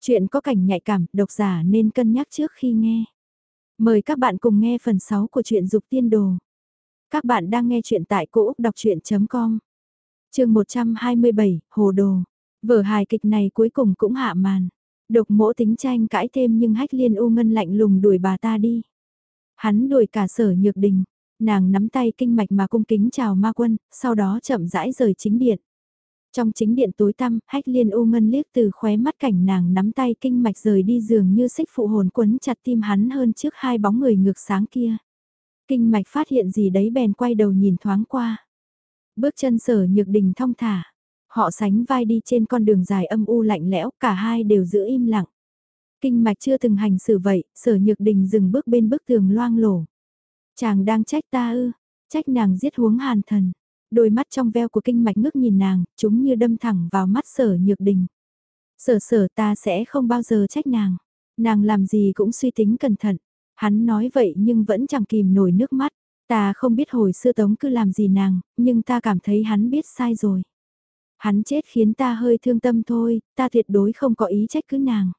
Chuyện có cảnh nhạy cảm, độc giả nên cân nhắc trước khi nghe. Mời các bạn cùng nghe phần 6 của truyện Dục Tiên Đồ. Các bạn đang nghe truyện tại cỗ đọc chuyện.com. Trường 127, Hồ Đồ. Vở hài kịch này cuối cùng cũng hạ màn. Độc mỗ tính tranh cãi thêm nhưng hách liên u ngân lạnh lùng đuổi bà ta đi. Hắn đuổi cả sở nhược đình. Nàng nắm tay kinh mạch mà cung kính chào ma quân, sau đó chậm rãi rời chính điện. Trong chính điện tối tăm, hách liên u ngân liếc từ khóe mắt cảnh nàng nắm tay kinh mạch rời đi giường như xích phụ hồn quấn chặt tim hắn hơn trước hai bóng người ngược sáng kia. Kinh mạch phát hiện gì đấy bèn quay đầu nhìn thoáng qua. Bước chân sở nhược đình thong thả. Họ sánh vai đi trên con đường dài âm u lạnh lẽo, cả hai đều giữ im lặng. Kinh mạch chưa từng hành xử vậy, sở nhược đình dừng bước bên bức tường loang lổ. Chàng đang trách ta ư, trách nàng giết huống hàn thần đôi mắt trong veo của kinh mạch ngước nhìn nàng, chúng như đâm thẳng vào mắt sở nhược đình. Sở sở ta sẽ không bao giờ trách nàng, nàng làm gì cũng suy tính cẩn thận. Hắn nói vậy nhưng vẫn chẳng kìm nổi nước mắt, ta không biết hồi xưa tống cứ làm gì nàng, nhưng ta cảm thấy hắn biết sai rồi. Hắn chết khiến ta hơi thương tâm thôi, ta tuyệt đối không có ý trách cứ nàng.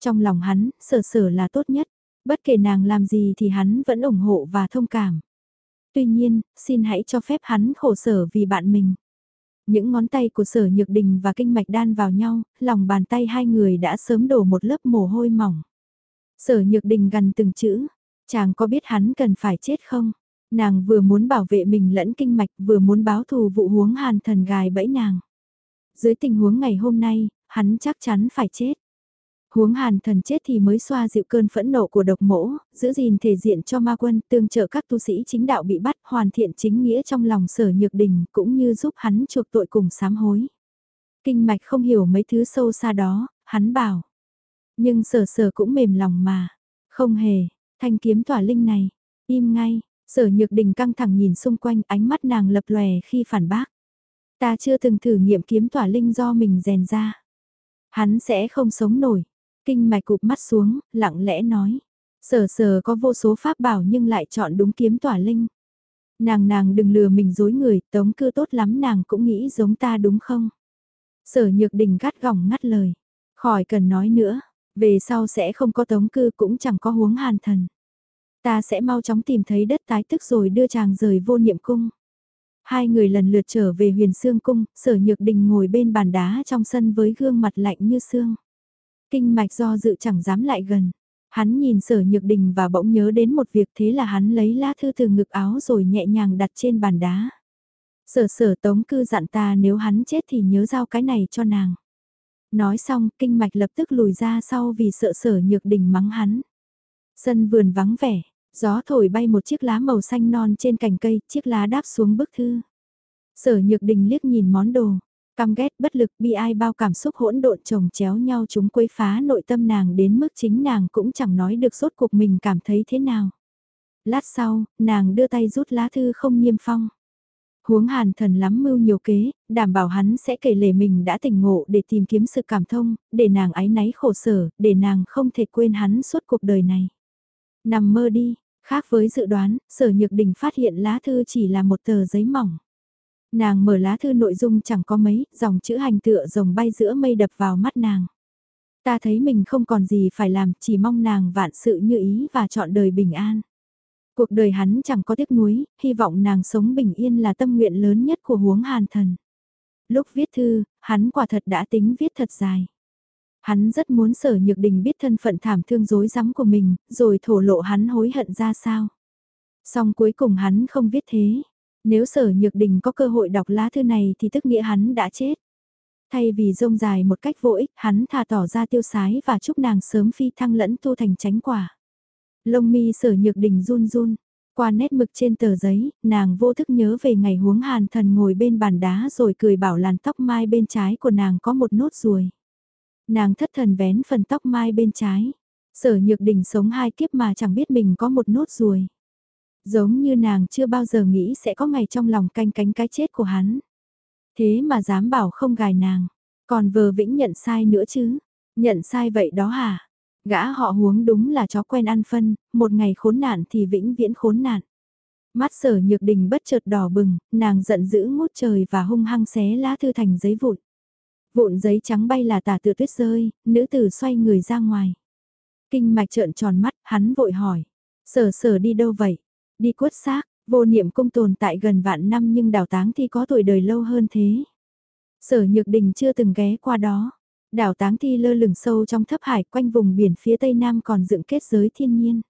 Trong lòng hắn, sở sở là tốt nhất, bất kể nàng làm gì thì hắn vẫn ủng hộ và thông cảm tuy nhiên, xin hãy cho phép hắn khổ sở vì bạn mình. Những ngón tay của sở nhược đình và kinh mạch đan vào nhau, lòng bàn tay hai người đã sớm đổ một lớp mồ hôi mỏng. Sở nhược đình gần từng chữ, chàng có biết hắn cần phải chết không? Nàng vừa muốn bảo vệ mình lẫn kinh mạch vừa muốn báo thù vụ huống hàn thần gài bẫy nàng. Dưới tình huống ngày hôm nay, hắn chắc chắn phải chết. Huống hàn thần chết thì mới xoa dịu cơn phẫn nộ của độc mỗ, giữ gìn thể diện cho ma quân, tương trợ các tu sĩ chính đạo bị bắt, hoàn thiện chính nghĩa trong lòng sở nhược đình, cũng như giúp hắn chuộc tội cùng sám hối. Kinh mạch không hiểu mấy thứ sâu xa đó, hắn bảo. Nhưng sở sở cũng mềm lòng mà. Không hề, thanh kiếm tỏa linh này, im ngay, sở nhược đình căng thẳng nhìn xung quanh ánh mắt nàng lập lòe khi phản bác. Ta chưa từng thử nghiệm kiếm tỏa linh do mình rèn ra. Hắn sẽ không sống nổi. Kinh mạch cụp mắt xuống, lặng lẽ nói. Sở sở có vô số pháp bảo nhưng lại chọn đúng kiếm tỏa linh. Nàng nàng đừng lừa mình dối người, tống cư tốt lắm nàng cũng nghĩ giống ta đúng không? Sở nhược đình gắt gỏng ngắt lời. Khỏi cần nói nữa, về sau sẽ không có tống cư cũng chẳng có huống hàn thần. Ta sẽ mau chóng tìm thấy đất tái tức rồi đưa chàng rời vô niệm cung. Hai người lần lượt trở về huyền xương cung, sở nhược đình ngồi bên bàn đá trong sân với gương mặt lạnh như xương. Kinh mạch do dự chẳng dám lại gần. Hắn nhìn sở nhược đình và bỗng nhớ đến một việc thế là hắn lấy lá thư từ ngực áo rồi nhẹ nhàng đặt trên bàn đá. Sở sở tống cư dặn ta nếu hắn chết thì nhớ giao cái này cho nàng. Nói xong kinh mạch lập tức lùi ra sau vì sợ sở nhược đình mắng hắn. Sân vườn vắng vẻ, gió thổi bay một chiếc lá màu xanh non trên cành cây, chiếc lá đáp xuống bức thư. Sở nhược đình liếc nhìn món đồ, Căm ghét bất lực bi ai bao cảm xúc hỗn độn chồng chéo nhau chúng quấy phá nội tâm nàng đến mức chính nàng cũng chẳng nói được rốt cuộc mình cảm thấy thế nào. Lát sau, nàng đưa tay rút lá thư không niêm phong. Huống hàn thần lắm mưu nhiều kế, đảm bảo hắn sẽ kể lể mình đã tỉnh ngộ để tìm kiếm sự cảm thông, để nàng ái náy khổ sở, để nàng không thể quên hắn suốt cuộc đời này. Nằm mơ đi, khác với dự đoán, sở nhược đình phát hiện lá thư chỉ là một tờ giấy mỏng. Nàng mở lá thư nội dung chẳng có mấy, dòng chữ hành tựa rồng bay giữa mây đập vào mắt nàng. Ta thấy mình không còn gì phải làm, chỉ mong nàng vạn sự như ý và chọn đời bình an. Cuộc đời hắn chẳng có tiếc nuối, hy vọng nàng sống bình yên là tâm nguyện lớn nhất của huống hàn thần. Lúc viết thư, hắn quả thật đã tính viết thật dài. Hắn rất muốn sở nhược đình biết thân phận thảm thương dối rắm của mình, rồi thổ lộ hắn hối hận ra sao. song cuối cùng hắn không viết thế, nếu sở nhược đình có cơ hội đọc lá thư này thì tức nghĩa hắn đã chết. Thay vì rông dài một cách vô ích, hắn thà tỏ ra tiêu sái và chúc nàng sớm phi thăng lẫn tu thành tránh quả. Lông mi sở nhược đình run run, qua nét mực trên tờ giấy, nàng vô thức nhớ về ngày huống hàn thần ngồi bên bàn đá rồi cười bảo làn tóc mai bên trái của nàng có một nốt ruồi. Nàng thất thần vén phần tóc mai bên trái. Sở nhược đình sống hai kiếp mà chẳng biết mình có một nốt ruồi. Giống như nàng chưa bao giờ nghĩ sẽ có ngày trong lòng canh cánh cái chết của hắn. Thế mà dám bảo không gài nàng, còn vờ vĩnh nhận sai nữa chứ. Nhận sai vậy đó hả? Gã họ huống đúng là chó quen ăn phân, một ngày khốn nạn thì vĩnh viễn khốn nạn. Mắt sở nhược đình bất chợt đỏ bừng, nàng giận dữ ngút trời và hung hăng xé lá thư thành giấy vụn. Vụn giấy trắng bay là tả tự tuyết rơi, nữ tử xoay người ra ngoài. Kinh mạch trợn tròn mắt, hắn vội hỏi. Sở sở đi đâu vậy? Đi quất xác, vô niệm cung tồn tại gần vạn năm nhưng đảo táng thi có tuổi đời lâu hơn thế. Sở Nhược Đình chưa từng ghé qua đó. Đảo táng thi lơ lửng sâu trong thấp hải quanh vùng biển phía tây nam còn dựng kết giới thiên nhiên.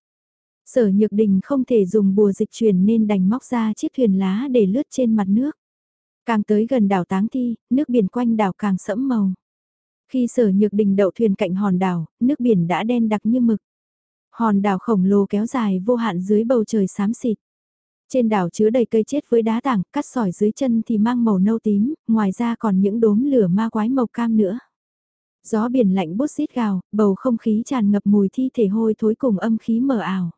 Sở Nhược Đình không thể dùng bùa dịch chuyển nên đành móc ra chiếc thuyền lá để lướt trên mặt nước. Càng tới gần đảo táng thi, nước biển quanh đảo càng sẫm màu. Khi sở nhược đình đậu thuyền cạnh hòn đảo, nước biển đã đen đặc như mực. Hòn đảo khổng lồ kéo dài vô hạn dưới bầu trời xám xịt. Trên đảo chứa đầy cây chết với đá tảng, cắt sỏi dưới chân thì mang màu nâu tím, ngoài ra còn những đốm lửa ma quái màu cam nữa. Gió biển lạnh bút xít gào, bầu không khí tràn ngập mùi thi thể hôi thối cùng âm khí mờ ảo.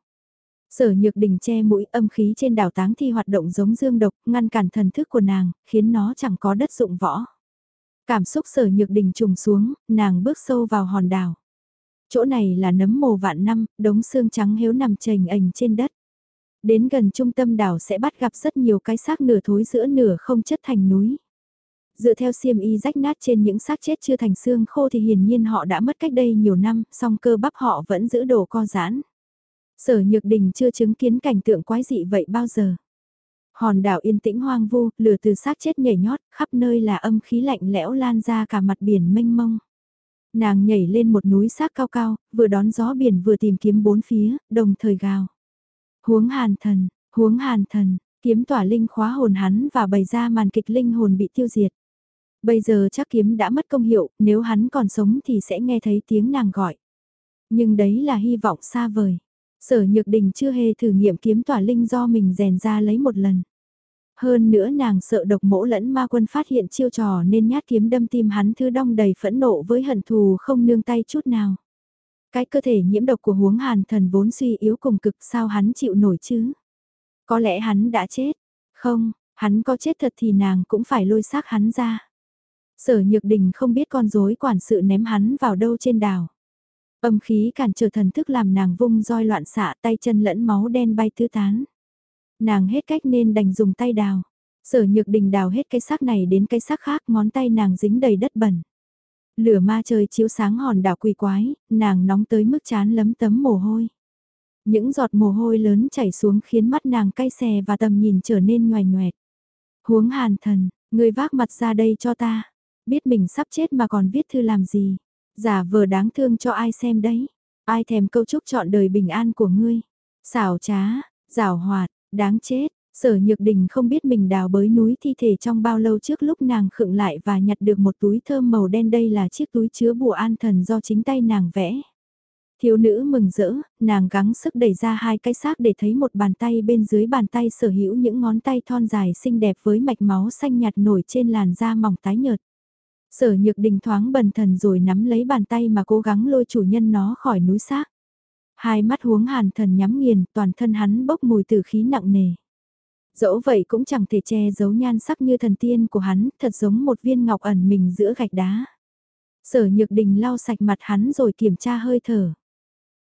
Sở nhược đình che mũi âm khí trên đảo táng thi hoạt động giống dương độc, ngăn cản thần thức của nàng, khiến nó chẳng có đất dụng võ. Cảm xúc sở nhược đình trùng xuống, nàng bước sâu vào hòn đảo. Chỗ này là nấm mồ vạn năm, đống xương trắng hiếu nằm trành ảnh trên đất. Đến gần trung tâm đảo sẽ bắt gặp rất nhiều cái xác nửa thối giữa nửa không chất thành núi. Dựa theo xiêm y rách nát trên những xác chết chưa thành xương khô thì hiển nhiên họ đã mất cách đây nhiều năm, song cơ bắp họ vẫn giữ đồ co giãn. Sở Nhược Đình chưa chứng kiến cảnh tượng quái dị vậy bao giờ. Hòn đảo yên tĩnh hoang vu, lửa từ xác chết nhảy nhót, khắp nơi là âm khí lạnh lẽo lan ra cả mặt biển mênh mông. Nàng nhảy lên một núi xác cao cao, vừa đón gió biển vừa tìm kiếm bốn phía, đồng thời gào. Huống hàn thần, huống hàn thần, kiếm tỏa linh khóa hồn hắn và bày ra màn kịch linh hồn bị tiêu diệt. Bây giờ chắc kiếm đã mất công hiệu, nếu hắn còn sống thì sẽ nghe thấy tiếng nàng gọi. Nhưng đấy là hy vọng xa vời. Sở Nhược Đình chưa hề thử nghiệm kiếm tỏa linh do mình rèn ra lấy một lần. Hơn nữa nàng sợ độc mỗ lẫn ma quân phát hiện chiêu trò nên nhát kiếm đâm tim hắn thư đong đầy phẫn nộ với hận thù không nương tay chút nào. Cái cơ thể nhiễm độc của huống hàn thần vốn suy yếu cùng cực sao hắn chịu nổi chứ? Có lẽ hắn đã chết. Không, hắn có chết thật thì nàng cũng phải lôi xác hắn ra. Sở Nhược Đình không biết con rối quản sự ném hắn vào đâu trên đảo. Âm khí cản trở thần thức làm nàng vung roi loạn xạ tay chân lẫn máu đen bay tứ tán. Nàng hết cách nên đành dùng tay đào. Sở nhược đình đào hết cái xác này đến cái xác khác ngón tay nàng dính đầy đất bẩn. Lửa ma trời chiếu sáng hòn đảo quỳ quái, nàng nóng tới mức chán lấm tấm mồ hôi. Những giọt mồ hôi lớn chảy xuống khiến mắt nàng cay xè và tầm nhìn trở nên nhoài nhoẹt. Huống hàn thần, người vác mặt ra đây cho ta. Biết mình sắp chết mà còn viết thư làm gì. Giả vờ đáng thương cho ai xem đấy. Ai thèm câu chúc chọn đời bình an của ngươi. Xảo trá, rào hoạt, đáng chết. Sở Nhược Đình không biết mình đào bới núi thi thể trong bao lâu trước lúc nàng khựng lại và nhặt được một túi thơm màu đen đây là chiếc túi chứa bùa an thần do chính tay nàng vẽ. Thiếu nữ mừng rỡ, nàng gắng sức đẩy ra hai cái xác để thấy một bàn tay bên dưới bàn tay sở hữu những ngón tay thon dài xinh đẹp với mạch máu xanh nhạt nổi trên làn da mỏng tái nhợt. Sở nhược đình thoáng bần thần rồi nắm lấy bàn tay mà cố gắng lôi chủ nhân nó khỏi núi xác. Hai mắt huống hàn thần nhắm nghiền, toàn thân hắn bốc mùi từ khí nặng nề. Dẫu vậy cũng chẳng thể che giấu nhan sắc như thần tiên của hắn, thật giống một viên ngọc ẩn mình giữa gạch đá. Sở nhược đình lau sạch mặt hắn rồi kiểm tra hơi thở.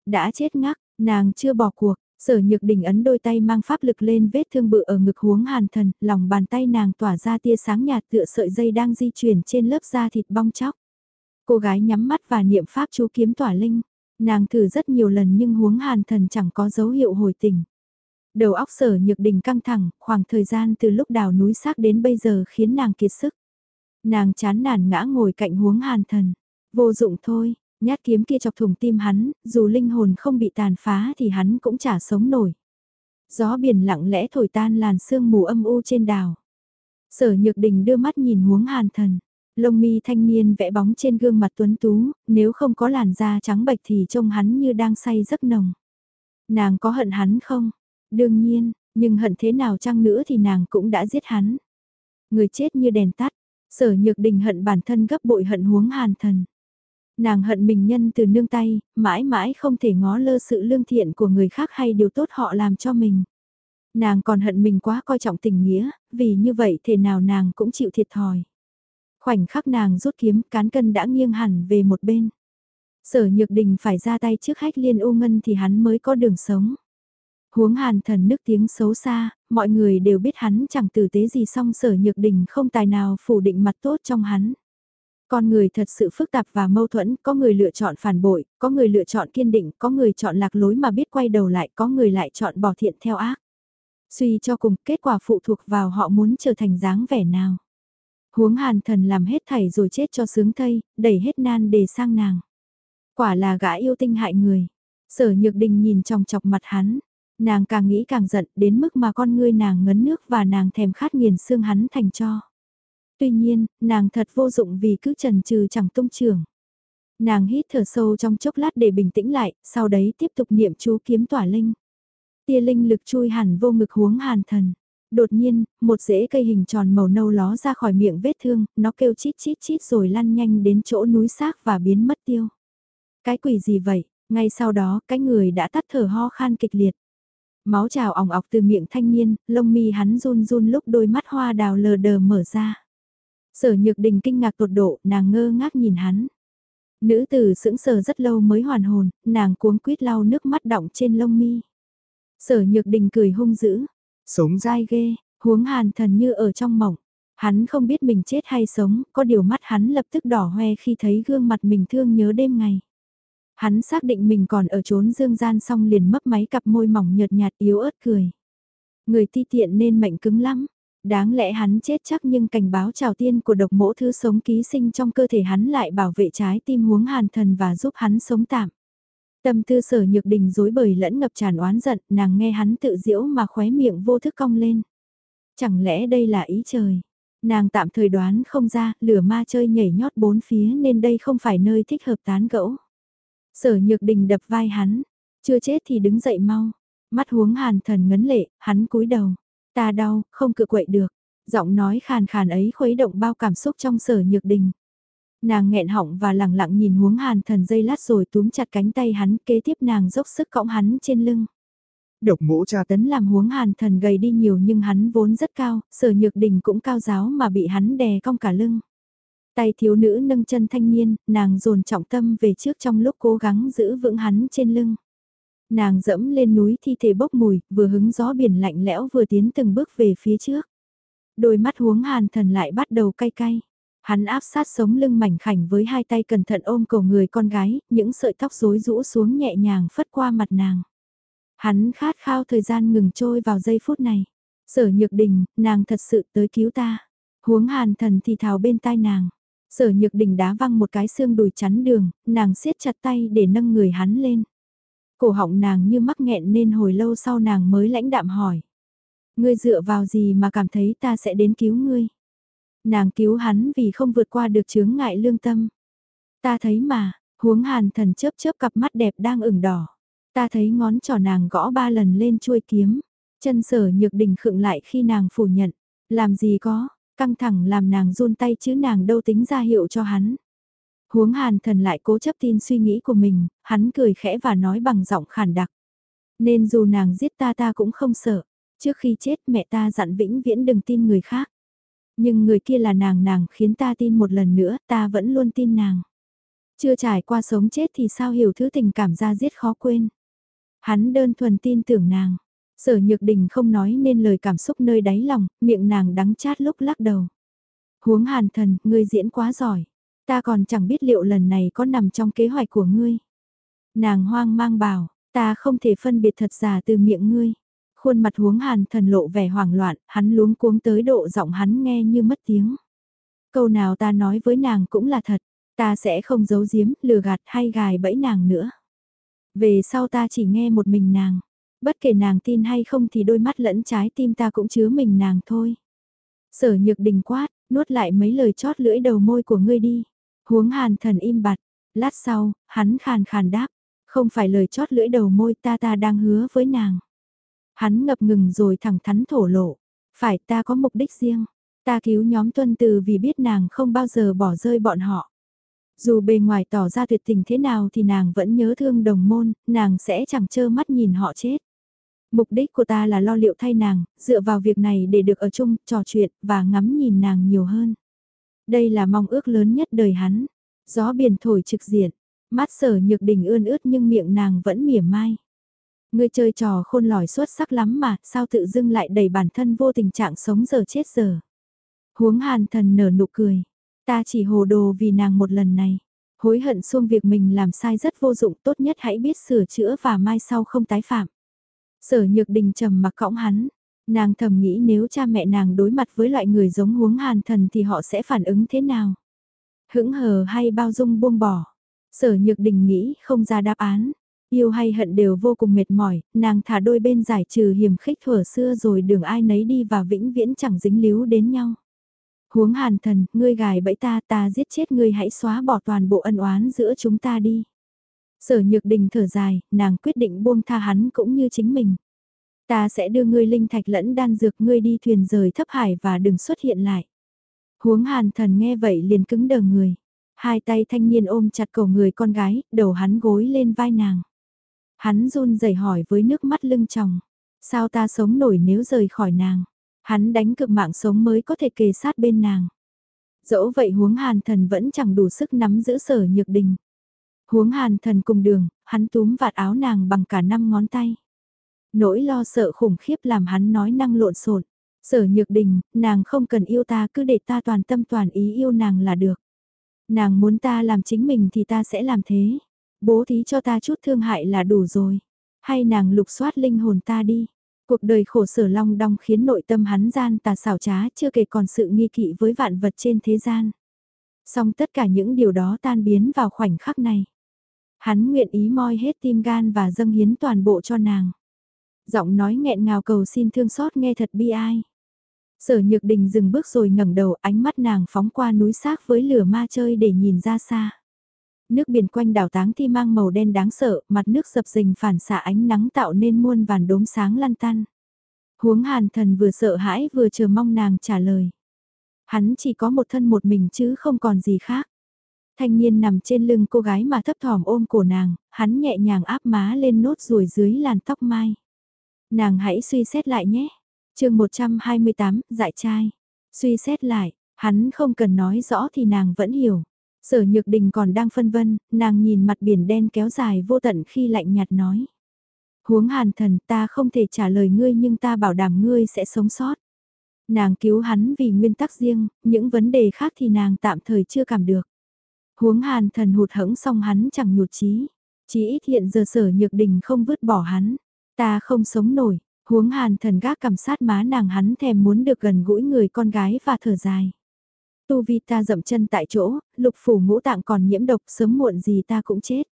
Đã chết ngắc, nàng chưa bỏ cuộc, Sở nhược đình ấn đôi tay mang pháp lực lên vết thương bự ở ngực huống hàn thần, lòng bàn tay nàng tỏa ra tia sáng nhạt tựa sợi dây đang di chuyển trên lớp da thịt bong chóc. Cô gái nhắm mắt và niệm pháp chú kiếm tỏa linh. Nàng thử rất nhiều lần nhưng huống hàn thần chẳng có dấu hiệu hồi tỉnh. Đầu óc sở nhược đình căng thẳng, khoảng thời gian từ lúc đào núi xác đến bây giờ khiến nàng kiệt sức. Nàng chán nản ngã ngồi cạnh huống hàn thần. Vô dụng thôi, Nhát kiếm kia chọc thủng tim hắn, dù linh hồn không bị tàn phá thì hắn cũng chả sống nổi. Gió biển lặng lẽ thổi tan làn sương mù âm u trên đảo. Sở Nhược Đình đưa mắt nhìn huống hàn thần. Lông mi thanh niên vẽ bóng trên gương mặt tuấn tú, nếu không có làn da trắng bạch thì trông hắn như đang say giấc nồng. Nàng có hận hắn không? Đương nhiên, nhưng hận thế nào chăng nữa thì nàng cũng đã giết hắn. Người chết như đèn tắt, sở nhược đình hận bản thân gấp bội hận huống hàn thần. Nàng hận mình nhân từ nương tay, mãi mãi không thể ngó lơ sự lương thiện của người khác hay điều tốt họ làm cho mình. Nàng còn hận mình quá coi trọng tình nghĩa, vì như vậy thể nào nàng cũng chịu thiệt thòi. Khoảnh khắc nàng rút kiếm cán cân đã nghiêng hẳn về một bên. Sở nhược đình phải ra tay trước hách liên u ngân thì hắn mới có đường sống. Huống hàn thần nước tiếng xấu xa, mọi người đều biết hắn chẳng tử tế gì song sở nhược đình không tài nào phủ định mặt tốt trong hắn. Con người thật sự phức tạp và mâu thuẫn, có người lựa chọn phản bội, có người lựa chọn kiên định, có người chọn lạc lối mà biết quay đầu lại, có người lại chọn bỏ thiện theo ác. Suy cho cùng, kết quả phụ thuộc vào họ muốn trở thành dáng vẻ nào. Huống hàn thần làm hết thảy rồi chết cho sướng thây, đẩy hết nan đề sang nàng. Quả là gã yêu tinh hại người. Sở nhược đình nhìn trong chọc mặt hắn. Nàng càng nghĩ càng giận đến mức mà con ngươi nàng ngấn nước và nàng thèm khát nghiền xương hắn thành cho. Tuy nhiên, nàng thật vô dụng vì cứ trần trừ chẳng tung trường. Nàng hít thở sâu trong chốc lát để bình tĩnh lại, sau đấy tiếp tục niệm chú kiếm tỏa linh. Tia linh lực chui hẳn vô ngực huống hàn thần. Đột nhiên, một rễ cây hình tròn màu nâu ló ra khỏi miệng vết thương, nó kêu chít chít chít rồi lăn nhanh đến chỗ núi xác và biến mất tiêu. Cái quỷ gì vậy? Ngay sau đó, cái người đã tắt thở ho khan kịch liệt. Máu trào ỏng ọc từ miệng thanh niên, lông mi hắn run run lúc đôi mắt hoa đào lờ đờ mở ra. Sở nhược đình kinh ngạc tột độ, nàng ngơ ngác nhìn hắn. Nữ tử sững sờ rất lâu mới hoàn hồn, nàng cuống quýt lau nước mắt đọng trên lông mi. Sở nhược đình cười hung dữ. Sống dai ghê, huống hàn thần như ở trong mộng. Hắn không biết mình chết hay sống, có điều mắt hắn lập tức đỏ hoe khi thấy gương mặt mình thương nhớ đêm ngày. Hắn xác định mình còn ở trốn dương gian xong liền mấp máy cặp môi mỏng nhợt nhạt yếu ớt cười. Người ti tiện nên mệnh cứng lắm. Đáng lẽ hắn chết chắc nhưng cảnh báo trào tiên của độc mỗ thứ sống ký sinh trong cơ thể hắn lại bảo vệ trái tim huống hàn thần và giúp hắn sống tạm. Tâm tư sở nhược đình dối bời lẫn ngập tràn oán giận, nàng nghe hắn tự diễu mà khóe miệng vô thức cong lên. Chẳng lẽ đây là ý trời? Nàng tạm thời đoán không ra, lửa ma chơi nhảy nhót bốn phía nên đây không phải nơi thích hợp tán gẫu. Sở nhược đình đập vai hắn, chưa chết thì đứng dậy mau. Mắt huống hàn thần ngấn lệ, hắn cúi đầu. Ta đau, không cự quậy được. Giọng nói khàn khàn ấy khuấy động bao cảm xúc trong sở nhược đình. Nàng nghẹn họng và lặng lặng nhìn huống hàn thần dây lát rồi túm chặt cánh tay hắn kế tiếp nàng dốc sức cõng hắn trên lưng. Độc mỗ cha tấn làm huống hàn thần gầy đi nhiều nhưng hắn vốn rất cao, sở nhược đình cũng cao giáo mà bị hắn đè cong cả lưng. Tay thiếu nữ nâng chân thanh niên, nàng dồn trọng tâm về trước trong lúc cố gắng giữ vững hắn trên lưng. Nàng dẫm lên núi thi thể bốc mùi, vừa hứng gió biển lạnh lẽo vừa tiến từng bước về phía trước. Đôi mắt huống hàn thần lại bắt đầu cay cay. Hắn áp sát sống lưng mảnh khảnh với hai tay cẩn thận ôm cổ người con gái, những sợi tóc rối rũ xuống nhẹ nhàng phất qua mặt nàng. Hắn khát khao thời gian ngừng trôi vào giây phút này. Sở nhược đình, nàng thật sự tới cứu ta. Huống hàn thần thì thào bên tai nàng. Sở nhược đình đá văng một cái xương đùi chắn đường, nàng siết chặt tay để nâng người hắn lên. Cổ họng nàng như mắc nghẹn nên hồi lâu sau nàng mới lãnh đạm hỏi. Ngươi dựa vào gì mà cảm thấy ta sẽ đến cứu ngươi? Nàng cứu hắn vì không vượt qua được chướng ngại lương tâm. Ta thấy mà, huống hàn thần chớp chớp cặp mắt đẹp đang ửng đỏ. Ta thấy ngón trỏ nàng gõ ba lần lên chuôi kiếm. Chân sở nhược đình khựng lại khi nàng phủ nhận. Làm gì có, căng thẳng làm nàng run tay chứ nàng đâu tính ra hiệu cho hắn. Huống hàn thần lại cố chấp tin suy nghĩ của mình, hắn cười khẽ và nói bằng giọng khản đặc. Nên dù nàng giết ta ta cũng không sợ, trước khi chết mẹ ta dặn vĩnh viễn đừng tin người khác. Nhưng người kia là nàng nàng khiến ta tin một lần nữa, ta vẫn luôn tin nàng. Chưa trải qua sống chết thì sao hiểu thứ tình cảm ra giết khó quên. Hắn đơn thuần tin tưởng nàng. Sở Nhược Đình không nói nên lời cảm xúc nơi đáy lòng, miệng nàng đắng chát lúc lắc đầu. Huống hàn thần, ngươi diễn quá giỏi. Ta còn chẳng biết liệu lần này có nằm trong kế hoạch của ngươi. Nàng hoang mang bảo, ta không thể phân biệt thật giả từ miệng ngươi. Khuôn mặt huống hàn thần lộ vẻ hoảng loạn, hắn luống cuống tới độ giọng hắn nghe như mất tiếng. Câu nào ta nói với nàng cũng là thật, ta sẽ không giấu giếm, lừa gạt hay gài bẫy nàng nữa. Về sau ta chỉ nghe một mình nàng, bất kể nàng tin hay không thì đôi mắt lẫn trái tim ta cũng chứa mình nàng thôi. Sở nhược đình quát, nuốt lại mấy lời chót lưỡi đầu môi của ngươi đi. Huống hàn thần im bặt, lát sau, hắn khàn khàn đáp, không phải lời chót lưỡi đầu môi ta ta đang hứa với nàng. Hắn ngập ngừng rồi thẳng thắn thổ lộ, phải ta có mục đích riêng, ta cứu nhóm tuân từ vì biết nàng không bao giờ bỏ rơi bọn họ. Dù bề ngoài tỏ ra tuyệt tình thế nào thì nàng vẫn nhớ thương đồng môn, nàng sẽ chẳng trơ mắt nhìn họ chết. Mục đích của ta là lo liệu thay nàng, dựa vào việc này để được ở chung, trò chuyện và ngắm nhìn nàng nhiều hơn. Đây là mong ước lớn nhất đời hắn. Gió biển thổi trực diện, mắt sở nhược đình ươn ướt nhưng miệng nàng vẫn mỉa mai. Ngươi chơi trò khôn lỏi xuất sắc lắm mà, sao tự dưng lại đẩy bản thân vô tình trạng sống giờ chết giờ. Huống hàn thần nở nụ cười. Ta chỉ hồ đồ vì nàng một lần này. Hối hận xuông việc mình làm sai rất vô dụng tốt nhất hãy biết sửa chữa và mai sau không tái phạm. Sở nhược đình trầm mặc cõng hắn. Nàng thầm nghĩ nếu cha mẹ nàng đối mặt với loại người giống huống hàn thần thì họ sẽ phản ứng thế nào? Hững hờ hay bao dung buông bỏ? Sở nhược đình nghĩ không ra đáp án. Yêu hay hận đều vô cùng mệt mỏi, nàng thả đôi bên giải trừ hiểm khích thuở xưa rồi đường ai nấy đi và vĩnh viễn chẳng dính líu đến nhau. Huống hàn thần, ngươi gài bẫy ta, ta giết chết ngươi hãy xóa bỏ toàn bộ ân oán giữa chúng ta đi. Sở nhược đình thở dài, nàng quyết định buông tha hắn cũng như chính mình. Ta sẽ đưa ngươi linh thạch lẫn đan dược ngươi đi thuyền rời thấp hải và đừng xuất hiện lại. Huống hàn thần nghe vậy liền cứng đờ người. Hai tay thanh niên ôm chặt cổ người con gái, đầu hắn gối lên vai nàng. Hắn run rẩy hỏi với nước mắt lưng tròng. Sao ta sống nổi nếu rời khỏi nàng? Hắn đánh cực mạng sống mới có thể kề sát bên nàng. Dẫu vậy huống hàn thần vẫn chẳng đủ sức nắm giữ sở nhược đình. Huống hàn thần cùng đường, hắn túm vạt áo nàng bằng cả năm ngón tay. Nỗi lo sợ khủng khiếp làm hắn nói năng lộn xộn. Sở nhược đình, nàng không cần yêu ta cứ để ta toàn tâm toàn ý yêu nàng là được. Nàng muốn ta làm chính mình thì ta sẽ làm thế. Bố thí cho ta chút thương hại là đủ rồi. Hay nàng lục soát linh hồn ta đi. Cuộc đời khổ sở long đong khiến nội tâm hắn gian tà xảo trá, chưa kể còn sự nghi kỵ với vạn vật trên thế gian. Song tất cả những điều đó tan biến vào khoảnh khắc này. Hắn nguyện ý moi hết tim gan và dâng hiến toàn bộ cho nàng. Giọng nói nghẹn ngào cầu xin thương xót nghe thật bi ai. Sở Nhược Đình dừng bước rồi ngẩng đầu, ánh mắt nàng phóng qua núi xác với lửa ma chơi để nhìn ra xa. Nước biển quanh đảo táng thi mang màu đen đáng sợ, mặt nước dập dình phản xạ ánh nắng tạo nên muôn vàn đốm sáng lăn tăn. Huống hàn thần vừa sợ hãi vừa chờ mong nàng trả lời. Hắn chỉ có một thân một mình chứ không còn gì khác. Thanh niên nằm trên lưng cô gái mà thấp thỏm ôm cổ nàng, hắn nhẹ nhàng áp má lên nốt ruồi dưới làn tóc mai. Nàng hãy suy xét lại nhé. chương 128, dại trai. Suy xét lại, hắn không cần nói rõ thì nàng vẫn hiểu. Sở Nhược Đình còn đang phân vân, nàng nhìn mặt biển đen kéo dài vô tận khi lạnh nhạt nói. Huống hàn thần ta không thể trả lời ngươi nhưng ta bảo đảm ngươi sẽ sống sót. Nàng cứu hắn vì nguyên tắc riêng, những vấn đề khác thì nàng tạm thời chưa cảm được. Huống hàn thần hụt hẫng xong hắn chẳng nhụt chí. Chí ít hiện giờ sở nhược đình không vứt bỏ hắn. Ta không sống nổi, huống hàn thần gác cầm sát má nàng hắn thèm muốn được gần gũi người con gái và thở dài. Tu vi ta dậm chân tại chỗ, lục phủ ngũ tạng còn nhiễm độc sớm muộn gì ta cũng chết.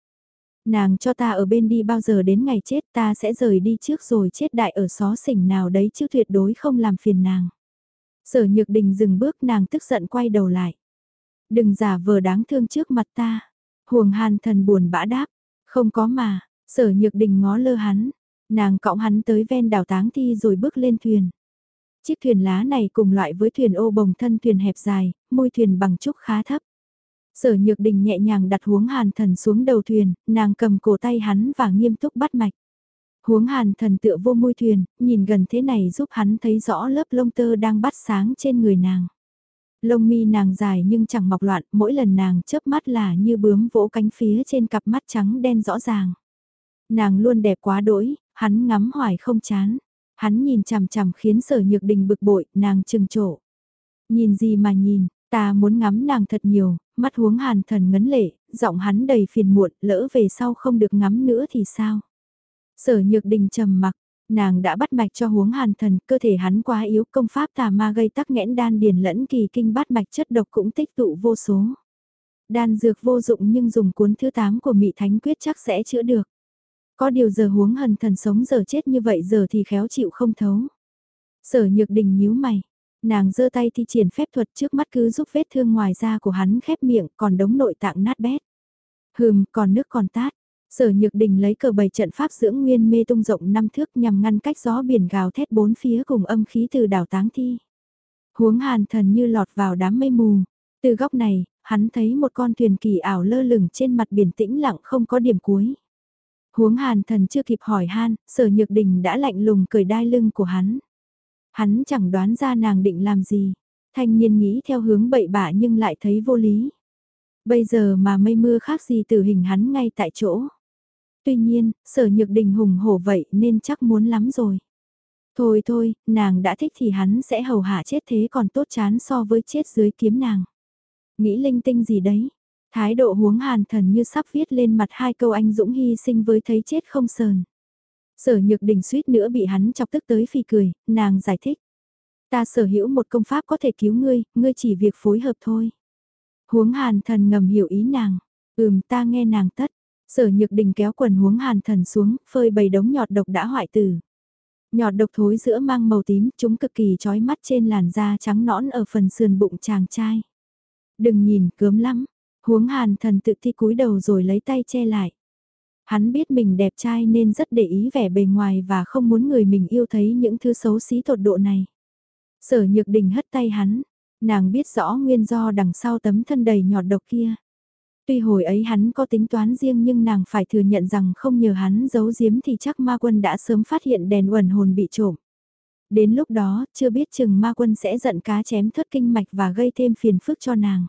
Nàng cho ta ở bên đi bao giờ đến ngày chết ta sẽ rời đi trước rồi chết đại ở xó xỉnh nào đấy chứ tuyệt đối không làm phiền nàng. Sở nhược đình dừng bước nàng tức giận quay đầu lại. Đừng giả vờ đáng thương trước mặt ta. Huồng hàn thần buồn bã đáp. Không có mà, sở nhược đình ngó lơ hắn. Nàng cõng hắn tới ven đảo táng thi rồi bước lên thuyền. Chiếc thuyền lá này cùng loại với thuyền ô bồng thân thuyền hẹp dài, môi thuyền bằng trúc khá thấp. Sở nhược đình nhẹ nhàng đặt huống hàn thần xuống đầu thuyền, nàng cầm cổ tay hắn và nghiêm túc bắt mạch. Huống hàn thần tựa vô môi thuyền, nhìn gần thế này giúp hắn thấy rõ lớp lông tơ đang bắt sáng trên người nàng. Lông mi nàng dài nhưng chẳng mọc loạn, mỗi lần nàng chớp mắt là như bướm vỗ cánh phía trên cặp mắt trắng đen rõ ràng. Nàng luôn đẹp quá đỗi, hắn ngắm hoài không chán. Hắn nhìn chằm chằm khiến sở nhược đình bực bội, nàng trừng trộ. Nhìn gì mà nhìn, ta muốn ngắm nàng thật nhiều, mắt huống hàn thần ngấn lệ, giọng hắn đầy phiền muộn, lỡ về sau không được ngắm nữa thì sao? Sở nhược đình trầm mặc, nàng đã bắt mạch cho huống hàn thần, cơ thể hắn quá yếu, công pháp tà ma gây tắc nghẽn đan điền lẫn kỳ kinh bắt mạch chất độc cũng tích tụ vô số. Đan dược vô dụng nhưng dùng cuốn thứ 8 của Mị Thánh Quyết chắc sẽ chữa được. Có điều giờ huống hần thần sống giờ chết như vậy giờ thì khéo chịu không thấu. Sở nhược đình nhíu mày. Nàng giơ tay thi triển phép thuật trước mắt cứ giúp vết thương ngoài da của hắn khép miệng còn đống nội tạng nát bét. Hừm, còn nước còn tát. Sở Nhược Đình lấy cờ bày trận pháp dưỡng nguyên mê tung rộng năm thước nhằm ngăn cách gió biển gào thét bốn phía cùng âm khí từ đảo táng thi. Huống hàn thần như lọt vào đám mây mù. Từ góc này, hắn thấy một con thuyền kỳ ảo lơ lửng trên mặt biển tĩnh lặng không có điểm cuối. Huống hàn thần chưa kịp hỏi han, sở nhược đình đã lạnh lùng cười đai lưng của hắn. Hắn chẳng đoán ra nàng định làm gì. Thanh niên nghĩ theo hướng bậy bạ nhưng lại thấy vô lý. Bây giờ mà mây mưa khác gì tử hình hắn ngay tại chỗ. Tuy nhiên, sở nhược đình hùng hổ vậy nên chắc muốn lắm rồi. Thôi thôi, nàng đã thích thì hắn sẽ hầu hạ chết thế còn tốt chán so với chết dưới kiếm nàng. Nghĩ linh tinh gì đấy? Thái độ huống hàn thần như sắp viết lên mặt hai câu anh dũng hy sinh với thấy chết không sờn. Sở nhược đình suýt nữa bị hắn chọc tức tới phi cười, nàng giải thích. Ta sở hữu một công pháp có thể cứu ngươi, ngươi chỉ việc phối hợp thôi. Huống hàn thần ngầm hiểu ý nàng. Ừm ta nghe nàng tất. Sở nhược đình kéo quần huống hàn thần xuống, phơi bầy đống nhọt độc đã hoại tử. Nhọt độc thối giữa mang màu tím, chúng cực kỳ chói mắt trên làn da trắng nõn ở phần sườn bụng chàng trai. Đừng nhìn, cớm lắm. Huống hàn thần tự thi cúi đầu rồi lấy tay che lại. Hắn biết mình đẹp trai nên rất để ý vẻ bề ngoài và không muốn người mình yêu thấy những thứ xấu xí tột độ này. Sở nhược đình hất tay hắn, nàng biết rõ nguyên do đằng sau tấm thân đầy nhọt độc kia. Tuy hồi ấy hắn có tính toán riêng nhưng nàng phải thừa nhận rằng không nhờ hắn giấu giếm thì chắc ma quân đã sớm phát hiện đèn uẩn hồn bị trộm. Đến lúc đó, chưa biết chừng ma quân sẽ giận cá chém thất kinh mạch và gây thêm phiền phức cho nàng.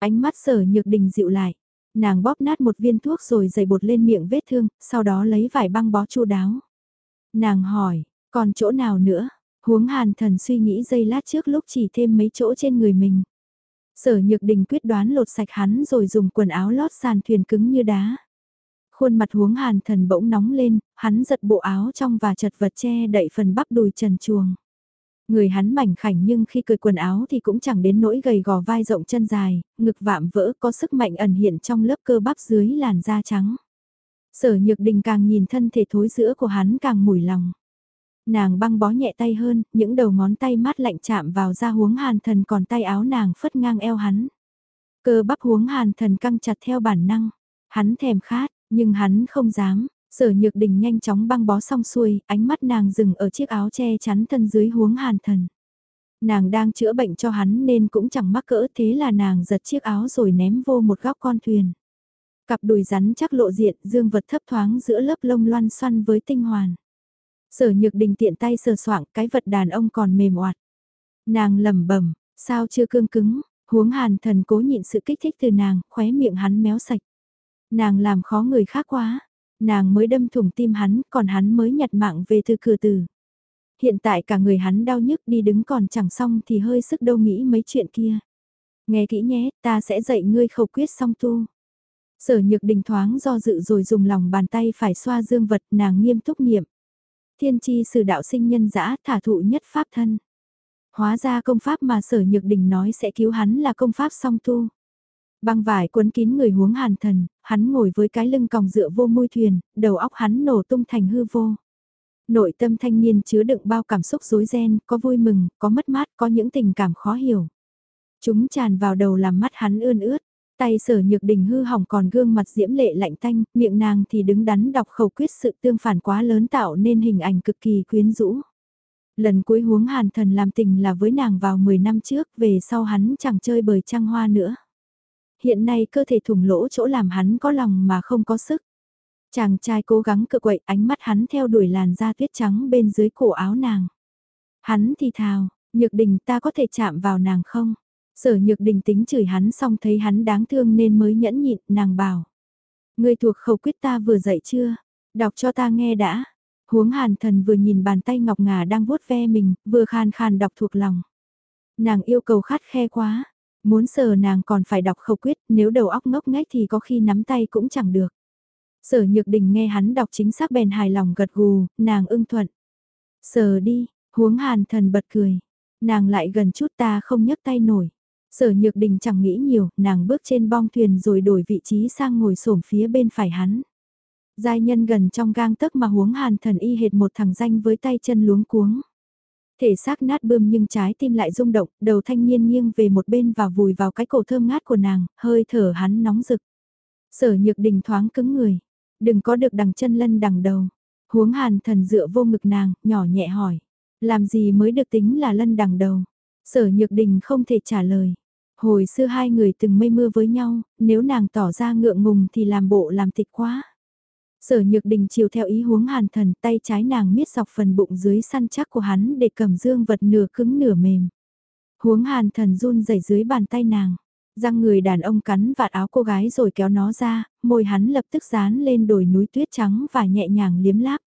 Ánh mắt sở nhược đình dịu lại. Nàng bóp nát một viên thuốc rồi dày bột lên miệng vết thương, sau đó lấy vải băng bó chu đáo. Nàng hỏi, còn chỗ nào nữa? Huống hàn thần suy nghĩ giây lát trước lúc chỉ thêm mấy chỗ trên người mình. Sở nhược đình quyết đoán lột sạch hắn rồi dùng quần áo lót sàn thuyền cứng như đá. Khuôn mặt huống hàn thần bỗng nóng lên, hắn giật bộ áo trong và chật vật che đậy phần bắp đùi trần chuồng. Người hắn mảnh khảnh nhưng khi cười quần áo thì cũng chẳng đến nỗi gầy gò vai rộng chân dài, ngực vạm vỡ có sức mạnh ẩn hiện trong lớp cơ bắp dưới làn da trắng. Sở nhược đình càng nhìn thân thể thối giữa của hắn càng mùi lòng. Nàng băng bó nhẹ tay hơn, những đầu ngón tay mát lạnh chạm vào da huống hàn thần còn tay áo nàng phất ngang eo hắn. Cơ bắp huống hàn thần căng chặt theo bản năng. Hắn thèm khát, nhưng hắn không dám. Sở nhược đình nhanh chóng băng bó xong xuôi, ánh mắt nàng dừng ở chiếc áo che chắn thân dưới huống hàn thần. Nàng đang chữa bệnh cho hắn nên cũng chẳng mắc cỡ thế là nàng giật chiếc áo rồi ném vô một góc con thuyền. Cặp đùi rắn chắc lộ diện dương vật thấp thoáng giữa lớp lông loan xoăn với tinh hoàn. Sở nhược đình tiện tay sờ soạng cái vật đàn ông còn mềm oạt. Nàng lẩm bẩm sao chưa cương cứng, huống hàn thần cố nhịn sự kích thích từ nàng, khóe miệng hắn méo sạch. Nàng làm khó người khác quá, nàng mới đâm thủng tim hắn, còn hắn mới nhặt mạng về từ cửa tử. Hiện tại cả người hắn đau nhức đi đứng còn chẳng xong thì hơi sức đâu nghĩ mấy chuyện kia. Nghe kỹ nhé, ta sẽ dạy ngươi khẩu quyết song tu. Sở nhược đình thoáng do dự rồi dùng lòng bàn tay phải xoa dương vật nàng nghiêm túc niệm. Thiên chi sử đạo sinh nhân dã thả thụ nhất pháp thân. Hóa ra công pháp mà sở nhược đình nói sẽ cứu hắn là công pháp song tu. Băng vải cuốn kín người huống hàn thần, hắn ngồi với cái lưng còng dựa vô môi thuyền, đầu óc hắn nổ tung thành hư vô. Nội tâm thanh niên chứa đựng bao cảm xúc rối ren, có vui mừng, có mất mát, có những tình cảm khó hiểu. Chúng tràn vào đầu làm mắt hắn ươn ướt, tay sở nhược đình hư hỏng còn gương mặt diễm lệ lạnh tanh, miệng nàng thì đứng đắn đọc khẩu quyết sự tương phản quá lớn tạo nên hình ảnh cực kỳ quyến rũ. Lần cuối huống hàn thần làm tình là với nàng vào 10 năm trước, về sau hắn chẳng chơi bời trăng hoa nữa hiện nay cơ thể thủng lỗ chỗ làm hắn có lòng mà không có sức. Chàng trai cố gắng cự quậy ánh mắt hắn theo đuổi làn da tuyết trắng bên dưới cổ áo nàng. Hắn thì thào, nhược đình ta có thể chạm vào nàng không? Sở nhược đình tính chửi hắn xong thấy hắn đáng thương nên mới nhẫn nhịn, nàng bảo. Người thuộc khẩu quyết ta vừa dậy chưa? Đọc cho ta nghe đã. Huống hàn thần vừa nhìn bàn tay ngọc ngà đang vuốt ve mình, vừa khan khan đọc thuộc lòng. Nàng yêu cầu khát khe quá, Muốn sờ nàng còn phải đọc khẩu quyết, nếu đầu óc ngốc nghếch thì có khi nắm tay cũng chẳng được. Sở nhược đình nghe hắn đọc chính xác bèn hài lòng gật gù, nàng ưng thuận. Sờ đi, huống hàn thần bật cười. Nàng lại gần chút ta không nhấc tay nổi. Sở nhược đình chẳng nghĩ nhiều, nàng bước trên bong thuyền rồi đổi vị trí sang ngồi xổm phía bên phải hắn. Giai nhân gần trong gang tấc mà huống hàn thần y hệt một thằng danh với tay chân luống cuống. Thể xác nát bươm nhưng trái tim lại rung động, đầu thanh niên nghiêng về một bên và vùi vào cái cổ thơm ngát của nàng, hơi thở hắn nóng rực. Sở nhược đình thoáng cứng người, đừng có được đằng chân lân đằng đầu. Huống hàn thần dựa vô ngực nàng, nhỏ nhẹ hỏi, làm gì mới được tính là lân đằng đầu. Sở nhược đình không thể trả lời. Hồi xưa hai người từng mây mưa với nhau, nếu nàng tỏ ra ngượng ngùng thì làm bộ làm tịch quá. Sở nhược đình chiều theo ý huống hàn thần tay trái nàng miết dọc phần bụng dưới săn chắc của hắn để cầm dương vật nửa cứng nửa mềm. Huống hàn thần run rẩy dưới bàn tay nàng. Răng người đàn ông cắn vạt áo cô gái rồi kéo nó ra, môi hắn lập tức dán lên đồi núi tuyết trắng và nhẹ nhàng liếm láp.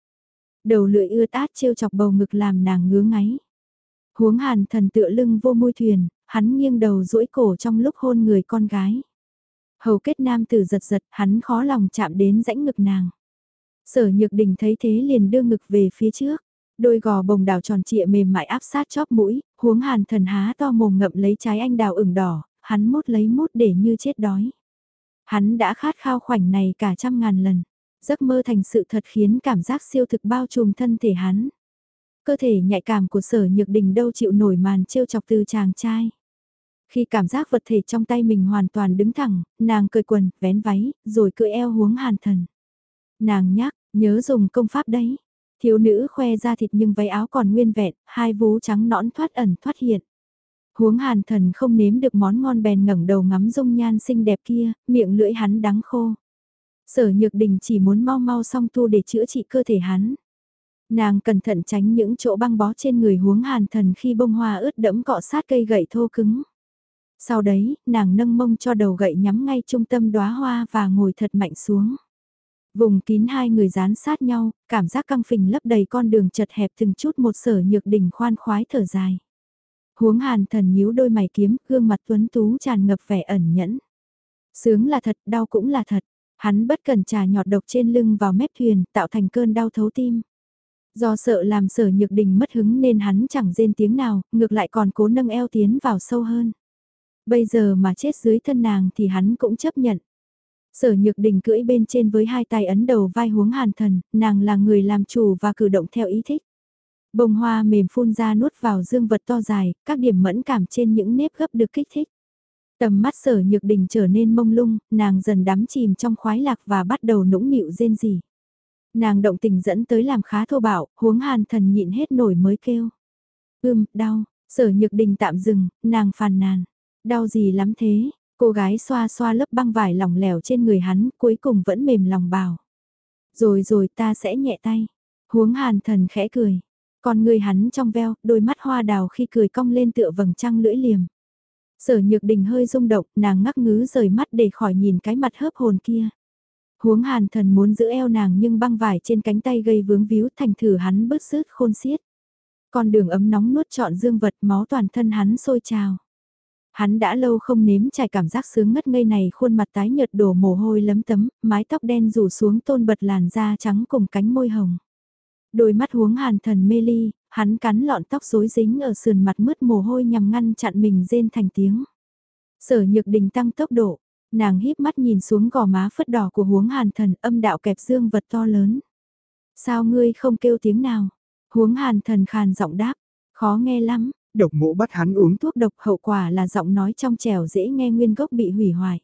Đầu lưỡi ưa át trêu chọc bầu ngực làm nàng ngứa ngáy. Huống hàn thần tựa lưng vô môi thuyền, hắn nghiêng đầu duỗi cổ trong lúc hôn người con gái. Hầu kết nam tử giật giật, hắn khó lòng chạm đến rãnh ngực nàng. Sở nhược đình thấy thế liền đưa ngực về phía trước. Đôi gò bồng đào tròn trịa mềm mại áp sát chóp mũi, huống hàn thần há to mồm ngậm lấy trái anh đào ửng đỏ, hắn mút lấy mút để như chết đói. Hắn đã khát khao khoảnh này cả trăm ngàn lần. Giấc mơ thành sự thật khiến cảm giác siêu thực bao trùm thân thể hắn. Cơ thể nhạy cảm của sở nhược đình đâu chịu nổi màn trêu chọc từ chàng trai. Khi cảm giác vật thể trong tay mình hoàn toàn đứng thẳng, nàng cởi quần, vén váy, rồi cưỡi eo huống hàn thần. Nàng nhắc, nhớ dùng công pháp đấy. Thiếu nữ khoe ra thịt nhưng váy áo còn nguyên vẹn, hai vú trắng nõn thoát ẩn thoát hiện. Huống hàn thần không nếm được món ngon bèn ngẩng đầu ngắm dung nhan xinh đẹp kia, miệng lưỡi hắn đắng khô. Sở nhược đình chỉ muốn mau mau xong tu để chữa trị cơ thể hắn. Nàng cẩn thận tránh những chỗ băng bó trên người huống hàn thần khi bông hoa ướt đẫm cọ sát cây gậy thô cứng. Sau đấy, nàng nâng mông cho đầu gậy nhắm ngay trung tâm đóa hoa và ngồi thật mạnh xuống. Vùng kín hai người dán sát nhau, cảm giác căng phình lấp đầy con đường chật hẹp từng chút một sở nhược đỉnh khoan khoái thở dài. Huống hàn thần nhíu đôi mày kiếm, gương mặt tuấn tú tràn ngập vẻ ẩn nhẫn. Sướng là thật, đau cũng là thật. Hắn bất cần trà nhọt độc trên lưng vào mép thuyền, tạo thành cơn đau thấu tim. Do sợ làm sở nhược đình mất hứng nên hắn chẳng rên tiếng nào, ngược lại còn cố nâng eo tiến vào sâu hơn. Bây giờ mà chết dưới thân nàng thì hắn cũng chấp nhận. Sở nhược đình cưỡi bên trên với hai tay ấn đầu vai huống hàn thần, nàng là người làm chủ và cử động theo ý thích. Bông hoa mềm phun ra nuốt vào dương vật to dài, các điểm mẫn cảm trên những nếp gấp được kích thích. Tầm mắt sở nhược đình trở nên mông lung, nàng dần đắm chìm trong khoái lạc và bắt đầu nũng nịu rên rỉ. Nàng động tình dẫn tới làm khá thô bạo, huống hàn thần nhịn hết nổi mới kêu. Ưm, đau, sở nhược đình tạm dừng, nàng phàn nàn. Đau gì lắm thế, cô gái xoa xoa lớp băng vải lỏng lẻo trên người hắn, cuối cùng vẫn mềm lòng bảo. Rồi rồi ta sẽ nhẹ tay. Huống hàn thần khẽ cười. Còn người hắn trong veo, đôi mắt hoa đào khi cười cong lên tựa vầng trăng lưỡi liềm. Sở nhược đình hơi rung động, nàng ngắc ngứ rời mắt để khỏi nhìn cái mặt hớp hồn kia. Huống hàn thần muốn giữ eo nàng nhưng băng vải trên cánh tay gây vướng víu thành thử hắn bớt rứt khôn xiết. Con đường ấm nóng nuốt trọn dương vật máu toàn thân hắn sôi trào. Hắn đã lâu không nếm trải cảm giác sướng ngất ngây này khuôn mặt tái nhợt đổ mồ hôi lấm tấm, mái tóc đen rủ xuống tôn bật làn da trắng cùng cánh môi hồng. Đôi mắt huống hàn thần mê ly, hắn cắn lọn tóc rối dính ở sườn mặt mướt mồ hôi nhằm ngăn chặn mình rên thành tiếng. Sở nhược đình tăng tốc độ, nàng híp mắt nhìn xuống gò má phất đỏ của huống hàn thần âm đạo kẹp dương vật to lớn. Sao ngươi không kêu tiếng nào? Huống hàn thần khàn giọng đáp, khó nghe lắm, Độc mũ bắt hắn uống thuốc độc hậu quả là giọng nói trong trèo dễ nghe nguyên gốc bị hủy hoại.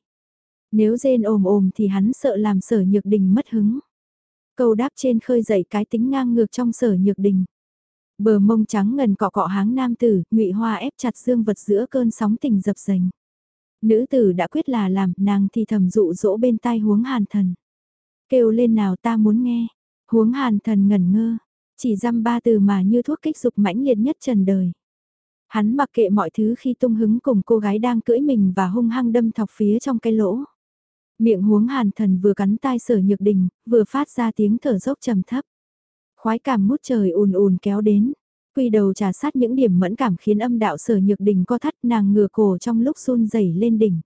Nếu rên ồm ồm thì hắn sợ làm sở nhược đình mất hứng. Câu đáp trên khơi dậy cái tính ngang ngược trong sở nhược đình. Bờ mông trắng ngần cọ cọ háng nam tử, ngụy hoa ép chặt dương vật giữa cơn sóng tình dập dềnh. Nữ tử đã quyết là làm, nàng thì thầm dụ dỗ bên tai huống hàn thần. Kêu lên nào ta muốn nghe. Huống hàn thần ngẩn ngơ, chỉ dăm ba từ mà như thuốc kích dục mãnh liệt nhất trần đời. Hắn mặc kệ mọi thứ khi tung hứng cùng cô gái đang cưỡi mình và hung hăng đâm thọc phía trong cái lỗ. Miệng huống hàn thần vừa cắn tai sở nhược đình, vừa phát ra tiếng thở dốc trầm thấp. Khoái cảm mút trời ùn ùn kéo đến. Quy đầu trà sát những điểm mẫn cảm khiến âm đạo sở nhược đình co thắt nàng ngửa cổ trong lúc run rẩy lên đỉnh.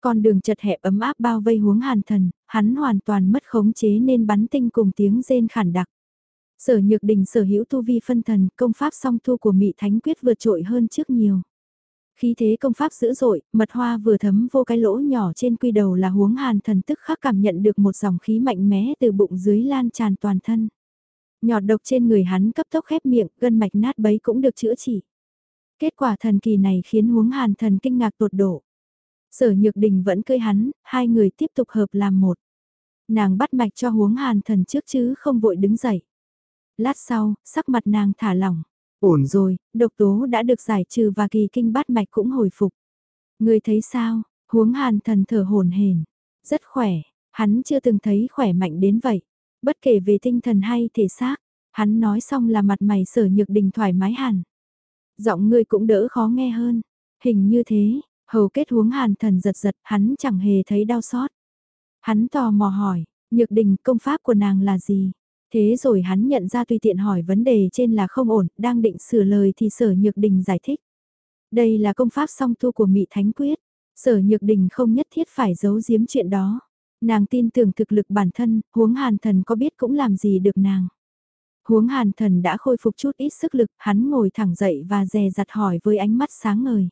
Con đường chật hẹp ấm áp bao vây huống hàn thần, hắn hoàn toàn mất khống chế nên bắn tinh cùng tiếng rên khản đặc. Sở Nhược Đình sở hữu tu vi phân thần, công pháp song thu của Mị Thánh Quyết vượt trội hơn trước nhiều. Khi thế công pháp dữ dội, mật hoa vừa thấm vô cái lỗ nhỏ trên quy đầu là huống hàn thần tức khắc cảm nhận được một dòng khí mạnh mẽ từ bụng dưới lan tràn toàn thân. Nhọt độc trên người hắn cấp tốc khép miệng, gân mạch nát bấy cũng được chữa trị. Kết quả thần kỳ này khiến huống hàn thần kinh ngạc tột độ. Sở Nhược Đình vẫn cười hắn, hai người tiếp tục hợp làm một. Nàng bắt mạch cho huống hàn thần trước chứ không vội đứng dậy. Lát sau, sắc mặt nàng thả lỏng. Ổn rồi, độc tố đã được giải trừ và kỳ kinh bát mạch cũng hồi phục. Người thấy sao, huống hàn thần thở hồn hển Rất khỏe, hắn chưa từng thấy khỏe mạnh đến vậy. Bất kể về tinh thần hay thể xác, hắn nói xong là mặt mày sở nhược đình thoải mái hẳn. Giọng người cũng đỡ khó nghe hơn. Hình như thế, hầu kết huống hàn thần giật giật, hắn chẳng hề thấy đau xót. Hắn tò mò hỏi, nhược đình công pháp của nàng là gì? Thế rồi hắn nhận ra tùy tiện hỏi vấn đề trên là không ổn, đang định sửa lời thì sở nhược đình giải thích. Đây là công pháp song tu của mỹ Thánh Quyết. Sở Nhược Đình không nhất thiết phải giấu giếm chuyện đó. Nàng tin tưởng thực lực bản thân, huống hàn thần có biết cũng làm gì được nàng. Huống hàn thần đã khôi phục chút ít sức lực, hắn ngồi thẳng dậy và dè dặt hỏi với ánh mắt sáng ngời.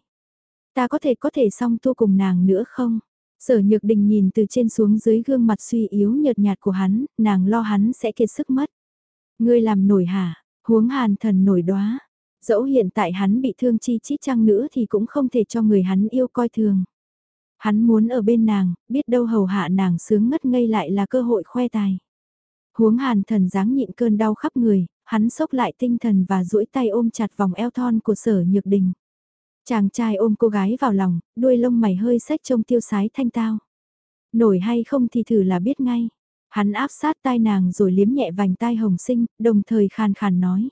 Ta có thể có thể song tu cùng nàng nữa không? Sở Nhược Đình nhìn từ trên xuống dưới gương mặt suy yếu nhợt nhạt của hắn, nàng lo hắn sẽ kiệt sức mất. Ngươi làm nổi hả? Huống hàn thần nổi đóa. Dẫu hiện tại hắn bị thương chi chít chăng nữa thì cũng không thể cho người hắn yêu coi thường. Hắn muốn ở bên nàng, biết đâu hầu hạ nàng sướng ngất ngây lại là cơ hội khoe tài. Huống hàn thần dáng nhịn cơn đau khắp người, hắn sốc lại tinh thần và duỗi tay ôm chặt vòng eo thon của sở nhược đình. Chàng trai ôm cô gái vào lòng, đuôi lông mày hơi sách trông tiêu sái thanh tao. Nổi hay không thì thử là biết ngay. Hắn áp sát tai nàng rồi liếm nhẹ vành tai hồng sinh, đồng thời khàn khàn nói.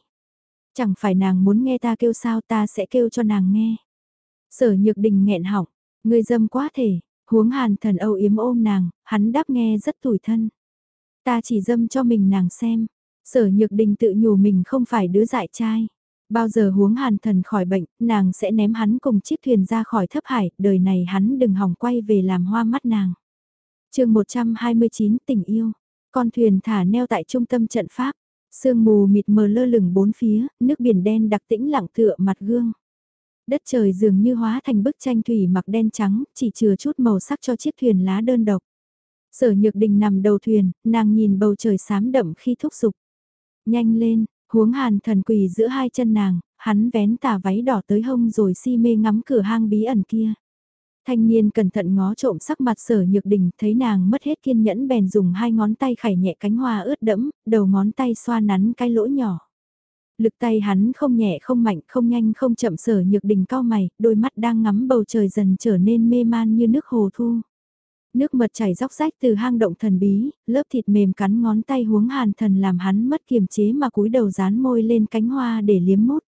Chẳng phải nàng muốn nghe ta kêu sao ta sẽ kêu cho nàng nghe. Sở nhược đình nghẹn họng, ngươi dâm quá thể, huống hàn thần âu yếm ôm nàng, hắn đáp nghe rất tủi thân. Ta chỉ dâm cho mình nàng xem, sở nhược đình tự nhủ mình không phải đứa dại trai. Bao giờ huống hàn thần khỏi bệnh, nàng sẽ ném hắn cùng chiếc thuyền ra khỏi thấp hải, đời này hắn đừng hỏng quay về làm hoa mắt nàng. chương 129 tình yêu, con thuyền thả neo tại trung tâm trận pháp, sương mù mịt mờ lơ lửng bốn phía, nước biển đen đặc tĩnh lặng tựa mặt gương. Đất trời dường như hóa thành bức tranh thủy mặc đen trắng, chỉ chừa chút màu sắc cho chiếc thuyền lá đơn độc. Sở nhược đình nằm đầu thuyền, nàng nhìn bầu trời xám đậm khi thúc giục. Nhanh lên, huống hàn thần quỳ giữa hai chân nàng, hắn vén tà váy đỏ tới hông rồi si mê ngắm cửa hang bí ẩn kia. Thanh niên cẩn thận ngó trộm sắc mặt sở nhược đình, thấy nàng mất hết kiên nhẫn bèn dùng hai ngón tay khải nhẹ cánh hoa ướt đẫm, đầu ngón tay xoa nắn cái lỗ nhỏ. Lực tay hắn không nhẹ không mạnh không nhanh không chậm sở nhược đình cao mày, đôi mắt đang ngắm bầu trời dần trở nên mê man như nước hồ thu. Nước mật chảy róc rách từ hang động thần bí, lớp thịt mềm cắn ngón tay huống hàn thần làm hắn mất kiềm chế mà cúi đầu dán môi lên cánh hoa để liếm mút.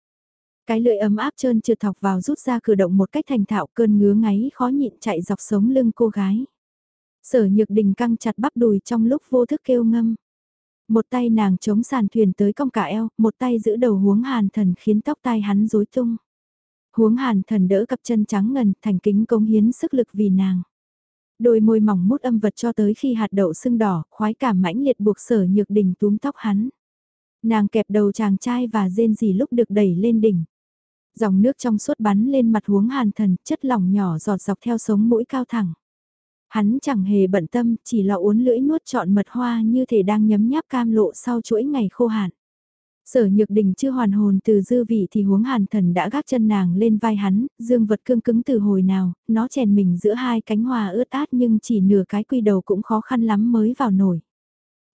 Cái lưỡi ấm áp trơn trượt thọc vào rút ra cử động một cách thành thạo cơn ngứa ngáy khó nhịn chạy dọc sống lưng cô gái. Sở nhược đình căng chặt bắp đùi trong lúc vô thức kêu ngâm. Một tay nàng chống sàn thuyền tới cong cả eo, một tay giữ đầu huống hàn thần khiến tóc tai hắn rối tung. Huống hàn thần đỡ cặp chân trắng ngần thành kính cống hiến sức lực vì nàng. Đôi môi mỏng mút âm vật cho tới khi hạt đậu sưng đỏ, khoái cảm mãnh liệt buộc sở nhược đình túm tóc hắn. Nàng kẹp đầu chàng trai và rên gì lúc được đẩy lên đỉnh. Dòng nước trong suốt bắn lên mặt huống hàn thần, chất lỏng nhỏ giọt dọc theo sống mũi cao thẳng. Hắn chẳng hề bận tâm, chỉ là uốn lưỡi nuốt trọn mật hoa như thể đang nhấm nháp cam lộ sau chuỗi ngày khô hạn. Sở nhược đình chưa hoàn hồn từ dư vị thì huống hàn thần đã gác chân nàng lên vai hắn, dương vật cương cứng từ hồi nào, nó chèn mình giữa hai cánh hoa ướt át nhưng chỉ nửa cái quy đầu cũng khó khăn lắm mới vào nổi.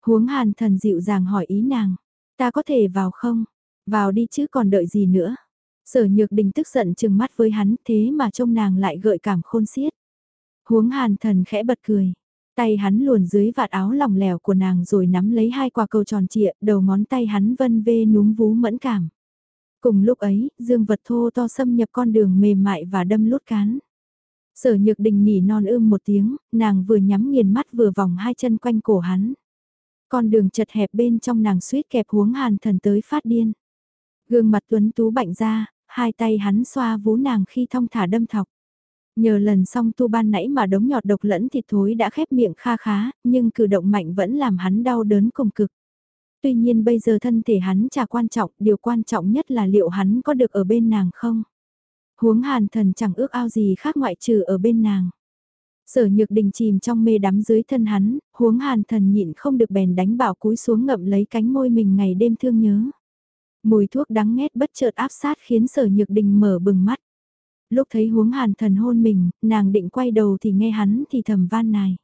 Huống hàn thần dịu dàng hỏi ý nàng, ta có thể vào không? Vào đi chứ còn đợi gì nữa? Sở nhược đình tức giận chừng mắt với hắn thế mà trông nàng lại gợi cảm khôn xiết. Huống hàn thần khẽ bật cười. Tay hắn luồn dưới vạt áo lỏng lẻo của nàng rồi nắm lấy hai quả cầu tròn trịa, đầu ngón tay hắn vân vê núm vú mẫn cảm. Cùng lúc ấy, dương vật thô to xâm nhập con đường mềm mại và đâm lút cán. Sở nhược đình nỉ non ưm một tiếng, nàng vừa nhắm nghiền mắt vừa vòng hai chân quanh cổ hắn. Con đường chật hẹp bên trong nàng suýt kẹp huống hàn thần tới phát điên. Gương mặt tuấn tú bạnh ra, hai tay hắn xoa vú nàng khi thong thả đâm thọc. Nhờ lần xong tu ban nãy mà đống nhọt độc lẫn thịt thối đã khép miệng kha khá, nhưng cử động mạnh vẫn làm hắn đau đớn cùng cực. Tuy nhiên bây giờ thân thể hắn chả quan trọng, điều quan trọng nhất là liệu hắn có được ở bên nàng không? Huống hàn thần chẳng ước ao gì khác ngoại trừ ở bên nàng. Sở nhược đình chìm trong mê đắm dưới thân hắn, huống hàn thần nhịn không được bèn đánh bảo cúi xuống ngậm lấy cánh môi mình ngày đêm thương nhớ. Mùi thuốc đắng nghét bất chợt áp sát khiến sở nhược đình mở bừng mắt. Lúc thấy huống hàn thần hôn mình, nàng định quay đầu thì nghe hắn thì thầm van nài.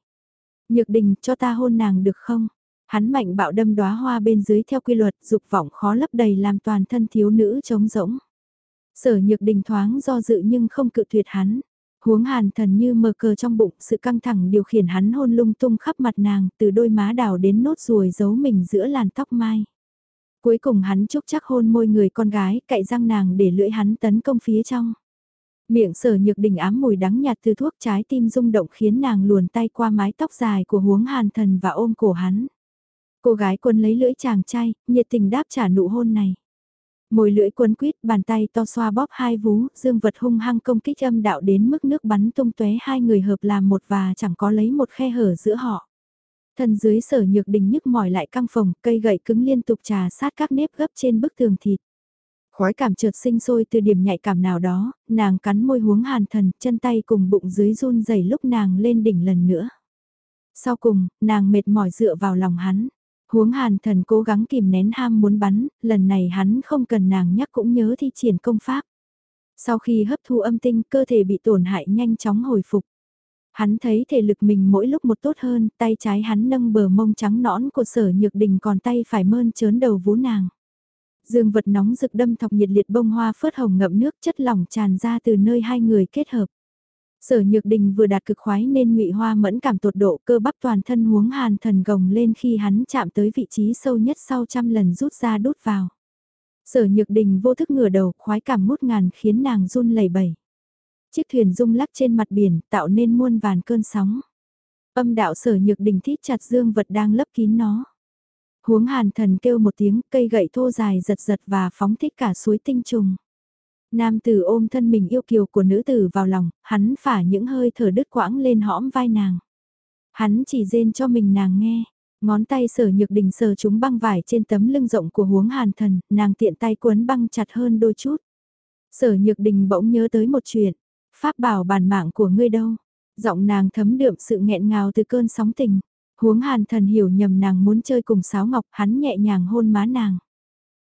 Nhược đình cho ta hôn nàng được không? Hắn mạnh bạo đâm đóa hoa bên dưới theo quy luật, dục vọng khó lấp đầy làm toàn thân thiếu nữ trống rỗng. Sở nhược đình thoáng do dự nhưng không cự tuyệt hắn. Huống hàn thần như mờ cờ trong bụng, sự căng thẳng điều khiển hắn hôn lung tung khắp mặt nàng, từ đôi má đào đến nốt ruồi giấu mình giữa làn tóc mai. Cuối cùng hắn chúc chắc hôn môi người con gái, cậy răng nàng để lưỡi hắn tấn công phía trong. Miệng sở nhược đình ám mùi đắng nhạt từ thuốc trái tim rung động khiến nàng luồn tay qua mái tóc dài của huống hàn thần và ôm cổ hắn. Cô gái quân lấy lưỡi chàng trai, nhiệt tình đáp trả nụ hôn này. Môi lưỡi quân quýt, bàn tay to xoa bóp hai vú, dương vật hung hăng công kích âm đạo đến mức nước bắn tung tóe hai người hợp làm một và chẳng có lấy một khe hở giữa họ. Thân dưới sở nhược đình nhức mỏi lại căng phồng, cây gậy cứng liên tục trà sát các nếp gấp trên bức tường thịt. Khói cảm chợt sinh sôi từ điểm nhạy cảm nào đó, nàng cắn môi huống hàn thần, chân tay cùng bụng dưới run rẩy lúc nàng lên đỉnh lần nữa. Sau cùng, nàng mệt mỏi dựa vào lòng hắn. Huống hàn thần cố gắng kìm nén ham muốn bắn, lần này hắn không cần nàng nhắc cũng nhớ thi triển công pháp. Sau khi hấp thu âm tinh, cơ thể bị tổn hại nhanh chóng hồi phục. Hắn thấy thể lực mình mỗi lúc một tốt hơn, tay trái hắn nâng bờ mông trắng nõn của sở nhược đình còn tay phải mơn trớn đầu vú nàng. Dương vật nóng rực đâm thọc nhiệt liệt bông hoa phớt hồng ngậm nước chất lỏng tràn ra từ nơi hai người kết hợp. Sở Nhược Đình vừa đạt cực khoái nên Ngụy Hoa mẫn cảm tột độ cơ bắp toàn thân huống hàn thần gồng lên khi hắn chạm tới vị trí sâu nhất sau trăm lần rút ra đút vào. Sở Nhược Đình vô thức ngửa đầu, khoái cảm mút ngàn khiến nàng run lẩy bẩy. Chiếc thuyền rung lắc trên mặt biển, tạo nên muôn vàn cơn sóng. Âm đạo Sở Nhược Đình thít chặt dương vật đang lấp kín nó. Huống hàn thần kêu một tiếng, cây gậy thô dài giật giật và phóng thích cả suối tinh trùng. Nam tử ôm thân mình yêu kiều của nữ tử vào lòng, hắn phả những hơi thở đứt quãng lên hõm vai nàng. Hắn chỉ rên cho mình nàng nghe, ngón tay sở nhược đình sờ chúng băng vải trên tấm lưng rộng của huống hàn thần, nàng tiện tay cuốn băng chặt hơn đôi chút. Sở nhược đình bỗng nhớ tới một chuyện, pháp bảo bản mạng của ngươi đâu, giọng nàng thấm đượm sự nghẹn ngào từ cơn sóng tình. Huống hàn thần hiểu nhầm nàng muốn chơi cùng sáo ngọc, hắn nhẹ nhàng hôn má nàng.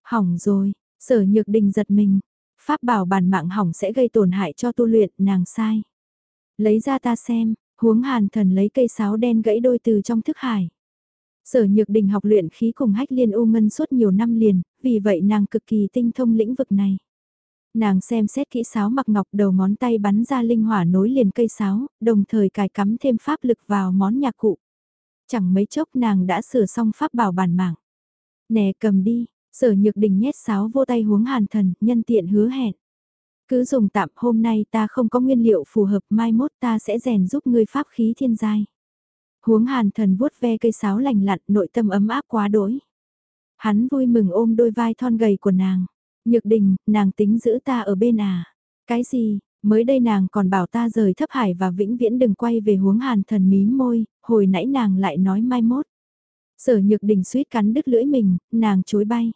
Hỏng rồi, sở nhược đình giật mình, pháp bảo bản mạng hỏng sẽ gây tổn hại cho tu luyện, nàng sai. Lấy ra ta xem, huống hàn thần lấy cây sáo đen gãy đôi từ trong thức hải. Sở Nhược Đình học luyện khí cùng hách liên u ngân suốt nhiều năm liền, vì vậy nàng cực kỳ tinh thông lĩnh vực này. Nàng xem xét kỹ sáo mặc ngọc đầu ngón tay bắn ra linh hỏa nối liền cây sáo, đồng thời cài cắm thêm pháp lực vào món nhạc cụ. Chẳng mấy chốc nàng đã sửa xong pháp bảo bản mạng. Nè cầm đi, Sở nhược đình nhét sáo vô tay huống hàn thần, nhân tiện hứa hẹn. Cứ dùng tạm hôm nay ta không có nguyên liệu phù hợp mai mốt ta sẽ rèn giúp ngươi pháp khí thiên giai. Huống hàn thần vuốt ve cây sáo lành lặn nội tâm ấm áp quá đỗi. Hắn vui mừng ôm đôi vai thon gầy của nàng. Nhược đình, nàng tính giữ ta ở bên à. Cái gì, mới đây nàng còn bảo ta rời thấp hải và vĩnh viễn đừng quay về huống hàn thần mí môi, hồi nãy nàng lại nói mai mốt. Sở nhược đình suýt cắn đứt lưỡi mình, nàng chối bay.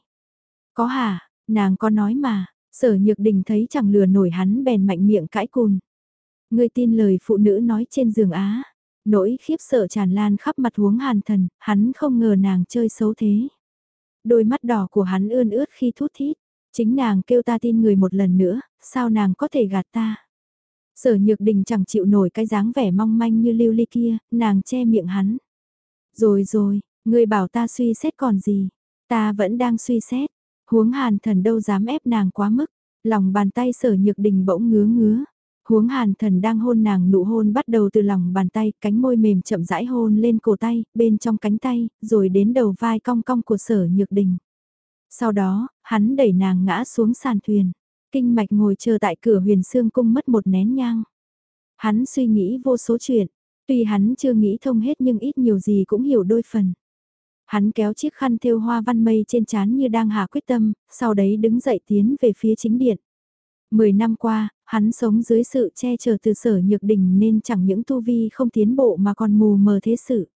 Có hả, nàng có nói mà, sở nhược đình thấy chẳng lừa nổi hắn bèn mạnh miệng cãi cùn. Người tin lời phụ nữ nói trên giường Á. Nỗi khiếp sợ tràn lan khắp mặt huống hàn thần, hắn không ngờ nàng chơi xấu thế. Đôi mắt đỏ của hắn ươn ướt khi thút thít. Chính nàng kêu ta tin người một lần nữa, sao nàng có thể gạt ta? Sở nhược đình chẳng chịu nổi cái dáng vẻ mong manh như lưu ly kia, nàng che miệng hắn. Rồi rồi, người bảo ta suy xét còn gì? Ta vẫn đang suy xét, Huống hàn thần đâu dám ép nàng quá mức, lòng bàn tay sở nhược đình bỗng ngứa ngứa. Huống hàn thần đang hôn nàng nụ hôn bắt đầu từ lòng bàn tay, cánh môi mềm chậm rãi hôn lên cổ tay, bên trong cánh tay, rồi đến đầu vai cong cong của sở nhược đình. Sau đó, hắn đẩy nàng ngã xuống sàn thuyền. Kinh mạch ngồi chờ tại cửa huyền xương cung mất một nén nhang. Hắn suy nghĩ vô số chuyện, tuy hắn chưa nghĩ thông hết nhưng ít nhiều gì cũng hiểu đôi phần. Hắn kéo chiếc khăn thêu hoa văn mây trên trán như đang hạ quyết tâm, sau đấy đứng dậy tiến về phía chính điện. Mười năm qua, hắn sống dưới sự che chở từ sở nhược đình nên chẳng những tu vi không tiến bộ mà còn mù mờ thế sự.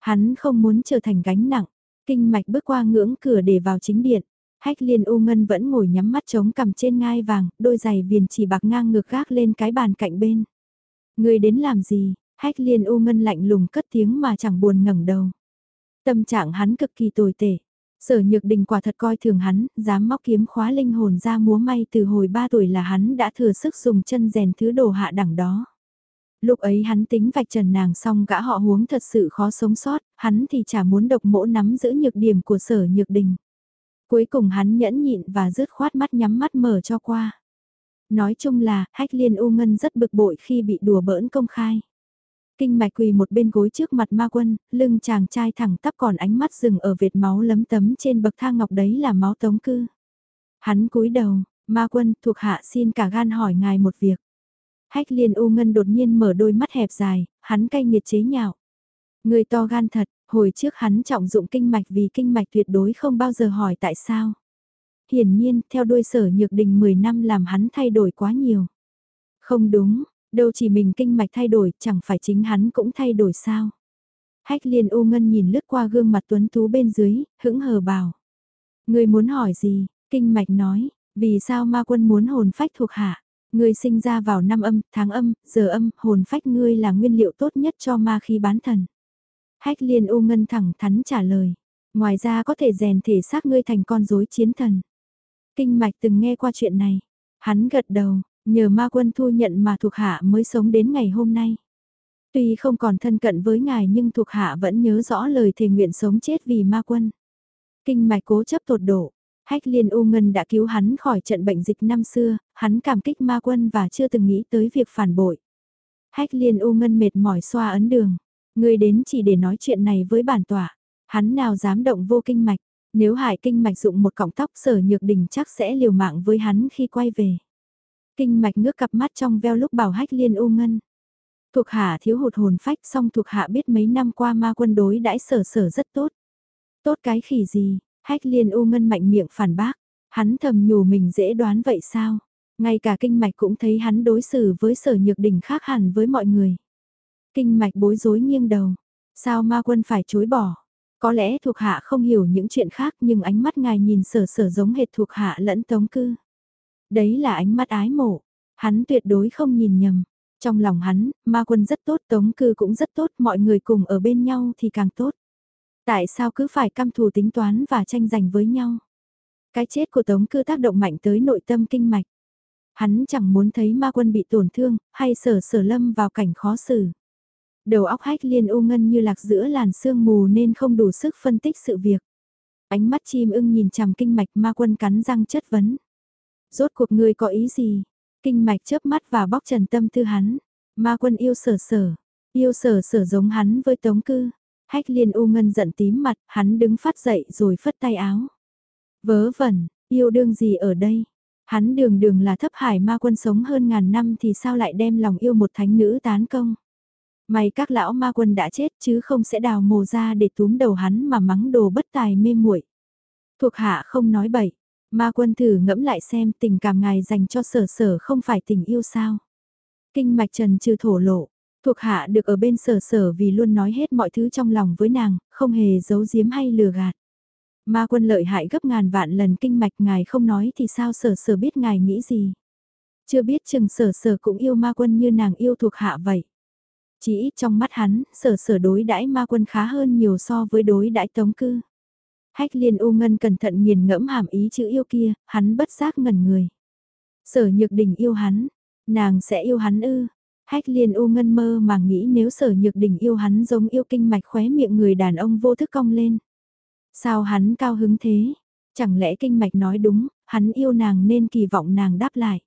Hắn không muốn trở thành gánh nặng, kinh mạch bước qua ngưỡng cửa để vào chính điện. Hách liên u ngân vẫn ngồi nhắm mắt trống cầm trên ngai vàng, đôi giày viền chỉ bạc ngang ngược gác lên cái bàn cạnh bên. Người đến làm gì? Hách liên u ngân lạnh lùng cất tiếng mà chẳng buồn ngẩng đầu. Tâm trạng hắn cực kỳ tồi tệ. Sở nhược đình quả thật coi thường hắn, dám móc kiếm khóa linh hồn ra múa may từ hồi 3 tuổi là hắn đã thừa sức dùng chân rèn thứ đồ hạ đẳng đó. Lúc ấy hắn tính vạch trần nàng xong gã họ huống thật sự khó sống sót, hắn thì chả muốn độc mỗ nắm giữ nhược điểm của sở nhược đình. Cuối cùng hắn nhẫn nhịn và rứt khoát mắt nhắm mắt mở cho qua. Nói chung là, hách liên u ngân rất bực bội khi bị đùa bỡn công khai. Kinh mạch quỳ một bên gối trước mặt ma quân, lưng chàng trai thẳng tắp còn ánh mắt dừng ở vệt máu lấm tấm trên bậc thang ngọc đấy là máu tống cư. Hắn cúi đầu, ma quân thuộc hạ xin cả gan hỏi ngài một việc. Hách liên u ngân đột nhiên mở đôi mắt hẹp dài, hắn cay nghiệt chế nhạo. Người to gan thật, Hồi trước hắn trọng dụng kinh mạch vì kinh mạch tuyệt đối không bao giờ hỏi tại sao. Hiển nhiên, theo đuôi sở nhược đình 10 năm làm hắn thay đổi quá nhiều. Không đúng, đâu chỉ mình kinh mạch thay đổi, chẳng phải chính hắn cũng thay đổi sao. Hách liên u ngân nhìn lướt qua gương mặt tuấn tú bên dưới, hững hờ bảo. Người muốn hỏi gì, kinh mạch nói, vì sao ma quân muốn hồn phách thuộc hạ. Ngươi sinh ra vào năm âm, tháng âm, giờ âm, hồn phách ngươi là nguyên liệu tốt nhất cho ma khí bán thần. Hách liên u ngân thẳng thắn trả lời. Ngoài ra có thể rèn thể xác ngươi thành con rối chiến thần. Kinh mạch từng nghe qua chuyện này. Hắn gật đầu, nhờ ma quân thu nhận mà thuộc hạ mới sống đến ngày hôm nay. Tuy không còn thân cận với ngài nhưng thuộc hạ vẫn nhớ rõ lời thề nguyện sống chết vì ma quân. Kinh mạch cố chấp tột độ, Hách liên u ngân đã cứu hắn khỏi trận bệnh dịch năm xưa, hắn cảm kích ma quân và chưa từng nghĩ tới việc phản bội. Hách liên u ngân mệt mỏi xoa ấn đường. Người đến chỉ để nói chuyện này với bản tỏa. Hắn nào dám động vô kinh mạch. Nếu hại kinh mạch dụng một cọng tóc sở nhược đình chắc sẽ liều mạng với hắn khi quay về. Kinh mạch ngước cặp mắt trong veo lúc bảo hách liên u ngân. Thuộc hạ thiếu hụt hồn phách song thuộc hạ biết mấy năm qua ma quân đối đãi sở sở rất tốt. Tốt cái khỉ gì, Hách liên u ngân mạnh miệng phản bác, hắn thầm nhủ mình dễ đoán vậy sao? Ngay cả kinh mạch cũng thấy hắn đối xử với sở nhược đỉnh khác hẳn với mọi người. Kinh mạch bối rối nghiêng đầu, sao ma quân phải chối bỏ? Có lẽ thuộc hạ không hiểu những chuyện khác nhưng ánh mắt ngài nhìn sở sở giống hệt thuộc hạ lẫn tống cư. Đấy là ánh mắt ái mộ, hắn tuyệt đối không nhìn nhầm. Trong lòng hắn, ma quân rất tốt, tống cư cũng rất tốt, mọi người cùng ở bên nhau thì càng tốt. Tại sao cứ phải căm thù tính toán và tranh giành với nhau? Cái chết của Tống cư tác động mạnh tới nội tâm kinh mạch. Hắn chẳng muốn thấy ma quân bị tổn thương, hay sở sở lâm vào cảnh khó xử. Đầu óc hách liên u ngân như lạc giữa làn sương mù nên không đủ sức phân tích sự việc. Ánh mắt chim ưng nhìn chằm kinh mạch ma quân cắn răng chất vấn. Rốt cuộc người có ý gì? Kinh mạch chớp mắt và bóc trần tâm tư hắn. Ma quân yêu sở sở. Yêu sở sở giống hắn với tống cư. Hách liên u ngân giận tím mặt, hắn đứng phát dậy rồi phất tay áo. Vớ vẩn, yêu đương gì ở đây? Hắn đường đường là thấp hải ma quân sống hơn ngàn năm thì sao lại đem lòng yêu một thánh nữ tán công? May các lão ma quân đã chết chứ không sẽ đào mồ ra để túm đầu hắn mà mắng đồ bất tài mê muội. Thuộc hạ không nói bậy, ma quân thử ngẫm lại xem tình cảm ngài dành cho sở sở không phải tình yêu sao. Kinh mạch trần trừ thổ lộ, Thuộc hạ được ở bên sở sở vì luôn nói hết mọi thứ trong lòng với nàng, không hề giấu giếm hay lừa gạt. Ma quân lợi hại gấp ngàn vạn lần kinh mạch ngài không nói thì sao sở sở biết ngài nghĩ gì. Chưa biết chừng sở sở cũng yêu ma quân như nàng yêu thuộc hạ vậy. Chỉ ít trong mắt hắn, sở sở đối đãi ma quân khá hơn nhiều so với đối đãi tống cư. Hách liên u ngân cẩn thận nghiền ngẫm hàm ý chữ yêu kia, hắn bất giác ngẩn người. Sở nhược đình yêu hắn, nàng sẽ yêu hắn ư, Hách liên u ngân mơ mà nghĩ nếu sở nhược đỉnh yêu hắn giống yêu kinh mạch khóe miệng người đàn ông vô thức cong lên. Sao hắn cao hứng thế? Chẳng lẽ kinh mạch nói đúng, hắn yêu nàng nên kỳ vọng nàng đáp lại.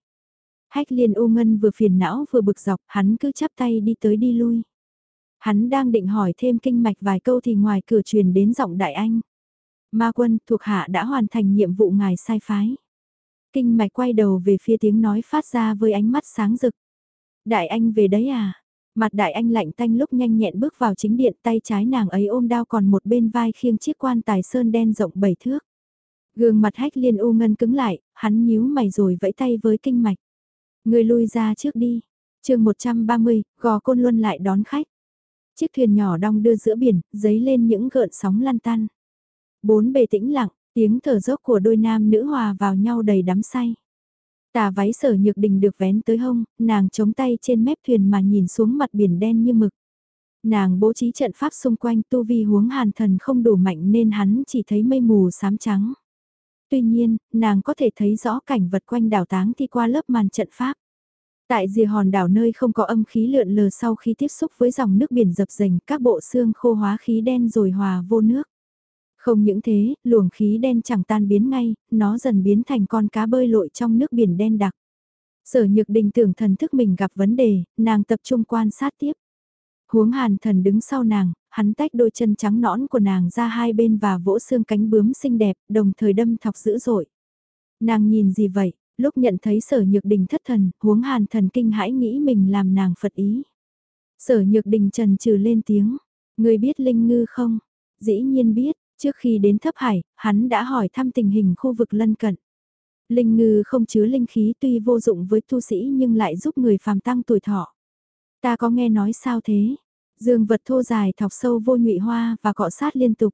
Hách liên u ngân vừa phiền não vừa bực dọc, hắn cứ chắp tay đi tới đi lui. Hắn đang định hỏi thêm kinh mạch vài câu thì ngoài cửa truyền đến giọng đại anh. Ma quân thuộc hạ đã hoàn thành nhiệm vụ ngài sai phái. Kinh mạch quay đầu về phía tiếng nói phát ra với ánh mắt sáng rực. Đại anh về đấy à? Mặt đại anh lạnh tanh lúc nhanh nhẹn bước vào chính điện tay trái nàng ấy ôm đao còn một bên vai khiêng chiếc quan tài sơn đen rộng bảy thước. Gương mặt hách liên u ngân cứng lại, hắn nhíu mày rồi vẫy tay với kinh mạch. Người lui ra trước đi. chương 130, gò côn luân lại đón khách. Chiếc thuyền nhỏ đong đưa giữa biển, dấy lên những gợn sóng lan tan. Bốn bề tĩnh lặng, tiếng thở dốc của đôi nam nữ hòa vào nhau đầy đắm say. Tà váy sở nhược đình được vén tới hông, nàng chống tay trên mép thuyền mà nhìn xuống mặt biển đen như mực. Nàng bố trí trận pháp xung quanh tu vi huống hàn thần không đủ mạnh nên hắn chỉ thấy mây mù xám trắng. Tuy nhiên, nàng có thể thấy rõ cảnh vật quanh đảo táng thi qua lớp màn trận pháp. Tại rìa hòn đảo nơi không có âm khí lượn lờ sau khi tiếp xúc với dòng nước biển dập dềnh các bộ xương khô hóa khí đen rồi hòa vô nước. Không những thế, luồng khí đen chẳng tan biến ngay, nó dần biến thành con cá bơi lội trong nước biển đen đặc. Sở nhược đình tưởng thần thức mình gặp vấn đề, nàng tập trung quan sát tiếp. Huống hàn thần đứng sau nàng, hắn tách đôi chân trắng nõn của nàng ra hai bên và vỗ xương cánh bướm xinh đẹp, đồng thời đâm thọc dữ dội. Nàng nhìn gì vậy, lúc nhận thấy sở nhược đình thất thần, huống hàn thần kinh hãi nghĩ mình làm nàng phật ý. Sở nhược đình trần trừ lên tiếng, người biết linh ngư không? Dĩ nhiên biết, trước khi đến thấp hải, hắn đã hỏi thăm tình hình khu vực lân cận. Linh ngư không chứa linh khí tuy vô dụng với tu sĩ nhưng lại giúp người phàm tăng tuổi thọ. Ta có nghe nói sao thế? Dương vật thô dài thọc sâu vô nhụy hoa và cọ sát liên tục.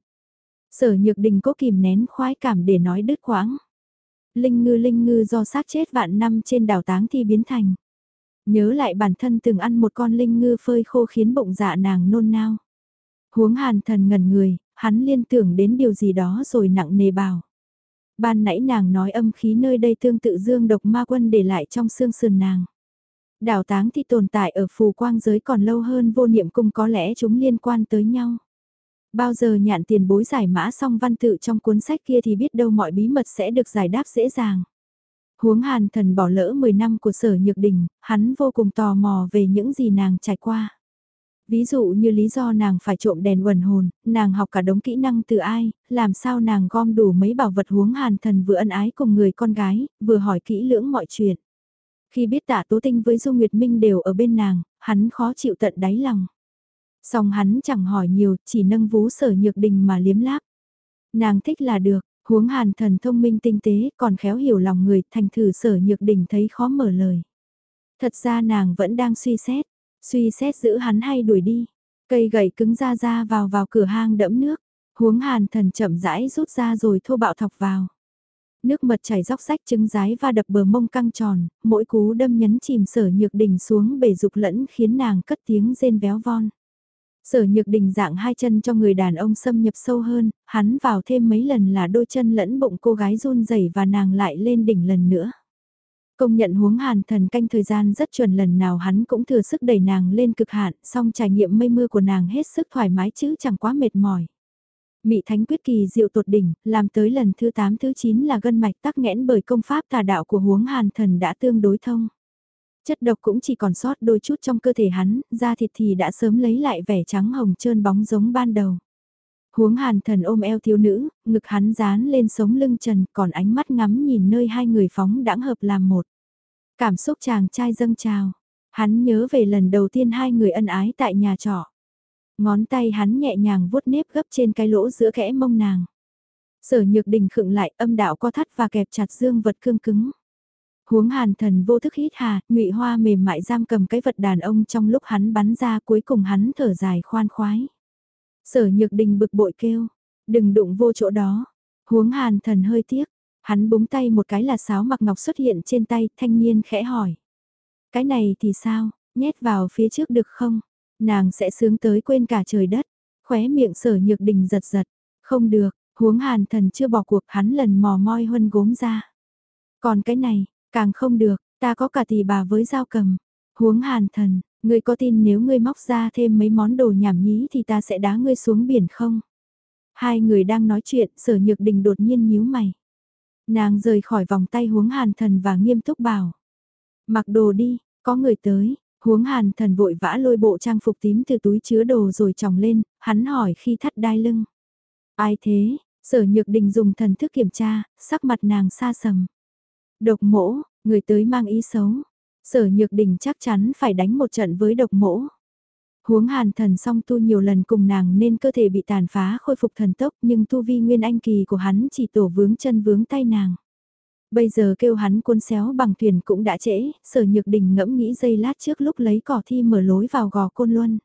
Sở nhược đình cố kìm nén khoái cảm để nói đứt quãng. Linh ngư linh ngư do sát chết vạn năm trên đảo táng thì biến thành. Nhớ lại bản thân từng ăn một con linh ngư phơi khô khiến bụng dạ nàng nôn nao. Huống hàn thần ngẩn người, hắn liên tưởng đến điều gì đó rồi nặng nề bảo. Ban nãy nàng nói âm khí nơi đây tương tự dương độc ma quân để lại trong xương sườn nàng. Đảo táng thì tồn tại ở phù quang giới còn lâu hơn vô niệm cung có lẽ chúng liên quan tới nhau. Bao giờ nhạn tiền bối giải mã xong văn tự trong cuốn sách kia thì biết đâu mọi bí mật sẽ được giải đáp dễ dàng. Huống hàn thần bỏ lỡ 10 năm của sở nhược đình, hắn vô cùng tò mò về những gì nàng trải qua. Ví dụ như lý do nàng phải trộm đèn quần hồn, nàng học cả đống kỹ năng từ ai, làm sao nàng gom đủ mấy bảo vật huống hàn thần vừa ân ái cùng người con gái, vừa hỏi kỹ lưỡng mọi chuyện. Khi biết tạ Tố Tinh với Du Nguyệt Minh đều ở bên nàng, hắn khó chịu tận đáy lòng. Song hắn chẳng hỏi nhiều, chỉ nâng vú sở nhược đình mà liếm láp. Nàng thích là được, huống hàn thần thông minh tinh tế còn khéo hiểu lòng người thành thử sở nhược đình thấy khó mở lời. Thật ra nàng vẫn đang suy xét, suy xét giữ hắn hay đuổi đi. Cây gậy cứng ra ra vào vào cửa hang đẫm nước, huống hàn thần chậm rãi rút ra rồi thô bạo thọc vào. Nước mật chảy róc rách trứng rái và đập bờ mông căng tròn, mỗi cú đâm nhấn chìm sở nhược đình xuống bể dục lẫn khiến nàng cất tiếng rên véo von. Sở nhược đình dạng hai chân cho người đàn ông xâm nhập sâu hơn, hắn vào thêm mấy lần là đôi chân lẫn bụng cô gái run rẩy và nàng lại lên đỉnh lần nữa. Công nhận huống hàn thần canh thời gian rất chuẩn lần nào hắn cũng thừa sức đẩy nàng lên cực hạn, song trải nghiệm mây mưa của nàng hết sức thoải mái chứ chẳng quá mệt mỏi. Mị thánh quyết kỳ diệu tột đỉnh, làm tới lần thứ 8 thứ 9 là gân mạch tắc nghẽn bởi công pháp tà đạo của huống hàn thần đã tương đối thông. Chất độc cũng chỉ còn sót đôi chút trong cơ thể hắn, da thịt thì đã sớm lấy lại vẻ trắng hồng trơn bóng giống ban đầu. Huống hàn thần ôm eo thiếu nữ, ngực hắn dán lên sống lưng trần, còn ánh mắt ngắm nhìn nơi hai người phóng đãng hợp làm một. Cảm xúc chàng trai dâng trào. Hắn nhớ về lần đầu tiên hai người ân ái tại nhà trọ. Ngón tay hắn nhẹ nhàng vuốt nếp gấp trên cái lỗ giữa kẽ mông nàng. Sở nhược đình khựng lại âm đạo co thắt và kẹp chặt dương vật cương cứng. Huống hàn thần vô thức hít hà, ngụy hoa mềm mại giam cầm cái vật đàn ông trong lúc hắn bắn ra cuối cùng hắn thở dài khoan khoái. Sở nhược đình bực bội kêu, đừng đụng vô chỗ đó. Huống hàn thần hơi tiếc, hắn búng tay một cái là sáo mặc ngọc xuất hiện trên tay, thanh niên khẽ hỏi. Cái này thì sao, nhét vào phía trước được không? Nàng sẽ sướng tới quên cả trời đất. Khóe miệng sở nhược đình giật giật. Không được, huống hàn thần chưa bỏ cuộc hắn lần mò moi huân gốm ra. Còn cái này, càng không được, ta có cả tỷ bà với dao cầm. Huống hàn thần, ngươi có tin nếu ngươi móc ra thêm mấy món đồ nhảm nhí thì ta sẽ đá ngươi xuống biển không? Hai người đang nói chuyện, sở nhược đình đột nhiên nhíu mày. Nàng rời khỏi vòng tay huống hàn thần và nghiêm túc bảo. Mặc đồ đi, có người tới, Huống hàn thần vội vã lôi bộ trang phục tím từ túi chứa đồ rồi tròng lên, hắn hỏi khi thắt đai lưng. Ai thế? Sở nhược đình dùng thần thức kiểm tra, sắc mặt nàng xa sầm. Độc mỗ, người tới mang ý xấu. Sở nhược đình chắc chắn phải đánh một trận với độc mỗ. Huống hàn thần song tu nhiều lần cùng nàng nên cơ thể bị tàn phá khôi phục thần tốc nhưng tu vi nguyên anh kỳ của hắn chỉ tổ vướng chân vướng tay nàng. Bây giờ kêu hắn cuốn xéo bằng thuyền cũng đã trễ, sở nhược đình ngẫm nghĩ giây lát trước lúc lấy cỏ thi mở lối vào gò côn luân.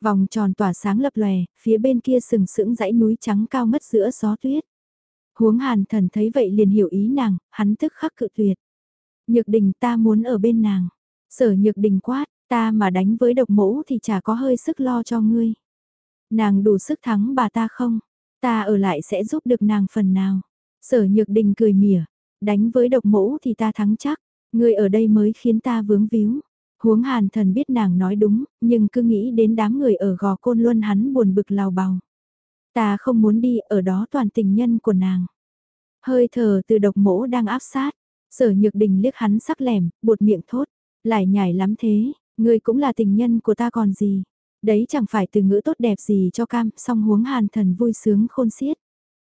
Vòng tròn tỏa sáng lập lòe, phía bên kia sừng sững dãy núi trắng cao mất giữa gió tuyết. Huống hàn thần thấy vậy liền hiểu ý nàng, hắn tức khắc cự tuyệt. Nhược đình ta muốn ở bên nàng. Sở nhược đình quát, ta mà đánh với độc mẫu thì chả có hơi sức lo cho ngươi. Nàng đủ sức thắng bà ta không? Ta ở lại sẽ giúp được nàng phần nào. Sở nhược đình cười mỉa, Đánh với độc mẫu thì ta thắng chắc, Ngươi ở đây mới khiến ta vướng víu. Huống hàn thần biết nàng nói đúng, nhưng cứ nghĩ đến đám người ở gò côn luôn hắn buồn bực lào bào. Ta không muốn đi ở đó toàn tình nhân của nàng. Hơi thở từ độc mẫu đang áp sát, sở nhược đình liếc hắn sắc lẻm, buột miệng thốt, lại nhảy lắm thế, ngươi cũng là tình nhân của ta còn gì. Đấy chẳng phải từ ngữ tốt đẹp gì cho cam, song huống hàn thần vui sướng khôn xiết.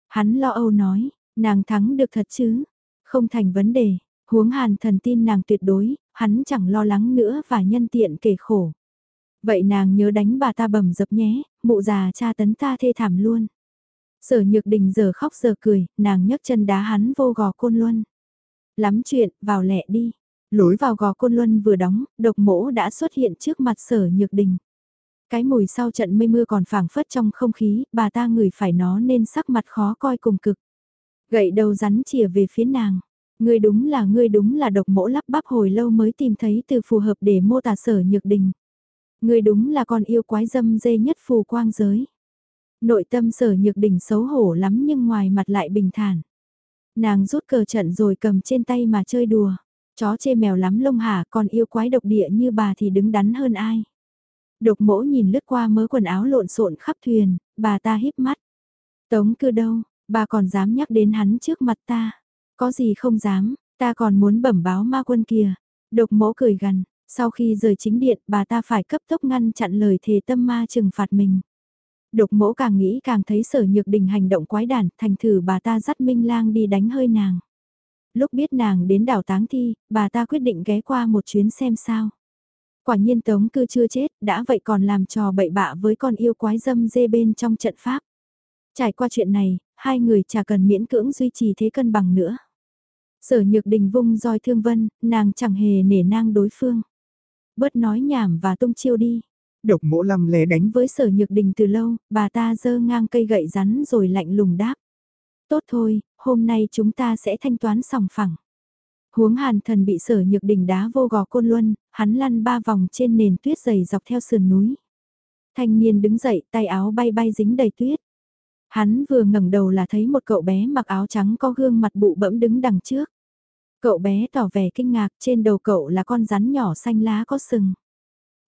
Hắn lo âu nói, nàng thắng được thật chứ, không thành vấn đề, huống hàn thần tin nàng tuyệt đối, hắn chẳng lo lắng nữa và nhân tiện kể khổ. Vậy nàng nhớ đánh bà ta bầm dập nhé, mụ già cha tấn ta thê thảm luôn. Sở nhược đình giờ khóc giờ cười, nàng nhấc chân đá hắn vô gò côn luôn. Lắm chuyện, vào lẹ đi. Lối vào gò côn luân vừa đóng, độc mỗ đã xuất hiện trước mặt sở nhược đình. Cái mùi sau trận mây mưa còn phảng phất trong không khí, bà ta ngửi phải nó nên sắc mặt khó coi cùng cực. Gậy đầu rắn chìa về phía nàng. Ngươi đúng là ngươi đúng là độc mỗ lắp bắp hồi lâu mới tìm thấy từ phù hợp để mô tả sở nhược đình. Ngươi đúng là con yêu quái dâm dê nhất phù quang giới. Nội tâm sở nhược đình xấu hổ lắm nhưng ngoài mặt lại bình thản. Nàng rút cờ trận rồi cầm trên tay mà chơi đùa. Chó chê mèo lắm lông hả còn yêu quái độc địa như bà thì đứng đắn hơn ai. Độc mỗ nhìn lướt qua mớ quần áo lộn xộn khắp thuyền, bà ta híp mắt. Tống cư đâu, bà còn dám nhắc đến hắn trước mặt ta. Có gì không dám, ta còn muốn bẩm báo ma quân kìa. Độc mỗ cười gần, sau khi rời chính điện bà ta phải cấp tốc ngăn chặn lời thề tâm ma trừng phạt mình. Độc mỗ càng nghĩ càng thấy sở nhược đình hành động quái đản, thành thử bà ta dắt Minh Lang đi đánh hơi nàng. Lúc biết nàng đến đảo táng thi, bà ta quyết định ghé qua một chuyến xem sao. Quả nhiên tống cư chưa chết, đã vậy còn làm trò bậy bạ với con yêu quái dâm dê bên trong trận pháp. Trải qua chuyện này, hai người chả cần miễn cưỡng duy trì thế cân bằng nữa. Sở nhược đình vung roi thương vân, nàng chẳng hề nể nang đối phương. Bớt nói nhảm và tung chiêu đi. Độc mỗ lăm lé đánh với sở nhược đình từ lâu, bà ta giơ ngang cây gậy rắn rồi lạnh lùng đáp. Tốt thôi, hôm nay chúng ta sẽ thanh toán sòng phẳng. Huống hàn thần bị sở nhược đình đá vô gò côn luân, hắn lăn ba vòng trên nền tuyết dày dọc theo sườn núi. Thanh niên đứng dậy, tay áo bay bay dính đầy tuyết. Hắn vừa ngẩng đầu là thấy một cậu bé mặc áo trắng có gương mặt bụ bẫm đứng đằng trước. Cậu bé tỏ vẻ kinh ngạc, trên đầu cậu là con rắn nhỏ xanh lá có sừng.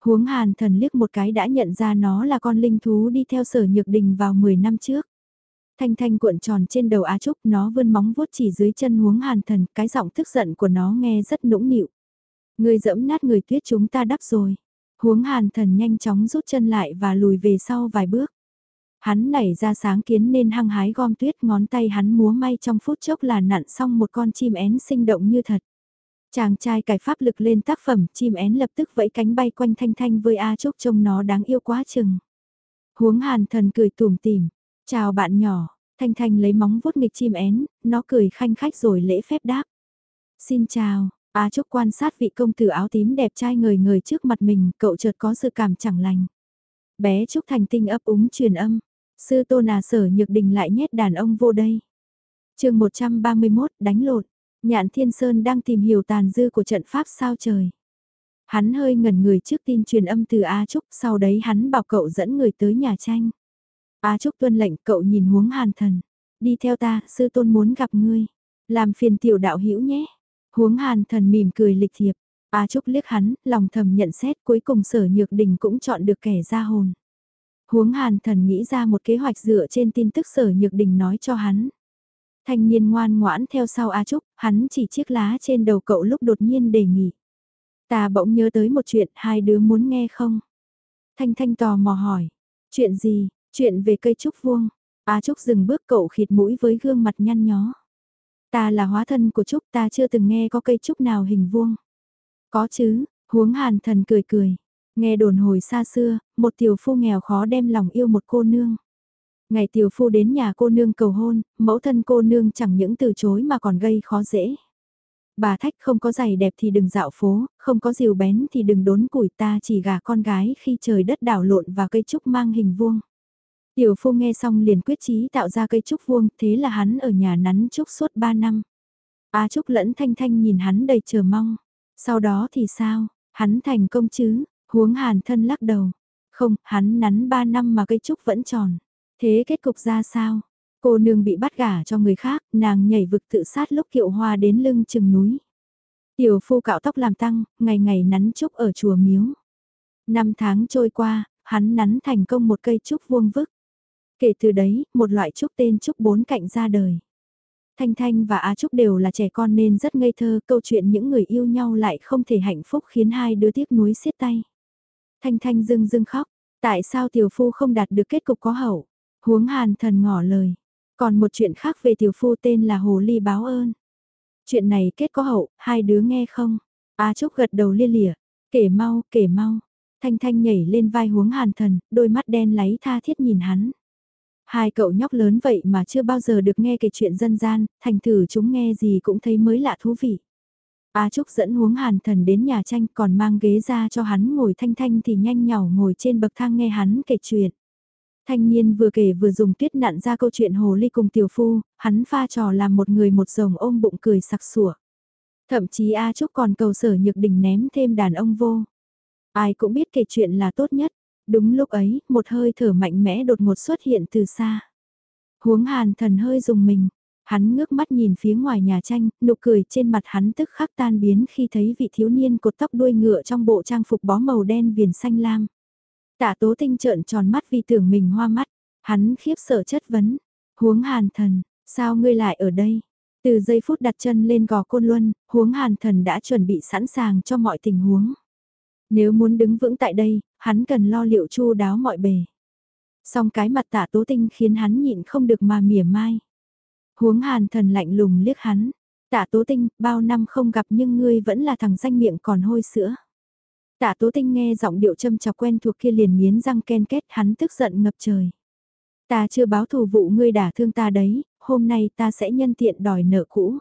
Huống hàn thần liếc một cái đã nhận ra nó là con linh thú đi theo sở nhược đình vào 10 năm trước. Thanh thanh cuộn tròn trên đầu Á Trúc, nó vươn móng vuốt chỉ dưới chân huống hàn thần, cái giọng tức giận của nó nghe rất nũng nịu. Người dẫm nát người tuyết chúng ta đắp rồi. Huống hàn thần nhanh chóng rút chân lại và lùi về sau vài bước. Hắn nảy ra sáng kiến nên hăng hái gom tuyết ngón tay hắn múa may trong phút chốc là nặn xong một con chim én sinh động như thật. Chàng trai cải pháp lực lên tác phẩm chim én lập tức vẫy cánh bay quanh thanh thanh với A Trúc trông nó đáng yêu quá chừng. Huống hàn thần cười tủm tìm, chào bạn nhỏ, thanh thanh lấy móng vuốt nghịch chim én, nó cười khanh khách rồi lễ phép đáp. Xin chào, A Trúc quan sát vị công tử áo tím đẹp trai người người trước mặt mình, cậu chợt có sự cảm chẳng lành. Bé Trúc Thành Tinh ấp úng truyền âm, sư tôn à sở nhược đình lại nhét đàn ông vô đây. chương 131 đánh lột, nhạn thiên sơn đang tìm hiểu tàn dư của trận pháp sao trời. Hắn hơi ngẩn người trước tin truyền âm từ A Trúc, sau đấy hắn bảo cậu dẫn người tới nhà tranh. A Trúc tuân lệnh cậu nhìn huống hàn thần. Đi theo ta, sư tôn muốn gặp ngươi. Làm phiền tiểu đạo hữu nhé. Huống hàn thần mỉm cười lịch thiệp. A Trúc liếc hắn, lòng thầm nhận xét cuối cùng sở nhược đình cũng chọn được kẻ ra hồn. Huống hàn thần nghĩ ra một kế hoạch dựa trên tin tức sở nhược đình nói cho hắn. Thanh niên ngoan ngoãn theo sau A Trúc, hắn chỉ chiếc lá trên đầu cậu lúc đột nhiên đề nghị. Ta bỗng nhớ tới một chuyện hai đứa muốn nghe không? Thanh Thanh tò mò hỏi. Chuyện gì? Chuyện về cây trúc vuông. A Trúc dừng bước cậu khịt mũi với gương mặt nhăn nhó. Ta là hóa thân của Trúc ta chưa từng nghe có cây trúc nào hình vuông. Có chứ, huống hàn thần cười cười. Nghe đồn hồi xa xưa, một tiểu phu nghèo khó đem lòng yêu một cô nương. Ngày tiểu phu đến nhà cô nương cầu hôn, mẫu thân cô nương chẳng những từ chối mà còn gây khó dễ. Bà thách không có giày đẹp thì đừng dạo phố, không có diều bén thì đừng đốn củi ta chỉ gả con gái khi trời đất đảo lộn và cây trúc mang hình vuông. Tiểu phu nghe xong liền quyết chí tạo ra cây trúc vuông, thế là hắn ở nhà nắn trúc suốt 3 năm. A Trúc lẫn Thanh Thanh nhìn hắn đầy chờ mong. Sau đó thì sao, hắn thành công chứ, huống hàn thân lắc đầu. Không, hắn nắn 3 năm mà cây trúc vẫn tròn. Thế kết cục ra sao? Cô nương bị bắt gả cho người khác, nàng nhảy vực tự sát lúc kiệu hoa đến lưng chừng núi. Tiểu phu cạo tóc làm tăng, ngày ngày nắn trúc ở chùa miếu. Năm tháng trôi qua, hắn nắn thành công một cây trúc vuông vức. Kể từ đấy, một loại trúc tên trúc bốn cạnh ra đời. Thanh Thanh và Á Trúc đều là trẻ con nên rất ngây thơ, câu chuyện những người yêu nhau lại không thể hạnh phúc khiến hai đứa tiếc nuối xiết tay. Thanh Thanh dưng dưng khóc, tại sao tiểu phu không đạt được kết cục có hậu? Huống hàn thần ngỏ lời. Còn một chuyện khác về tiểu phu tên là Hồ Ly báo ơn. Chuyện này kết có hậu, hai đứa nghe không? Á Trúc gật đầu lia lịa, kể mau, kể mau. Thanh Thanh nhảy lên vai huống hàn thần, đôi mắt đen láy tha thiết nhìn hắn. Hai cậu nhóc lớn vậy mà chưa bao giờ được nghe kể chuyện dân gian, thành thử chúng nghe gì cũng thấy mới lạ thú vị. A Trúc dẫn huống hàn thần đến nhà tranh còn mang ghế ra cho hắn ngồi thanh thanh thì nhanh nhỏ ngồi trên bậc thang nghe hắn kể chuyện. Thanh niên vừa kể vừa dùng tuyết nặn ra câu chuyện hồ ly cùng tiểu phu, hắn pha trò làm một người một rồng ôm bụng cười sặc sủa. Thậm chí A Trúc còn cầu sở nhược đình ném thêm đàn ông vô. Ai cũng biết kể chuyện là tốt nhất. Đúng lúc ấy, một hơi thở mạnh mẽ đột ngột xuất hiện từ xa. Huống hàn thần hơi dùng mình, hắn ngước mắt nhìn phía ngoài nhà tranh, nụ cười trên mặt hắn tức khắc tan biến khi thấy vị thiếu niên cột tóc đuôi ngựa trong bộ trang phục bó màu đen viền xanh lam. Tạ tố tinh trợn tròn mắt vì tưởng mình hoa mắt, hắn khiếp sợ chất vấn. Huống hàn thần, sao ngươi lại ở đây? Từ giây phút đặt chân lên gò côn luân, huống hàn thần đã chuẩn bị sẵn sàng cho mọi tình huống. Nếu muốn đứng vững tại đây, hắn cần lo liệu chu đáo mọi bề. Song cái mặt tạ tố tinh khiến hắn nhịn không được mà mỉa mai. Huống hàn thần lạnh lùng liếc hắn. Tạ tố tinh, bao năm không gặp nhưng ngươi vẫn là thằng danh miệng còn hôi sữa. Tạ tố tinh nghe giọng điệu châm chọc quen thuộc kia liền miến răng ken kết hắn tức giận ngập trời. Ta chưa báo thù vụ ngươi đả thương ta đấy, hôm nay ta sẽ nhân tiện đòi nợ cũ.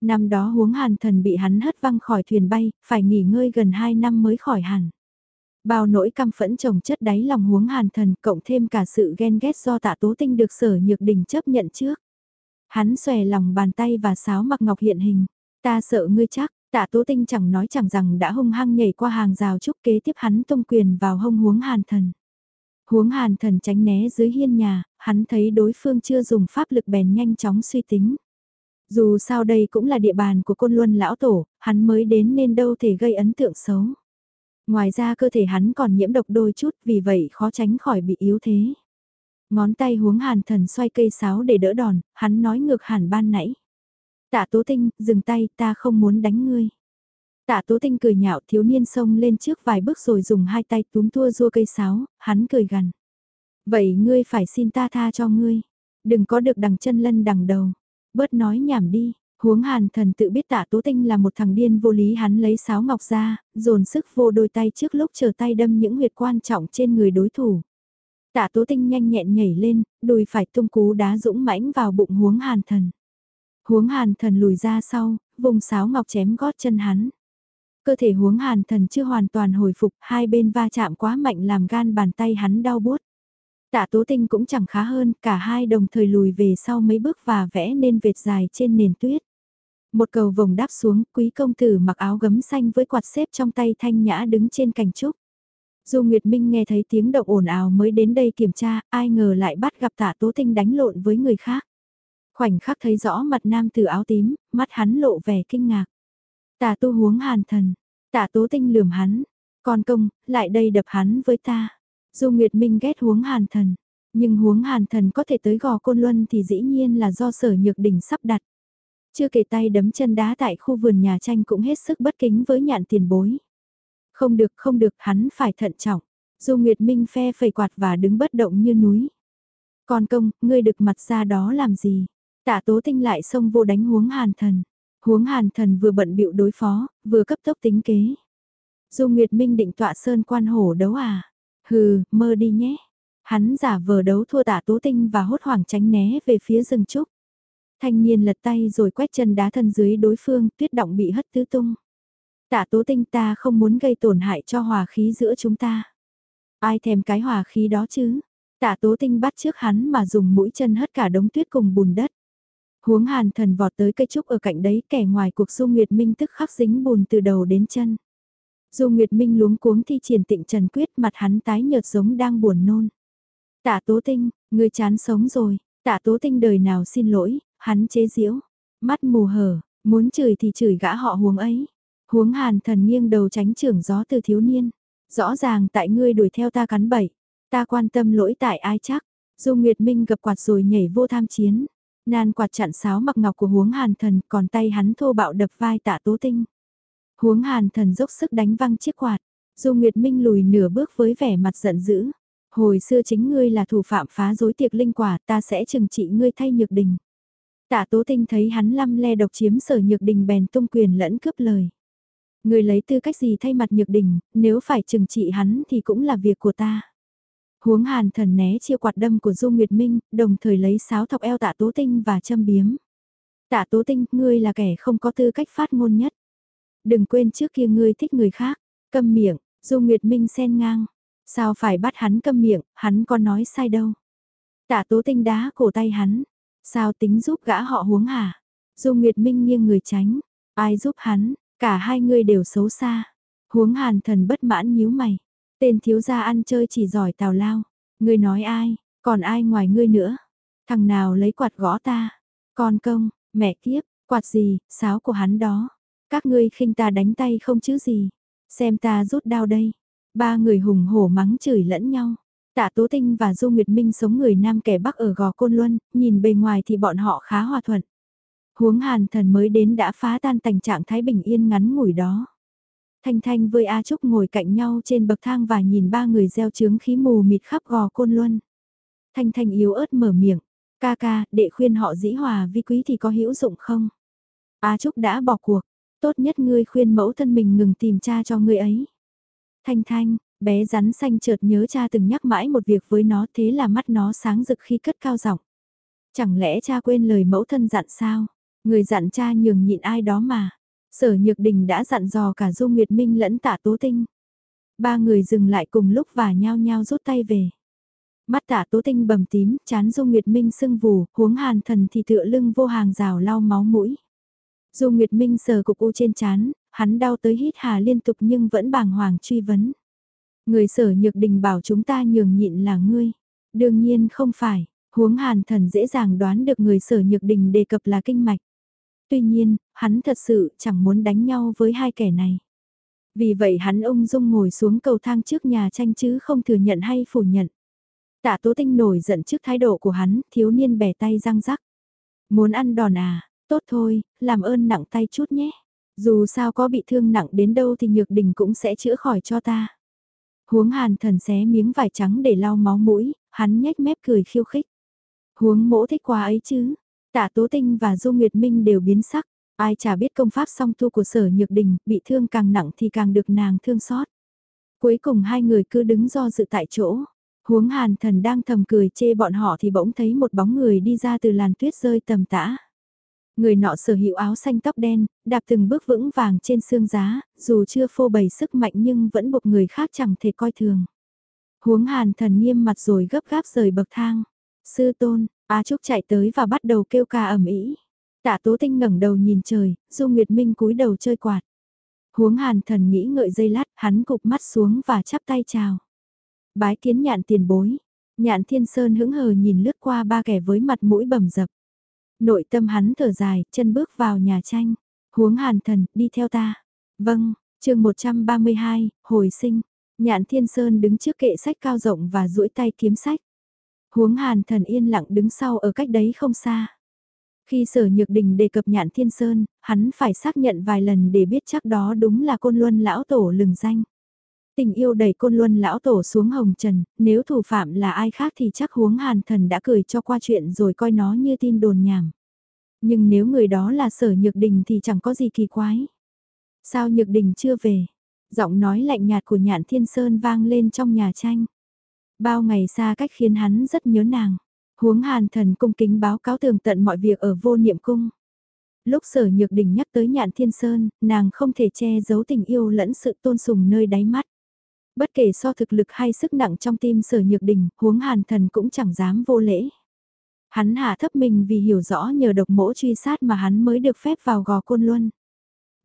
Năm đó huống hàn thần bị hắn hất văng khỏi thuyền bay, phải nghỉ ngơi gần 2 năm mới khỏi hẳn. Bao nỗi căm phẫn chồng chất đáy lòng huống hàn thần cộng thêm cả sự ghen ghét do tạ tố tinh được sở nhược đình chấp nhận trước. Hắn xòe lòng bàn tay và sáo mặc ngọc hiện hình. Ta sợ ngươi chắc, tạ tố tinh chẳng nói chẳng rằng đã hung hăng nhảy qua hàng rào trúc kế tiếp hắn tung quyền vào hông huống hàn thần. Huống hàn thần tránh né dưới hiên nhà, hắn thấy đối phương chưa dùng pháp lực bèn nhanh chóng suy tính. Dù sao đây cũng là địa bàn của côn luân lão tổ, hắn mới đến nên đâu thể gây ấn tượng xấu. Ngoài ra cơ thể hắn còn nhiễm độc đôi chút vì vậy khó tránh khỏi bị yếu thế. Ngón tay huống hàn thần xoay cây sáo để đỡ đòn, hắn nói ngược hàn ban nãy. Tạ tố tinh, dừng tay, ta không muốn đánh ngươi. Tạ tố tinh cười nhạo thiếu niên xông lên trước vài bước rồi dùng hai tay túm tua rua cây sáo, hắn cười gằn. Vậy ngươi phải xin ta tha cho ngươi. Đừng có được đằng chân lân đằng đầu. Bớt nói nhảm đi, huống hàn thần tự biết tạ tố tinh là một thằng điên vô lý hắn lấy sáo ngọc ra, dồn sức vô đôi tay trước lúc chờ tay đâm những huyệt quan trọng trên người đối thủ. Tạ tố tinh nhanh nhẹn nhảy lên, đùi phải tung cú đá dũng mãnh vào bụng huống hàn thần. Huống hàn thần lùi ra sau, vùng sáo ngọc chém gót chân hắn. Cơ thể huống hàn thần chưa hoàn toàn hồi phục, hai bên va chạm quá mạnh làm gan bàn tay hắn đau bút. Tạ tố tinh cũng chẳng khá hơn, cả hai đồng thời lùi về sau mấy bước và vẽ nên vệt dài trên nền tuyết. Một cầu vồng đáp xuống, quý công tử mặc áo gấm xanh với quạt xếp trong tay thanh nhã đứng trên cành trúc. Du Nguyệt Minh nghe thấy tiếng động ồn ào mới đến đây kiểm tra, ai ngờ lại bắt gặp tạ tố tinh đánh lộn với người khác. Khoảnh khắc thấy rõ mặt nam tử áo tím, mắt hắn lộ vẻ kinh ngạc. Tạ tu huống hàn thần, tạ tố tinh lườm hắn, con công, lại đây đập hắn với ta. Du Nguyệt Minh ghét huống hàn thần, nhưng huống hàn thần có thể tới gò côn luân thì dĩ nhiên là do sở nhược đỉnh sắp đặt. Chưa kể tay đấm chân đá tại khu vườn nhà tranh cũng hết sức bất kính với nhạn tiền bối. Không được không được hắn phải thận trọng. Du Nguyệt Minh phe phẩy quạt và đứng bất động như núi. Còn công, ngươi được mặt ra đó làm gì? Tạ tố tinh lại xông vô đánh huống hàn thần. Huống hàn thần vừa bận bịu đối phó, vừa cấp tốc tính kế. Du Nguyệt Minh định tọa sơn quan hổ đấu à? Hừ, mơ đi nhé. Hắn giả vờ đấu thua tạ tố tinh và hốt hoảng tránh né về phía rừng trúc. Thanh niên lật tay rồi quét chân đá thân dưới đối phương, tuyết động bị hất tứ tung. Tạ tố tinh ta không muốn gây tổn hại cho hòa khí giữa chúng ta. Ai thèm cái hòa khí đó chứ? Tạ tố tinh bắt trước hắn mà dùng mũi chân hất cả đống tuyết cùng bùn đất. Huống hàn thần vọt tới cây trúc ở cạnh đấy kẻ ngoài cuộc du Nguyệt Minh tức khắc dính bùn từ đầu đến chân. Du Nguyệt Minh luống cuống thi triển tịnh trần quyết mặt hắn tái nhợt giống đang buồn nôn. Tạ tố tinh, người chán sống rồi, tạ tố tinh đời nào xin lỗi, hắn chế giễu, mắt mù hở, muốn chửi thì chửi gã họ huống ấy. Huống hàn thần nghiêng đầu tránh trưởng gió từ thiếu niên. Rõ ràng tại ngươi đuổi theo ta cắn bậy. Ta quan tâm lỗi tại ai chắc. Du Nguyệt Minh gập quạt rồi nhảy vô tham chiến. Nan quạt chặn sáo mặc ngọc của huống hàn thần còn tay hắn thô bạo đập vai tạ tố tinh. Huống hàn thần dốc sức đánh văng chiếc quạt. Dù Nguyệt Minh lùi nửa bước với vẻ mặt giận dữ. Hồi xưa chính ngươi là thủ phạm phá rối tiệc linh quả ta sẽ trừng trị ngươi thay nhược đình. Tạ tố tinh thấy hắn lăm le độc chiếm sở nhược đình bèn tung quyền lẫn cướp lời. Ngươi lấy tư cách gì thay mặt nhược đình, nếu phải trừng trị hắn thì cũng là việc của ta. Huống hàn thần né chiêu quạt đâm của Du Nguyệt Minh, đồng thời lấy sáo thọc eo tạ tố tinh và châm biếm. Tạ tố tinh, ngươi là kẻ không có tư cách phát ngôn nhất. Đừng quên trước kia ngươi thích người khác, câm miệng, Du Nguyệt Minh xen ngang. Sao phải bắt hắn câm miệng, hắn có nói sai đâu. Tạ tố tinh đá cổ tay hắn. Sao tính giúp gã họ huống hả? Du Nguyệt Minh nghiêng người tránh. Ai giúp hắn, cả hai người đều xấu xa. Huống hàn thần bất mãn nhíu mày. Tên thiếu gia ăn chơi chỉ giỏi tào lao. Ngươi nói ai, còn ai ngoài ngươi nữa? Thằng nào lấy quạt gõ ta? Con công, mẹ kiếp, quạt gì, sáo của hắn đó. Các ngươi khinh ta đánh tay không chứ gì. Xem ta rút đao đây. Ba người hùng hổ mắng chửi lẫn nhau. Tạ Tố Tinh và Du Nguyệt Minh sống người Nam kẻ Bắc ở Gò Côn Luân, nhìn bề ngoài thì bọn họ khá hòa thuận. Huống hàn thần mới đến đã phá tan tình trạng thái bình yên ngắn ngủi đó. Thanh Thanh với A Trúc ngồi cạnh nhau trên bậc thang và nhìn ba người gieo trướng khí mù mịt khắp Gò Côn Luân. Thanh Thanh yếu ớt mở miệng, ca ca, đệ khuyên họ dĩ hòa vi quý thì có hữu dụng không? A Trúc đã bỏ cuộc, tốt nhất ngươi khuyên mẫu thân mình ngừng tìm cha cho ngươi ấy. Thanh Thanh, bé rắn xanh chợt nhớ cha từng nhắc mãi một việc với nó thế là mắt nó sáng rực khi cất cao giọng. Chẳng lẽ cha quên lời mẫu thân dặn sao? Người dặn cha nhường nhịn ai đó mà. Sở Nhược Đình đã dặn dò cả Du Nguyệt Minh lẫn tạ Tố Tinh. Ba người dừng lại cùng lúc và nhao nhao rút tay về. Mắt tạ Tố Tinh bầm tím, chán Du Nguyệt Minh sưng vù, huống hàn thần thì tựa lưng vô hàng rào lau máu mũi. Du Nguyệt Minh sờ cục u trên chán, hắn đau tới hít hà liên tục nhưng vẫn bàng hoàng truy vấn. Người sở nhược đình bảo chúng ta nhường nhịn là ngươi. Đương nhiên không phải, huống hàn thần dễ dàng đoán được người sở nhược đình đề cập là kinh mạch. Tuy nhiên, hắn thật sự chẳng muốn đánh nhau với hai kẻ này. Vì vậy hắn ung dung ngồi xuống cầu thang trước nhà tranh chứ không thừa nhận hay phủ nhận. Tạ Tố Tinh nổi giận trước thái độ của hắn, thiếu niên bẻ tay răng rắc. Muốn ăn đòn à, tốt thôi, làm ơn nặng tay chút nhé. Dù sao có bị thương nặng đến đâu thì nhược đình cũng sẽ chữa khỏi cho ta. Huống hàn thần xé miếng vải trắng để lau máu mũi, hắn nhếch mép cười khiêu khích. Huống mỗ thích quá ấy chứ. Tạ Tố Tinh và Du Nguyệt Minh đều biến sắc. Ai chả biết công pháp song tu của sở nhược đình, bị thương càng nặng thì càng được nàng thương xót. Cuối cùng hai người cứ đứng do dự tại chỗ. Huống hàn thần đang thầm cười chê bọn họ thì bỗng thấy một bóng người đi ra từ làn tuyết rơi tầm tã. Người nọ sở hữu áo xanh tóc đen, đạp từng bước vững vàng trên xương giá, dù chưa phô bày sức mạnh nhưng vẫn buộc người khác chẳng thể coi thường. Huống hàn thần nghiêm mặt rồi gấp gáp rời bậc thang. Sư tôn, A Trúc chạy tới và bắt đầu kêu ca ầm ĩ. Tạ Tố Tinh ngẩng đầu nhìn trời, Du Nguyệt Minh cúi đầu chơi quạt. Huống hàn thần nghĩ ngợi giây lát, hắn cụp mắt xuống và chắp tay chào. Bái kiến nhạn tiền bối. Nhạn thiên sơn hững hờ nhìn lướt qua ba kẻ với mặt mũi bầm dập. Nội tâm hắn thở dài, chân bước vào nhà tranh. Huống hàn thần, đi theo ta. Vâng, chương 132, hồi sinh. Nhạn thiên sơn đứng trước kệ sách cao rộng và duỗi tay kiếm sách. Huống hàn thần yên lặng đứng sau ở cách đấy không xa. Khi sở nhược đình đề cập nhạn thiên sơn, hắn phải xác nhận vài lần để biết chắc đó đúng là côn luân lão tổ lừng danh. Tình yêu đẩy côn luân lão tổ xuống hồng trần, nếu thủ phạm là ai khác thì chắc huống hàn thần đã cười cho qua chuyện rồi coi nó như tin đồn nhảm. Nhưng nếu người đó là sở nhược đình thì chẳng có gì kỳ quái. Sao nhược đình chưa về? Giọng nói lạnh nhạt của nhạn thiên sơn vang lên trong nhà tranh. Bao ngày xa cách khiến hắn rất nhớ nàng. Huống hàn thần cung kính báo cáo tường tận mọi việc ở vô niệm cung. Lúc sở nhược đình nhắc tới nhạn thiên sơn, nàng không thể che giấu tình yêu lẫn sự tôn sùng nơi đáy mắt. Bất kể so thực lực hay sức nặng trong tim sở nhược đình, huống hàn thần cũng chẳng dám vô lễ. Hắn hạ thấp mình vì hiểu rõ nhờ độc mỗ truy sát mà hắn mới được phép vào gò côn luân.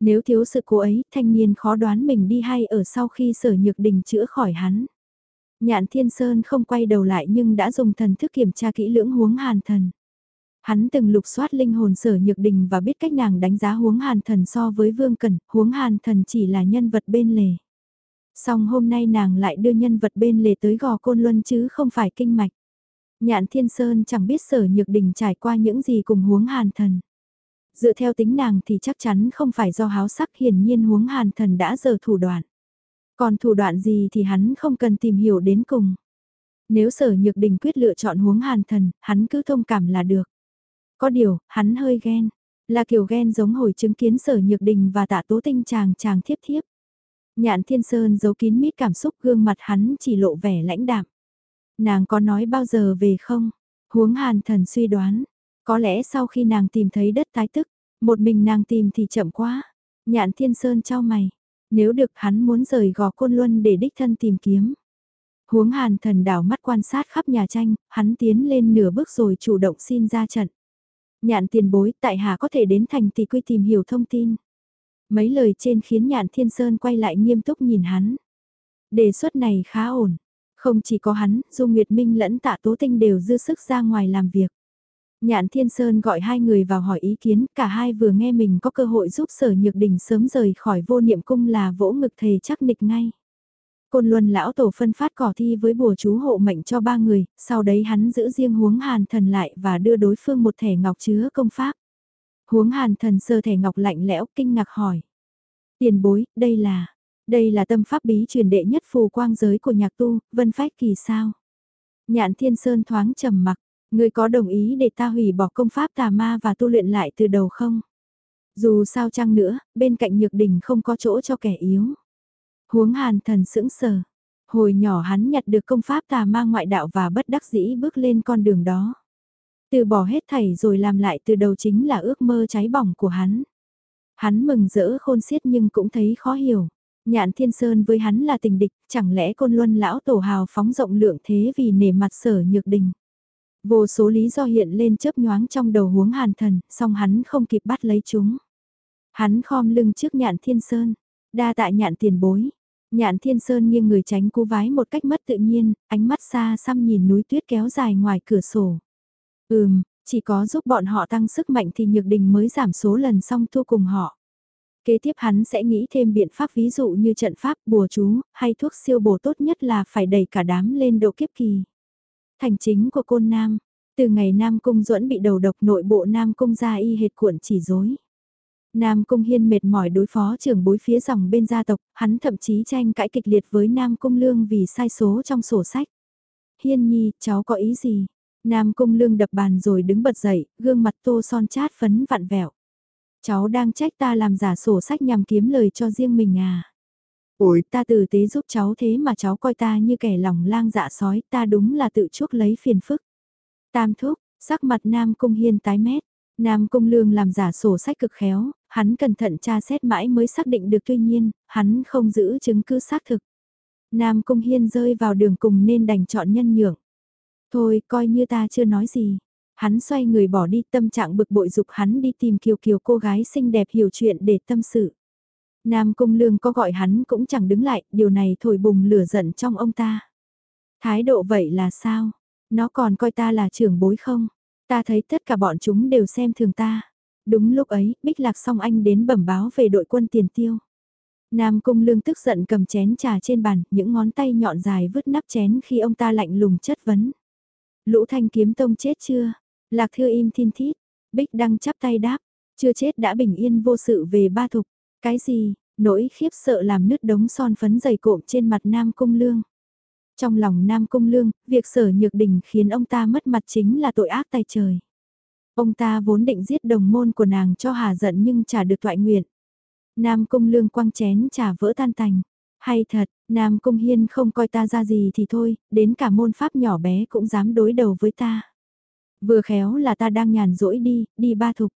Nếu thiếu sự cô ấy, thanh niên khó đoán mình đi hay ở sau khi sở nhược đình chữa khỏi hắn. Nhạn Thiên Sơn không quay đầu lại nhưng đã dùng thần thức kiểm tra kỹ lưỡng huống hàn thần. Hắn từng lục soát linh hồn sở nhược đình và biết cách nàng đánh giá huống hàn thần so với vương cẩn, huống hàn thần chỉ là nhân vật bên lề. Song hôm nay nàng lại đưa nhân vật bên lề tới gò côn luân chứ không phải kinh mạch. Nhạn Thiên Sơn chẳng biết sở nhược đình trải qua những gì cùng huống hàn thần. Dựa theo tính nàng thì chắc chắn không phải do háo sắc hiển nhiên huống hàn thần đã giờ thủ đoạn. Còn thủ đoạn gì thì hắn không cần tìm hiểu đến cùng. Nếu sở nhược đình quyết lựa chọn huống hàn thần, hắn cứ thông cảm là được. Có điều, hắn hơi ghen. Là kiểu ghen giống hồi chứng kiến sở nhược đình và tạ tố tinh chàng chàng thiếp thiếp. Nhạn thiên sơn giấu kín mít cảm xúc gương mặt hắn chỉ lộ vẻ lãnh đạm. Nàng có nói bao giờ về không? Huống hàn thần suy đoán. Có lẽ sau khi nàng tìm thấy đất tái tức, một mình nàng tìm thì chậm quá. Nhạn thiên sơn trao mày. Nếu được hắn muốn rời gò côn luân để đích thân tìm kiếm. Huống hàn thần đảo mắt quan sát khắp nhà tranh, hắn tiến lên nửa bước rồi chủ động xin ra trận. Nhạn tiền bối tại hạ có thể đến thành tỷ quy tìm hiểu thông tin. Mấy lời trên khiến nhạn thiên sơn quay lại nghiêm túc nhìn hắn. Đề xuất này khá ổn. Không chỉ có hắn, Dung Nguyệt Minh lẫn tạ tố tinh đều dư sức ra ngoài làm việc. Nhạn Thiên Sơn gọi hai người vào hỏi ý kiến, cả hai vừa nghe mình có cơ hội giúp sở nhược đình sớm rời khỏi vô niệm cung là vỗ ngực thề chắc nịch ngay. Côn Luân lão tổ phân phát cỏ thi với bùa chú hộ mệnh cho ba người, sau đấy hắn giữ riêng huống hàn thần lại và đưa đối phương một thẻ ngọc chứa công pháp. Huống hàn thần sơ thẻ ngọc lạnh lẽo kinh ngạc hỏi. Tiền bối, đây là, đây là tâm pháp bí truyền đệ nhất phù quang giới của nhạc tu, vân phách kỳ sao. Nhạn thiên sơn thoáng trầm mặc, người có đồng ý để ta hủy bỏ công pháp tà ma và tu luyện lại từ đầu không? Dù sao chăng nữa, bên cạnh nhược đỉnh không có chỗ cho kẻ yếu. Huống hàn thần sững sờ. Hồi nhỏ hắn nhặt được công pháp tà ma ngoại đạo và bất đắc dĩ bước lên con đường đó. Từ bỏ hết thảy rồi làm lại từ đầu chính là ước mơ cháy bỏng của hắn. Hắn mừng rỡ khôn xiết nhưng cũng thấy khó hiểu. Nhạn Thiên Sơn với hắn là tình địch, chẳng lẽ côn luân lão tổ hào phóng rộng lượng thế vì nể mặt sở nhược đình. Vô số lý do hiện lên chớp nhoáng trong đầu huống hàn thần, song hắn không kịp bắt lấy chúng. Hắn khom lưng trước nhạn Thiên Sơn, đa tạ nhạn tiền bối. Nhạn Thiên Sơn nghiêng người tránh cú vái một cách mất tự nhiên, ánh mắt xa xăm nhìn núi tuyết kéo dài ngoài cửa sổ. Ừm, chỉ có giúp bọn họ tăng sức mạnh thì nhược đình mới giảm số lần song thua cùng họ. Kế tiếp hắn sẽ nghĩ thêm biện pháp ví dụ như trận pháp, bùa chú, hay thuốc siêu bổ tốt nhất là phải đẩy cả đám lên độ kiếp kỳ. Thành chính của côn Nam, từ ngày Nam Cung duẫn bị đầu độc nội bộ Nam Cung ra y hệt cuộn chỉ dối. Nam Cung Hiên mệt mỏi đối phó trưởng bối phía dòng bên gia tộc, hắn thậm chí tranh cãi kịch liệt với Nam Cung Lương vì sai số trong sổ sách. Hiên Nhi, cháu có ý gì? Nam Cung Lương đập bàn rồi đứng bật dậy, gương mặt tô son chát phấn vặn vẹo. Cháu đang trách ta làm giả sổ sách nhằm kiếm lời cho riêng mình à? Ôi, ta tử tế giúp cháu thế mà cháu coi ta như kẻ lòng lang dạ sói, ta đúng là tự chuốc lấy phiền phức. Tam thúc, sắc mặt Nam Cung Hiên tái mét. Nam Cung Lương làm giả sổ sách cực khéo, hắn cẩn thận tra xét mãi mới xác định được tuy nhiên, hắn không giữ chứng cứ xác thực. Nam Cung Hiên rơi vào đường cùng nên đành chọn nhân nhượng. Thôi, coi như ta chưa nói gì. Hắn xoay người bỏ đi tâm trạng bực bội dục hắn đi tìm Kiều Kiều cô gái xinh đẹp hiểu chuyện để tâm sự. Nam Cung Lương có gọi hắn cũng chẳng đứng lại, điều này thổi bùng lửa giận trong ông ta. Thái độ vậy là sao? Nó còn coi ta là trưởng bối không? Ta thấy tất cả bọn chúng đều xem thường ta. Đúng lúc ấy, Bích Lạc song anh đến bẩm báo về đội quân tiền tiêu. Nam Cung Lương tức giận cầm chén trà trên bàn, những ngón tay nhọn dài vứt nắp chén khi ông ta lạnh lùng chất vấn. Lũ thanh kiếm tông chết chưa? Lạc thư im thiên thít, Bích Đăng chắp tay đáp, chưa chết đã bình yên vô sự về ba thục. Cái gì, nỗi khiếp sợ làm nứt đống son phấn dày cộm trên mặt Nam Cung Lương. Trong lòng Nam Cung Lương, việc sở nhược đình khiến ông ta mất mặt chính là tội ác tay trời. Ông ta vốn định giết đồng môn của nàng cho hà giận nhưng trả được toại nguyện. Nam Cung Lương quăng chén trà vỡ tan tành. Hay thật, Nam Cung Hiên không coi ta ra gì thì thôi, đến cả môn pháp nhỏ bé cũng dám đối đầu với ta. Vừa khéo là ta đang nhàn rỗi đi, đi ba thục.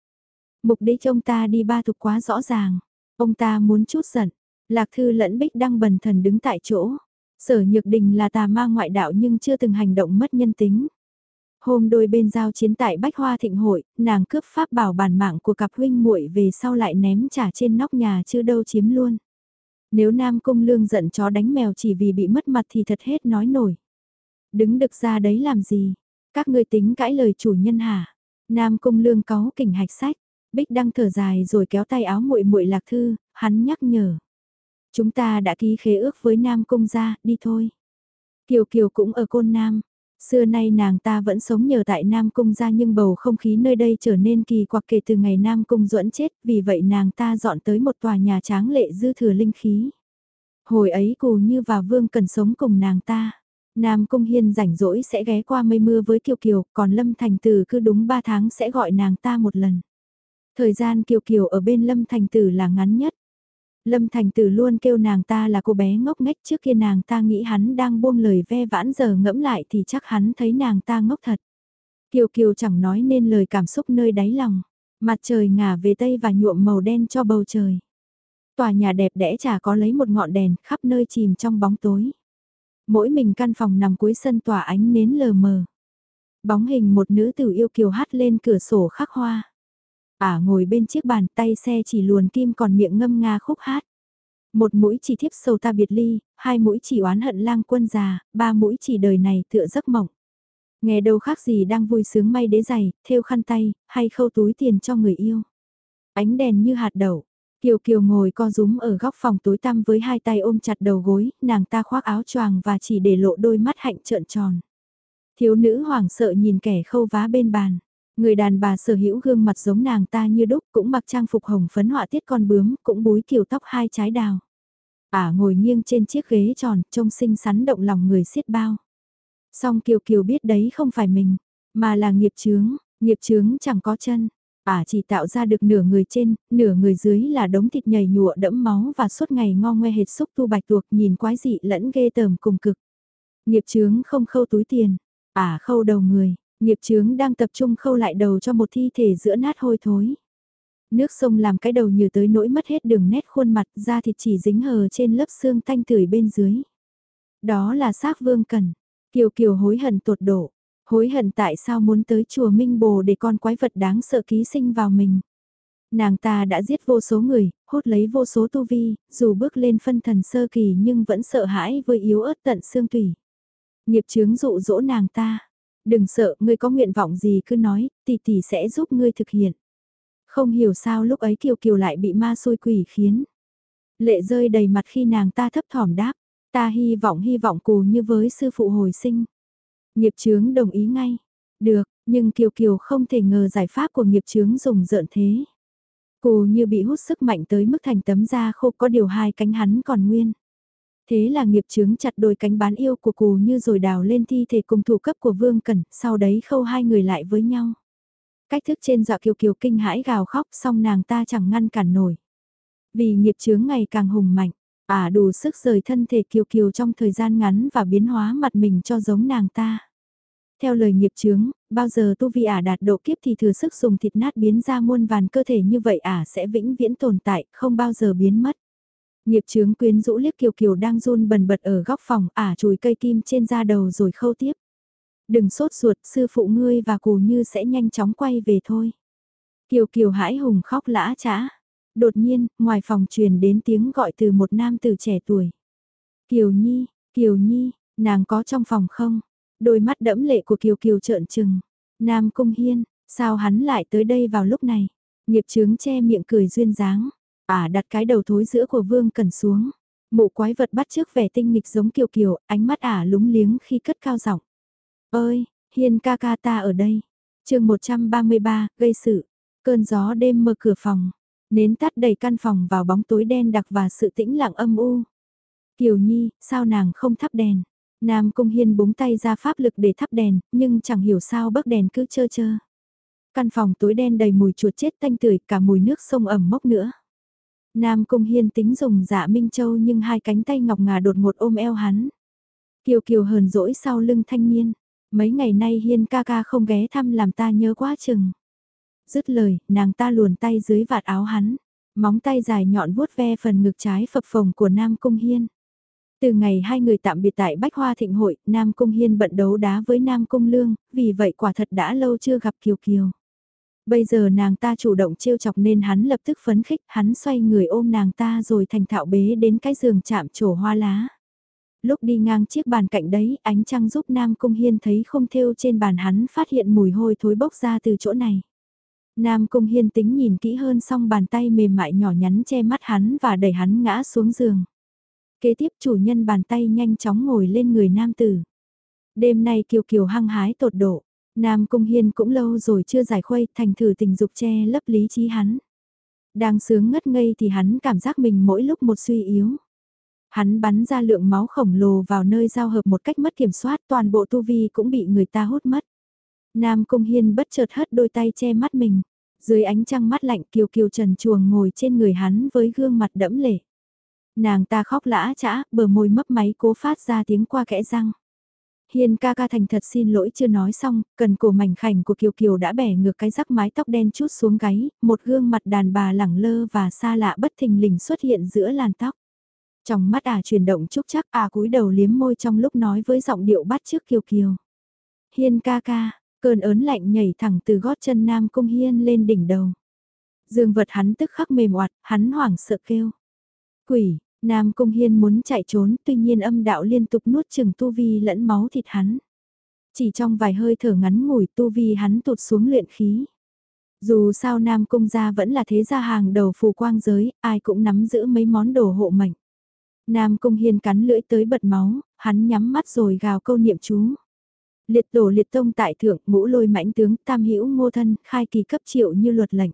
Mục đích ông ta đi ba thục quá rõ ràng. Ông ta muốn chút giận. Lạc Thư lẫn Bích đang bần thần đứng tại chỗ. Sở Nhược Đình là tà ma ngoại đạo nhưng chưa từng hành động mất nhân tính. Hôm đôi bên giao chiến tại Bách Hoa Thịnh Hội, nàng cướp pháp bảo bản mạng của cặp huynh muội về sau lại ném trả trên nóc nhà chưa đâu chiếm luôn. Nếu Nam Cung Lương giận chó đánh mèo chỉ vì bị mất mặt thì thật hết nói nổi. Đứng được ra đấy làm gì? Các ngươi tính cãi lời chủ nhân hả? Nam Cung Lương cáu kỉnh hạch sách. Bích đang thở dài rồi kéo tay áo muội muội lạc thư, hắn nhắc nhở. Chúng ta đã ký khế ước với Nam Cung gia, đi thôi. Kiều Kiều cũng ở côn Nam. Xưa nay nàng ta vẫn sống nhờ tại Nam Cung gia nhưng bầu không khí nơi đây trở nên kỳ quặc kể từ ngày Nam Cung duẫn chết, vì vậy nàng ta dọn tới một tòa nhà tráng lệ dư thừa linh khí. Hồi ấy cù như và Vương cần sống cùng nàng ta. Nam Cung Hiên rảnh rỗi sẽ ghé qua mây mưa với Kiều Kiều, còn Lâm Thành Từ cứ đúng 3 tháng sẽ gọi nàng ta một lần. Thời gian Kiều Kiều ở bên Lâm Thành Tử là ngắn nhất. Lâm Thành Tử luôn kêu nàng ta là cô bé ngốc nghếch trước kia nàng ta nghĩ hắn đang buông lời ve vãn giờ ngẫm lại thì chắc hắn thấy nàng ta ngốc thật. Kiều Kiều chẳng nói nên lời cảm xúc nơi đáy lòng. Mặt trời ngả về tây và nhuộm màu đen cho bầu trời. Tòa nhà đẹp đẽ chả có lấy một ngọn đèn khắp nơi chìm trong bóng tối. Mỗi mình căn phòng nằm cuối sân tỏa ánh nến lờ mờ. Bóng hình một nữ tử yêu kiều hát lên cửa sổ khắc hoa. Ả à, ngồi bên chiếc bàn tay xe chỉ luồn kim còn miệng ngâm nga khúc hát. Một mũi chỉ thiếp sầu ta biệt ly, hai mũi chỉ oán hận lang quân già, ba mũi chỉ đời này tựa giấc mộng. Nghe đâu khác gì đang vui sướng may đế giày, thêu khăn tay, hay khâu túi tiền cho người yêu. Ánh đèn như hạt đậu. Kiều Kiều ngồi co rúm ở góc phòng tối tăm với hai tay ôm chặt đầu gối, nàng ta khoác áo choàng và chỉ để lộ đôi mắt hạnh trợn tròn. Thiếu nữ hoảng sợ nhìn kẻ khâu vá bên bàn. Người đàn bà sở hữu gương mặt giống nàng ta như đúc cũng mặc trang phục hồng phấn họa tiết con bướm, cũng búi kiểu tóc hai trái đào. Ả à, ngồi nghiêng trên chiếc ghế tròn, trông xinh xắn động lòng người xiết bao. Song Kiều Kiều biết đấy không phải mình, mà là nghiệp chướng, nghiệp chướng chẳng có chân. Ả à, chỉ tạo ra được nửa người trên, nửa người dưới là đống thịt nhầy nhụa đẫm máu và suốt ngày ngo ngoe hệt xúc tu bạch tuộc nhìn quái dị lẫn ghê tởm cùng cực. Nghiệp chướng không khâu túi tiền, Ả à, khâu đầu người, nghiệp chướng đang tập trung khâu lại đầu cho một thi thể giữa nát hôi thối. Nước sông làm cái đầu nhừ tới nỗi mất hết đường nét khuôn mặt da thịt chỉ dính hờ trên lớp xương thanh tưởi bên dưới. Đó là xác vương cần, Kiều Kiều hối hận tột độ, hối hận tại sao muốn tới chùa Minh Bồ để con quái vật đáng sợ ký sinh vào mình. Nàng ta đã giết vô số người, hút lấy vô số tu vi, dù bước lên phân thần sơ kỳ nhưng vẫn sợ hãi với yếu ớt tận xương tủy. Nghiệp chướng dụ dỗ nàng ta. Đừng sợ, ngươi có nguyện vọng gì cứ nói, tỷ tỷ sẽ giúp ngươi thực hiện. Không hiểu sao lúc ấy Kiều Kiều lại bị ma xôi quỷ khiến. Lệ rơi đầy mặt khi nàng ta thấp thỏm đáp, ta hy vọng hy vọng cù như với sư phụ hồi sinh. Nghiệp chướng đồng ý ngay. Được, nhưng Kiều Kiều không thể ngờ giải pháp của nghiệp chướng dùng dợn thế. Cù như bị hút sức mạnh tới mức thành tấm da khô có điều hai cánh hắn còn nguyên. Thế là nghiệp chướng chặt đôi cánh bán yêu của cù như rồi đào lên thi thể cùng thủ cấp của Vương Cẩn, sau đấy khâu hai người lại với nhau. Cách thức trên dọa kiều kiều kinh hãi gào khóc xong nàng ta chẳng ngăn cản nổi. Vì nghiệp chướng ngày càng hùng mạnh, ả à đủ sức rời thân thể kiều kiều trong thời gian ngắn và biến hóa mặt mình cho giống nàng ta. Theo lời nghiệp chướng, bao giờ tu vi ả đạt độ kiếp thì thừa sức dùng thịt nát biến ra muôn vàn cơ thể như vậy ả sẽ vĩnh viễn tồn tại, không bao giờ biến mất. Nghiệp chướng quyến rũ liếc Kiều Kiều đang run bần bật ở góc phòng ả chùi cây kim trên da đầu rồi khâu tiếp. Đừng sốt ruột, sư phụ ngươi và cù như sẽ nhanh chóng quay về thôi. Kiều Kiều hãi hùng khóc lã trã. Đột nhiên, ngoài phòng truyền đến tiếng gọi từ một nam từ trẻ tuổi. Kiều Nhi, Kiều Nhi, nàng có trong phòng không? Đôi mắt đẫm lệ của Kiều Kiều trợn trừng. Nam Cung Hiên, sao hắn lại tới đây vào lúc này? Nghiệp chướng che miệng cười duyên dáng. Ả đặt cái đầu thối giữa của Vương Cần xuống. Mụ quái vật bắt trước vẻ tinh nghịch giống Kiều Kiều, ánh mắt Ả lúng liếng khi cất cao giọng. Ơi, Hiên ca ca ta ở đây. chương 133, gây sự. Cơn gió đêm mở cửa phòng. Nến tắt đầy căn phòng vào bóng tối đen đặc và sự tĩnh lặng âm u. Kiều Nhi, sao nàng không thắp đèn? Nam Cung Hiên búng tay ra pháp lực để thắp đèn, nhưng chẳng hiểu sao bấc đèn cứ chơ chơ. Căn phòng tối đen đầy mùi chuột chết tanh tưởi cả mùi nước sông ẩm mốc nữa. Nam Cung Hiên tính dùng dạ Minh Châu nhưng hai cánh tay ngọc ngà đột ngột ôm eo hắn. Kiều Kiều hờn dỗi sau lưng thanh niên. Mấy ngày nay Hiên ca ca không ghé thăm làm ta nhớ quá chừng. Dứt lời, nàng ta luồn tay dưới vạt áo hắn. Móng tay dài nhọn vuốt ve phần ngực trái phập phồng của Nam Cung Hiên. Từ ngày hai người tạm biệt tại Bách Hoa Thịnh Hội, Nam Cung Hiên bận đấu đá với Nam Cung Lương, vì vậy quả thật đã lâu chưa gặp Kiều Kiều. Bây giờ nàng ta chủ động trêu chọc nên hắn lập tức phấn khích, hắn xoay người ôm nàng ta rồi thành thạo bế đến cái giường chạm trổ hoa lá. Lúc đi ngang chiếc bàn cạnh đấy, ánh trăng giúp Nam Cung Hiên thấy không thêu trên bàn hắn phát hiện mùi hôi thối bốc ra từ chỗ này. Nam Cung Hiên tính nhìn kỹ hơn xong bàn tay mềm mại nhỏ nhắn che mắt hắn và đẩy hắn ngã xuống giường. Kế tiếp chủ nhân bàn tay nhanh chóng ngồi lên người nam tử. Đêm nay Kiều Kiều hăng hái tột độ, Nam Cung Hiên cũng lâu rồi chưa giải khuây thành thử tình dục che lấp lý trí hắn. Đang sướng ngất ngây thì hắn cảm giác mình mỗi lúc một suy yếu. Hắn bắn ra lượng máu khổng lồ vào nơi giao hợp một cách mất kiểm soát toàn bộ tu vi cũng bị người ta hút mất. Nam Cung Hiên bất chợt hất đôi tay che mắt mình. Dưới ánh trăng mắt lạnh kiều kiều trần chuồng ngồi trên người hắn với gương mặt đẫm lệ. Nàng ta khóc lã chã, bờ môi mấp máy cố phát ra tiếng qua kẽ răng. Hiên ca ca thành thật xin lỗi chưa nói xong, cần cổ mảnh khảnh của Kiều Kiều đã bẻ ngược cái rắc mái tóc đen chút xuống gáy, một gương mặt đàn bà lẳng lơ và xa lạ bất thình lình xuất hiện giữa làn tóc. Trong mắt à chuyển động chúc chắc à cúi đầu liếm môi trong lúc nói với giọng điệu bắt trước Kiều Kiều. Hiên ca ca, cơn ớn lạnh nhảy thẳng từ gót chân Nam Cung Hiên lên đỉnh đầu. Dương vật hắn tức khắc mềm oặt, hắn hoảng sợ kêu. Quỷ, Nam Cung Hiên muốn chạy trốn, tuy nhiên âm đạo liên tục nuốt chừng tu vi lẫn máu thịt hắn. Chỉ trong vài hơi thở ngắn ngủi tu vi hắn tụt xuống luyện khí. Dù sao Nam Cung gia vẫn là thế gia hàng đầu phù quang giới, ai cũng nắm giữ mấy món đồ hộ mệnh. Nam Cung Hiên cắn lưỡi tới bật máu, hắn nhắm mắt rồi gào câu niệm chú. Liệt tổ liệt tông tại thượng, ngũ lôi mãnh tướng, tam hữu ngô thân, khai kỳ cấp triệu như luật lệnh.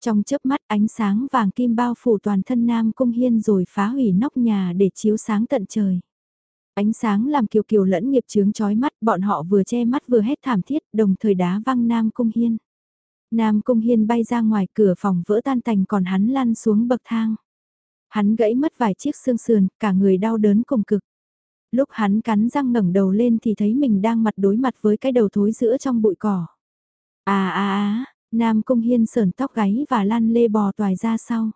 Trong chớp mắt ánh sáng vàng kim bao phủ toàn thân Nam Cung Hiên rồi phá hủy nóc nhà để chiếu sáng tận trời. Ánh sáng làm kiều kiều lẫn nghiệp chướng chói mắt, bọn họ vừa che mắt vừa hét thảm thiết, đồng thời đá văng Nam Cung Hiên. Nam Cung Hiên bay ra ngoài cửa phòng vỡ tan tành còn hắn lăn xuống bậc thang. Hắn gãy mất vài chiếc xương sườn, cả người đau đớn cùng cực. Lúc hắn cắn răng ngẩng đầu lên thì thấy mình đang mặt đối mặt với cái đầu thối giữa trong bụi cỏ. À à à, Nam Cung Hiên sờn tóc gáy và lăn lê bò toài ra sau.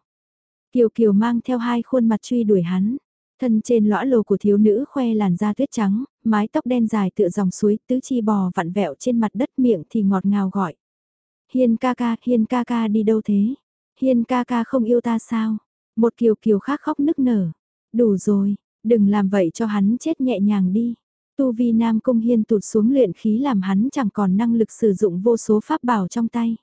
Kiều Kiều mang theo hai khuôn mặt truy đuổi hắn. Thân trên lõa lồ của thiếu nữ khoe làn da tuyết trắng, mái tóc đen dài tựa dòng suối, tứ chi bò vặn vẹo trên mặt đất miệng thì ngọt ngào gọi. Hiên ca ca, hiên ca ca đi đâu thế? Hiên ca ca không yêu ta sao? Một kiều kiều khác khóc nức nở. Đủ rồi, đừng làm vậy cho hắn chết nhẹ nhàng đi. Tu vi Nam Cung Hiên tụt xuống luyện khí làm hắn chẳng còn năng lực sử dụng vô số pháp bảo trong tay.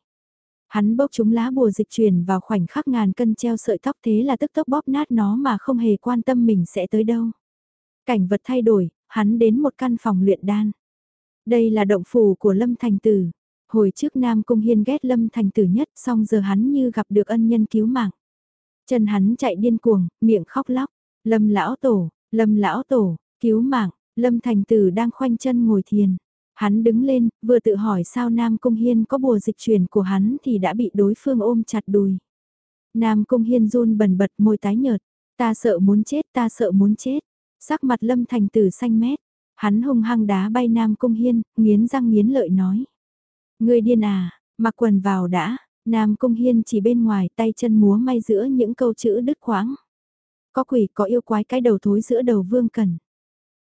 Hắn bốc chúng lá bùa dịch chuyển vào khoảnh khắc ngàn cân treo sợi tóc thế là tức tốc bóp nát nó mà không hề quan tâm mình sẽ tới đâu. Cảnh vật thay đổi, hắn đến một căn phòng luyện đan. Đây là động phủ của Lâm Thành Tử. Hồi trước Nam Cung Hiên ghét Lâm Thành Tử nhất song giờ hắn như gặp được ân nhân cứu mạng. Chân hắn chạy điên cuồng, miệng khóc lóc. Lâm lão tổ, lâm lão tổ, cứu mạng, lâm thành tử đang khoanh chân ngồi thiền. Hắn đứng lên, vừa tự hỏi sao Nam Cung Hiên có bùa dịch truyền của hắn thì đã bị đối phương ôm chặt đùi. Nam Cung Hiên run bần bật môi tái nhợt, ta sợ muốn chết, ta sợ muốn chết. Sắc mặt lâm thành tử xanh mét, hắn hung hăng đá bay Nam Cung Hiên, nghiến răng nghiến lợi nói. Người điên à, mặc quần vào đã, Nam Cung Hiên chỉ bên ngoài tay chân múa may giữa những câu chữ đứt khoáng. Có quỷ có yêu quái cái đầu thối giữa đầu vương cần.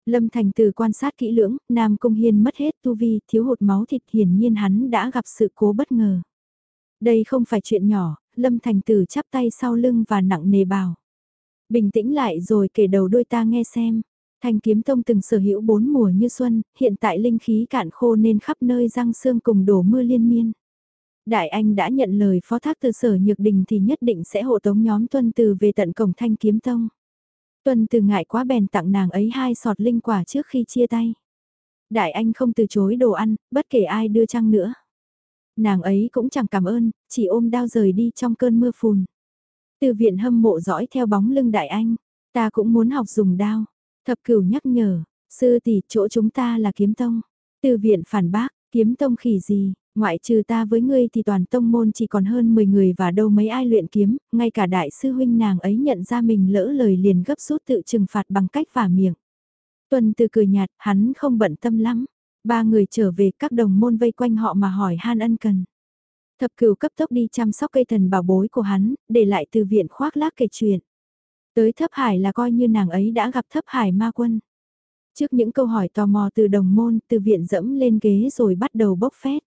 Lâm Thành Từ quan sát kỹ lưỡng, Nam Cung Hiên mất hết tu vi, thiếu hụt máu thịt hiển nhiên hắn đã gặp sự cố bất ngờ. Đây không phải chuyện nhỏ, Lâm Thành Từ chắp tay sau lưng và nặng nề bảo. Bình tĩnh lại rồi kể đầu đôi ta nghe xem. Thanh kiếm tông từng sở hữu bốn mùa như xuân, hiện tại linh khí cạn khô nên khắp nơi răng xương cùng đổ mưa liên miên. Đại Anh đã nhận lời phó thác từ sở nhược đình thì nhất định sẽ hộ tống nhóm tuân từ về tận cổng thanh kiếm tông. Tuân từ ngại quá bèn tặng nàng ấy hai sọt linh quả trước khi chia tay. Đại Anh không từ chối đồ ăn, bất kể ai đưa chăng nữa. Nàng ấy cũng chẳng cảm ơn, chỉ ôm đao rời đi trong cơn mưa phùn. Từ viện hâm mộ dõi theo bóng lưng Đại Anh, ta cũng muốn học dùng đao. Thập cửu nhắc nhở, sư tỷ chỗ chúng ta là kiếm tông. Từ viện phản bác, kiếm tông khỉ gì, Ngoại trừ ta với ngươi thì toàn tông môn chỉ còn hơn 10 người và đâu mấy ai luyện kiếm, ngay cả đại sư huynh nàng ấy nhận ra mình lỡ lời liền gấp rút tự trừng phạt bằng cách vả miệng. Tuần từ cười nhạt, hắn không bận tâm lắm. Ba người trở về các đồng môn vây quanh họ mà hỏi han ân cần. Thập cửu cấp tốc đi chăm sóc cây thần bảo bối của hắn, để lại từ viện khoác lác kể chuyện. Tới thấp hải là coi như nàng ấy đã gặp thấp hải ma quân. Trước những câu hỏi tò mò từ đồng môn, từ viện dẫm lên ghế rồi bắt đầu bốc phét.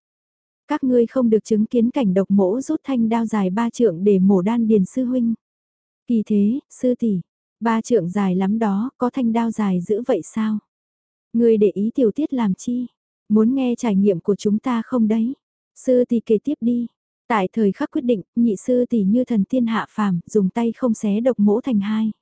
Các ngươi không được chứng kiến cảnh độc mỗ rút thanh đao dài ba trượng để mổ đan điền sư huynh. Kỳ thế, sư tỷ, ba trượng dài lắm đó, có thanh đao dài dữ vậy sao? Ngươi để ý tiểu tiết làm chi? Muốn nghe trải nghiệm của chúng ta không đấy? Sư tỷ kể tiếp đi. Tại thời khắc quyết định, nhị sư tỷ như thần tiên hạ phàm, dùng tay không xé độc mỗ thành hai.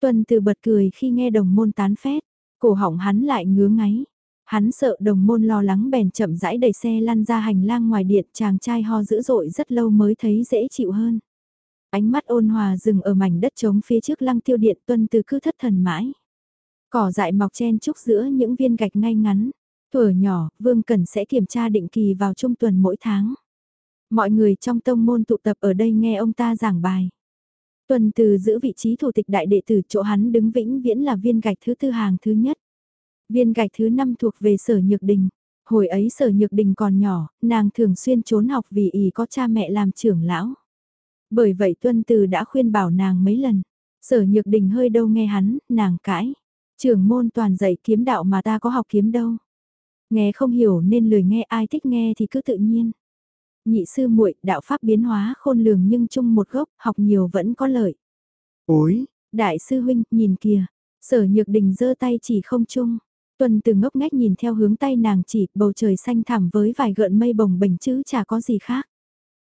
Tuần từ bật cười khi nghe đồng môn tán phét, cổ họng hắn lại ngứa ngáy. Hắn sợ đồng môn lo lắng bèn chậm rãi đẩy xe lăn ra hành lang ngoài điện chàng trai ho dữ dội rất lâu mới thấy dễ chịu hơn. Ánh mắt ôn hòa dừng ở mảnh đất trống phía trước lăng tiêu điện tuân từ cứ thất thần mãi. Cỏ dại mọc chen trúc giữa những viên gạch ngay ngắn. Thuở nhỏ, Vương Cần sẽ kiểm tra định kỳ vào trung tuần mỗi tháng. Mọi người trong tông môn tụ tập ở đây nghe ông ta giảng bài. Tuần từ giữ vị trí thủ tịch đại đệ tử chỗ hắn đứng vĩnh viễn là viên gạch thứ tư hàng thứ nhất. Viên gạch thứ năm thuộc về sở nhược đình. Hồi ấy sở nhược đình còn nhỏ, nàng thường xuyên trốn học vì ý có cha mẹ làm trưởng lão. Bởi vậy tuân từ đã khuyên bảo nàng mấy lần. Sở nhược đình hơi đâu nghe hắn, nàng cãi. Trưởng môn toàn dạy kiếm đạo mà ta có học kiếm đâu. Nghe không hiểu nên lười nghe ai thích nghe thì cứ tự nhiên. Nhị sư muội đạo pháp biến hóa khôn lường nhưng chung một gốc, học nhiều vẫn có lợi. Ôi, đại sư huynh, nhìn kìa. Sở nhược đình giơ tay chỉ không chung. Tuần từ ngốc ngách nhìn theo hướng tay nàng chỉ, bầu trời xanh thẳm với vài gợn mây bồng bềnh chứ chả có gì khác.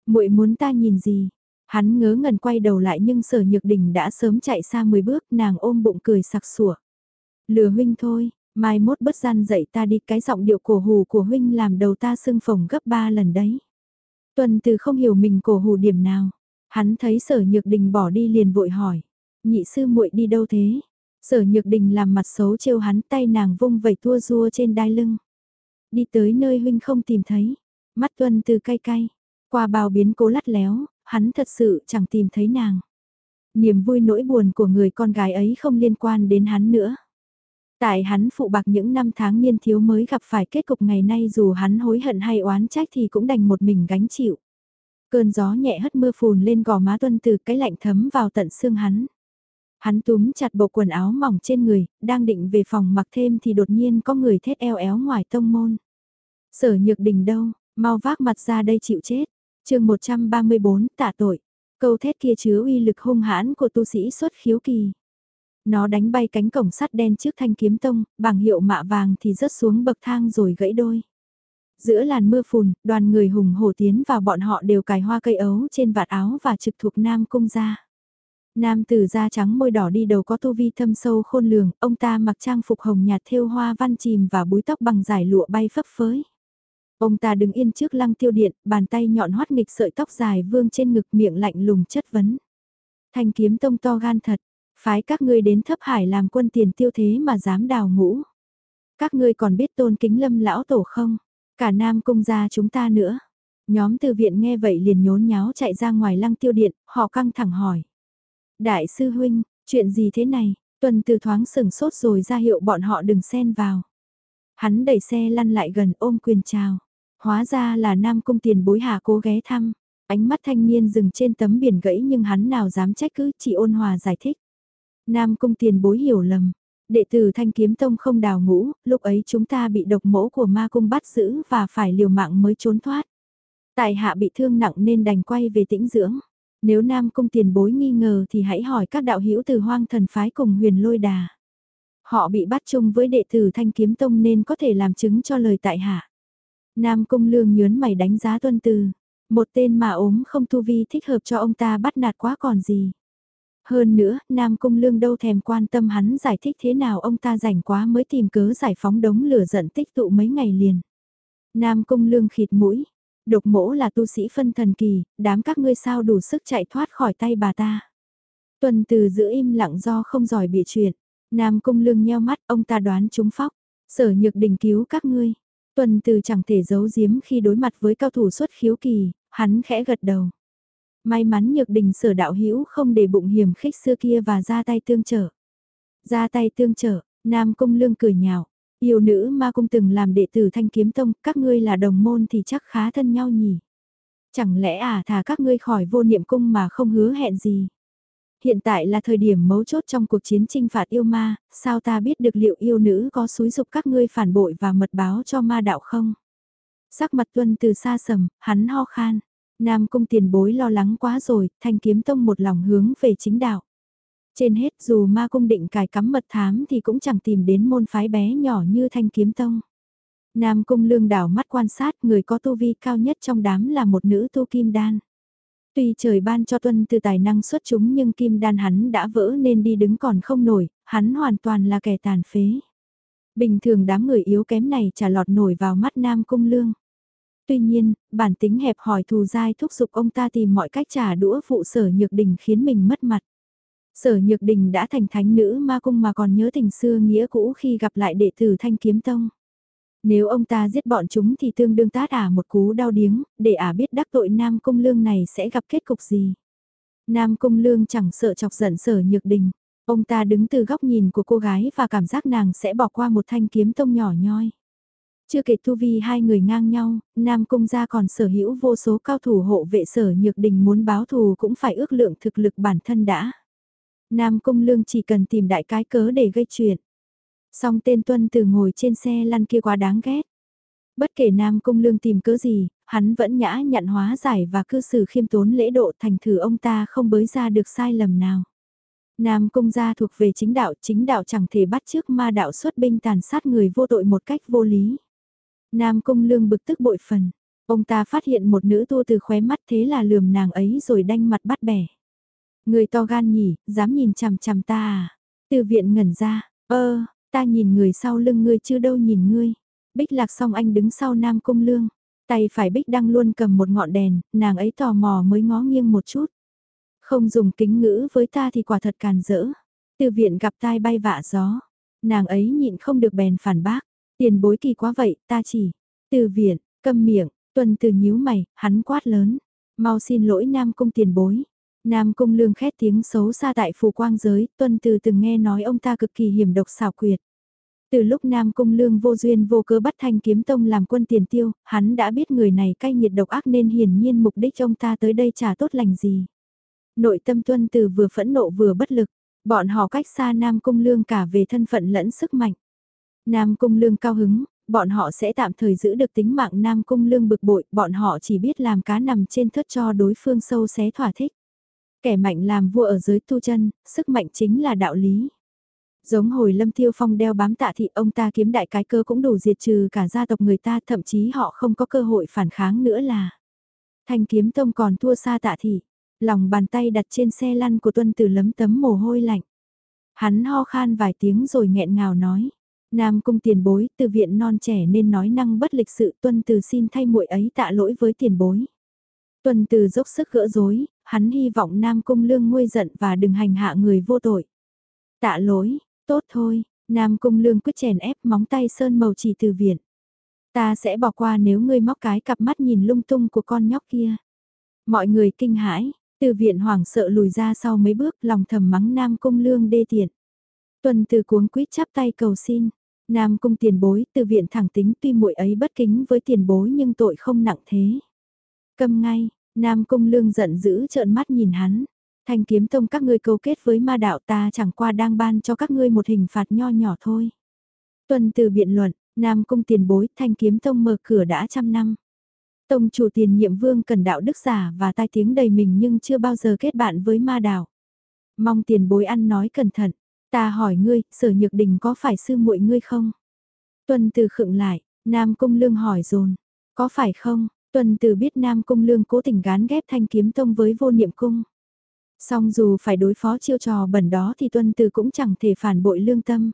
muội muốn ta nhìn gì? Hắn ngớ ngẩn quay đầu lại nhưng sở nhược đình đã sớm chạy xa 10 bước nàng ôm bụng cười sặc sủa. Lừa huynh thôi, mai mốt bất gian dậy ta đi cái giọng điệu cổ hù của huynh làm đầu ta sưng phồng gấp 3 lần đấy. Tuần từ không hiểu mình cổ hù điểm nào. Hắn thấy sở nhược đình bỏ đi liền vội hỏi. Nhị sư muội đi đâu thế? Sở nhược đình làm mặt xấu trêu hắn tay nàng vung vẩy tua rua trên đai lưng. Đi tới nơi huynh không tìm thấy. Mắt tuân từ cay cay. Qua bao biến cố lắt léo, hắn thật sự chẳng tìm thấy nàng. Niềm vui nỗi buồn của người con gái ấy không liên quan đến hắn nữa. Tại hắn phụ bạc những năm tháng niên thiếu mới gặp phải kết cục ngày nay dù hắn hối hận hay oán trách thì cũng đành một mình gánh chịu. Cơn gió nhẹ hất mưa phùn lên gò má tuân từ cái lạnh thấm vào tận xương hắn. Hắn túm chặt bộ quần áo mỏng trên người, đang định về phòng mặc thêm thì đột nhiên có người thét eo éo ngoài tông môn. Sở nhược đình đâu, mau vác mặt ra đây chịu chết. chương 134 tạ tội. Câu thét kia chứa uy lực hung hãn của tu sĩ xuất khiếu kỳ. Nó đánh bay cánh cổng sắt đen trước thanh kiếm tông, bằng hiệu mạ vàng thì rớt xuống bậc thang rồi gãy đôi. Giữa làn mưa phùn, đoàn người hùng hổ tiến vào bọn họ đều cài hoa cây ấu trên vạt áo và trực thuộc Nam Cung ra. Nam tử da trắng môi đỏ đi đầu có tu vi thâm sâu khôn lường, ông ta mặc trang phục hồng nhạt thêu hoa văn chìm và búi tóc bằng giải lụa bay phấp phới. Ông ta đứng yên trước lăng tiêu điện, bàn tay nhọn hoắt nghịch sợi tóc dài vương trên ngực miệng lạnh lùng chất vấn. Thanh kiếm tông to gan thật, phái các ngươi đến thấp hải làm quân tiền tiêu thế mà dám đào ngũ. Các ngươi còn biết tôn kính lâm lão tổ không? Cả nam cung gia chúng ta nữa. Nhóm từ viện nghe vậy liền nhốn nháo chạy ra ngoài lăng tiêu điện, họ căng thẳng hỏi. Đại sư huynh, chuyện gì thế này? Tuần từ thoáng sừng sốt rồi ra hiệu bọn họ đừng xen vào. Hắn đẩy xe lăn lại gần ôm quyền chào. Hóa ra là Nam Cung tiền bối hạ cố ghé thăm. Ánh mắt thanh niên dừng trên tấm biển gãy nhưng hắn nào dám trách cứ chỉ ôn hòa giải thích. Nam Cung tiền bối hiểu lầm. Đệ tử Thanh Kiếm Tông không đào ngũ, lúc ấy chúng ta bị độc mẫu của ma cung bắt giữ và phải liều mạng mới trốn thoát. Tài hạ bị thương nặng nên đành quay về tĩnh dưỡng. Nếu Nam Cung tiền bối nghi ngờ thì hãy hỏi các đạo hữu từ hoang thần phái cùng huyền lôi đà. Họ bị bắt chung với đệ tử Thanh Kiếm Tông nên có thể làm chứng cho lời tại hạ. Nam Cung lương nhớn mày đánh giá tuân từ. Một tên mà ốm không tu vi thích hợp cho ông ta bắt nạt quá còn gì. Hơn nữa, Nam Cung Lương đâu thèm quan tâm hắn giải thích thế nào ông ta rảnh quá mới tìm cớ giải phóng đống lửa giận tích tụ mấy ngày liền. Nam Cung Lương khịt mũi, độc mỗ là tu sĩ phân thần kỳ, đám các ngươi sao đủ sức chạy thoát khỏi tay bà ta. Tuần từ giữ im lặng do không giỏi bị chuyện, Nam Cung Lương nheo mắt ông ta đoán chúng phóc, sở nhược đình cứu các ngươi. Tuần từ chẳng thể giấu giếm khi đối mặt với cao thủ xuất khiếu kỳ, hắn khẽ gật đầu. May mắn nhược đình sở đạo hữu không để bụng hiểm khích xưa kia và ra tay tương trợ. Ra tay tương trợ, Nam Cung Lương cười nhạo. Yêu nữ ma cung từng làm đệ tử thanh kiếm tông, các ngươi là đồng môn thì chắc khá thân nhau nhỉ. Chẳng lẽ à thả các ngươi khỏi vô niệm cung mà không hứa hẹn gì. Hiện tại là thời điểm mấu chốt trong cuộc chiến trinh phạt yêu ma, sao ta biết được liệu yêu nữ có xúi dục các ngươi phản bội và mật báo cho ma đạo không? Sắc mặt tuân từ xa sầm, hắn ho khan. Nam cung tiền bối lo lắng quá rồi, thanh kiếm tông một lòng hướng về chính đạo. Trên hết dù ma cung định cài cắm mật thám thì cũng chẳng tìm đến môn phái bé nhỏ như thanh kiếm tông. Nam cung lương đảo mắt quan sát người có tu vi cao nhất trong đám là một nữ tu kim đan. Tuy trời ban cho tuân từ tài năng xuất chúng nhưng kim đan hắn đã vỡ nên đi đứng còn không nổi, hắn hoàn toàn là kẻ tàn phế. Bình thường đám người yếu kém này trả lọt nổi vào mắt Nam Cung Lương. Tuy nhiên, bản tính hẹp hỏi thù dai thúc giục ông ta tìm mọi cách trả đũa phụ sở nhược đình khiến mình mất mặt. Sở nhược đình đã thành thánh nữ ma cung mà còn nhớ tình xưa nghĩa cũ khi gặp lại đệ tử thanh kiếm tông. Nếu ông ta giết bọn chúng thì tương đương tát ả một cú đau điếng, để ả biết đắc tội Nam Cung Lương này sẽ gặp kết cục gì. Nam Cung Lương chẳng sợ chọc giận sở nhược đình. Ông ta đứng từ góc nhìn của cô gái và cảm giác nàng sẽ bỏ qua một thanh kiếm tông nhỏ nhoi. Chưa kể tu vi hai người ngang nhau, Nam Cung gia còn sở hữu vô số cao thủ hộ vệ sở nhược đình muốn báo thù cũng phải ước lượng thực lực bản thân đã. Nam Cung Lương chỉ cần tìm đại cái cớ để gây chuyện. Song tên tuân từ ngồi trên xe lăn kia quá đáng ghét. Bất kể Nam Cung Lương tìm cớ gì, hắn vẫn nhã nhận hóa giải và cư xử khiêm tốn lễ độ thành thử ông ta không bới ra được sai lầm nào. Nam Cung gia thuộc về chính đạo, chính đạo chẳng thể bắt trước ma đạo xuất binh tàn sát người vô tội một cách vô lý. Nam Cung Lương bực tức bội phần, ông ta phát hiện một nữ tu từ khóe mắt thế là lườm nàng ấy rồi đanh mặt bắt bẻ. Người to gan nhỉ, dám nhìn chằm chằm ta à? Từ viện ngẩn ra, ơ, ta nhìn người sau lưng ngươi chưa đâu nhìn ngươi. Bích lạc song anh đứng sau Nam Cung Lương. Tay phải Bích đang luôn cầm một ngọn đèn, nàng ấy tò mò mới ngó nghiêng một chút. Không dùng kính ngữ với ta thì quả thật càn rỡ. Từ viện gặp tai bay vạ gió. Nàng ấy nhịn không được bèn phản bác. Tiền bối kỳ quá vậy, ta chỉ. Từ viện, câm miệng, tuần từ nhíu mày, hắn quát lớn. Mau xin lỗi Nam Cung tiền bối. Nam Cung Lương khét tiếng xấu xa tại phù quang giới, tuân từ từng nghe nói ông ta cực kỳ hiểm độc xảo quyệt. Từ lúc Nam Cung Lương vô duyên vô cớ bắt Thanh Kiếm Tông làm quân tiền tiêu, hắn đã biết người này cay nhiệt độc ác nên hiển nhiên mục đích ông ta tới đây trả tốt lành gì. Nội tâm tuân từ vừa phẫn nộ vừa bất lực, bọn họ cách xa Nam Cung Lương cả về thân phận lẫn sức mạnh. Nam Cung Lương cao hứng, bọn họ sẽ tạm thời giữ được tính mạng Nam Cung Lương bực bội, bọn họ chỉ biết làm cá nằm trên thớt cho đối phương sâu xé thỏa thích. Kẻ mạnh làm vua ở giới tu chân, sức mạnh chính là đạo lý. Giống hồi Lâm Tiêu Phong đeo bám tạ thị ông ta kiếm đại cái cơ cũng đủ diệt trừ cả gia tộc người ta thậm chí họ không có cơ hội phản kháng nữa là. Thanh kiếm tông còn thua xa tạ thị, lòng bàn tay đặt trên xe lăn của tuân tử lấm tấm mồ hôi lạnh. Hắn ho khan vài tiếng rồi nghẹn ngào nói. Nam cung tiền bối, từ viện non trẻ nên nói năng bất lịch sự tuân từ xin thay muội ấy tạ lỗi với tiền bối. Tuần từ dốc sức gỡ rối, hắn hy vọng Nam cung lương nguôi giận và đừng hành hạ người vô tội. Tạ lỗi, tốt thôi, Nam cung lương quyết chèn ép móng tay sơn màu chỉ từ viện. Ta sẽ bỏ qua nếu ngươi móc cái cặp mắt nhìn lung tung của con nhóc kia. Mọi người kinh hãi, từ viện hoảng sợ lùi ra sau mấy bước lòng thầm mắng Nam cung lương đê tiện. Tuần từ cuống quýt chắp tay cầu xin. Nam cung tiền bối, từ viện thẳng tính tuy muội ấy bất kính với tiền bối nhưng tội không nặng thế. Câm ngay, Nam cung lương giận dữ trợn mắt nhìn hắn. Thanh kiếm tông các ngươi câu kết với ma đạo ta chẳng qua đang ban cho các ngươi một hình phạt nho nhỏ thôi. Tuần từ biện luận, Nam cung tiền bối, thanh kiếm tông mở cửa đã trăm năm. Tông chủ tiền nhiệm vương cần đạo đức giả và tai tiếng đầy mình nhưng chưa bao giờ kết bạn với ma đạo. Mong tiền bối ăn nói cẩn thận, Ta hỏi ngươi, sở nhược đình có phải sư muội ngươi không? Tuần từ khựng lại, Nam Cung Lương hỏi dồn có phải không? Tuần từ biết Nam Cung Lương cố tình gán ghép thanh kiếm tông với vô niệm cung. Song dù phải đối phó chiêu trò bẩn đó thì tuần từ cũng chẳng thể phản bội lương tâm.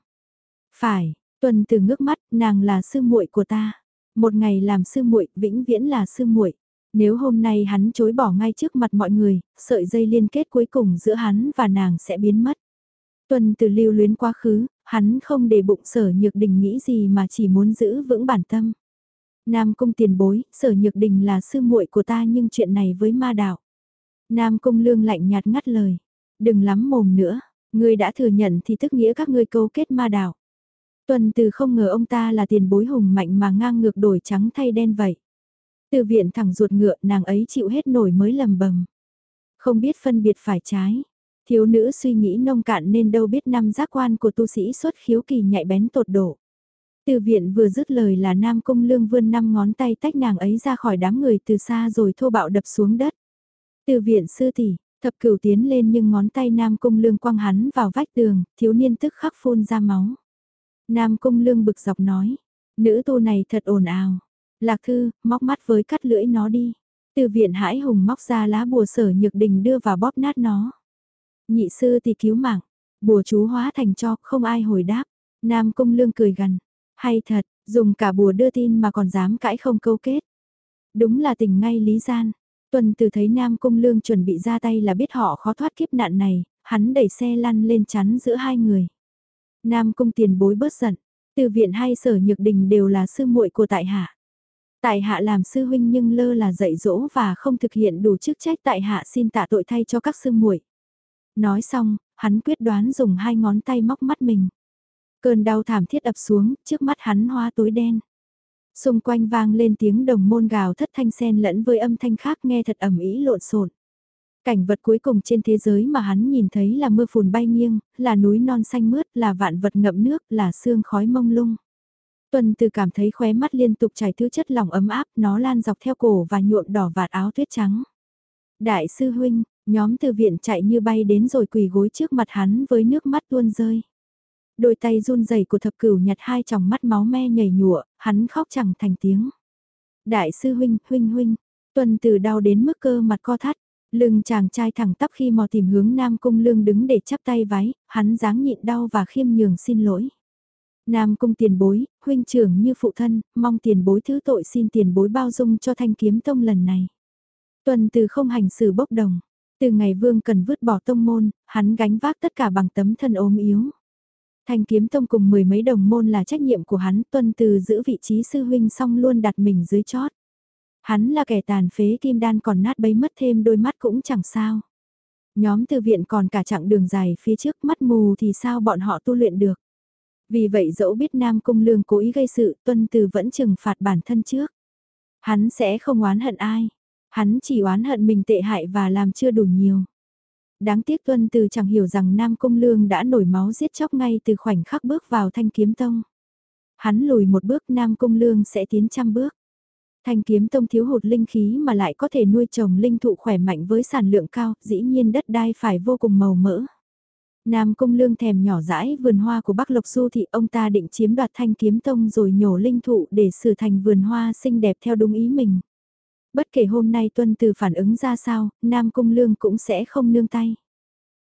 Phải, tuần từ ngước mắt, nàng là sư muội của ta. Một ngày làm sư muội, vĩnh viễn là sư muội. Nếu hôm nay hắn chối bỏ ngay trước mặt mọi người, sợi dây liên kết cuối cùng giữa hắn và nàng sẽ biến mất. Tuần từ lưu luyến quá khứ, hắn không để bụng sở nhược đình nghĩ gì mà chỉ muốn giữ vững bản tâm. Nam cung tiền bối, sở nhược đình là sư muội của ta nhưng chuyện này với ma đạo. Nam cung lương lạnh nhạt ngắt lời. Đừng lắm mồm nữa, ngươi đã thừa nhận thì tức nghĩa các ngươi câu kết ma đạo. Tuần từ không ngờ ông ta là tiền bối hùng mạnh mà ngang ngược đổi trắng thay đen vậy. Từ viện thẳng ruột ngựa nàng ấy chịu hết nổi mới lầm bầm. Không biết phân biệt phải trái, Thiếu nữ suy nghĩ nông cạn nên đâu biết năm giác quan của tu sĩ xuất khiếu kỳ nhạy bén tột độ. Từ viện vừa dứt lời là Nam Cung Lương vươn năm ngón tay tách nàng ấy ra khỏi đám người từ xa rồi thô bạo đập xuống đất. Từ viện sư tỷ, thập cửu tiến lên nhưng ngón tay Nam Cung Lương quăng hắn vào vách tường, thiếu niên tức khắc phun ra máu. Nam Cung Lương bực dọc nói, nữ tu này thật ồn ào. Lạc thư, móc mắt với cắt lưỡi nó đi. Từ viện hãi hùng móc ra lá bùa sở nhược đình đưa vào bóp nát nó. Nhị sư thì cứu mạng, bùa chú hóa thành cho, không ai hồi đáp. Nam Cung Lương cười gần. Hay thật, dùng cả bùa đưa tin mà còn dám cãi không câu kết. Đúng là tình ngay lý gian. Tuần từ thấy Nam Cung Lương chuẩn bị ra tay là biết họ khó thoát kiếp nạn này, hắn đẩy xe lăn lên chắn giữa hai người. Nam Cung tiền bối bớt giận. Từ viện hay sở nhược đình đều là sư muội của tại hạ. Tại hạ làm sư huynh nhưng lơ là dạy dỗ và không thực hiện đủ chức trách tại hạ xin tạ tội thay cho các sư muội. Nói xong, hắn quyết đoán dùng hai ngón tay móc mắt mình. Cơn đau thảm thiết ập xuống, trước mắt hắn hoa tối đen. Xung quanh vang lên tiếng đồng môn gào thất thanh sen lẫn với âm thanh khác nghe thật ẩm ý lộn xộn. Cảnh vật cuối cùng trên thế giới mà hắn nhìn thấy là mưa phùn bay nghiêng, là núi non xanh mướt, là vạn vật ngậm nước, là sương khói mông lung. Tuần từ cảm thấy khóe mắt liên tục chảy thứ chất lỏng ấm áp, nó lan dọc theo cổ và nhuộm đỏ vạt áo tuyết trắng. Đại sư huynh, nhóm từ viện chạy như bay đến rồi quỳ gối trước mặt hắn với nước mắt tuôn rơi. Đôi tay run rẩy của thập cửu nhặt hai tròng mắt máu me nhảy nhụa, hắn khóc chẳng thành tiếng. Đại sư huynh, huynh huynh, tuần từ đau đến mức cơ mặt co thắt, lưng chàng trai thẳng tắp khi mò tìm hướng Nam Cung Lương đứng để chắp tay vái, hắn dáng nhịn đau và khiêm nhường xin lỗi. Nam Cung tiền bối, huynh trưởng như phụ thân, mong tiền bối thứ tội xin tiền bối bao dung cho thanh kiếm tông lần này. Tuần từ không hành xử bốc đồng, từ ngày vương cần vứt bỏ tông môn, hắn gánh vác tất cả bằng tấm thân ốm yếu. Thanh kiếm tông cùng mười mấy đồng môn là trách nhiệm của hắn, tuân từ giữ vị trí sư huynh xong luôn đặt mình dưới chót. Hắn là kẻ tàn phế kim đan còn nát bấy mất thêm đôi mắt cũng chẳng sao. Nhóm từ viện còn cả chặng đường dài phía trước mắt mù thì sao bọn họ tu luyện được. Vì vậy dẫu biết Nam Cung Lương cố ý gây sự tuân từ vẫn trừng phạt bản thân trước. Hắn sẽ không oán hận ai. Hắn chỉ oán hận mình tệ hại và làm chưa đủ nhiều. Đáng tiếc tuân từ chẳng hiểu rằng Nam Cung Lương đã nổi máu giết chóc ngay từ khoảnh khắc bước vào thanh kiếm tông. Hắn lùi một bước Nam Cung Lương sẽ tiến trăm bước. Thanh kiếm tông thiếu hụt linh khí mà lại có thể nuôi trồng linh thụ khỏe mạnh với sản lượng cao, dĩ nhiên đất đai phải vô cùng màu mỡ. Nam Cung Lương thèm nhỏ dãi vườn hoa của Bắc Lộc Du thì ông ta định chiếm đoạt thanh kiếm tông rồi nhổ linh thụ để sửa thành vườn hoa xinh đẹp theo đúng ý mình. Bất kể hôm nay tuân từ phản ứng ra sao, Nam Cung Lương cũng sẽ không nương tay.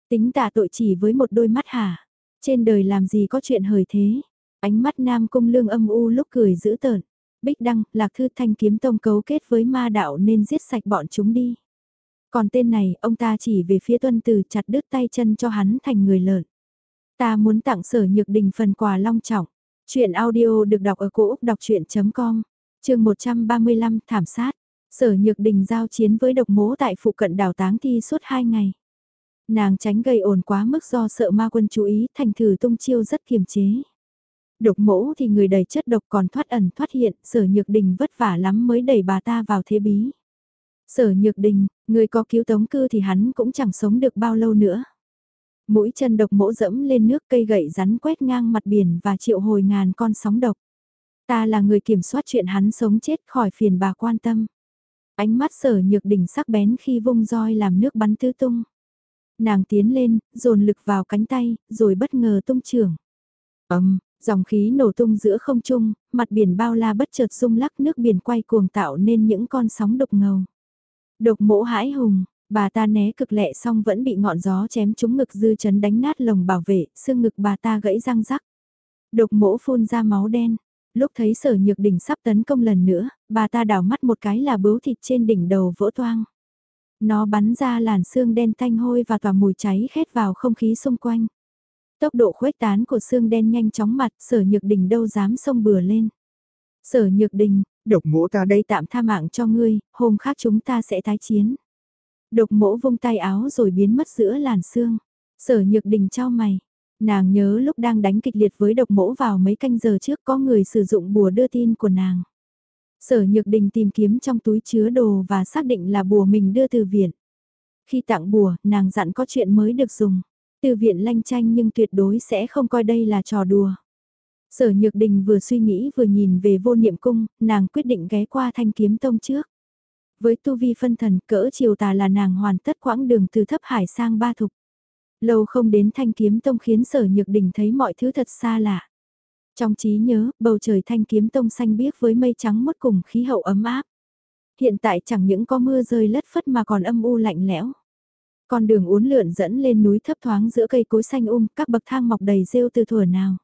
Tính tạ tội chỉ với một đôi mắt hả? Trên đời làm gì có chuyện hời thế? Ánh mắt Nam Cung Lương âm u lúc cười dữ tợn. Bích Đăng, Lạc Thư Thanh Kiếm Tông cấu kết với ma đạo nên giết sạch bọn chúng đi. Còn tên này, ông ta chỉ về phía tuân từ chặt đứt tay chân cho hắn thành người lợn. Ta muốn tặng sở nhược đình phần quà long trọng. Chuyện audio được đọc ở cổ Úc đọc chuyện.com, trường 135 thảm sát. Sở Nhược Đình giao chiến với độc mố tại phụ cận đảo táng thi suốt 2 ngày. Nàng tránh gây ồn quá mức do sợ ma quân chú ý thành thử tung chiêu rất kiềm chế. Độc mỗ thì người đầy chất độc còn thoát ẩn thoát hiện, sở nhược đình vất vả lắm mới đẩy bà ta vào thế bí. Sở nhược đình, người có cứu tống cư thì hắn cũng chẳng sống được bao lâu nữa. Mũi chân độc mỗ dẫm lên nước cây gậy rắn quét ngang mặt biển và triệu hồi ngàn con sóng độc. Ta là người kiểm soát chuyện hắn sống chết khỏi phiền bà quan tâm. Ánh mắt sở nhược đỉnh sắc bén khi vung roi làm nước bắn tứ tung. Nàng tiến lên, dồn lực vào cánh tay, rồi bất ngờ tung trưởng. Ấm, dòng khí nổ tung giữa không trung, mặt biển bao la bất chợt rung lắc nước biển quay cuồng tạo nên những con sóng độc ngầu. Độc mỗ hãi hùng, bà ta né cực lẹ xong vẫn bị ngọn gió chém trúng ngực dư chấn đánh nát lồng bảo vệ, xương ngực bà ta gãy răng rắc. Độc mỗ phun ra máu đen, lúc thấy sở nhược đỉnh sắp tấn công lần nữa, bà ta đảo mắt một cái là bướu thịt trên đỉnh đầu vỡ toang. Nó bắn ra làn xương đen thanh hôi và tỏa mùi cháy khét vào không khí xung quanh. Tốc độ khuếch tán của xương đen nhanh chóng mặt, sở nhược đỉnh đâu dám xông bừa lên. Sở nhược đình, độc mỗ ta đây tạm tha mạng cho ngươi, hôm khác chúng ta sẽ tái chiến. Độc mỗ vung tay áo rồi biến mất giữa làn xương. Sở nhược đình trao mày, Nàng nhớ lúc đang đánh kịch liệt với độc mỗ vào mấy canh giờ trước có người sử dụng bùa đưa tin của nàng. Sở Nhược Đình tìm kiếm trong túi chứa đồ và xác định là bùa mình đưa từ viện. Khi tặng bùa, nàng dặn có chuyện mới được dùng. Từ viện lanh chanh nhưng tuyệt đối sẽ không coi đây là trò đùa. Sở Nhược Đình vừa suy nghĩ vừa nhìn về vô niệm cung, nàng quyết định ghé qua thanh kiếm tông trước. Với tu vi phân thần cỡ chiều tà là nàng hoàn tất quãng đường từ thấp hải sang ba thục. Lâu không đến thanh kiếm tông khiến sở nhược đỉnh thấy mọi thứ thật xa lạ. Trong trí nhớ, bầu trời thanh kiếm tông xanh biếc với mây trắng mốt cùng khí hậu ấm áp. Hiện tại chẳng những có mưa rơi lất phất mà còn âm u lạnh lẽo. Con đường uốn lượn dẫn lên núi thấp thoáng giữa cây cối xanh um, các bậc thang mọc đầy rêu từ thuở nào.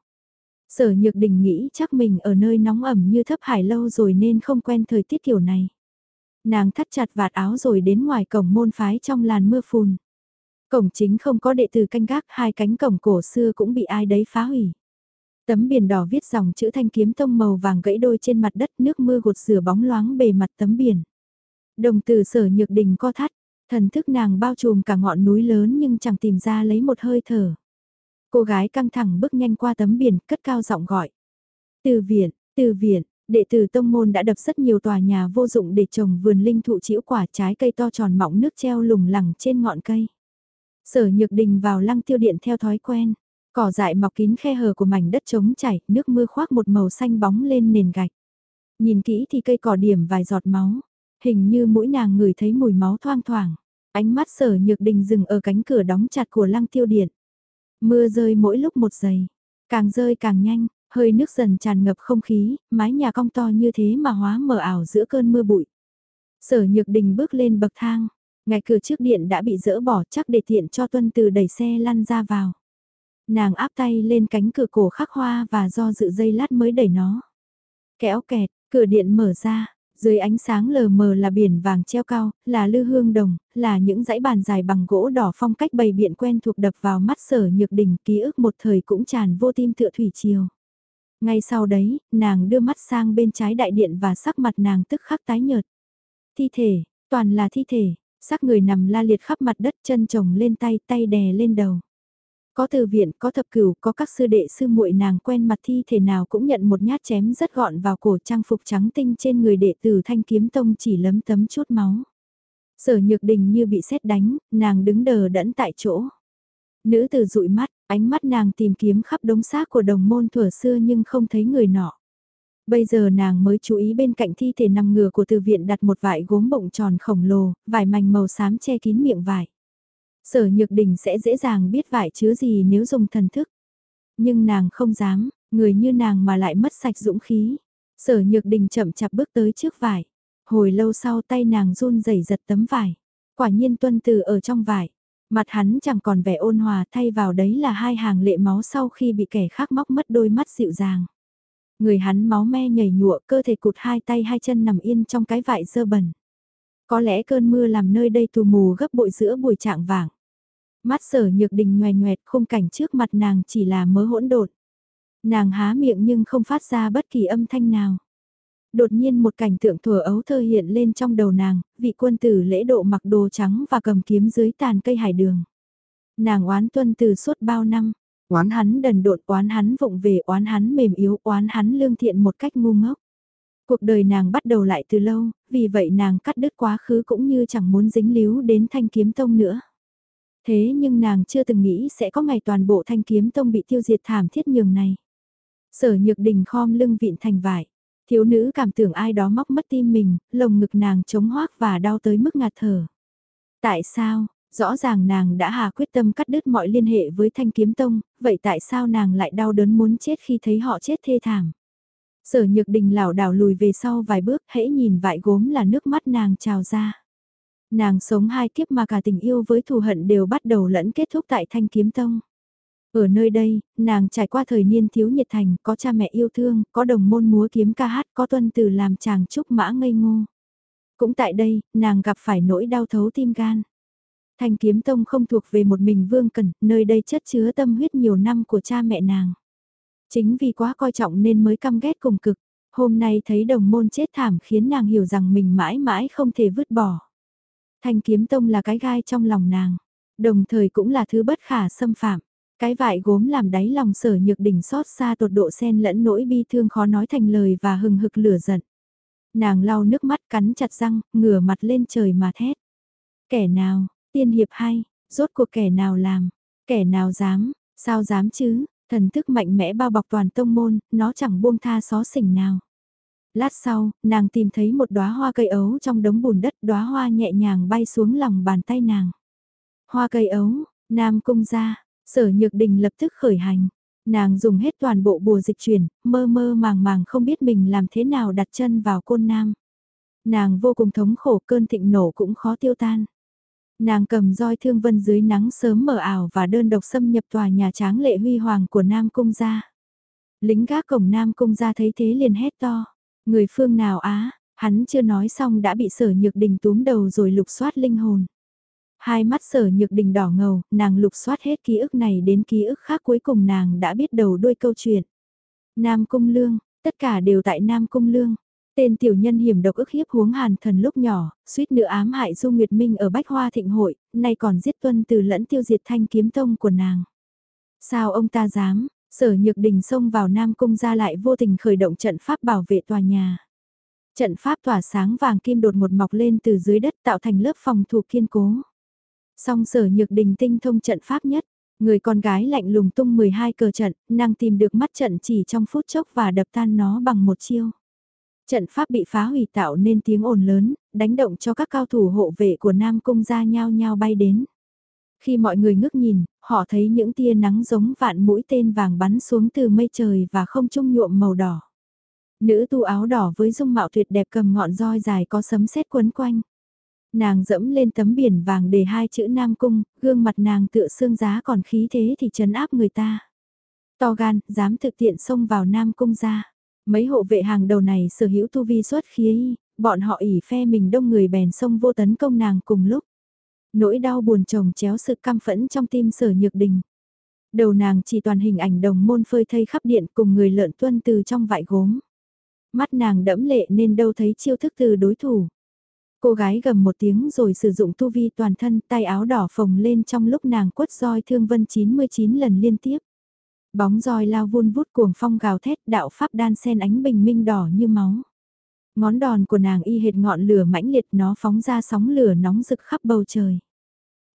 Sở Nhược Đình nghĩ chắc mình ở nơi nóng ẩm như thấp hải lâu rồi nên không quen thời tiết kiểu này. Nàng thắt chặt vạt áo rồi đến ngoài cổng môn phái trong làn mưa phùn. Cổng chính không có đệ tử canh gác, hai cánh cổng cổ xưa cũng bị ai đấy phá hủy. Tấm biển đỏ viết dòng chữ thanh kiếm tông màu vàng gãy đôi trên mặt đất nước mưa gột rửa bóng loáng bề mặt tấm biển. Đồng tử sở nhược đình co thắt, thần thức nàng bao trùm cả ngọn núi lớn nhưng chẳng tìm ra lấy một hơi thở. Cô gái căng thẳng bước nhanh qua tấm biển, cất cao giọng gọi. Từ viện, từ viện, đệ tử tông môn đã đập rất nhiều tòa nhà vô dụng để trồng vườn linh thụ chĩu quả trái cây to tròn mọng nước treo lủng lẳng trên ngọn cây. Sở nhược đình vào lăng tiêu điện theo thói quen. Cỏ dại mọc kín khe hở của mảnh đất trống chảy, nước mưa khoác một màu xanh bóng lên nền gạch. Nhìn kỹ thì cây cỏ điểm vài giọt máu. Hình như mũi nàng ngửi thấy mùi máu thoang thoảng. Ánh mắt sở nhược đình dừng ở cánh cửa đóng chặt của lăng tiêu điện. Mưa rơi mỗi lúc một giây. Càng rơi càng nhanh, hơi nước dần tràn ngập không khí, mái nhà cong to như thế mà hóa mờ ảo giữa cơn mưa bụi. Sở nhược đình bước lên bậc thang, ngay cửa trước điện đã bị dỡ bỏ chắc để tiện cho tuân từ đẩy xe lăn ra vào. Nàng áp tay lên cánh cửa cổ khắc hoa và do dự dây lát mới đẩy nó. Kéo kẹt, cửa điện mở ra, dưới ánh sáng lờ mờ là biển vàng treo cao, là lư hương đồng, là những dãy bàn dài bằng gỗ đỏ phong cách bày biện quen thuộc đập vào mắt sở nhược đỉnh ký ức một thời cũng tràn vô tim tựa thủy chiều. Ngay sau đấy, nàng đưa mắt sang bên trái đại điện và sắc mặt nàng tức khắc tái nhợt. Thi thể, toàn là thi thể, xác người nằm la liệt khắp mặt đất chân chồng lên tay tay đè lên đầu. Có từ viện, có thập cửu, có các sư đệ sư muội nàng quen mặt thi thể nào cũng nhận một nhát chém rất gọn vào cổ trang phục trắng tinh trên người đệ tử thanh kiếm tông chỉ lấm tấm chút máu. Sở nhược đình như bị sét đánh, nàng đứng đờ đẫn tại chỗ. Nữ tử dụi mắt, ánh mắt nàng tìm kiếm khắp đống xác của đồng môn thuở xưa nhưng không thấy người nọ. Bây giờ nàng mới chú ý bên cạnh thi thể nằm ngửa của từ viện đặt một vải gốm bụng tròn khổng lồ, vải mảnh màu xám che kín miệng vải. Sở nhược đình sẽ dễ dàng biết vải chứa gì nếu dùng thần thức. Nhưng nàng không dám, người như nàng mà lại mất sạch dũng khí. Sở nhược đình chậm chạp bước tới trước vải. Hồi lâu sau tay nàng run rẩy giật tấm vải. Quả nhiên tuân từ ở trong vải. Mặt hắn chẳng còn vẻ ôn hòa thay vào đấy là hai hàng lệ máu sau khi bị kẻ khác móc mất đôi mắt dịu dàng. Người hắn máu me nhảy nhụa cơ thể cụt hai tay hai chân nằm yên trong cái vải dơ bẩn. Có lẽ cơn mưa làm nơi đây tù mù gấp bội giữa buổi trạng vàng. Mắt sở nhược đình nhòe nhoẹt khung cảnh trước mặt nàng chỉ là mớ hỗn độn. Nàng há miệng nhưng không phát ra bất kỳ âm thanh nào. Đột nhiên một cảnh tượng thuở ấu thơ hiện lên trong đầu nàng, vị quân tử lễ độ mặc đồ trắng và cầm kiếm dưới tàn cây hải đường. Nàng oán tuân từ suốt bao năm, oán hắn đần độn, oán hắn vụng về, oán hắn mềm yếu, oán hắn lương thiện một cách ngu ngốc. Cuộc đời nàng bắt đầu lại từ lâu, vì vậy nàng cắt đứt quá khứ cũng như chẳng muốn dính líu đến thanh kiếm tông nữa. Thế nhưng nàng chưa từng nghĩ sẽ có ngày toàn bộ thanh kiếm tông bị tiêu diệt thảm thiết nhường này. Sở nhược đình khom lưng vịn thành vải. Thiếu nữ cảm tưởng ai đó móc mất tim mình, lồng ngực nàng chống hoác và đau tới mức ngạt thở. Tại sao, rõ ràng nàng đã hà quyết tâm cắt đứt mọi liên hệ với thanh kiếm tông, vậy tại sao nàng lại đau đớn muốn chết khi thấy họ chết thê thảm? Sở nhược đình lảo đảo lùi về sau vài bước, hãy nhìn vại gốm là nước mắt nàng trào ra. Nàng sống hai kiếp mà cả tình yêu với thù hận đều bắt đầu lẫn kết thúc tại Thanh Kiếm Tông. Ở nơi đây, nàng trải qua thời niên thiếu nhiệt thành, có cha mẹ yêu thương, có đồng môn múa kiếm ca hát, có tuân từ làm chàng trúc mã ngây ngô. Cũng tại đây, nàng gặp phải nỗi đau thấu tim gan. Thanh kiếm tông không thuộc về một mình vương cẩn, nơi đây chất chứa tâm huyết nhiều năm của cha mẹ nàng. Chính vì quá coi trọng nên mới căm ghét cùng cực, hôm nay thấy đồng môn chết thảm khiến nàng hiểu rằng mình mãi mãi không thể vứt bỏ. Thanh kiếm tông là cái gai trong lòng nàng, đồng thời cũng là thứ bất khả xâm phạm. Cái vải gốm làm đáy lòng sở nhược đỉnh xót xa tột độ sen lẫn nỗi bi thương khó nói thành lời và hừng hực lửa giận. Nàng lau nước mắt cắn chặt răng, ngửa mặt lên trời mà thét. Kẻ nào, tiên hiệp hay, rốt cuộc kẻ nào làm, kẻ nào dám, sao dám chứ, thần thức mạnh mẽ bao bọc toàn tông môn, nó chẳng buông tha xó xỉnh nào. Lát sau, nàng tìm thấy một đóa hoa cây ấu trong đống bùn đất, đóa hoa nhẹ nhàng bay xuống lòng bàn tay nàng. Hoa cây ấu, nam cung ra, sở nhược đình lập tức khởi hành. Nàng dùng hết toàn bộ bùa dịch chuyển, mơ mơ màng màng không biết mình làm thế nào đặt chân vào côn nam. Nàng vô cùng thống khổ cơn thịnh nổ cũng khó tiêu tan. Nàng cầm roi thương vân dưới nắng sớm mở ảo và đơn độc xâm nhập tòa nhà tráng lệ huy hoàng của Nam Cung gia. Lính gác cổng Nam Cung gia thấy thế liền hét to. Người phương nào á, hắn chưa nói xong đã bị sở nhược đình túm đầu rồi lục soát linh hồn. Hai mắt sở nhược đình đỏ ngầu, nàng lục soát hết ký ức này đến ký ức khác cuối cùng nàng đã biết đầu đuôi câu chuyện. Nam Cung Lương, tất cả đều tại Nam Cung Lương. Tên tiểu nhân hiểm độc ức hiếp huống hàn thần lúc nhỏ, suýt nữa ám hại Du Nguyệt Minh ở Bách Hoa Thịnh Hội, nay còn giết tuân từ lẫn tiêu diệt thanh kiếm tông của nàng. Sao ông ta dám, sở nhược đình xông vào Nam Cung ra lại vô tình khởi động trận pháp bảo vệ tòa nhà. Trận pháp tỏa sáng vàng kim đột một mọc lên từ dưới đất tạo thành lớp phòng thủ kiên cố. Song sở nhược đình tinh thông trận pháp nhất, người con gái lạnh lùng tung 12 cờ trận, nàng tìm được mắt trận chỉ trong phút chốc và đập tan nó bằng một chiêu. Trận pháp bị phá hủy tạo nên tiếng ồn lớn, đánh động cho các cao thủ hộ vệ của Nam Cung ra nhau nhau bay đến. Khi mọi người ngước nhìn, họ thấy những tia nắng giống vạn mũi tên vàng bắn xuống từ mây trời và không trung nhuộm màu đỏ. Nữ tu áo đỏ với dung mạo tuyệt đẹp cầm ngọn roi dài có sấm sét quấn quanh. Nàng dẫm lên tấm biển vàng để hai chữ Nam Cung, gương mặt nàng tựa xương giá còn khí thế thì chấn áp người ta. To gan, dám thực tiện xông vào Nam Cung ra. Mấy hộ vệ hàng đầu này sở hữu tu vi xuất khí, bọn họ ỉ phe mình đông người bèn xông vô tấn công nàng cùng lúc. Nỗi đau buồn chồng chéo sự căm phẫn trong tim sở nhược đình. Đầu nàng chỉ toàn hình ảnh đồng môn phơi thây khắp điện cùng người lợn tuân từ trong vại gốm. Mắt nàng đẫm lệ nên đâu thấy chiêu thức từ đối thủ. Cô gái gầm một tiếng rồi sử dụng tu vi toàn thân tay áo đỏ phồng lên trong lúc nàng quất roi thương vân 99 lần liên tiếp. Bóng roi lao vun vút cuồng phong gào thét đạo pháp đan sen ánh bình minh đỏ như máu. Ngón đòn của nàng y hệt ngọn lửa mãnh liệt nó phóng ra sóng lửa nóng rực khắp bầu trời.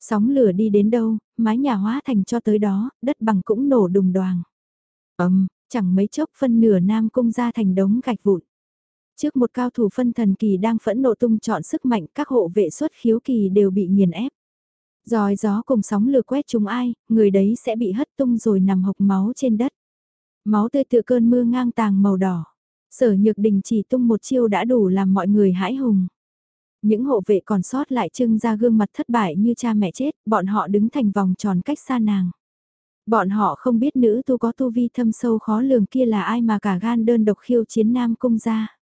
Sóng lửa đi đến đâu, mái nhà hóa thành cho tới đó, đất bằng cũng nổ đùng đoàng. Ấm, chẳng mấy chốc phân nửa nam cung ra thành đống gạch vụn. Trước một cao thủ phân thần kỳ đang phẫn nộ tung chọn sức mạnh các hộ vệ xuất khiếu kỳ đều bị nghiền ép. Rồi gió cùng sóng lừa quét chúng ai, người đấy sẽ bị hất tung rồi nằm hộc máu trên đất. Máu tươi tựa cơn mưa ngang tàng màu đỏ. Sở nhược đình chỉ tung một chiêu đã đủ làm mọi người hãi hùng. Những hộ vệ còn sót lại trưng ra gương mặt thất bại như cha mẹ chết, bọn họ đứng thành vòng tròn cách xa nàng. Bọn họ không biết nữ tu có tu vi thâm sâu khó lường kia là ai mà cả gan đơn độc khiêu chiến nam cung ra.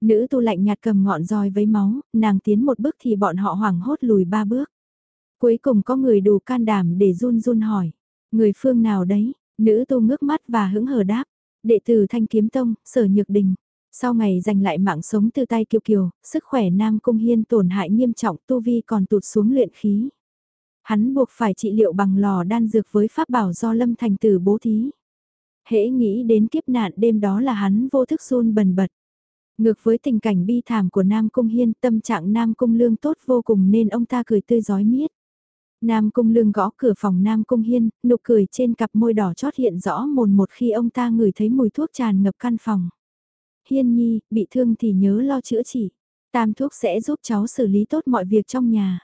Nữ tu lạnh nhạt cầm ngọn roi với máu, nàng tiến một bước thì bọn họ hoảng hốt lùi ba bước. Cuối cùng có người đủ can đảm để run run hỏi. Người phương nào đấy? Nữ tu ngước mắt và hững hờ đáp. Đệ tử Thanh Kiếm Tông, Sở Nhược Đình. Sau ngày giành lại mạng sống từ tay Kiều Kiều, sức khỏe Nam Cung Hiên tổn hại nghiêm trọng tu vi còn tụt xuống luyện khí. Hắn buộc phải trị liệu bằng lò đan dược với pháp bảo do Lâm Thành Tử bố thí. Hễ nghĩ đến kiếp nạn đêm đó là hắn vô thức run bần bật. Ngược với tình cảnh bi thảm của Nam Cung Hiên tâm trạng Nam Cung Lương tốt vô cùng nên ông ta cười tươi giói miết. Nam Cung Lương gõ cửa phòng Nam Cung Hiên, nụ cười trên cặp môi đỏ chót hiện rõ mồn một khi ông ta ngửi thấy mùi thuốc tràn ngập căn phòng. Hiên Nhi, bị thương thì nhớ lo chữa trị. Tam thuốc sẽ giúp cháu xử lý tốt mọi việc trong nhà.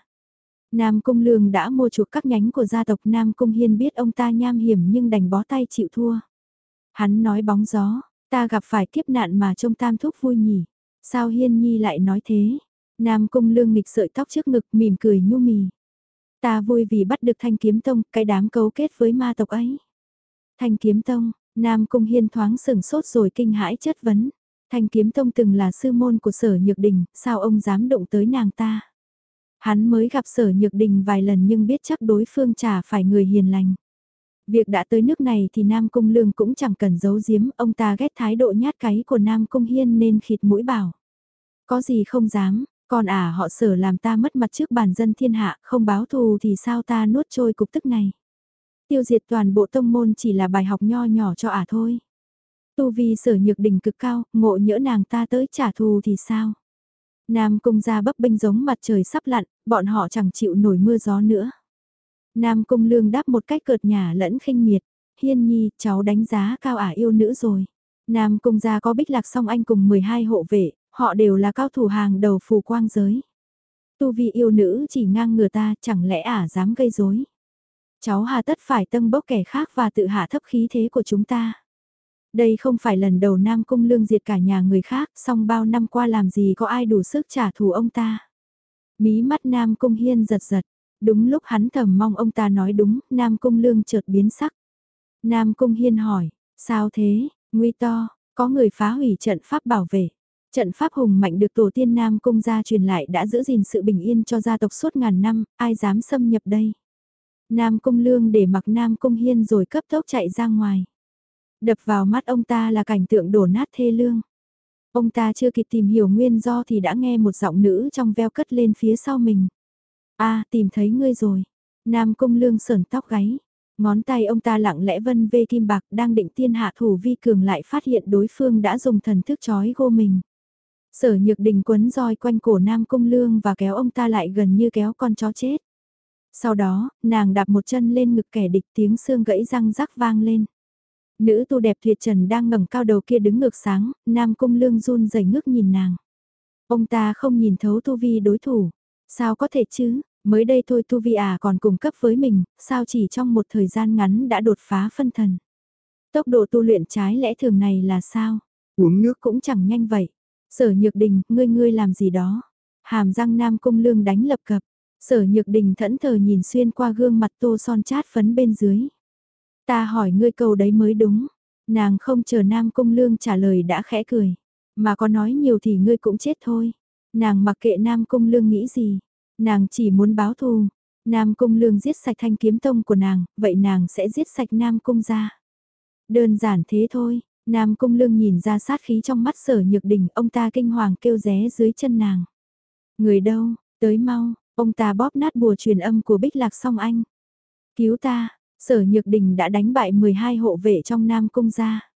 Nam Cung Lương đã mua chuộc các nhánh của gia tộc Nam Cung Hiên biết ông ta nham hiểm nhưng đành bó tay chịu thua. Hắn nói bóng gió, ta gặp phải kiếp nạn mà trông tam thuốc vui nhỉ. Sao Hiên Nhi lại nói thế? Nam Cung Lương nghịch sợi tóc trước ngực mỉm cười nhu mì. Ta vui vì bắt được Thanh Kiếm Tông, cái đám cấu kết với ma tộc ấy. Thanh Kiếm Tông, Nam Cung Hiên thoáng sừng sốt rồi kinh hãi chất vấn. Thanh Kiếm Tông từng là sư môn của sở nhược đình, sao ông dám động tới nàng ta? Hắn mới gặp sở nhược đình vài lần nhưng biết chắc đối phương chả phải người hiền lành. Việc đã tới nước này thì Nam Cung Lương cũng chẳng cần giấu giếm, ông ta ghét thái độ nhát cái của Nam Cung Hiên nên khịt mũi bảo. Có gì không dám, còn à họ sở làm ta mất mặt trước bàn dân thiên hạ, không báo thù thì sao ta nuốt trôi cục tức này. Tiêu diệt toàn bộ tông môn chỉ là bài học nho nhỏ cho ả à thôi. Tu vi sở nhược đỉnh cực cao, ngộ nhỡ nàng ta tới trả thù thì sao? Nam cung ra bấp bênh giống mặt trời sắp lặn, bọn họ chẳng chịu nổi mưa gió nữa. Nam cung lương đáp một cách cợt nhả lẫn khinh miệt. Hiên nhi, cháu đánh giá cao ả yêu nữ rồi. Nam cung gia có bích lạc song anh cùng 12 hộ vệ, họ đều là cao thủ hàng đầu phù quang giới. Tu vi yêu nữ chỉ ngang ngừa ta, chẳng lẽ ả dám gây rối? Cháu hà tất phải tâng bốc kẻ khác và tự hạ thấp khí thế của chúng ta. Đây không phải lần đầu Nam Cung Lương diệt cả nhà người khác, song bao năm qua làm gì có ai đủ sức trả thù ông ta. Mí mắt Nam Cung Hiên giật giật, đúng lúc hắn thầm mong ông ta nói đúng, Nam Cung Lương chợt biến sắc. Nam Cung Hiên hỏi, sao thế, nguy to, có người phá hủy trận pháp bảo vệ. Trận pháp hùng mạnh được tổ tiên Nam Cung gia truyền lại đã giữ gìn sự bình yên cho gia tộc suốt ngàn năm, ai dám xâm nhập đây. Nam Cung Lương để mặc Nam Cung Hiên rồi cấp tốc chạy ra ngoài. Đập vào mắt ông ta là cảnh tượng đổ nát thê lương. Ông ta chưa kịp tìm hiểu nguyên do thì đã nghe một giọng nữ trong veo cất lên phía sau mình. a tìm thấy ngươi rồi. Nam Cung Lương sờn tóc gáy. Ngón tay ông ta lặng lẽ vân vê kim bạc đang định tiên hạ thủ vi cường lại phát hiện đối phương đã dùng thần thức chói gô mình. Sở nhược đình quấn roi quanh cổ Nam Cung Lương và kéo ông ta lại gần như kéo con chó chết. Sau đó, nàng đạp một chân lên ngực kẻ địch tiếng xương gãy răng rắc vang lên. Nữ tu đẹp tuyệt trần đang ngẩng cao đầu kia đứng ngược sáng, Nam Cung Lương run rẩy ngước nhìn nàng. Ông ta không nhìn thấu tu vi đối thủ. Sao có thể chứ, mới đây thôi tu vi à còn cùng cấp với mình, sao chỉ trong một thời gian ngắn đã đột phá phân thần. Tốc độ tu luyện trái lẽ thường này là sao? Uống nước cũng chẳng nhanh vậy. Sở nhược đình, ngươi ngươi làm gì đó? Hàm răng Nam Cung Lương đánh lập cập. Sở nhược đình thẫn thờ nhìn xuyên qua gương mặt tô son chát phấn bên dưới. Ta hỏi ngươi câu đấy mới đúng. Nàng không chờ Nam Cung Lương trả lời đã khẽ cười. Mà có nói nhiều thì ngươi cũng chết thôi. Nàng mặc kệ Nam Cung Lương nghĩ gì. Nàng chỉ muốn báo thù. Nam Cung Lương giết sạch thanh kiếm tông của nàng, vậy nàng sẽ giết sạch Nam Cung ra. Đơn giản thế thôi, Nam Cung Lương nhìn ra sát khí trong mắt sở nhược đình, ông ta kinh hoàng kêu ré dưới chân nàng. Người đâu, tới mau, ông ta bóp nát bùa truyền âm của Bích Lạc song anh. Cứu ta, sở nhược đình đã đánh bại 12 hộ vệ trong Nam Cung gia.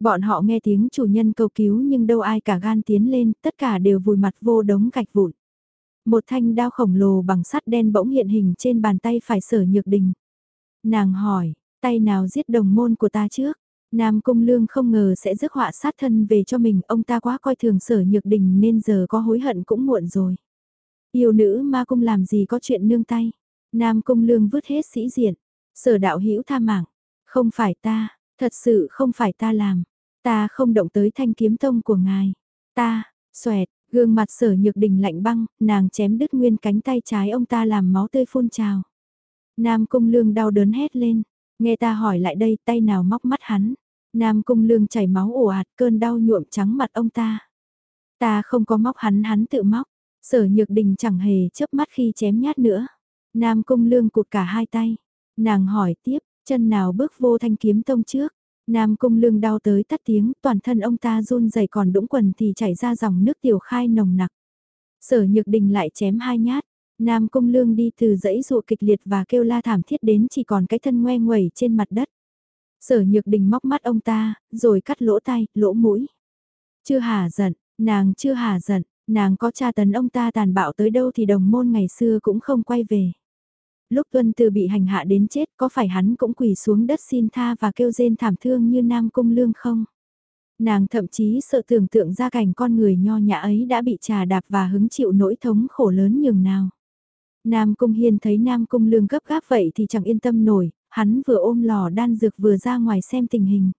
Bọn họ nghe tiếng chủ nhân cầu cứu nhưng đâu ai cả gan tiến lên, tất cả đều vùi mặt vô đống gạch vụn. Một thanh đao khổng lồ bằng sắt đen bỗng hiện hình trên bàn tay phải sở nhược đình. Nàng hỏi, tay nào giết đồng môn của ta trước? Nam Cung Lương không ngờ sẽ rước họa sát thân về cho mình, ông ta quá coi thường sở nhược đình nên giờ có hối hận cũng muộn rồi. Yêu nữ ma cung làm gì có chuyện nương tay. Nam Cung Lương vứt hết sĩ diện. Sở đạo hữu tha mạng. Không phải ta, thật sự không phải ta làm. Ta không động tới thanh kiếm tông của ngài. Ta, xoẹt, gương mặt sở nhược đình lạnh băng, nàng chém đứt nguyên cánh tay trái ông ta làm máu tươi phun trào. Nam Cung Lương đau đớn hét lên. Nghe ta hỏi lại đây tay nào móc mắt hắn. Nam cung lương chảy máu ồ ạt cơn đau nhuộm trắng mặt ông ta. Ta không có móc hắn hắn tự móc. Sở nhược đình chẳng hề chớp mắt khi chém nhát nữa. Nam cung lương cụt cả hai tay. Nàng hỏi tiếp, chân nào bước vô thanh kiếm tông trước. Nam cung lương đau tới tắt tiếng, toàn thân ông ta run rẩy còn đũng quần thì chảy ra dòng nước tiểu khai nồng nặc. Sở nhược đình lại chém hai nhát, Nam Cung Lương đi từ dãy dụ kịch liệt và kêu la thảm thiết đến chỉ còn cái thân ngoe nguẩy trên mặt đất. Sở Nhược Đình móc mắt ông ta, rồi cắt lỗ tay, lỗ mũi. Chưa hả giận, nàng chưa hả giận, nàng có tra tấn ông ta tàn bạo tới đâu thì đồng môn ngày xưa cũng không quay về. Lúc Tuân Từ bị hành hạ đến chết có phải hắn cũng quỳ xuống đất xin tha và kêu rên thảm thương như Nam Cung Lương không? Nàng thậm chí sợ tưởng tượng ra cảnh con người nho nhã ấy đã bị trà đạp và hứng chịu nỗi thống khổ lớn nhường nào. Nam Cung Hiên thấy Nam Cung Lương gấp gáp vậy thì chẳng yên tâm nổi, hắn vừa ôm lò đan dược vừa ra ngoài xem tình hình.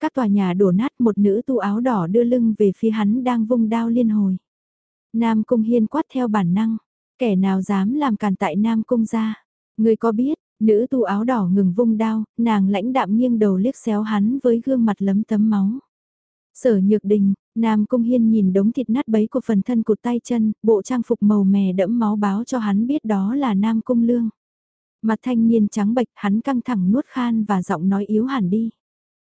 Các tòa nhà đổ nát một nữ tu áo đỏ đưa lưng về phía hắn đang vung đao liên hồi. Nam Cung Hiên quát theo bản năng, kẻ nào dám làm càn tại Nam Cung ra. Người có biết, nữ tu áo đỏ ngừng vung đao, nàng lãnh đạm nghiêng đầu liếc xéo hắn với gương mặt lấm tấm máu. Sở Nhược Đình, Nam Cung Hiên nhìn đống thịt nát bấy của phần thân cụt tay chân, bộ trang phục màu mè đẫm máu báo cho hắn biết đó là Nam Cung Lương. Mặt thanh niên trắng bệch hắn căng thẳng nuốt khan và giọng nói yếu hẳn đi.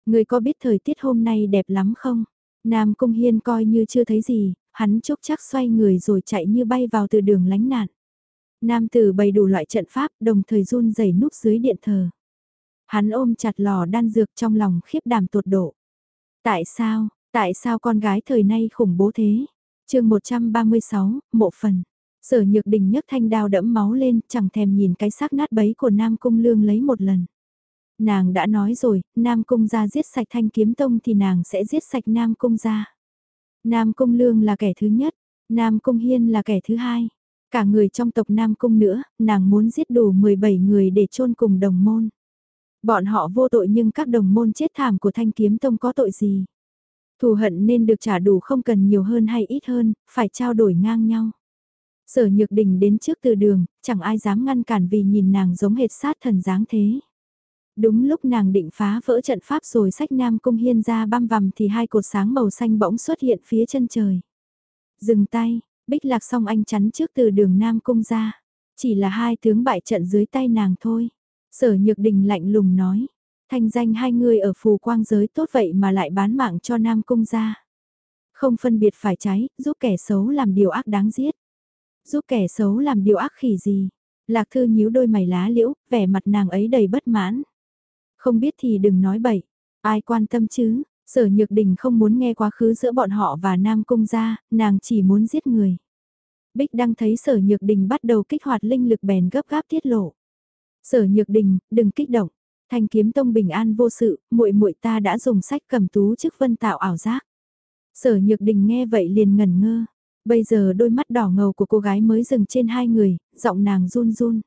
Người có biết thời tiết hôm nay đẹp lắm không? Nam Cung Hiên coi như chưa thấy gì, hắn chốc chắc xoay người rồi chạy như bay vào từ đường lánh nạn. Nam tử bày đủ loại trận pháp đồng thời run rẩy núp dưới điện thờ. Hắn ôm chặt lò đan dược trong lòng khiếp đảm tột độ. Tại sao, tại sao con gái thời nay khủng bố thế? chương 136, mộ phần. Sở nhược đình nhấc thanh đao đẫm máu lên, chẳng thèm nhìn cái xác nát bấy của Nam Cung Lương lấy một lần. Nàng đã nói rồi, Nam Cung ra giết sạch thanh kiếm tông thì nàng sẽ giết sạch Nam Cung ra. Nam Cung Lương là kẻ thứ nhất, Nam Cung Hiên là kẻ thứ hai. Cả người trong tộc Nam Cung nữa, nàng muốn giết đủ 17 người để chôn cùng đồng môn. Bọn họ vô tội nhưng các đồng môn chết thảm của thanh kiếm tông có tội gì? Thù hận nên được trả đủ không cần nhiều hơn hay ít hơn, phải trao đổi ngang nhau. Sở nhược đình đến trước từ đường, chẳng ai dám ngăn cản vì nhìn nàng giống hệt sát thần dáng thế. Đúng lúc nàng định phá vỡ trận pháp rồi sách Nam Cung Hiên ra băm vằm thì hai cột sáng màu xanh bỗng xuất hiện phía chân trời. Dừng tay, bích lạc song anh chắn trước từ đường Nam Cung ra. Chỉ là hai tướng bại trận dưới tay nàng thôi. Sở Nhược Đình lạnh lùng nói, Thanh danh hai người ở phù quang giới tốt vậy mà lại bán mạng cho Nam Cung ra. Không phân biệt phải trái, giúp kẻ xấu làm điều ác đáng giết. Giúp kẻ xấu làm điều ác khỉ gì. Lạc thư nhíu đôi mày lá liễu, vẻ mặt nàng ấy đầy bất mãn. Không biết thì đừng nói bậy, ai quan tâm chứ, sở nhược đình không muốn nghe quá khứ giữa bọn họ và Nam Cung gia nàng chỉ muốn giết người. Bích đang thấy sở nhược đình bắt đầu kích hoạt linh lực bèn gấp gáp tiết lộ. Sở nhược đình, đừng kích động, thanh kiếm tông bình an vô sự, muội muội ta đã dùng sách cầm tú chức vân tạo ảo giác. Sở nhược đình nghe vậy liền ngẩn ngơ. Bây giờ đôi mắt đỏ ngầu của cô gái mới dừng trên hai người, giọng nàng run run.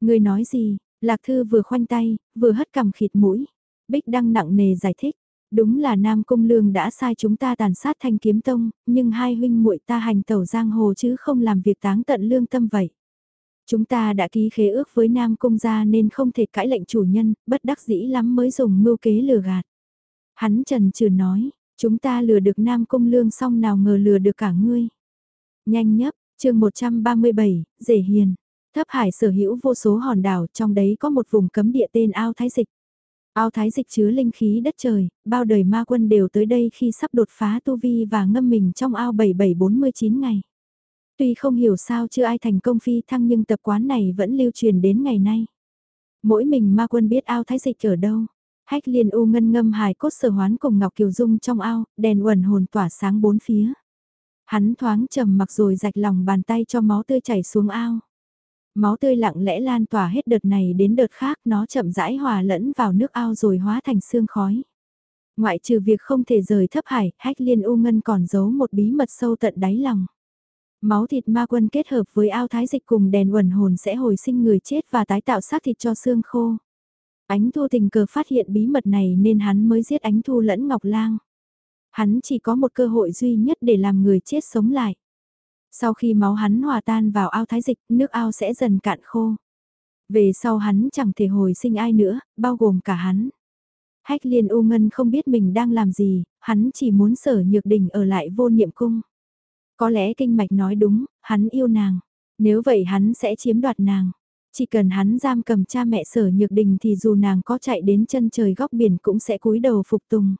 Người nói gì, Lạc Thư vừa khoanh tay, vừa hất cằm khịt mũi. Bích Đăng nặng nề giải thích. Đúng là Nam Cung Lương đã sai chúng ta tàn sát thanh kiếm tông, nhưng hai huynh muội ta hành tẩu giang hồ chứ không làm việc táng tận lương tâm vậy. Chúng ta đã ký khế ước với Nam Cung gia nên không thể cãi lệnh chủ nhân, bất đắc dĩ lắm mới dùng mưu kế lừa gạt. Hắn trần trừ nói, chúng ta lừa được Nam Cung Lương xong nào ngờ lừa được cả ngươi. Nhanh nhấp, chương 137, Dễ Hiền. Thấp hải sở hữu vô số hòn đảo, trong đấy có một vùng cấm địa tên ao Thái Dịch. Ao Thái Dịch chứa linh khí đất trời, bao đời ma quân đều tới đây khi sắp đột phá tu vi và ngâm mình trong ao 7749 ngày. Tuy không hiểu sao chưa ai thành công phi thăng nhưng tập quán này vẫn lưu truyền đến ngày nay. Mỗi mình ma quân biết ao Thái Dịch ở đâu. Hách liên u ngân ngâm hài cốt sở hoán cùng Ngọc Kiều Dung trong ao, đèn uẩn hồn tỏa sáng bốn phía. Hắn thoáng trầm mặc rồi rạch lòng bàn tay cho máu tươi chảy xuống ao. Máu tươi lặng lẽ lan tỏa hết đợt này đến đợt khác nó chậm rãi hòa lẫn vào nước ao rồi hóa thành xương khói. Ngoại trừ việc không thể rời thấp hải, hách liên u ngân còn giấu một bí mật sâu tận đáy lòng. Máu thịt ma quân kết hợp với ao thái dịch cùng đèn uẩn hồn sẽ hồi sinh người chết và tái tạo xác thịt cho xương khô. Ánh thu tình cờ phát hiện bí mật này nên hắn mới giết ánh thu lẫn ngọc lang. Hắn chỉ có một cơ hội duy nhất để làm người chết sống lại. Sau khi máu hắn hòa tan vào ao thái dịch, nước ao sẽ dần cạn khô. Về sau hắn chẳng thể hồi sinh ai nữa, bao gồm cả hắn. Hách liên u ngân không biết mình đang làm gì, hắn chỉ muốn sở nhược đình ở lại vô niệm cung. Có lẽ kinh mạch nói đúng, hắn yêu nàng. Nếu vậy hắn sẽ chiếm đoạt nàng. Chỉ cần hắn giam cầm cha mẹ sở nhược đình thì dù nàng có chạy đến chân trời góc biển cũng sẽ cúi đầu phục tùng.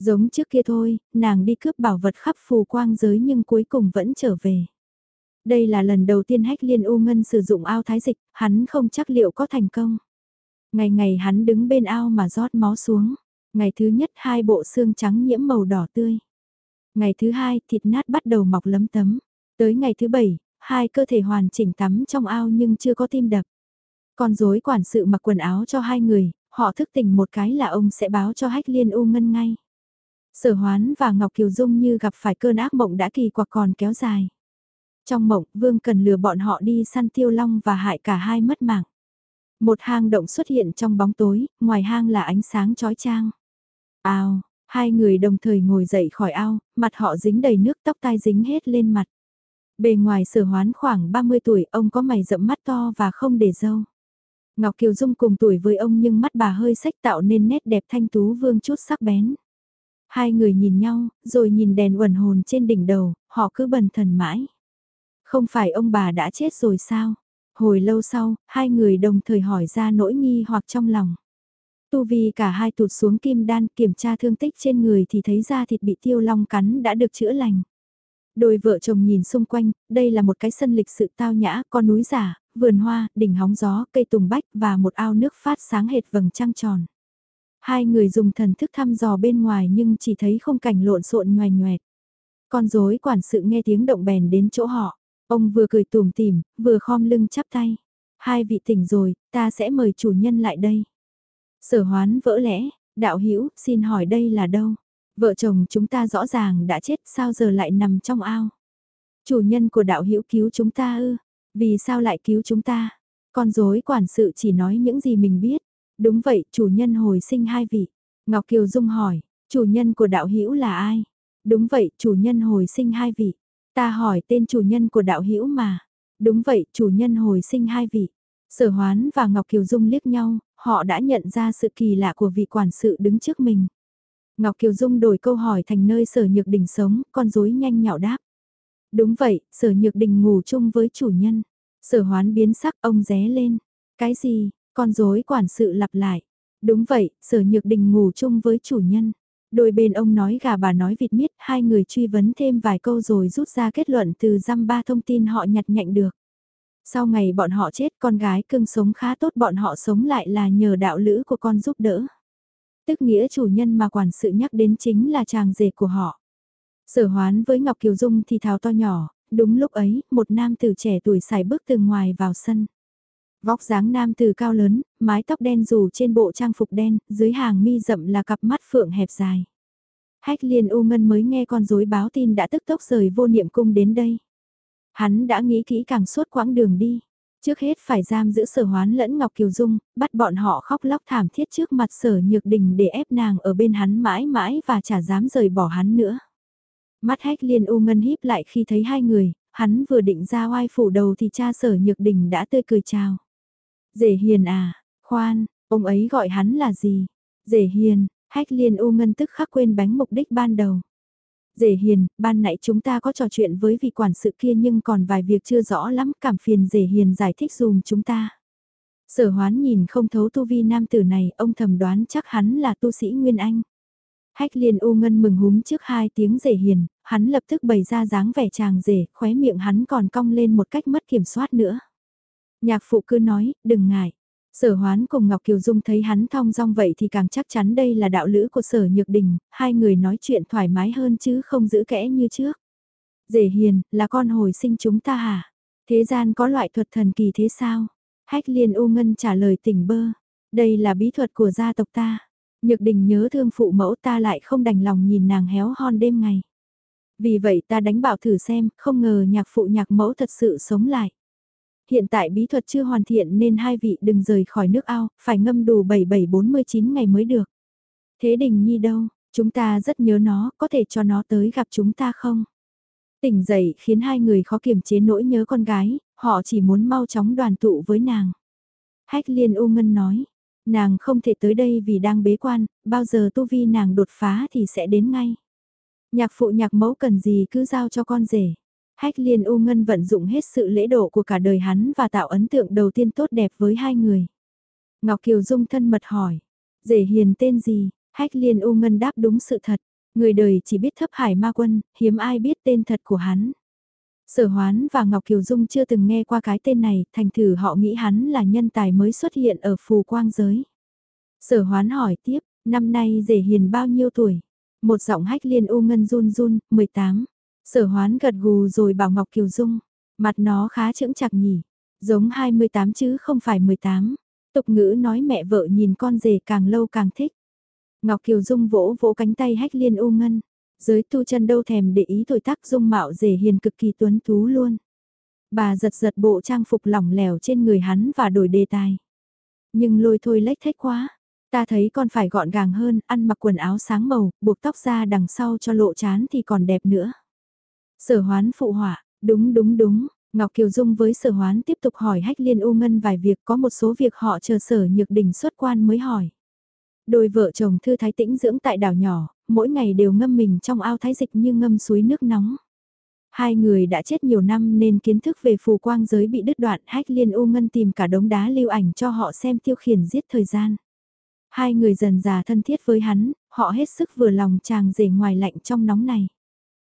Giống trước kia thôi, nàng đi cướp bảo vật khắp phù quang giới nhưng cuối cùng vẫn trở về. Đây là lần đầu tiên hách liên u ngân sử dụng ao thái dịch, hắn không chắc liệu có thành công. Ngày ngày hắn đứng bên ao mà rót máu xuống. Ngày thứ nhất hai bộ xương trắng nhiễm màu đỏ tươi. Ngày thứ hai thịt nát bắt đầu mọc lấm tấm. Tới ngày thứ bảy, hai cơ thể hoàn chỉnh tắm trong ao nhưng chưa có tim đập. Con rối quản sự mặc quần áo cho hai người, họ thức tỉnh một cái là ông sẽ báo cho hách liên u ngân ngay. Sở hoán và Ngọc Kiều Dung như gặp phải cơn ác mộng đã kỳ quặc còn kéo dài. Trong mộng, Vương cần lừa bọn họ đi săn tiêu long và hại cả hai mất mạng. Một hang động xuất hiện trong bóng tối, ngoài hang là ánh sáng chói chang. Ao, hai người đồng thời ngồi dậy khỏi ao, mặt họ dính đầy nước tóc tai dính hết lên mặt. Bề ngoài sở hoán khoảng 30 tuổi, ông có mày rậm mắt to và không để dâu. Ngọc Kiều Dung cùng tuổi với ông nhưng mắt bà hơi sách tạo nên nét đẹp thanh tú vương chút sắc bén. Hai người nhìn nhau, rồi nhìn đèn uẩn hồn trên đỉnh đầu, họ cứ bần thần mãi. Không phải ông bà đã chết rồi sao? Hồi lâu sau, hai người đồng thời hỏi ra nỗi nghi hoặc trong lòng. Tu vi cả hai tụt xuống kim đan kiểm tra thương tích trên người thì thấy da thịt bị tiêu long cắn đã được chữa lành. Đôi vợ chồng nhìn xung quanh, đây là một cái sân lịch sự tao nhã, có núi giả, vườn hoa, đỉnh hóng gió, cây tùng bách và một ao nước phát sáng hệt vầng trăng tròn. Hai người dùng thần thức thăm dò bên ngoài nhưng chỉ thấy không cảnh lộn xộn nhoài nhoẹt. Con rối quản sự nghe tiếng động bèn đến chỗ họ. Ông vừa cười tùm tìm, vừa khom lưng chắp tay. Hai vị tỉnh rồi, ta sẽ mời chủ nhân lại đây. Sở hoán vỡ lẽ, đạo hữu xin hỏi đây là đâu? Vợ chồng chúng ta rõ ràng đã chết sao giờ lại nằm trong ao? Chủ nhân của đạo hữu cứu chúng ta ư? Vì sao lại cứu chúng ta? Con rối quản sự chỉ nói những gì mình biết. Đúng vậy, chủ nhân hồi sinh hai vị. Ngọc Kiều Dung hỏi, chủ nhân của đạo hữu là ai? Đúng vậy, chủ nhân hồi sinh hai vị. Ta hỏi tên chủ nhân của đạo hữu mà. Đúng vậy, chủ nhân hồi sinh hai vị. Sở Hoán và Ngọc Kiều Dung liếc nhau, họ đã nhận ra sự kỳ lạ của vị quản sự đứng trước mình. Ngọc Kiều Dung đổi câu hỏi thành nơi sở nhược đình sống, con rối nhanh nhạo đáp. Đúng vậy, sở nhược đình ngủ chung với chủ nhân. Sở hoán biến sắc ông ré lên. Cái gì, con rối quản sự lặp lại. Đúng vậy, sở nhược đình ngủ chung với chủ nhân. Đôi bên ông nói gà bà nói vịt miết, hai người truy vấn thêm vài câu rồi rút ra kết luận từ răm ba thông tin họ nhặt nhạnh được. Sau ngày bọn họ chết con gái cưng sống khá tốt bọn họ sống lại là nhờ đạo lữ của con giúp đỡ. Tức nghĩa chủ nhân mà quản sự nhắc đến chính là chàng rể của họ. Sở hoán với Ngọc Kiều Dung thì thào to nhỏ, đúng lúc ấy, một nam tử trẻ tuổi xài bước từ ngoài vào sân. Vóc dáng nam từ cao lớn, mái tóc đen rủ trên bộ trang phục đen, dưới hàng mi rậm là cặp mắt phượng hẹp dài. Hách liên U Ngân mới nghe con rối báo tin đã tức tốc rời vô niệm cung đến đây. Hắn đã nghĩ kỹ càng suốt quãng đường đi. Trước hết phải giam giữ sở hoán lẫn Ngọc Kiều Dung, bắt bọn họ khóc lóc thảm thiết trước mặt sở nhược đình để ép nàng ở bên hắn mãi mãi và chả dám rời bỏ hắn nữa. Mắt hách liên u ngân híp lại khi thấy hai người, hắn vừa định ra oai phủ đầu thì cha sở nhược đình đã tươi cười chào. Dễ hiền à, khoan, ông ấy gọi hắn là gì? Dễ hiền, hách liên u ngân tức khắc quên bánh mục đích ban đầu. Dễ hiền, ban nãy chúng ta có trò chuyện với vị quản sự kia nhưng còn vài việc chưa rõ lắm, cảm phiền dễ hiền giải thích dùm chúng ta. Sở hoán nhìn không thấu tu vi nam tử này, ông thầm đoán chắc hắn là tu sĩ Nguyên Anh. Hách liên u ngân mừng húm trước hai tiếng rể hiền, hắn lập tức bày ra dáng vẻ chàng rể, khóe miệng hắn còn cong lên một cách mất kiểm soát nữa. Nhạc phụ cứ nói, đừng ngại. Sở hoán cùng Ngọc Kiều Dung thấy hắn thong dong vậy thì càng chắc chắn đây là đạo lữ của sở nhược đình, hai người nói chuyện thoải mái hơn chứ không giữ kẽ như trước. Dễ hiền, là con hồi sinh chúng ta hả? Thế gian có loại thuật thần kỳ thế sao? Hách liên u ngân trả lời tỉnh bơ. Đây là bí thuật của gia tộc ta. Nhược đình nhớ thương phụ mẫu ta lại không đành lòng nhìn nàng héo hon đêm ngày. Vì vậy ta đánh bảo thử xem, không ngờ nhạc phụ nhạc mẫu thật sự sống lại. Hiện tại bí thuật chưa hoàn thiện nên hai vị đừng rời khỏi nước ao, phải ngâm đủ 7749 ngày mới được. Thế đình nhi đâu, chúng ta rất nhớ nó, có thể cho nó tới gặp chúng ta không? Tỉnh dậy khiến hai người khó kiềm chế nỗi nhớ con gái, họ chỉ muốn mau chóng đoàn tụ với nàng. Hách liên u ngân nói, nàng không thể tới đây vì đang bế quan, bao giờ tu vi nàng đột phá thì sẽ đến ngay. Nhạc phụ nhạc mẫu cần gì cứ giao cho con rể. Hách liên u ngân vận dụng hết sự lễ độ của cả đời hắn và tạo ấn tượng đầu tiên tốt đẹp với hai người. Ngọc Kiều Dung thân mật hỏi, rể hiền tên gì, hách liên u ngân đáp đúng sự thật, người đời chỉ biết thấp hải ma quân, hiếm ai biết tên thật của hắn. Sở Hoán và Ngọc Kiều Dung chưa từng nghe qua cái tên này, thành thử họ nghĩ hắn là nhân tài mới xuất hiện ở phù quang giới. Sở Hoán hỏi tiếp, năm nay rể hiền bao nhiêu tuổi? Một giọng hách liên u ngân run run, 18. Sở hoán gật gù rồi bảo Ngọc Kiều Dung, mặt nó khá chững chặt nhỉ, giống 28 chứ không phải 18. Tục ngữ nói mẹ vợ nhìn con rể càng lâu càng thích. Ngọc Kiều Dung vỗ vỗ cánh tay hách liên u ngân, giới tu chân đâu thèm để ý tuổi tác dung mạo rể hiền cực kỳ tuấn tú luôn. Bà giật giật bộ trang phục lỏng lẻo trên người hắn và đổi đề tài. Nhưng lôi thôi lách thách quá, ta thấy con phải gọn gàng hơn, ăn mặc quần áo sáng màu, buộc tóc ra đằng sau cho lộ chán thì còn đẹp nữa. Sở hoán phụ họa, đúng đúng đúng, Ngọc Kiều Dung với sở hoán tiếp tục hỏi hách liên u ngân vài việc có một số việc họ chờ sở nhược đỉnh xuất quan mới hỏi. Đôi vợ chồng thư thái tĩnh dưỡng tại đảo nhỏ, mỗi ngày đều ngâm mình trong ao thái dịch như ngâm suối nước nóng. Hai người đã chết nhiều năm nên kiến thức về phù quang giới bị đứt đoạn hách liên u ngân tìm cả đống đá lưu ảnh cho họ xem tiêu khiển giết thời gian. Hai người dần già thân thiết với hắn, họ hết sức vừa lòng chàng rể ngoài lạnh trong nóng này.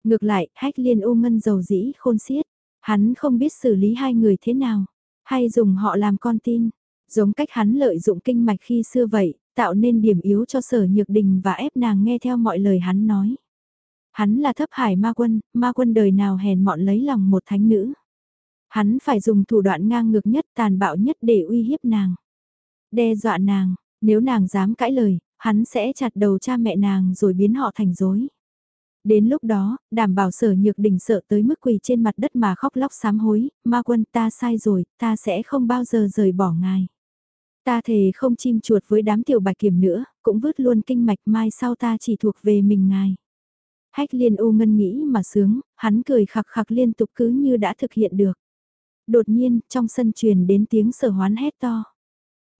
Ngược lại, hách liên u ngân dầu dĩ khôn xiết, hắn không biết xử lý hai người thế nào, hay dùng họ làm con tin, giống cách hắn lợi dụng kinh mạch khi xưa vậy, tạo nên điểm yếu cho sở nhược đình và ép nàng nghe theo mọi lời hắn nói. Hắn là thấp hải ma quân, ma quân đời nào hèn mọn lấy lòng một thánh nữ. Hắn phải dùng thủ đoạn ngang ngược nhất tàn bạo nhất để uy hiếp nàng. Đe dọa nàng, nếu nàng dám cãi lời, hắn sẽ chặt đầu cha mẹ nàng rồi biến họ thành dối. Đến lúc đó, đảm bảo sở nhược đình sợ tới mức quỳ trên mặt đất mà khóc lóc sám hối, ma quân ta sai rồi, ta sẽ không bao giờ rời bỏ ngài. Ta thề không chim chuột với đám tiểu bạch kiểm nữa, cũng vứt luôn kinh mạch mai sau ta chỉ thuộc về mình ngài. Hách liên u ngân nghĩ mà sướng, hắn cười khặc khặc liên tục cứ như đã thực hiện được. Đột nhiên, trong sân truyền đến tiếng sở hoán hét to.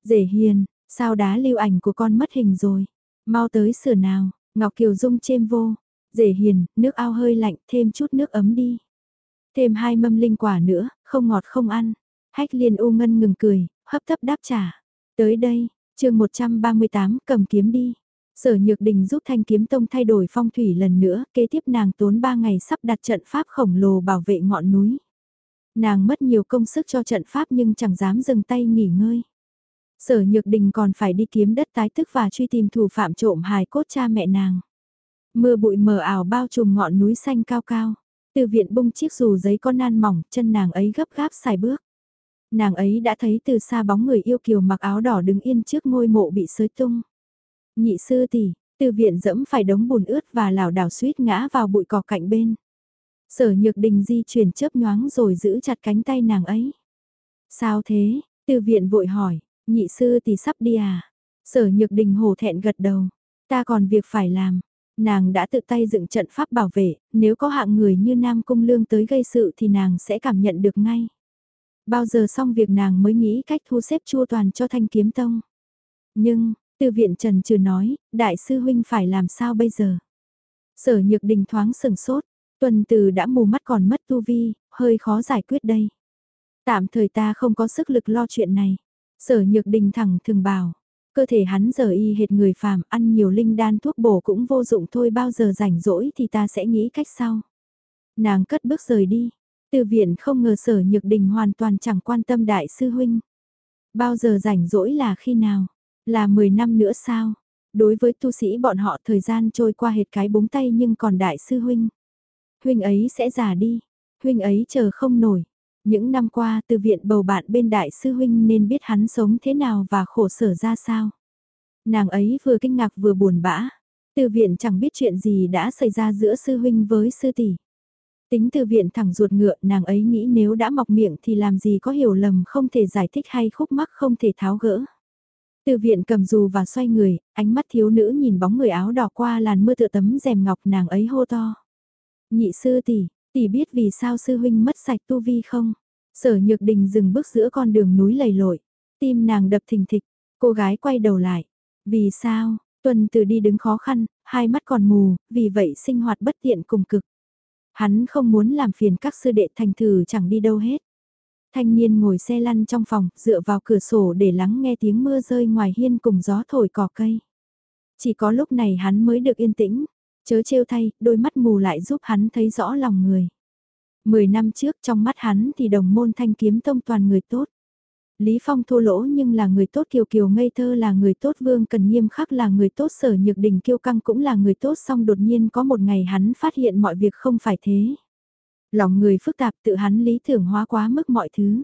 Dễ hiền, sao đá lưu ảnh của con mất hình rồi? Mau tới sửa nào, Ngọc Kiều Dung chêm vô, Dễ hiền, nước ao hơi lạnh, thêm chút nước ấm đi. Thêm hai mâm linh quả nữa, không ngọt không ăn. Hách liên u ngân ngừng cười, hấp tấp đáp trả. Tới đây, chương 138 cầm kiếm đi. Sở Nhược Đình giúp Thanh Kiếm Tông thay đổi phong thủy lần nữa, kế tiếp nàng tốn 3 ngày sắp đặt trận pháp khổng lồ bảo vệ ngọn núi. Nàng mất nhiều công sức cho trận pháp nhưng chẳng dám dừng tay nghỉ ngơi. Sở Nhược Đình còn phải đi kiếm đất tái tức và truy tìm thủ phạm trộm hài cốt cha mẹ nàng. Mưa bụi mờ ảo bao trùm ngọn núi xanh cao cao. Từ viện bung chiếc dù giấy con nan mỏng, chân nàng ấy gấp gáp xài bước. Nàng ấy đã thấy từ xa bóng người yêu kiều mặc áo đỏ đứng yên trước ngôi mộ bị sới tung. Nhị sư tỷ, từ viện dẫm phải đống bùn ướt và lảo đảo suýt ngã vào bụi cỏ cạnh bên. Sở nhược đình di chuyển chớp nhoáng rồi giữ chặt cánh tay nàng ấy. Sao thế? Từ viện vội hỏi, nhị sư tỷ sắp đi à? Sở nhược đình hổ thẹn gật đầu. Ta còn việc phải làm. Nàng đã tự tay dựng trận pháp bảo vệ, nếu có hạng người như Nam Cung Lương tới gây sự thì nàng sẽ cảm nhận được ngay. Bao giờ xong việc nàng mới nghĩ cách thu xếp chua toàn cho thanh kiếm tông. Nhưng, từ viện Trần Trừ nói, đại sư huynh phải làm sao bây giờ? Sở nhược đình thoáng sừng sốt, tuần từ đã mù mắt còn mất tu vi, hơi khó giải quyết đây. Tạm thời ta không có sức lực lo chuyện này. Sở nhược đình thẳng thường bảo, cơ thể hắn giờ y hệt người phàm, ăn nhiều linh đan thuốc bổ cũng vô dụng thôi bao giờ rảnh rỗi thì ta sẽ nghĩ cách sau. Nàng cất bước rời đi, từ viện không ngờ sở nhược đình hoàn toàn chẳng quan tâm đại sư huynh. Bao giờ rảnh rỗi là khi nào? Là 10 năm nữa sao? Đối với tu sĩ bọn họ thời gian trôi qua hệt cái búng tay nhưng còn đại sư huynh. Huynh ấy sẽ già đi, huynh ấy chờ không nổi. Những năm qua từ viện bầu bạn bên đại sư huynh nên biết hắn sống thế nào và khổ sở ra sao. Nàng ấy vừa kinh ngạc vừa buồn bã. Từ viện chẳng biết chuyện gì đã xảy ra giữa sư huynh với sư tỷ. Tính từ viện thẳng ruột ngựa nàng ấy nghĩ nếu đã mọc miệng thì làm gì có hiểu lầm không thể giải thích hay khúc mắc không thể tháo gỡ. Từ viện cầm dù và xoay người, ánh mắt thiếu nữ nhìn bóng người áo đỏ qua làn mưa tựa tấm rèm ngọc nàng ấy hô to. Nhị sư tỷ, tỷ biết vì sao sư huynh mất sạch tu vi không? Sở nhược đình dừng bước giữa con đường núi lầy lội, tim nàng đập thình thịch, cô gái quay đầu lại. Vì sao, tuần từ đi đứng khó khăn, hai mắt còn mù, vì vậy sinh hoạt bất tiện cùng cực. Hắn không muốn làm phiền các sư đệ thành thử chẳng đi đâu hết. Thanh niên ngồi xe lăn trong phòng, dựa vào cửa sổ để lắng nghe tiếng mưa rơi ngoài hiên cùng gió thổi cỏ cây. Chỉ có lúc này hắn mới được yên tĩnh, chớ trêu thay, đôi mắt mù lại giúp hắn thấy rõ lòng người. Mười năm trước trong mắt hắn thì đồng môn thanh kiếm tông toàn người tốt. Lý Phong thua lỗ nhưng là người tốt kiều kiều ngây thơ là người tốt vương cần nghiêm khắc là người tốt sở nhược đình kiêu căng cũng là người tốt xong đột nhiên có một ngày hắn phát hiện mọi việc không phải thế. Lòng người phức tạp tự hắn lý tưởng hóa quá mức mọi thứ.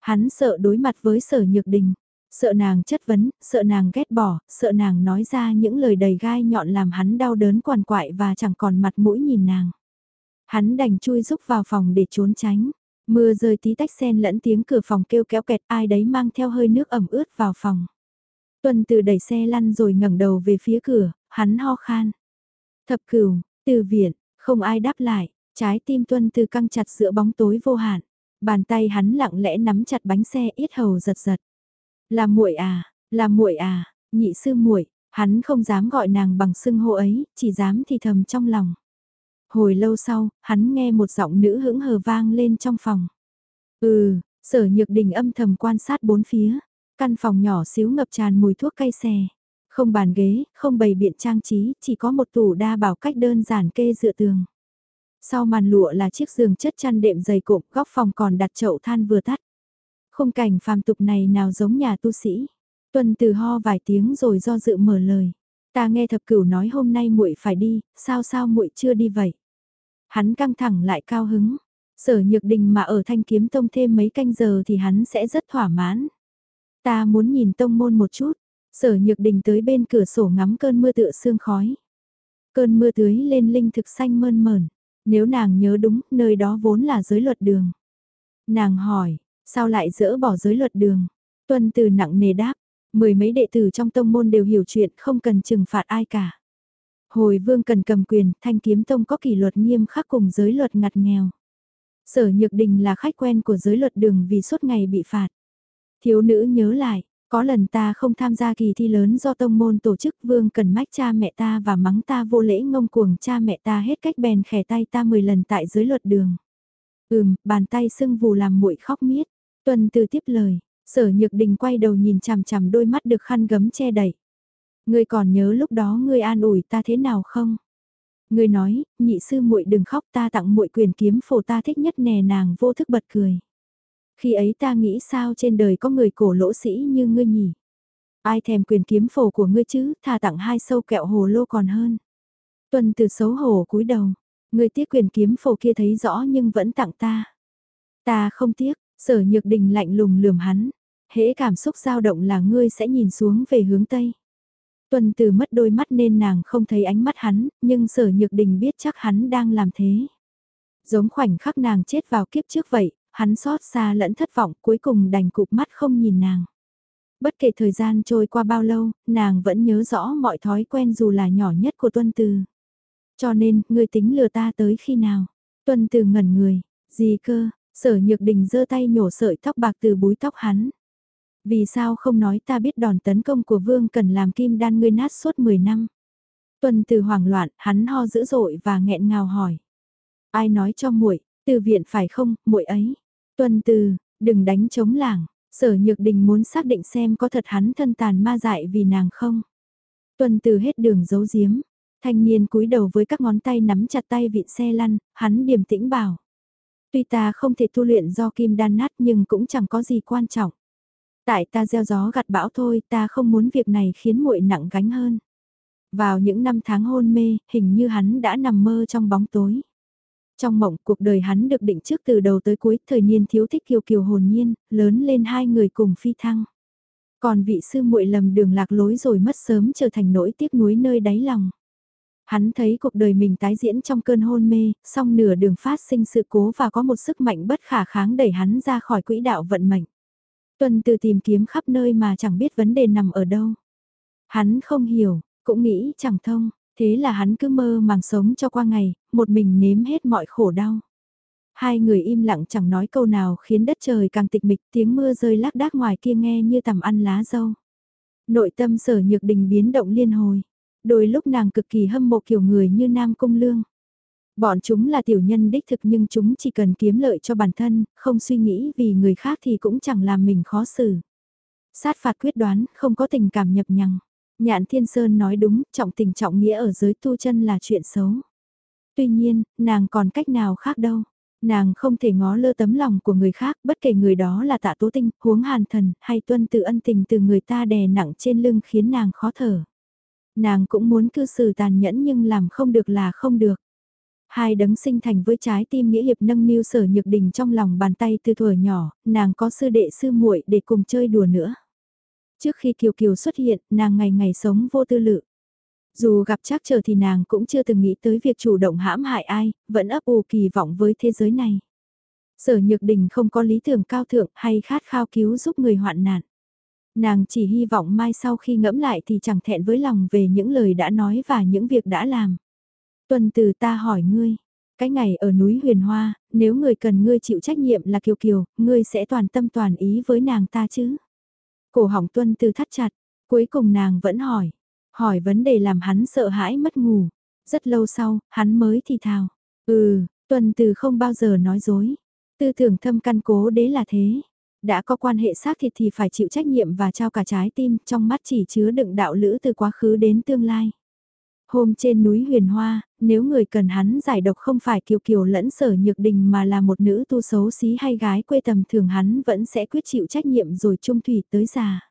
Hắn sợ đối mặt với sở nhược đình, sợ nàng chất vấn, sợ nàng ghét bỏ, sợ nàng nói ra những lời đầy gai nhọn làm hắn đau đớn quằn quại và chẳng còn mặt mũi nhìn nàng. Hắn đành chui rúc vào phòng để trốn tránh. Mưa rơi tí tách sen lẫn tiếng cửa phòng kêu kéo kẹt ai đấy mang theo hơi nước ẩm ướt vào phòng. Tuần từ đẩy xe lăn rồi ngẩng đầu về phía cửa, hắn ho khan. Thập cửu, từ viện, không ai đáp lại, trái tim tuân từ căng chặt giữa bóng tối vô hạn. Bàn tay hắn lặng lẽ nắm chặt bánh xe ít hầu giật giật. Là muội à, là muội à, nhị sư muội, hắn không dám gọi nàng bằng xưng hô ấy, chỉ dám thì thầm trong lòng. Hồi lâu sau, hắn nghe một giọng nữ hững hờ vang lên trong phòng. Ừ, sở nhược đình âm thầm quan sát bốn phía. Căn phòng nhỏ xíu ngập tràn mùi thuốc cay xè. Không bàn ghế, không bày biện trang trí, chỉ có một tủ đa bảo cách đơn giản kê dựa tường. Sau màn lụa là chiếc giường chất chăn đệm dày cộm, góc phòng còn đặt chậu than vừa tắt. Khung cảnh phàm tục này nào giống nhà tu sĩ. Tuần từ ho vài tiếng rồi do dự mở lời. Ta nghe thập cửu nói hôm nay muội phải đi, sao sao muội chưa đi vậy? Hắn căng thẳng lại cao hứng. Sở nhược đình mà ở thanh kiếm tông thêm mấy canh giờ thì hắn sẽ rất thỏa mãn. Ta muốn nhìn tông môn một chút. Sở nhược đình tới bên cửa sổ ngắm cơn mưa tựa sương khói. Cơn mưa tưới lên linh thực xanh mơn mờn. Nếu nàng nhớ đúng, nơi đó vốn là giới luật đường. Nàng hỏi, sao lại dỡ bỏ giới luật đường? Tuân từ nặng nề đáp, Mười mấy đệ tử trong tông môn đều hiểu chuyện không cần trừng phạt ai cả. Hồi vương cần cầm quyền, thanh kiếm tông có kỷ luật nghiêm khắc cùng giới luật ngặt nghèo. Sở Nhược Đình là khách quen của giới luật đường vì suốt ngày bị phạt. Thiếu nữ nhớ lại, có lần ta không tham gia kỳ thi lớn do tông môn tổ chức vương cần mách cha mẹ ta và mắng ta vô lễ ngông cuồng cha mẹ ta hết cách bèn khẻ tay ta 10 lần tại giới luật đường. Ừm, bàn tay sưng vù làm muội khóc miết. Tuần từ tiếp lời, Sở Nhược Đình quay đầu nhìn chằm chằm đôi mắt được khăn gấm che đậy. Ngươi còn nhớ lúc đó ngươi an ủi ta thế nào không? Ngươi nói, nhị sư muội đừng khóc ta tặng muội quyền kiếm phổ ta thích nhất nè nàng vô thức bật cười. Khi ấy ta nghĩ sao trên đời có người cổ lỗ sĩ như ngươi nhỉ? Ai thèm quyền kiếm phổ của ngươi chứ, thà tặng hai sâu kẹo hồ lô còn hơn. Tuần từ xấu hổ cúi đầu, ngươi tiếc quyền kiếm phổ kia thấy rõ nhưng vẫn tặng ta. Ta không tiếc, sở nhược đình lạnh lùng lườm hắn, hễ cảm xúc dao động là ngươi sẽ nhìn xuống về hướng Tây. Tuần từ mất đôi mắt nên nàng không thấy ánh mắt hắn, nhưng sở nhược đình biết chắc hắn đang làm thế. Giống khoảnh khắc nàng chết vào kiếp trước vậy, hắn xót xa lẫn thất vọng cuối cùng đành cụp mắt không nhìn nàng. Bất kể thời gian trôi qua bao lâu, nàng vẫn nhớ rõ mọi thói quen dù là nhỏ nhất của tuân từ. Cho nên, ngươi tính lừa ta tới khi nào? Tuân từ ngẩn người, gì cơ, sở nhược đình giơ tay nhổ sợi tóc bạc từ búi tóc hắn. Vì sao không nói ta biết đòn tấn công của vương cần làm kim đan ngươi nát suốt 10 năm? Tuân từ hoảng loạn, hắn ho dữ dội và nghẹn ngào hỏi. Ai nói cho muội, từ viện phải không, muội ấy? Tuân từ, đừng đánh chống làng, sở nhược đình muốn xác định xem có thật hắn thân tàn ma dại vì nàng không. Tuân từ hết đường giấu giếm, thanh niên cúi đầu với các ngón tay nắm chặt tay vịn xe lăn, hắn điềm tĩnh bảo. Tuy ta không thể tu luyện do kim đan nát nhưng cũng chẳng có gì quan trọng. Tại ta gieo gió gặt bão thôi, ta không muốn việc này khiến muội nặng gánh hơn. Vào những năm tháng hôn mê, hình như hắn đã nằm mơ trong bóng tối. Trong mộng cuộc đời hắn được định trước từ đầu tới cuối, thời niên thiếu thích kiều kiều hồn nhiên, lớn lên hai người cùng phi thăng. Còn vị sư muội lầm đường lạc lối rồi mất sớm trở thành nỗi tiếc nuối nơi đáy lòng. Hắn thấy cuộc đời mình tái diễn trong cơn hôn mê, song nửa đường phát sinh sự cố và có một sức mạnh bất khả kháng đẩy hắn ra khỏi quỹ đạo vận mệnh. Tuần từ tìm kiếm khắp nơi mà chẳng biết vấn đề nằm ở đâu. Hắn không hiểu, cũng nghĩ chẳng thông, thế là hắn cứ mơ màng sống cho qua ngày, một mình nếm hết mọi khổ đau. Hai người im lặng chẳng nói câu nào khiến đất trời càng tịch mịch tiếng mưa rơi lác đác ngoài kia nghe như tầm ăn lá dâu. Nội tâm sở nhược đình biến động liên hồi. Đôi lúc nàng cực kỳ hâm mộ kiểu người như Nam Cung Lương. Bọn chúng là tiểu nhân đích thực nhưng chúng chỉ cần kiếm lợi cho bản thân, không suy nghĩ vì người khác thì cũng chẳng làm mình khó xử. Sát phạt quyết đoán, không có tình cảm nhập nhằng. Nhạn Thiên Sơn nói đúng, trọng tình trọng nghĩa ở giới tu chân là chuyện xấu. Tuy nhiên, nàng còn cách nào khác đâu. Nàng không thể ngó lơ tấm lòng của người khác, bất kể người đó là tạ tố tinh, huống hàn thần, hay tuân tự ân tình từ người ta đè nặng trên lưng khiến nàng khó thở. Nàng cũng muốn cư xử tàn nhẫn nhưng làm không được là không được. Hai đấng sinh thành với trái tim nghĩa hiệp nâng niu sở nhược đình trong lòng bàn tay từ thuở nhỏ, nàng có sư đệ sư muội để cùng chơi đùa nữa. Trước khi Kiều Kiều xuất hiện, nàng ngày ngày sống vô tư lự. Dù gặp chắc trở thì nàng cũng chưa từng nghĩ tới việc chủ động hãm hại ai, vẫn ấp ủ kỳ vọng với thế giới này. Sở Nhược Đình không có lý tưởng cao thượng hay khát khao cứu giúp người hoạn nạn. Nàng chỉ hy vọng mai sau khi ngẫm lại thì chẳng thẹn với lòng về những lời đã nói và những việc đã làm. Tuần từ ta hỏi ngươi, cái ngày ở núi Huyền Hoa, nếu người cần ngươi chịu trách nhiệm là Kiều Kiều, ngươi sẽ toàn tâm toàn ý với nàng ta chứ? Cổ hỏng tuân từ thắt chặt, cuối cùng nàng vẫn hỏi, hỏi vấn đề làm hắn sợ hãi mất ngủ. Rất lâu sau, hắn mới thì thào, ừ, Tuần từ không bao giờ nói dối. Tư tưởng thâm căn cố đế là thế. Đã có quan hệ xác thịt thì phải chịu trách nhiệm và trao cả trái tim, trong mắt chỉ chứa đựng đạo lữ từ quá khứ đến tương lai. Hôm trên núi huyền hoa, nếu người cần hắn giải độc không phải kiều kiều lẫn sở nhược đình mà là một nữ tu xấu xí hay gái quê tầm thường hắn vẫn sẽ quyết chịu trách nhiệm rồi trung thủy tới già.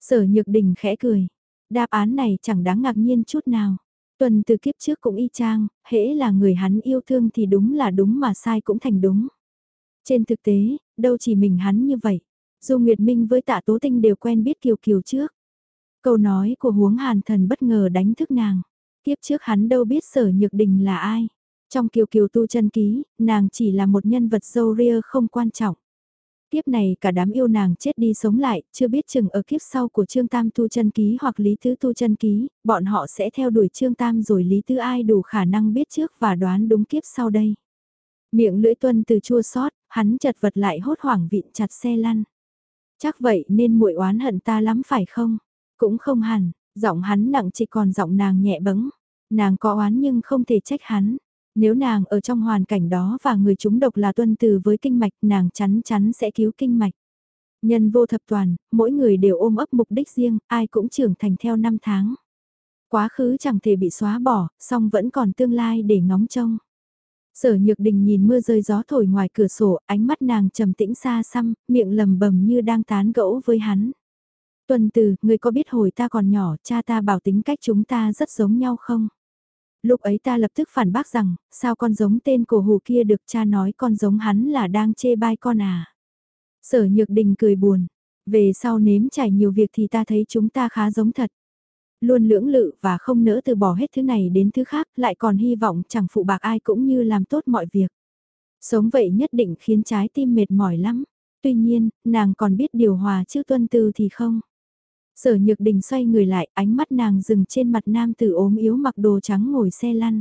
Sở nhược đình khẽ cười. Đáp án này chẳng đáng ngạc nhiên chút nào. Tuần từ kiếp trước cũng y chang, hễ là người hắn yêu thương thì đúng là đúng mà sai cũng thành đúng. Trên thực tế, đâu chỉ mình hắn như vậy. Dù Nguyệt Minh với tạ Tố Tinh đều quen biết Kiều Kiều trước. Câu nói của huống hàn thần bất ngờ đánh thức nàng. Tiếp trước hắn đâu biết sở nhược đình là ai. Trong kiều kiều tu chân ký, nàng chỉ là một nhân vật dâu ria không quan trọng. Kiếp này cả đám yêu nàng chết đi sống lại, chưa biết chừng ở kiếp sau của Trương Tam tu chân ký hoặc Lý Tứ tu chân ký, bọn họ sẽ theo đuổi Trương Tam rồi Lý Tứ ai đủ khả năng biết trước và đoán đúng kiếp sau đây. Miệng lưỡi tuân từ chua sót, hắn chật vật lại hốt hoảng vịn chặt xe lăn. Chắc vậy nên muội oán hận ta lắm phải không? Cũng không hẳn, Giọng hắn nặng chỉ còn giọng nàng nhẹ bẫng. Nàng có oán nhưng không thể trách hắn. Nếu nàng ở trong hoàn cảnh đó và người chúng độc là tuân từ với kinh mạch nàng chắn chắn sẽ cứu kinh mạch. Nhân vô thập toàn, mỗi người đều ôm ấp mục đích riêng, ai cũng trưởng thành theo năm tháng. Quá khứ chẳng thể bị xóa bỏ, song vẫn còn tương lai để ngóng trông. Sở Nhược Đình nhìn mưa rơi gió thổi ngoài cửa sổ, ánh mắt nàng trầm tĩnh xa xăm, miệng lầm bầm như đang tán gẫu với hắn. Tuần từ, người có biết hồi ta còn nhỏ, cha ta bảo tính cách chúng ta rất giống nhau không? Lúc ấy ta lập tức phản bác rằng, sao con giống tên cổ hù kia được cha nói con giống hắn là đang chê bai con à? Sở Nhược Đình cười buồn, về sau nếm trải nhiều việc thì ta thấy chúng ta khá giống thật luôn lưỡng lự và không nỡ từ bỏ hết thứ này đến thứ khác, lại còn hy vọng chẳng phụ bạc ai cũng như làm tốt mọi việc. Sống vậy nhất định khiến trái tim mệt mỏi lắm. Tuy nhiên, nàng còn biết điều hòa chứ tuân tư thì không. Sở nhược đình xoay người lại, ánh mắt nàng dừng trên mặt nam tử ốm yếu mặc đồ trắng ngồi xe lăn.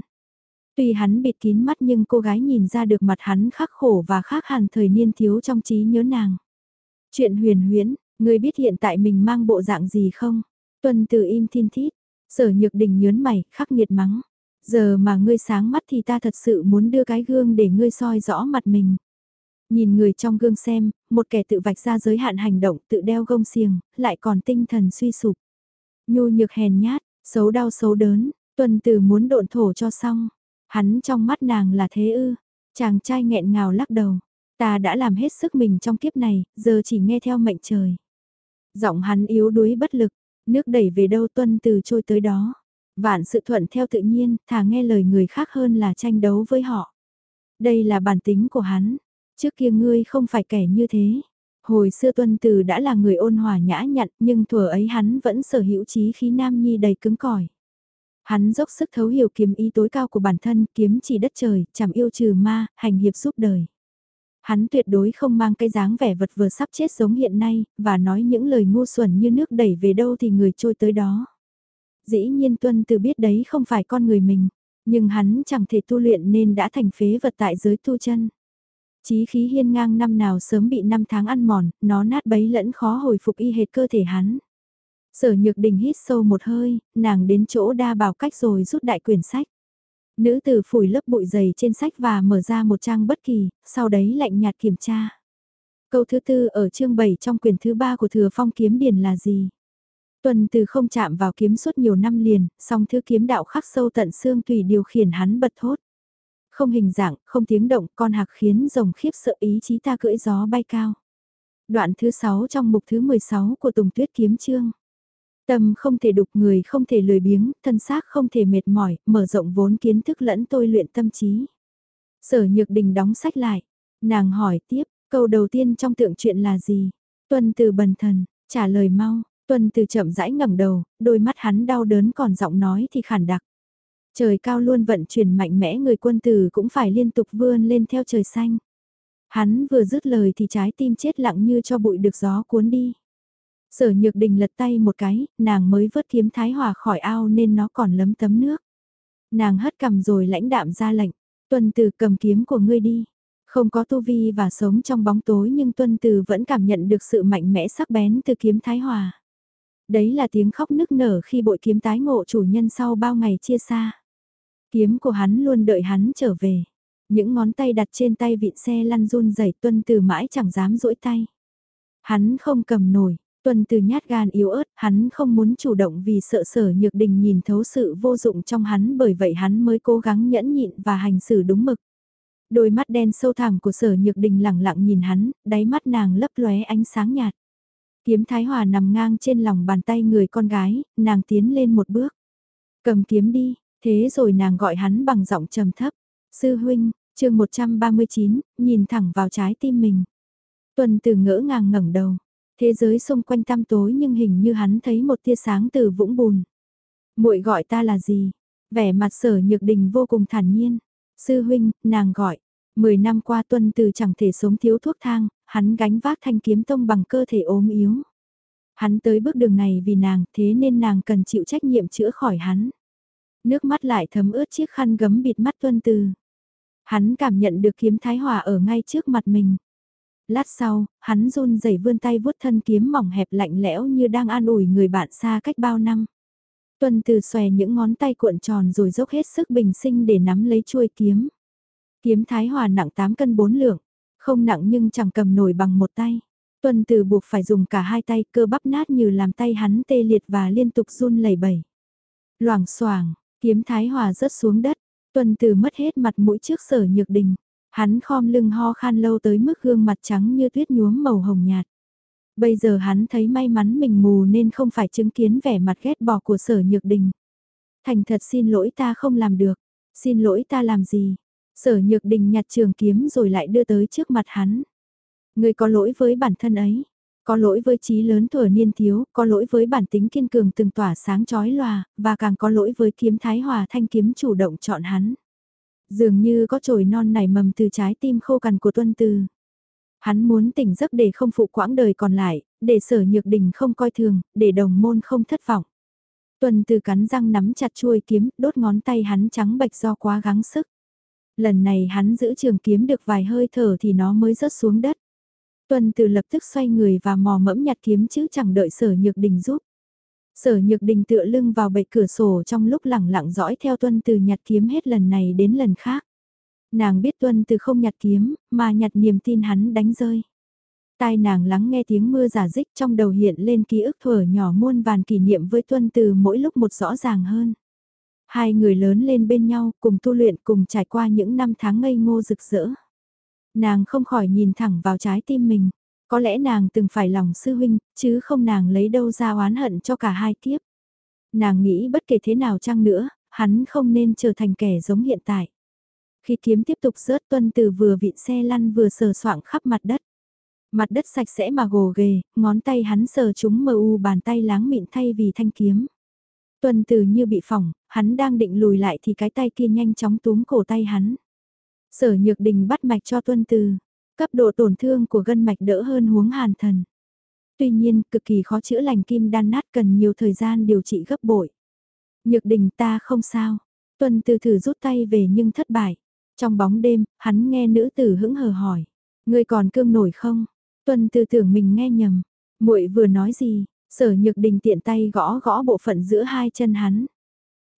Tuy hắn bịt kín mắt nhưng cô gái nhìn ra được mặt hắn khắc khổ và khác hẳn thời niên thiếu trong trí nhớ nàng. Chuyện huyền huyễn, người biết hiện tại mình mang bộ dạng gì không? Tuân từ im thiên thít, sở nhược đình nhớn mày, khắc nghiệt mắng. Giờ mà ngươi sáng mắt thì ta thật sự muốn đưa cái gương để ngươi soi rõ mặt mình. Nhìn người trong gương xem, một kẻ tự vạch ra giới hạn hành động tự đeo gông xiềng, lại còn tinh thần suy sụp. Nhu nhược hèn nhát, xấu đau xấu đớn, tuần từ muốn độn thổ cho xong. Hắn trong mắt nàng là thế ư, chàng trai nghẹn ngào lắc đầu. Ta đã làm hết sức mình trong kiếp này, giờ chỉ nghe theo mệnh trời. Giọng hắn yếu đuối bất lực, Nước đẩy về đâu tuân từ trôi tới đó. Vạn sự thuận theo tự nhiên, thà nghe lời người khác hơn là tranh đấu với họ. Đây là bản tính của hắn. Trước kia ngươi không phải kẻ như thế. Hồi xưa tuân từ đã là người ôn hòa nhã nhặn nhưng thuở ấy hắn vẫn sở hữu trí khí nam nhi đầy cứng cỏi. Hắn dốc sức thấu hiểu kiếm ý tối cao của bản thân, kiếm chỉ đất trời, chẳng yêu trừ ma, hành hiệp giúp đời. Hắn tuyệt đối không mang cái dáng vẻ vật vừa sắp chết giống hiện nay, và nói những lời ngu xuẩn như nước đẩy về đâu thì người trôi tới đó. Dĩ nhiên tuân từ biết đấy không phải con người mình, nhưng hắn chẳng thể tu luyện nên đã thành phế vật tại giới tu chân. Chí khí hiên ngang năm nào sớm bị năm tháng ăn mòn, nó nát bấy lẫn khó hồi phục y hệt cơ thể hắn. Sở nhược đình hít sâu một hơi, nàng đến chỗ đa bảo cách rồi rút đại quyển sách. Nữ tử phủi lớp bụi dày trên sách và mở ra một trang bất kỳ, sau đấy lạnh nhạt kiểm tra. Câu thứ tư ở chương 7 trong quyển thứ ba của thừa phong kiếm điển là gì? Tuần từ không chạm vào kiếm suốt nhiều năm liền, song thứ kiếm đạo khắc sâu tận xương tùy điều khiển hắn bật thốt. Không hình dạng, không tiếng động, con hạc khiến rồng khiếp sợ ý chí ta cưỡi gió bay cao. Đoạn thứ 6 trong mục thứ 16 của Tùng Tuyết Kiếm Chương. Tâm không thể đục người không thể lười biếng, thân xác không thể mệt mỏi, mở rộng vốn kiến thức lẫn tôi luyện tâm trí. Sở Nhược Đình đóng sách lại, nàng hỏi tiếp, câu đầu tiên trong tượng chuyện là gì? Tuân từ bần thần, trả lời mau, tuân từ chậm rãi ngẩng đầu, đôi mắt hắn đau đớn còn giọng nói thì khản đặc. Trời cao luôn vận chuyển mạnh mẽ người quân tử cũng phải liên tục vươn lên theo trời xanh. Hắn vừa dứt lời thì trái tim chết lặng như cho bụi được gió cuốn đi. Sở nhược đình lật tay một cái, nàng mới vớt kiếm thái hòa khỏi ao nên nó còn lấm tấm nước. Nàng hất cầm rồi lãnh đạm ra lệnh, tuân từ cầm kiếm của ngươi đi. Không có tu vi và sống trong bóng tối nhưng tuân từ vẫn cảm nhận được sự mạnh mẽ sắc bén từ kiếm thái hòa. Đấy là tiếng khóc nức nở khi bội kiếm tái ngộ chủ nhân sau bao ngày chia xa. Kiếm của hắn luôn đợi hắn trở về. Những ngón tay đặt trên tay vịn xe lăn run rẩy tuân từ mãi chẳng dám duỗi tay. Hắn không cầm nổi, Tuần từ nhát gan yếu ớt, hắn không muốn chủ động vì sợ sở nhược đình nhìn thấu sự vô dụng trong hắn bởi vậy hắn mới cố gắng nhẫn nhịn và hành xử đúng mực. Đôi mắt đen sâu thẳm của sở nhược đình lẳng lặng nhìn hắn, đáy mắt nàng lấp lóe ánh sáng nhạt. Kiếm thái hòa nằm ngang trên lòng bàn tay người con gái, nàng tiến lên một bước. Cầm kiếm đi, thế rồi nàng gọi hắn bằng giọng trầm thấp. Sư huynh, chương 139, nhìn thẳng vào trái tim mình. Tuần từ ngỡ ngàng ngẩng đầu. Thế giới xung quanh tăm tối nhưng hình như hắn thấy một tia sáng từ vũng bùn. muội gọi ta là gì? Vẻ mặt sở nhược đình vô cùng thản nhiên. Sư huynh, nàng gọi. Mười năm qua tuân từ chẳng thể sống thiếu thuốc thang, hắn gánh vác thanh kiếm tông bằng cơ thể ốm yếu. Hắn tới bước đường này vì nàng, thế nên nàng cần chịu trách nhiệm chữa khỏi hắn. Nước mắt lại thấm ướt chiếc khăn gấm bịt mắt tuân từ. Hắn cảm nhận được kiếm thái hòa ở ngay trước mặt mình. Lát sau, hắn run rẩy vươn tay vuốt thân kiếm mỏng hẹp lạnh lẽo như đang an ủi người bạn xa cách bao năm. tuần từ xòe những ngón tay cuộn tròn rồi dốc hết sức bình sinh để nắm lấy chuôi kiếm. Kiếm thái hòa nặng 8 cân 4 lượng, không nặng nhưng chẳng cầm nổi bằng một tay. tuần từ buộc phải dùng cả hai tay cơ bắp nát như làm tay hắn tê liệt và liên tục run lẩy bẩy. Loảng xoảng kiếm thái hòa rớt xuống đất, tuần từ mất hết mặt mũi trước sở nhược đình. Hắn khom lưng ho khan lâu tới mức gương mặt trắng như tuyết nhuốm màu hồng nhạt. Bây giờ hắn thấy may mắn mình mù nên không phải chứng kiến vẻ mặt ghét bỏ của sở nhược đình. Thành thật xin lỗi ta không làm được. Xin lỗi ta làm gì? Sở nhược đình nhặt trường kiếm rồi lại đưa tới trước mặt hắn. Người có lỗi với bản thân ấy. Có lỗi với trí lớn tuổi niên thiếu, có lỗi với bản tính kiên cường từng tỏa sáng chói lòa, và càng có lỗi với kiếm thái hòa thanh kiếm chủ động chọn hắn. Dường như có chồi non nảy mầm từ trái tim khô cằn của tuân tư. Hắn muốn tỉnh giấc để không phụ quãng đời còn lại, để sở nhược đình không coi thường, để đồng môn không thất vọng. Tuân từ cắn răng nắm chặt chuôi kiếm, đốt ngón tay hắn trắng bạch do quá gắng sức. Lần này hắn giữ trường kiếm được vài hơi thở thì nó mới rớt xuống đất. Tuân từ lập tức xoay người và mò mẫm nhặt kiếm chứ chẳng đợi sở nhược đình giúp. Sở nhược đình tựa lưng vào bệ cửa sổ trong lúc lẳng lặng dõi theo tuân từ nhặt kiếm hết lần này đến lần khác. Nàng biết tuân từ không nhặt kiếm, mà nhặt niềm tin hắn đánh rơi. Tai nàng lắng nghe tiếng mưa giả dích trong đầu hiện lên ký ức thuở nhỏ muôn vàn kỷ niệm với tuân từ mỗi lúc một rõ ràng hơn. Hai người lớn lên bên nhau, cùng tu luyện, cùng trải qua những năm tháng ngây ngô rực rỡ. Nàng không khỏi nhìn thẳng vào trái tim mình. Có lẽ nàng từng phải lòng sư huynh, chứ không nàng lấy đâu ra oán hận cho cả hai kiếp. Nàng nghĩ bất kể thế nào chăng nữa, hắn không nên trở thành kẻ giống hiện tại. Khi kiếm tiếp tục rớt tuân từ vừa vịn xe lăn vừa sờ soạng khắp mặt đất. Mặt đất sạch sẽ mà gồ ghề, ngón tay hắn sờ chúng mờ u bàn tay láng mịn thay vì thanh kiếm. Tuân từ như bị phỏng, hắn đang định lùi lại thì cái tay kia nhanh chóng túm cổ tay hắn. Sở nhược đình bắt mạch cho tuân từ, cấp độ tổn thương của gân mạch đỡ hơn huống hàn thần. Tuy nhiên, cực kỳ khó chữa lành kim đan nát cần nhiều thời gian điều trị gấp bội. Nhược đình ta không sao. Tuân từ thử rút tay về nhưng thất bại. Trong bóng đêm, hắn nghe nữ tử hững hờ hỏi. Ngươi còn cương nổi không? Tuân từ tưởng mình nghe nhầm. muội vừa nói gì? Sở nhược đình tiện tay gõ gõ bộ phận giữa hai chân hắn.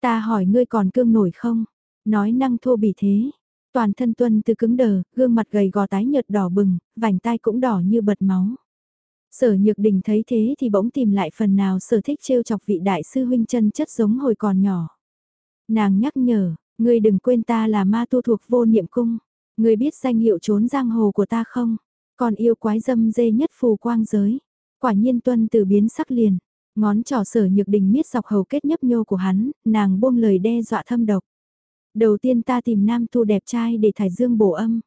Ta hỏi ngươi còn cương nổi không? Nói năng thô bỉ thế. Toàn thân tuân từ cứng đờ, gương mặt gầy gò tái nhợt đỏ bừng, vành tai cũng đỏ như bật máu. Sở nhược đình thấy thế thì bỗng tìm lại phần nào sở thích trêu chọc vị đại sư huynh chân chất giống hồi còn nhỏ. Nàng nhắc nhở, ngươi đừng quên ta là ma tu thuộc vô niệm cung. Ngươi biết danh hiệu trốn giang hồ của ta không? Còn yêu quái dâm dê nhất phù quang giới. Quả nhiên tuân từ biến sắc liền. Ngón trỏ sở nhược đình miết dọc hầu kết nhấp nhô của hắn, nàng buông lời đe dọa thâm độc. Đầu tiên ta tìm nam tu đẹp trai để thải dương bổ âm.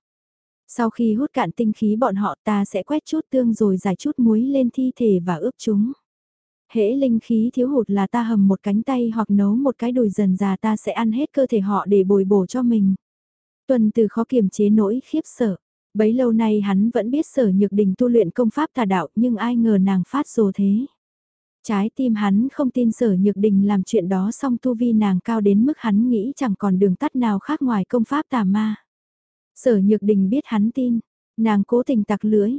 Sau khi hút cạn tinh khí bọn họ, ta sẽ quét chút tương rồi giải chút muối lên thi thể và ướp chúng. Hễ linh khí thiếu hụt là ta hầm một cánh tay hoặc nấu một cái đùi dần già ta sẽ ăn hết cơ thể họ để bồi bổ cho mình. Tuần từ khó kiềm chế nỗi khiếp sợ. Bấy lâu nay hắn vẫn biết sở nhược đình tu luyện công pháp tà đạo nhưng ai ngờ nàng phát rồ thế. Trái tim hắn không tin sở nhược đình làm chuyện đó song tu vi nàng cao đến mức hắn nghĩ chẳng còn đường tắt nào khác ngoài công pháp tà ma. Sở nhược đình biết hắn tin, nàng cố tình tặc lưỡi.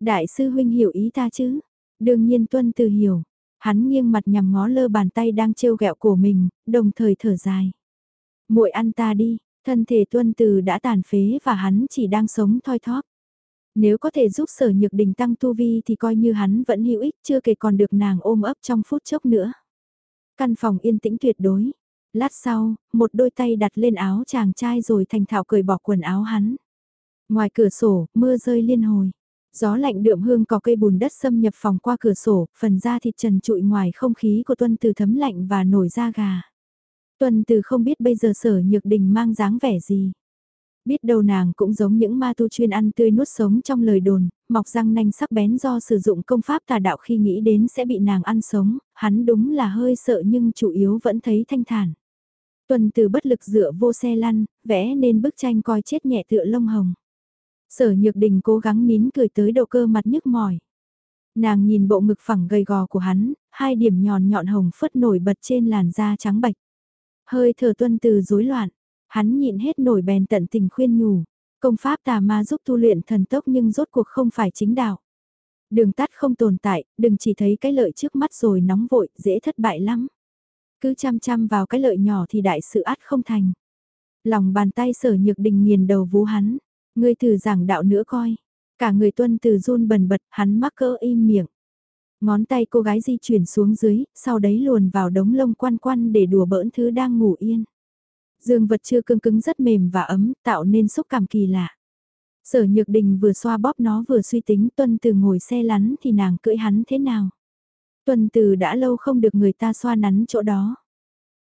Đại sư huynh hiểu ý ta chứ? Đương nhiên tuân từ hiểu. Hắn nghiêng mặt nhằm ngó lơ bàn tay đang trêu ghẹo của mình, đồng thời thở dài. muội ăn ta đi, thân thể tuân từ đã tàn phế và hắn chỉ đang sống thoi thóp. Nếu có thể giúp sở nhược đình tăng tu vi thì coi như hắn vẫn hữu ích chưa kể còn được nàng ôm ấp trong phút chốc nữa. Căn phòng yên tĩnh tuyệt đối. Lát sau, một đôi tay đặt lên áo chàng trai rồi thành thạo cởi bỏ quần áo hắn. Ngoài cửa sổ, mưa rơi liên hồi. Gió lạnh đượm hương có cây bùn đất xâm nhập phòng qua cửa sổ, phần da thịt trần trụi ngoài không khí của tuân từ thấm lạnh và nổi da gà. Tuân từ không biết bây giờ sở nhược đình mang dáng vẻ gì. Biết đâu nàng cũng giống những ma tu chuyên ăn tươi nuốt sống trong lời đồn, mọc răng nanh sắc bén do sử dụng công pháp tà đạo khi nghĩ đến sẽ bị nàng ăn sống, hắn đúng là hơi sợ nhưng chủ yếu vẫn thấy thanh thản. Tuần từ bất lực dựa vô xe lăn, vẽ nên bức tranh coi chết nhẹ tựa lông hồng. Sở nhược đình cố gắng nín cười tới độ cơ mặt nhức mỏi. Nàng nhìn bộ ngực phẳng gầy gò của hắn, hai điểm nhọn nhọn hồng phất nổi bật trên làn da trắng bạch. Hơi thở tuân từ rối loạn, Hắn nhịn hết nổi bèn tận tình khuyên nhủ, công pháp tà ma giúp tu luyện thần tốc nhưng rốt cuộc không phải chính đạo. Đường tắt không tồn tại, đừng chỉ thấy cái lợi trước mắt rồi nóng vội, dễ thất bại lắm. Cứ chăm chăm vào cái lợi nhỏ thì đại sự át không thành. Lòng bàn tay sở nhược đình nghiền đầu vú hắn, ngươi thử giảng đạo nữa coi. Cả người tuân từ run bần bật, hắn mắc cỡ im miệng. Ngón tay cô gái di chuyển xuống dưới, sau đấy luồn vào đống lông quan quan để đùa bỡn thứ đang ngủ yên. Dương vật chưa cương cứng rất mềm và ấm, tạo nên xúc cảm kỳ lạ. Sở Nhược Đình vừa xoa bóp nó vừa suy tính Tuân Từ ngồi xe lắn thì nàng cưỡi hắn thế nào. Tuân Từ đã lâu không được người ta xoa nắn chỗ đó.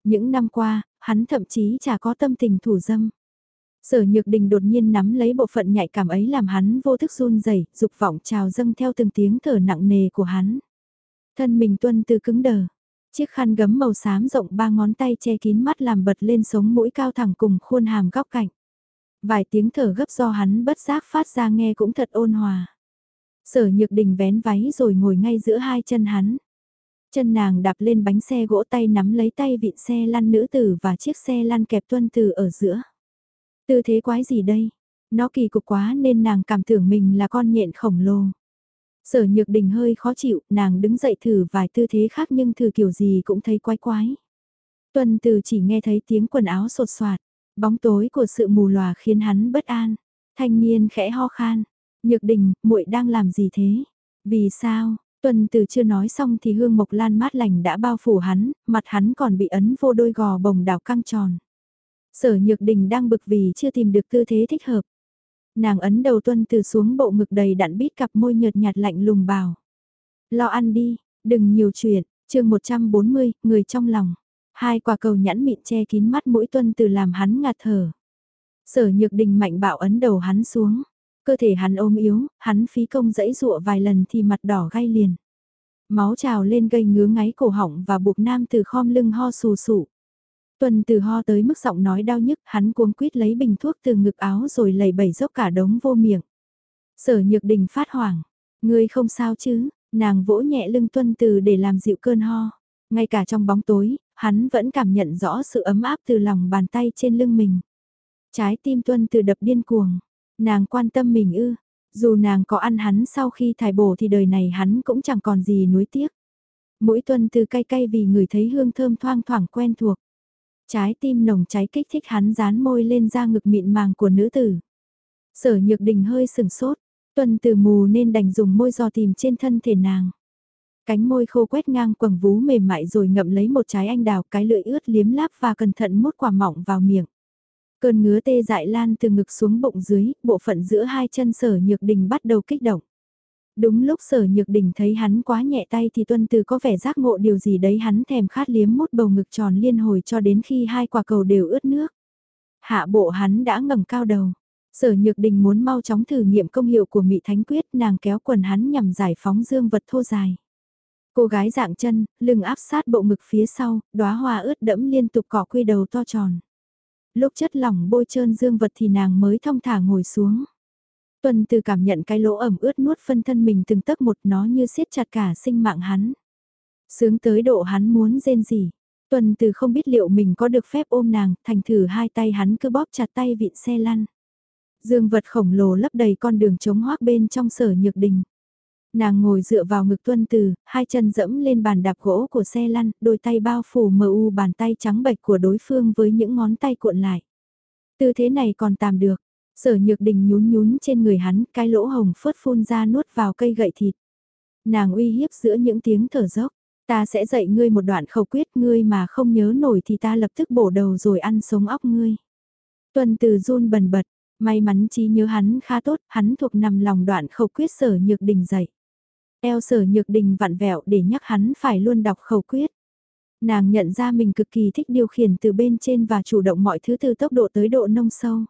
Những năm qua, hắn thậm chí chả có tâm tình thủ dâm. Sở Nhược Đình đột nhiên nắm lấy bộ phận nhạy cảm ấy làm hắn vô thức run rẩy, dục vọng trào dâng theo từng tiếng thở nặng nề của hắn. Thân mình Tuân Từ cứng đờ. Chiếc khăn gấm màu xám rộng ba ngón tay che kín mắt làm bật lên sống mũi cao thẳng cùng khuôn hàm góc cạnh. Vài tiếng thở gấp do hắn bất giác phát ra nghe cũng thật ôn hòa. Sở nhược đình vén váy rồi ngồi ngay giữa hai chân hắn. Chân nàng đạp lên bánh xe gỗ tay nắm lấy tay vịn xe lăn nữ tử và chiếc xe lăn kẹp tuân tử ở giữa. Tư thế quái gì đây? Nó kỳ cục quá nên nàng cảm tưởng mình là con nhện khổng lồ. Sở nhược đình hơi khó chịu, nàng đứng dậy thử vài tư thế khác nhưng thử kiểu gì cũng thấy quái quái. Tuần từ chỉ nghe thấy tiếng quần áo sột soạt, bóng tối của sự mù lòa khiến hắn bất an. Thanh niên khẽ ho khan, nhược đình, muội đang làm gì thế? Vì sao? Tuần từ chưa nói xong thì hương mộc lan mát lành đã bao phủ hắn, mặt hắn còn bị ấn vô đôi gò bồng đảo căng tròn. Sở nhược đình đang bực vì chưa tìm được tư thế thích hợp. Nàng ấn đầu tuân từ xuống bộ ngực đầy đặn bít cặp môi nhợt nhạt lạnh lùng bảo. Lo ăn đi, đừng nhiều chuyện, chương 140, người trong lòng. Hai quả cầu nhãn mịn che kín mắt mũi tuân từ làm hắn ngạt thở. Sở nhược đình mạnh bạo ấn đầu hắn xuống. Cơ thể hắn ôm yếu, hắn phí công dẫy dụa vài lần thì mặt đỏ gai liền. Máu trào lên gây ngứa ngáy cổ họng và buộc nam từ khom lưng ho sù sụ. Tuần từ ho tới mức giọng nói đau nhức, hắn cuống quýt lấy bình thuốc từ ngực áo rồi lẩy bẩy dốc cả đống vô miệng. Sở nhược đình phát hoảng, ngươi không sao chứ, nàng vỗ nhẹ lưng tuân từ để làm dịu cơn ho. Ngay cả trong bóng tối, hắn vẫn cảm nhận rõ sự ấm áp từ lòng bàn tay trên lưng mình. Trái tim tuân từ đập điên cuồng, nàng quan tâm mình ư, dù nàng có ăn hắn sau khi thải bổ thì đời này hắn cũng chẳng còn gì nuối tiếc. Mỗi tuân từ cay cay vì người thấy hương thơm thoang thoảng quen thuộc. Trái tim nồng cháy kích thích hắn dán môi lên da ngực mịn màng của nữ tử. Sở nhược đình hơi sừng sốt, tuần từ mù nên đành dùng môi giò tìm trên thân thể nàng. Cánh môi khô quét ngang quầng vú mềm mại rồi ngậm lấy một trái anh đào cái lưỡi ướt liếm láp và cẩn thận mút quả mỏng vào miệng. Cơn ngứa tê dại lan từ ngực xuống bụng dưới, bộ phận giữa hai chân sở nhược đình bắt đầu kích động. Đúng lúc sở nhược đình thấy hắn quá nhẹ tay thì tuân từ có vẻ giác ngộ điều gì đấy hắn thèm khát liếm mút bầu ngực tròn liên hồi cho đến khi hai quả cầu đều ướt nước. Hạ bộ hắn đã ngẩng cao đầu. Sở nhược đình muốn mau chóng thử nghiệm công hiệu của mỹ thánh quyết nàng kéo quần hắn nhằm giải phóng dương vật thô dài. Cô gái dạng chân, lưng áp sát bộ ngực phía sau, đóa hoa ướt đẫm liên tục cọ quy đầu to tròn. Lúc chất lỏng bôi trơn dương vật thì nàng mới thông thả ngồi xuống. Tuần từ cảm nhận cái lỗ ẩm ướt nuốt phân thân mình từng tấc một nó như siết chặt cả sinh mạng hắn. Sướng tới độ hắn muốn rên gì. Tuần từ không biết liệu mình có được phép ôm nàng, thành thử hai tay hắn cứ bóp chặt tay vịn xe lăn. Dương vật khổng lồ lấp đầy con đường trống hoác bên trong sở nhược đình. Nàng ngồi dựa vào ngực tuân từ, hai chân dẫm lên bàn đạp gỗ của xe lăn, đôi tay bao phủ mờ u bàn tay trắng bệch của đối phương với những ngón tay cuộn lại. Tư thế này còn tạm được, Sở nhược đình nhún nhún trên người hắn, cái lỗ hồng phớt phun ra nuốt vào cây gậy thịt. Nàng uy hiếp giữa những tiếng thở dốc. Ta sẽ dạy ngươi một đoạn khẩu quyết ngươi mà không nhớ nổi thì ta lập tức bổ đầu rồi ăn sống óc ngươi. Tuần từ run bần bật, may mắn trí nhớ hắn khá tốt, hắn thuộc nằm lòng đoạn khẩu quyết sở nhược đình dạy. Eo sở nhược đình vặn vẹo để nhắc hắn phải luôn đọc khẩu quyết. Nàng nhận ra mình cực kỳ thích điều khiển từ bên trên và chủ động mọi thứ từ tốc độ tới độ nông sâu.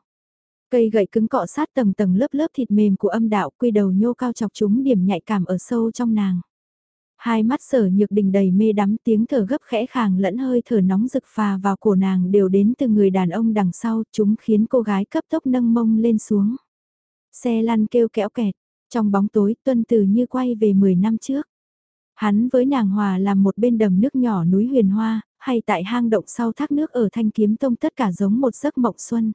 Cây gậy cứng cọ sát tầng tầng lớp lớp thịt mềm của âm đạo quy đầu nhô cao chọc chúng điểm nhạy cảm ở sâu trong nàng. Hai mắt sở nhược đình đầy mê đắm tiếng thở gấp khẽ khàng lẫn hơi thở nóng rực phà vào cổ nàng đều đến từ người đàn ông đằng sau chúng khiến cô gái cấp tốc nâng mông lên xuống. Xe lăn kêu kẽo kẹt, trong bóng tối tuân từ như quay về 10 năm trước. Hắn với nàng hòa làm một bên đầm nước nhỏ núi huyền hoa, hay tại hang động sau thác nước ở thanh kiếm tông tất cả giống một giấc mộng xuân.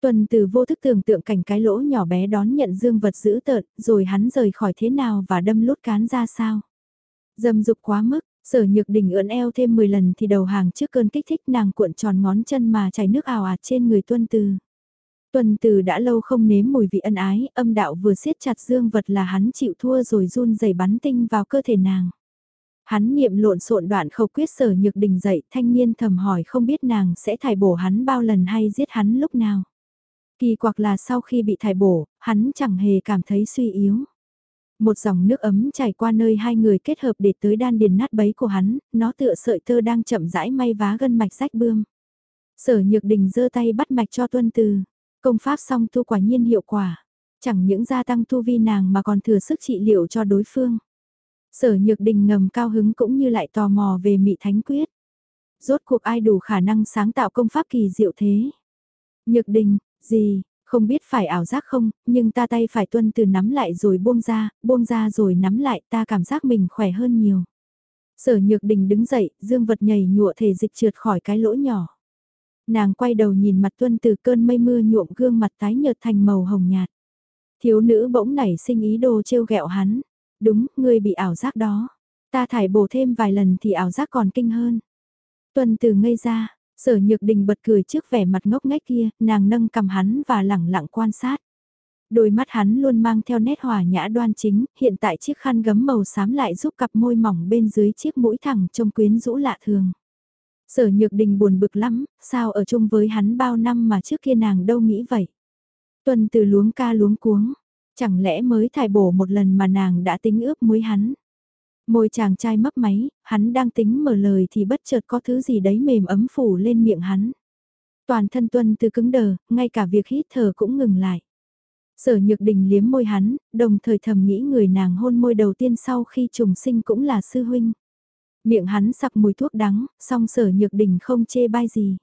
Tuần từ vô thức tưởng tượng cảnh cái lỗ nhỏ bé đón nhận dương vật dữ tợn, rồi hắn rời khỏi thế nào và đâm lút cán ra sao. Dâm dục quá mức, sở nhược đỉnh ưỡn eo thêm 10 lần thì đầu hàng trước cơn kích thích nàng cuộn tròn ngón chân mà chảy nước ảo ạt trên người tuân từ. Tuần từ đã lâu không nếm mùi vị ân ái, âm đạo vừa siết chặt dương vật là hắn chịu thua rồi run rẩy bắn tinh vào cơ thể nàng. Hắn niệm lộn xộn đoạn khẩu quyết sở nhược đình dậy, thanh niên thầm hỏi không biết nàng sẽ thải bổ hắn bao lần hay giết hắn lúc nào. Kỳ quặc là sau khi bị thải bổ, hắn chẳng hề cảm thấy suy yếu. Một dòng nước ấm chảy qua nơi hai người kết hợp để tới đan điền nát bấy của hắn, nó tựa sợi tơ đang chậm rãi may vá gân mạch rách bươm. Sở nhược đình giơ tay bắt mạch cho tuân từ. Công pháp song tu quả nhiên hiệu quả. Chẳng những gia tăng tu vi nàng mà còn thừa sức trị liệu cho đối phương. Sở nhược đình ngầm cao hứng cũng như lại tò mò về mị thánh quyết. Rốt cuộc ai đủ khả năng sáng tạo công pháp kỳ diệu thế. Nhược đình, gì, không biết phải ảo giác không, nhưng ta tay phải tuân từ nắm lại rồi buông ra, buông ra rồi nắm lại ta cảm giác mình khỏe hơn nhiều. Sở nhược đình đứng dậy, dương vật nhảy nhụa thể dịch trượt khỏi cái lỗ nhỏ. Nàng quay đầu nhìn mặt tuân từ cơn mây mưa nhuộm gương mặt tái nhợt thành màu hồng nhạt. Thiếu nữ bỗng nảy sinh ý đồ trêu ghẹo hắn. Đúng, ngươi bị ảo giác đó. Ta thải bổ thêm vài lần thì ảo giác còn kinh hơn. Tuân từ ngây ra, sở nhược đình bật cười trước vẻ mặt ngốc nghếch kia, nàng nâng cầm hắn và lẳng lặng quan sát. Đôi mắt hắn luôn mang theo nét hòa nhã đoan chính, hiện tại chiếc khăn gấm màu xám lại giúp cặp môi mỏng bên dưới chiếc mũi thẳng trông quyến rũ lạ thường. Sở nhược đình buồn bực lắm, sao ở chung với hắn bao năm mà trước kia nàng đâu nghĩ vậy. Tuần từ luống ca luống cuống, chẳng lẽ mới thải bổ một lần mà nàng đã tính ước muối hắn. Môi chàng trai mấp máy, hắn đang tính mở lời thì bất chợt có thứ gì đấy mềm ấm phủ lên miệng hắn. Toàn thân tuân từ cứng đờ, ngay cả việc hít thở cũng ngừng lại. Sở nhược đình liếm môi hắn, đồng thời thầm nghĩ người nàng hôn môi đầu tiên sau khi trùng sinh cũng là sư huynh. Miệng hắn sặc mùi thuốc đắng, song sở nhược đình không chê bai gì.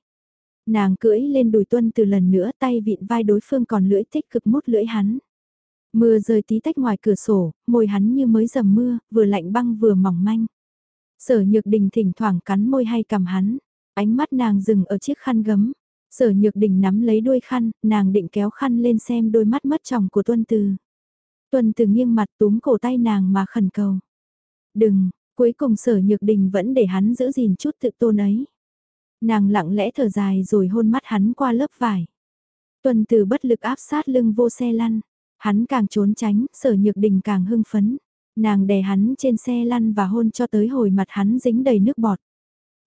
Nàng cưỡi lên đùi tuân từ lần nữa tay vịn vai đối phương còn lưỡi tích cực mút lưỡi hắn. Mưa rơi tí tách ngoài cửa sổ, môi hắn như mới dầm mưa, vừa lạnh băng vừa mỏng manh. Sở nhược đình thỉnh thoảng cắn môi hay cầm hắn, ánh mắt nàng dừng ở chiếc khăn gấm. Sở nhược đình nắm lấy đuôi khăn, nàng định kéo khăn lên xem đôi mắt mất tròng của tuân từ. Tuân từ nghiêng mặt túm cổ tay nàng mà khẩn cầu. Đừng, Cuối cùng sở nhược đình vẫn để hắn giữ gìn chút tự tôn ấy. Nàng lặng lẽ thở dài rồi hôn mắt hắn qua lớp vải. Tuần từ bất lực áp sát lưng vô xe lăn. Hắn càng trốn tránh, sở nhược đình càng hưng phấn. Nàng đè hắn trên xe lăn và hôn cho tới hồi mặt hắn dính đầy nước bọt.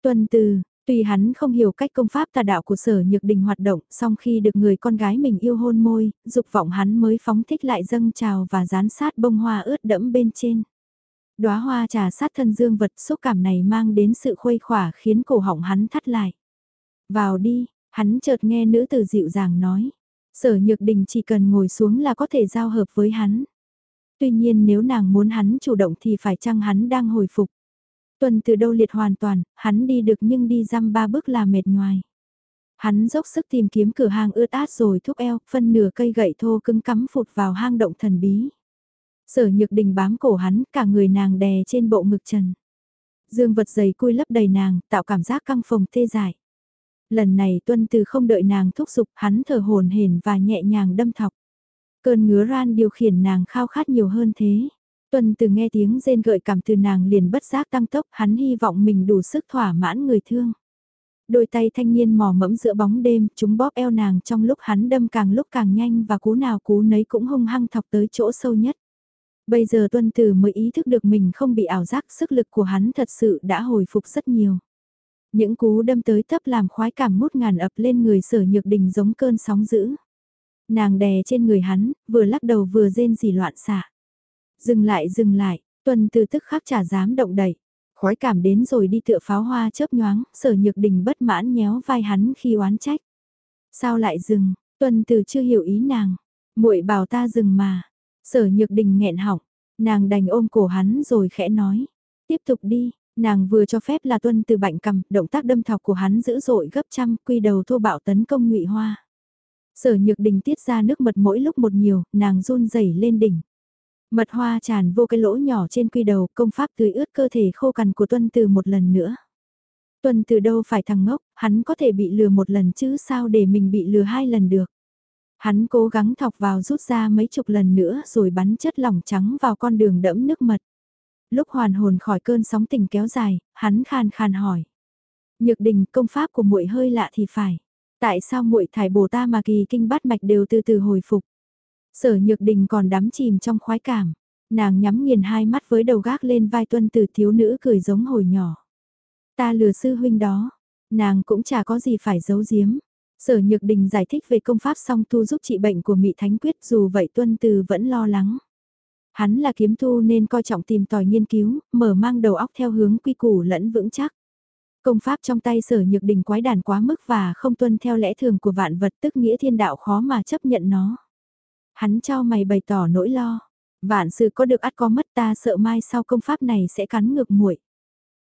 Tuần từ, Tuy hắn không hiểu cách công pháp tà đạo của sở nhược đình hoạt động, song khi được người con gái mình yêu hôn môi, dục vọng hắn mới phóng thích lại dâng trào và dán sát bông hoa ướt đẫm bên trên. Đóa hoa trà sát thân dương vật xúc cảm này mang đến sự khuây khỏa khiến cổ họng hắn thắt lại. Vào đi, hắn chợt nghe nữ tử dịu dàng nói. Sở nhược đình chỉ cần ngồi xuống là có thể giao hợp với hắn. Tuy nhiên nếu nàng muốn hắn chủ động thì phải chăng hắn đang hồi phục. Tuần từ đâu liệt hoàn toàn, hắn đi được nhưng đi dăm ba bước là mệt nhoài. Hắn dốc sức tìm kiếm cửa hàng ướt át rồi thúc eo, phân nửa cây gậy thô cứng cắm phụt vào hang động thần bí. Sở nhược đình bám cổ hắn, cả người nàng đè trên bộ ngực trần. Dương vật dày cui lấp đầy nàng, tạo cảm giác căng phồng tê dại. Lần này tuân từ không đợi nàng thúc giục, hắn thở hồn hển và nhẹ nhàng đâm thọc. Cơn ngứa ran điều khiển nàng khao khát nhiều hơn thế. Tuân từ nghe tiếng rên gợi cảm từ nàng liền bất giác tăng tốc, hắn hy vọng mình đủ sức thỏa mãn người thương. Đôi tay thanh niên mò mẫm giữa bóng đêm, chúng bóp eo nàng trong lúc hắn đâm càng lúc càng nhanh và cú nào cú nấy cũng hung hăng thọc tới chỗ sâu nhất. Bây giờ tuân từ mới ý thức được mình không bị ảo giác sức lực của hắn thật sự đã hồi phục rất nhiều. Những cú đâm tới thấp làm khoái cảm mút ngàn ập lên người sở nhược đình giống cơn sóng dữ. Nàng đè trên người hắn, vừa lắc đầu vừa rên rỉ loạn xạ. Dừng lại dừng lại, tuần từ tức khắc chả dám động đẩy. Khói cảm đến rồi đi tựa pháo hoa chớp nhoáng, sở nhược đình bất mãn nhéo vai hắn khi oán trách. Sao lại dừng, tuần từ chưa hiểu ý nàng. muội bảo ta dừng mà, Sở nhược đình nghẹn họng, nàng đành ôm cổ hắn rồi khẽ nói. Tiếp tục đi, nàng vừa cho phép là tuân từ bạnh cầm, động tác đâm thọc của hắn dữ dội gấp trăm, quy đầu thô bạo tấn công ngụy hoa. Sở nhược đình tiết ra nước mật mỗi lúc một nhiều, nàng run rẩy lên đỉnh. Mật hoa tràn vô cái lỗ nhỏ trên quy đầu, công pháp tưới ướt cơ thể khô cằn của tuân từ một lần nữa. Tuân từ đâu phải thằng ngốc, hắn có thể bị lừa một lần chứ sao để mình bị lừa hai lần được. Hắn cố gắng thọc vào rút ra mấy chục lần nữa rồi bắn chất lỏng trắng vào con đường đẫm nước mật. Lúc hoàn hồn khỏi cơn sóng tình kéo dài, hắn khan khan hỏi. Nhược đình công pháp của muội hơi lạ thì phải. Tại sao muội thải bổ ta mà kỳ kinh bát mạch đều từ từ hồi phục? Sở nhược đình còn đắm chìm trong khoái cảm. Nàng nhắm nghiền hai mắt với đầu gác lên vai tuân từ thiếu nữ cười giống hồi nhỏ. Ta lừa sư huynh đó. Nàng cũng chả có gì phải giấu giếm. Sở Nhược Đình giải thích về công pháp song tu giúp trị bệnh của Mị Thánh Quyết dù vậy Tuân Từ vẫn lo lắng. Hắn là kiếm tu nên coi trọng tìm tòi nghiên cứu, mở mang đầu óc theo hướng quy củ lẫn vững chắc. Công pháp trong tay sở nhược đình quái đàn quá mức và không tuân theo lẽ thường của vạn vật tức nghĩa thiên đạo khó mà chấp nhận nó. Hắn cho mày bày tỏ nỗi lo. Vạn sự có được ắt có mất ta sợ mai sau công pháp này sẽ cắn ngược muội.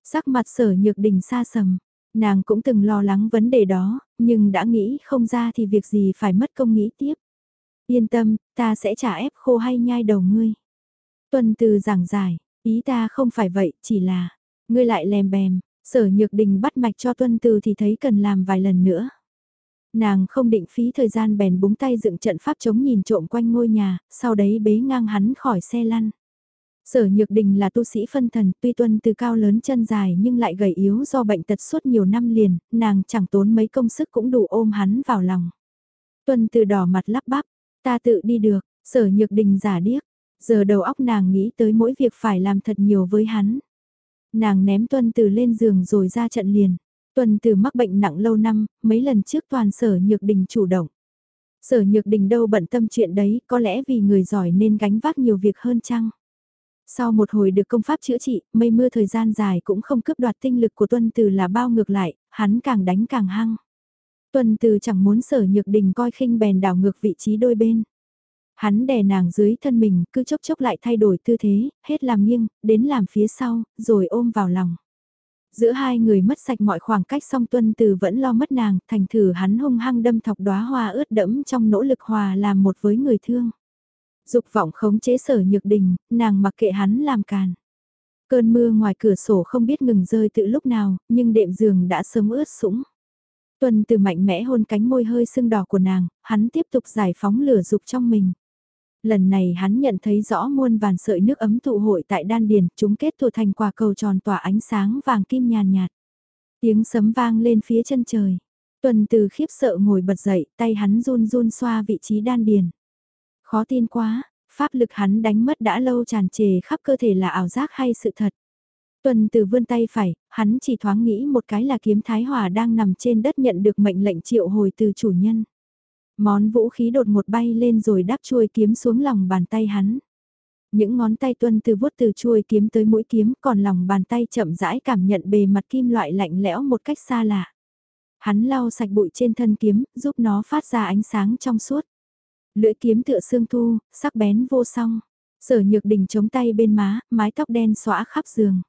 Sắc mặt sở nhược đình xa sầm. Nàng cũng từng lo lắng vấn đề đó, nhưng đã nghĩ không ra thì việc gì phải mất công nghĩ tiếp. Yên tâm, ta sẽ trả ép khô hay nhai đầu ngươi. Tuần từ giảng giải, ý ta không phải vậy, chỉ là, ngươi lại lèm bèm, sở nhược đình bắt mạch cho tuân từ thì thấy cần làm vài lần nữa. Nàng không định phí thời gian bèn búng tay dựng trận pháp chống nhìn trộm quanh ngôi nhà, sau đấy bế ngang hắn khỏi xe lăn. Sở Nhược Đình là tu sĩ phân thần, tuy tuân từ cao lớn chân dài nhưng lại gầy yếu do bệnh tật suốt nhiều năm liền, nàng chẳng tốn mấy công sức cũng đủ ôm hắn vào lòng. Tuân từ đỏ mặt lắp bắp, ta tự đi được, sở Nhược Đình giả điếc, giờ đầu óc nàng nghĩ tới mỗi việc phải làm thật nhiều với hắn. Nàng ném tuân từ lên giường rồi ra trận liền. Tuân từ mắc bệnh nặng lâu năm, mấy lần trước toàn sở Nhược Đình chủ động. Sở Nhược Đình đâu bận tâm chuyện đấy, có lẽ vì người giỏi nên gánh vác nhiều việc hơn chăng? Sau một hồi được công pháp chữa trị, mây mưa thời gian dài cũng không cướp đoạt tinh lực của Tuân Từ là bao ngược lại, hắn càng đánh càng hăng. Tuân Từ chẳng muốn sở nhược đình coi khinh bèn đảo ngược vị trí đôi bên. Hắn đè nàng dưới thân mình, cứ chốc chốc lại thay đổi tư thế, hết làm nghiêng, đến làm phía sau, rồi ôm vào lòng. Giữa hai người mất sạch mọi khoảng cách song Tuân Từ vẫn lo mất nàng, thành thử hắn hung hăng đâm thọc đóa hoa ướt đẫm trong nỗ lực hòa làm một với người thương dục vọng khống chế sở nhược đình, nàng mặc kệ hắn làm càn. Cơn mưa ngoài cửa sổ không biết ngừng rơi từ lúc nào, nhưng đệm giường đã sớm ướt sũng. Tuần từ mạnh mẽ hôn cánh môi hơi sưng đỏ của nàng, hắn tiếp tục giải phóng lửa dục trong mình. Lần này hắn nhận thấy rõ muôn vàn sợi nước ấm tụ hội tại đan điền, chúng kết tụ thành quả cầu tròn tỏa ánh sáng vàng kim nhàn nhạt. Tiếng sấm vang lên phía chân trời. Tuần từ khiếp sợ ngồi bật dậy, tay hắn run run xoa vị trí đan điền. Khó tin quá, pháp lực hắn đánh mất đã lâu tràn trề khắp cơ thể là ảo giác hay sự thật. Tuần từ vươn tay phải, hắn chỉ thoáng nghĩ một cái là kiếm thái hòa đang nằm trên đất nhận được mệnh lệnh triệu hồi từ chủ nhân. Món vũ khí đột một bay lên rồi đáp chuôi kiếm xuống lòng bàn tay hắn. Những ngón tay tuân từ vuốt từ chuôi kiếm tới mũi kiếm còn lòng bàn tay chậm rãi cảm nhận bề mặt kim loại lạnh lẽo một cách xa lạ. Hắn lau sạch bụi trên thân kiếm, giúp nó phát ra ánh sáng trong suốt. Lưỡi kiếm tựa xương thu, sắc bén vô song. Sở nhược đình chống tay bên má, mái tóc đen xõa khắp giường.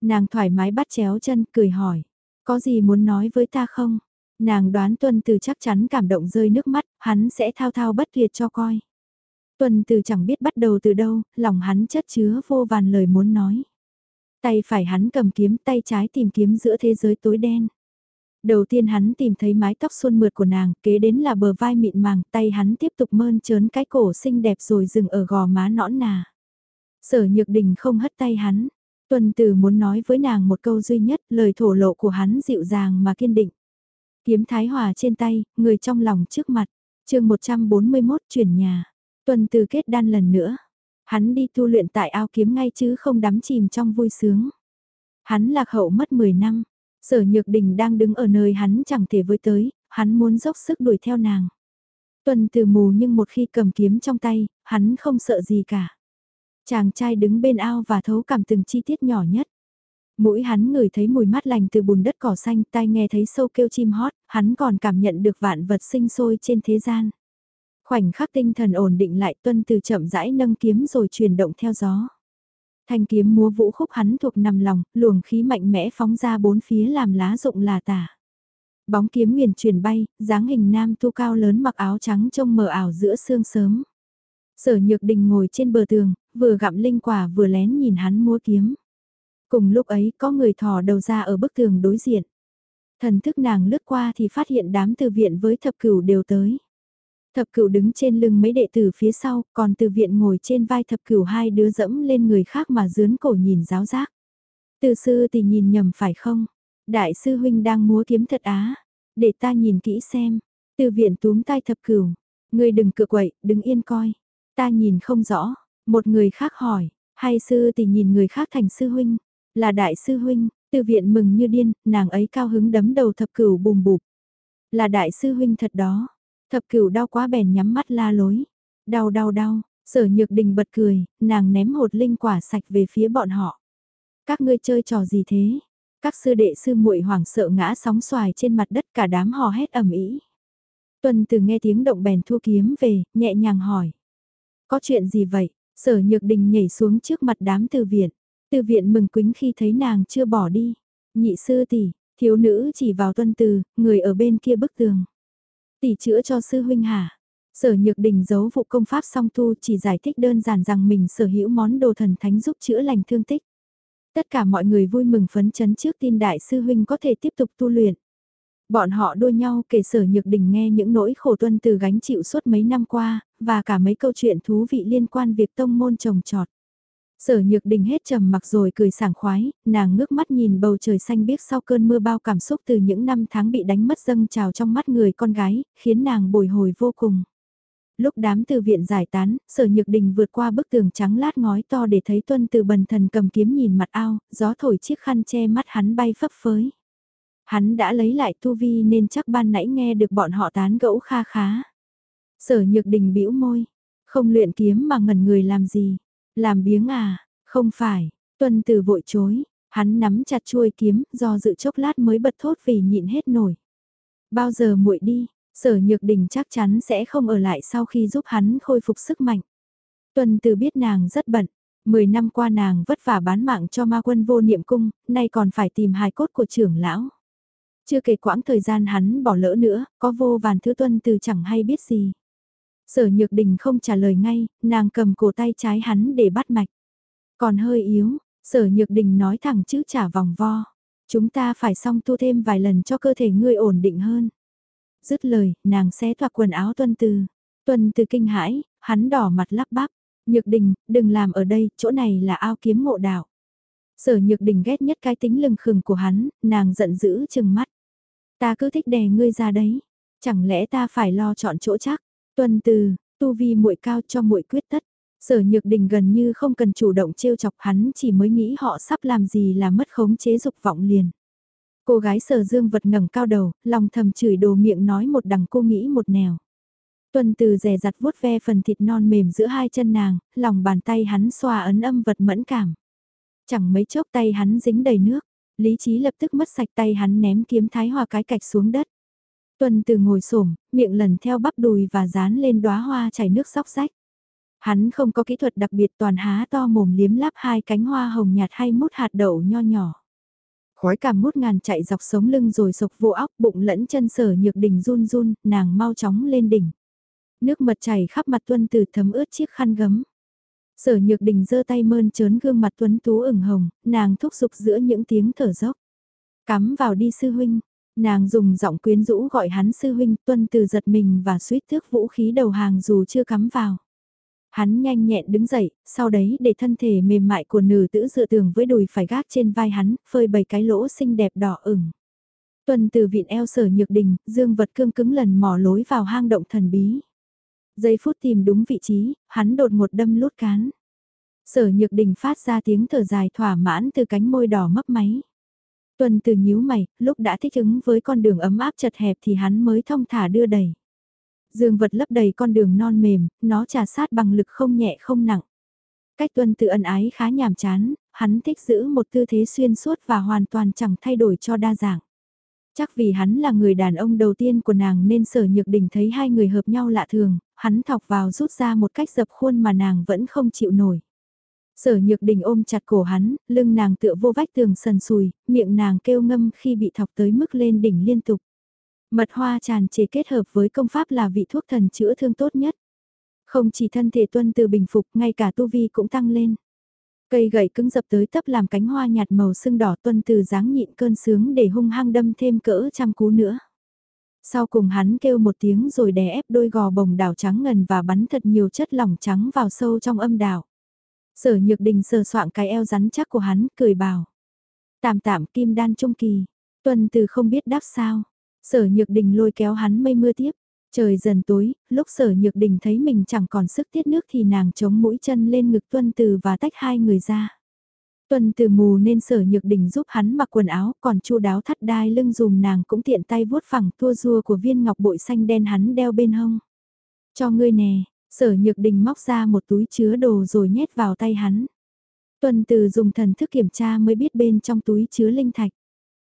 Nàng thoải mái bắt chéo chân, cười hỏi. Có gì muốn nói với ta không? Nàng đoán Tuân Từ chắc chắn cảm động rơi nước mắt, hắn sẽ thao thao bất tuyệt cho coi. Tuân Từ chẳng biết bắt đầu từ đâu, lòng hắn chất chứa vô vàn lời muốn nói. Tay phải hắn cầm kiếm, tay trái tìm kiếm giữa thế giới tối đen. Đầu tiên hắn tìm thấy mái tóc xuân mượt của nàng, kế đến là bờ vai mịn màng, tay hắn tiếp tục mơn trớn cái cổ xinh đẹp rồi dừng ở gò má nõn nà. Sở nhược đình không hất tay hắn. Tuần tử muốn nói với nàng một câu duy nhất, lời thổ lộ của hắn dịu dàng mà kiên định. Kiếm thái hòa trên tay, người trong lòng trước mặt. chương 141 chuyển nhà. Tuần từ kết đan lần nữa. Hắn đi tu luyện tại ao kiếm ngay chứ không đắm chìm trong vui sướng. Hắn lạc hậu mất 10 năm, Sở Nhược Đình đang đứng ở nơi hắn chẳng thể với tới, hắn muốn dốc sức đuổi theo nàng. Tuần từ mù nhưng một khi cầm kiếm trong tay, hắn không sợ gì cả. Chàng trai đứng bên ao và thấu cảm từng chi tiết nhỏ nhất. Mũi hắn ngửi thấy mùi mát lành từ bùn đất cỏ xanh, tai nghe thấy sâu kêu chim hót, hắn còn cảm nhận được vạn vật sinh sôi trên thế gian. Khoảnh khắc tinh thần ổn định lại tuân từ chậm rãi nâng kiếm rồi chuyển động theo gió. Thanh kiếm múa vũ khúc hắn thuộc nằm lòng, luồng khí mạnh mẽ phóng ra bốn phía làm lá rụng là tả. Bóng kiếm nguyền chuyển bay, dáng hình nam tu cao lớn mặc áo trắng trông mờ ảo giữa sương sớm. Sở nhược đình ngồi trên bờ tường, vừa gặm linh quả vừa lén nhìn hắn múa kiếm. Cùng lúc ấy có người thò đầu ra ở bức tường đối diện. Thần thức nàng lướt qua thì phát hiện đám từ viện với thập cửu đều tới. Thập cửu đứng trên lưng mấy đệ tử phía sau, còn từ viện ngồi trên vai thập cửu hai đứa dẫm lên người khác mà dướn cổ nhìn giáo giác. Từ sư thì nhìn nhầm phải không? Đại sư huynh đang múa kiếm thật á. Để ta nhìn kỹ xem. Từ viện túm tay thập cửu. Ngươi đừng cựa quậy, đứng yên coi. Ta nhìn không rõ. Một người khác hỏi. Hay sư tỷ nhìn người khác thành sư huynh. Là đại sư huynh. Từ viện mừng như điên, nàng ấy cao hứng đấm đầu thập cửu bùm bụp. Là đại sư huynh thật đó. Thập cửu đau quá bèn nhắm mắt la lối. Đau đau đau, sở nhược đình bật cười, nàng ném hột linh quả sạch về phía bọn họ. Các ngươi chơi trò gì thế? Các sư đệ sư muội hoảng sợ ngã sóng xoài trên mặt đất cả đám hò hét ầm ĩ. Tuân từ nghe tiếng động bèn thu kiếm về, nhẹ nhàng hỏi. Có chuyện gì vậy? Sở nhược đình nhảy xuống trước mặt đám từ viện. Từ viện mừng quính khi thấy nàng chưa bỏ đi. Nhị sư tỷ, thiếu nữ chỉ vào tuân từ, người ở bên kia bức tường. Tỷ chữa cho sư huynh hả? Sở Nhược Đình giấu vụ công pháp song tu chỉ giải thích đơn giản rằng mình sở hữu món đồ thần thánh giúp chữa lành thương tích. Tất cả mọi người vui mừng phấn chấn trước tin đại sư huynh có thể tiếp tục tu luyện. Bọn họ đua nhau kể sở nhược đình nghe những nỗi khổ tuân từ gánh chịu suốt mấy năm qua, và cả mấy câu chuyện thú vị liên quan việc tông môn trồng trọt. Sở nhược đình hết trầm mặc rồi cười sảng khoái, nàng ngước mắt nhìn bầu trời xanh biếc sau cơn mưa bao cảm xúc từ những năm tháng bị đánh mất dâng trào trong mắt người con gái, khiến nàng bồi hồi vô cùng. Lúc đám từ viện giải tán, sở nhược đình vượt qua bức tường trắng lát ngói to để thấy tuân từ bần thần cầm kiếm nhìn mặt ao, gió thổi chiếc khăn che mắt hắn bay phấp phới. Hắn đã lấy lại tu vi nên chắc ban nãy nghe được bọn họ tán gẫu kha khá. Sở nhược đình bĩu môi, không luyện kiếm mà ngẩn người làm gì, làm biếng à, không phải, tuân từ vội chối, hắn nắm chặt chuôi kiếm, do dự chốc lát mới bật thốt vì nhịn hết nổi. Bao giờ muội đi, Sở Nhược Đình chắc chắn sẽ không ở lại sau khi giúp hắn khôi phục sức mạnh. Tuân Từ biết nàng rất bận, 10 năm qua nàng vất vả bán mạng cho ma quân vô niệm cung, nay còn phải tìm hài cốt của trưởng lão. Chưa kể quãng thời gian hắn bỏ lỡ nữa, có vô vàn thứ Tuân Từ chẳng hay biết gì. Sở Nhược Đình không trả lời ngay, nàng cầm cổ tay trái hắn để bắt mạch. Còn hơi yếu, Sở Nhược Đình nói thẳng chữ trả vòng vo. Chúng ta phải xong tu thêm vài lần cho cơ thể ngươi ổn định hơn dứt lời, nàng xé toạc quần áo tuân từ. Tuân từ kinh hãi, hắn đỏ mặt lắp bắp. Nhược đình, đừng làm ở đây, chỗ này là ao kiếm ngộ đạo. Sở nhược đình ghét nhất cái tính lừng khừng của hắn, nàng giận dữ chừng mắt. Ta cứ thích đè ngươi ra đấy. Chẳng lẽ ta phải lo chọn chỗ chắc. Tuần từ, tu vi muội cao cho muội quyết tất. Sở nhược đình gần như không cần chủ động trêu chọc hắn chỉ mới nghĩ họ sắp làm gì là mất khống chế dục vọng liền. Cô gái sở dương vật ngẩng cao đầu, lòng thầm chửi đồ miệng nói một đằng cô nghĩ một nẻo. Tuần từ dè dặt vuốt ve phần thịt non mềm giữa hai chân nàng, lòng bàn tay hắn xoa ấn âm vật mẫn cảm. Chẳng mấy chốc tay hắn dính đầy nước, lý trí lập tức mất sạch tay hắn ném kiếm thái hòa cái cạch xuống đất. Tuần từ ngồi xổm miệng lần theo bắp đùi và dán lên đóa hoa chảy nước sóc rách. Hắn không có kỹ thuật đặc biệt toàn há to mồm liếm láp hai cánh hoa hồng nhạt hay mút hạt đậu nho nhỏ. Khói cảm mút ngàn chạy dọc sống lưng rồi sộc vô óc bụng lẫn chân sở nhược đỉnh run run, nàng mau chóng lên đỉnh. Nước mật chảy khắp mặt tuân từ thấm ướt chiếc khăn gấm. Sở nhược đình giơ tay mơn trớn gương mặt tuấn tú ửng hồng, nàng thúc giục giữa những tiếng thở dốc. Cắm vào đi sư huynh, nàng dùng giọng quyến rũ gọi hắn sư huynh tuân từ giật mình và suýt thước vũ khí đầu hàng dù chưa cắm vào. Hắn nhanh nhẹn đứng dậy, sau đấy để thân thể mềm mại của nữ tử dựa tường với đùi phải gác trên vai hắn, phơi bầy cái lỗ xinh đẹp đỏ ửng. Tuần từ viện eo sở nhược đình, dương vật cương cứng lần mò lối vào hang động thần bí. Giây phút tìm đúng vị trí, hắn đột một đâm lút cán. Sở nhược đình phát ra tiếng thở dài thỏa mãn từ cánh môi đỏ mấp máy. Tuần từ nhíu mày, lúc đã thích ứng với con đường ấm áp chật hẹp thì hắn mới thông thả đưa đẩy. Dương vật lấp đầy con đường non mềm, nó trà sát bằng lực không nhẹ không nặng. Cách tuân tự ân ái khá nhàm chán, hắn thích giữ một tư thế xuyên suốt và hoàn toàn chẳng thay đổi cho đa dạng. Chắc vì hắn là người đàn ông đầu tiên của nàng nên sở nhược đình thấy hai người hợp nhau lạ thường, hắn thọc vào rút ra một cách dập khuôn mà nàng vẫn không chịu nổi. Sở nhược đình ôm chặt cổ hắn, lưng nàng tựa vô vách tường sần sùi, miệng nàng kêu ngâm khi bị thọc tới mức lên đỉnh liên tục. Mật hoa tràn trề kết hợp với công pháp là vị thuốc thần chữa thương tốt nhất. Không chỉ thân thể tuân từ bình phục, ngay cả tu vi cũng tăng lên. Cây gậy cứng dập tới tấp làm cánh hoa nhạt màu sưng đỏ tuân từ dáng nhịn cơn sướng để hung hăng đâm thêm cỡ trăm cú nữa. Sau cùng hắn kêu một tiếng rồi đè ép đôi gò bồng đảo trắng ngần và bắn thật nhiều chất lỏng trắng vào sâu trong âm đảo. Sở nhược đình sờ soạn cái eo rắn chắc của hắn, cười bảo. Tạm tạm kim đan trung kỳ. Tuân từ không biết đáp sao. Sở Nhược Đình lôi kéo hắn mây mưa tiếp. Trời dần tối, lúc sở nhược đình thấy mình chẳng còn sức tiết nước thì nàng chống mũi chân lên ngực tuân từ và tách hai người ra. Tuân từ mù nên sở nhược đình giúp hắn mặc quần áo còn chu đáo thắt đai lưng dùm nàng cũng tiện tay vuốt phẳng tua rua của viên ngọc bội xanh đen hắn đeo bên hông. Cho ngươi nè, sở nhược đình móc ra một túi chứa đồ rồi nhét vào tay hắn. Tuần từ dùng thần thức kiểm tra mới biết bên trong túi chứa linh thạch.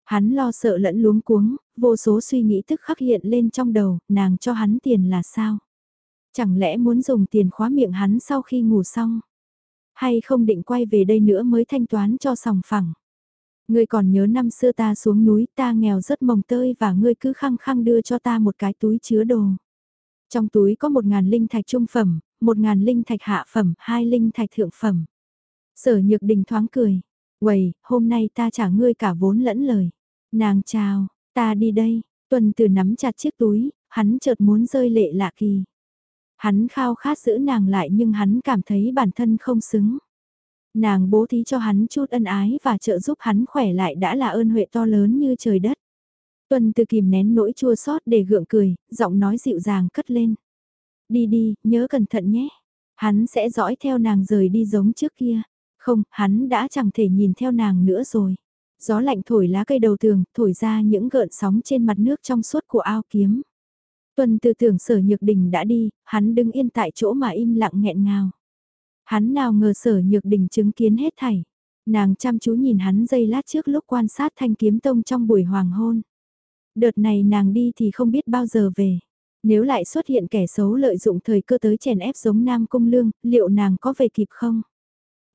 Hắn lo sợ lẫn luống cuống, vô số suy nghĩ tức khắc hiện lên trong đầu, nàng cho hắn tiền là sao? Chẳng lẽ muốn dùng tiền khóa miệng hắn sau khi ngủ xong? Hay không định quay về đây nữa mới thanh toán cho sòng phẳng? Ngươi còn nhớ năm xưa ta xuống núi ta nghèo rất mồng tơi và ngươi cứ khăng khăng đưa cho ta một cái túi chứa đồ. Trong túi có một ngàn linh thạch trung phẩm, một ngàn linh thạch hạ phẩm, hai linh thạch thượng phẩm. Sở nhược đình thoáng cười. Quầy, hôm nay ta trả ngươi cả vốn lẫn lời. Nàng chào, ta đi đây, tuần từ nắm chặt chiếc túi, hắn chợt muốn rơi lệ lạ kỳ. Hắn khao khát giữ nàng lại nhưng hắn cảm thấy bản thân không xứng. Nàng bố thí cho hắn chút ân ái và trợ giúp hắn khỏe lại đã là ơn huệ to lớn như trời đất. Tuần từ kìm nén nỗi chua xót để gượng cười, giọng nói dịu dàng cất lên. Đi đi, nhớ cẩn thận nhé. Hắn sẽ dõi theo nàng rời đi giống trước kia. Không, hắn đã chẳng thể nhìn theo nàng nữa rồi. Gió lạnh thổi lá cây đầu tường, thổi ra những gợn sóng trên mặt nước trong suốt của ao kiếm. Tuần tư tưởng sở nhược đình đã đi, hắn đứng yên tại chỗ mà im lặng nghẹn ngào. Hắn nào ngờ sở nhược đình chứng kiến hết thảy. Nàng chăm chú nhìn hắn giây lát trước lúc quan sát thanh kiếm tông trong buổi hoàng hôn. Đợt này nàng đi thì không biết bao giờ về. Nếu lại xuất hiện kẻ xấu lợi dụng thời cơ tới chèn ép giống Nam Cung Lương, liệu nàng có về kịp không?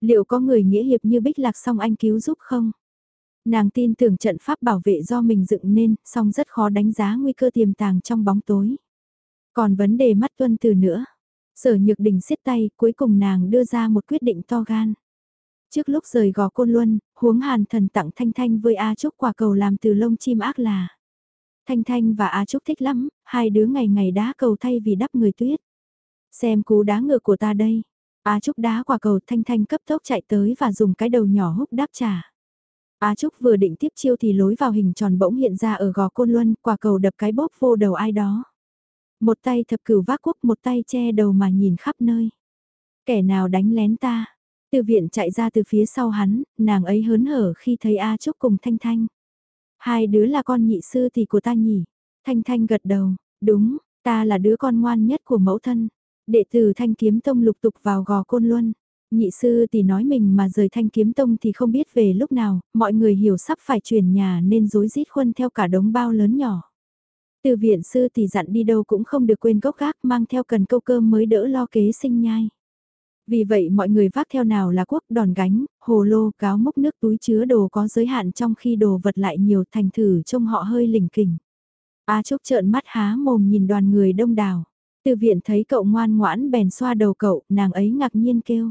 Liệu có người nghĩa hiệp như Bích Lạc song anh cứu giúp không? Nàng tin tưởng trận pháp bảo vệ do mình dựng nên, song rất khó đánh giá nguy cơ tiềm tàng trong bóng tối. Còn vấn đề mắt tuân từ nữa. Sở nhược đình siết tay, cuối cùng nàng đưa ra một quyết định to gan. Trước lúc rời gò côn luân, huống hàn thần tặng Thanh Thanh với A Trúc quả cầu làm từ lông chim ác là. Thanh Thanh và A Trúc thích lắm, hai đứa ngày ngày đá cầu thay vì đắp người tuyết. Xem cú đá ngựa của ta đây. A Trúc đá quả cầu Thanh Thanh cấp tốc chạy tới và dùng cái đầu nhỏ húc đáp trả. Á Trúc vừa định tiếp chiêu thì lối vào hình tròn bỗng hiện ra ở gò côn luân, quả cầu đập cái bóp vô đầu ai đó. Một tay thập cửu vác quốc, một tay che đầu mà nhìn khắp nơi. Kẻ nào đánh lén ta? Từ viện chạy ra từ phía sau hắn, nàng ấy hớn hở khi thấy A Trúc cùng Thanh Thanh. Hai đứa là con nhị sư thì của ta nhỉ? Thanh Thanh gật đầu, đúng, ta là đứa con ngoan nhất của mẫu thân. Đệ tử Thanh Kiếm Tông lục tục vào gò côn luân. Nhị sư thì nói mình mà rời thanh kiếm tông thì không biết về lúc nào, mọi người hiểu sắp phải chuyển nhà nên dối rít khuân theo cả đống bao lớn nhỏ. Từ viện sư thì dặn đi đâu cũng không được quên gốc gác mang theo cần câu cơm mới đỡ lo kế sinh nhai. Vì vậy mọi người vác theo nào là quốc đòn gánh, hồ lô, cáo múc nước túi chứa đồ có giới hạn trong khi đồ vật lại nhiều thành thử trông họ hơi lỉnh kỉnh. A Trúc trợn mắt há mồm nhìn đoàn người đông đảo. Từ viện thấy cậu ngoan ngoãn bèn xoa đầu cậu, nàng ấy ngạc nhiên kêu.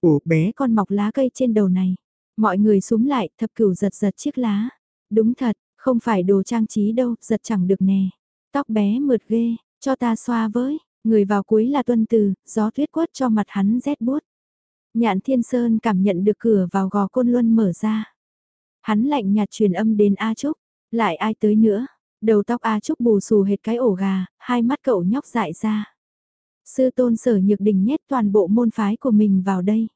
Ủa bé con mọc lá cây trên đầu này. Mọi người súng lại thập cửu giật giật chiếc lá. Đúng thật, không phải đồ trang trí đâu, giật chẳng được nè. Tóc bé mượt ghê, cho ta xoa với. Người vào cuối là tuân từ, gió tuyết quất cho mặt hắn rét buốt. Nhạn Thiên Sơn cảm nhận được cửa vào gò côn luân mở ra. Hắn lạnh nhạt truyền âm đến A Trúc, lại ai tới nữa. Đầu tóc A Trúc bù xù hệt cái ổ gà, hai mắt cậu nhóc dại ra. Sư tôn sở nhược đình nhét toàn bộ môn phái của mình vào đây.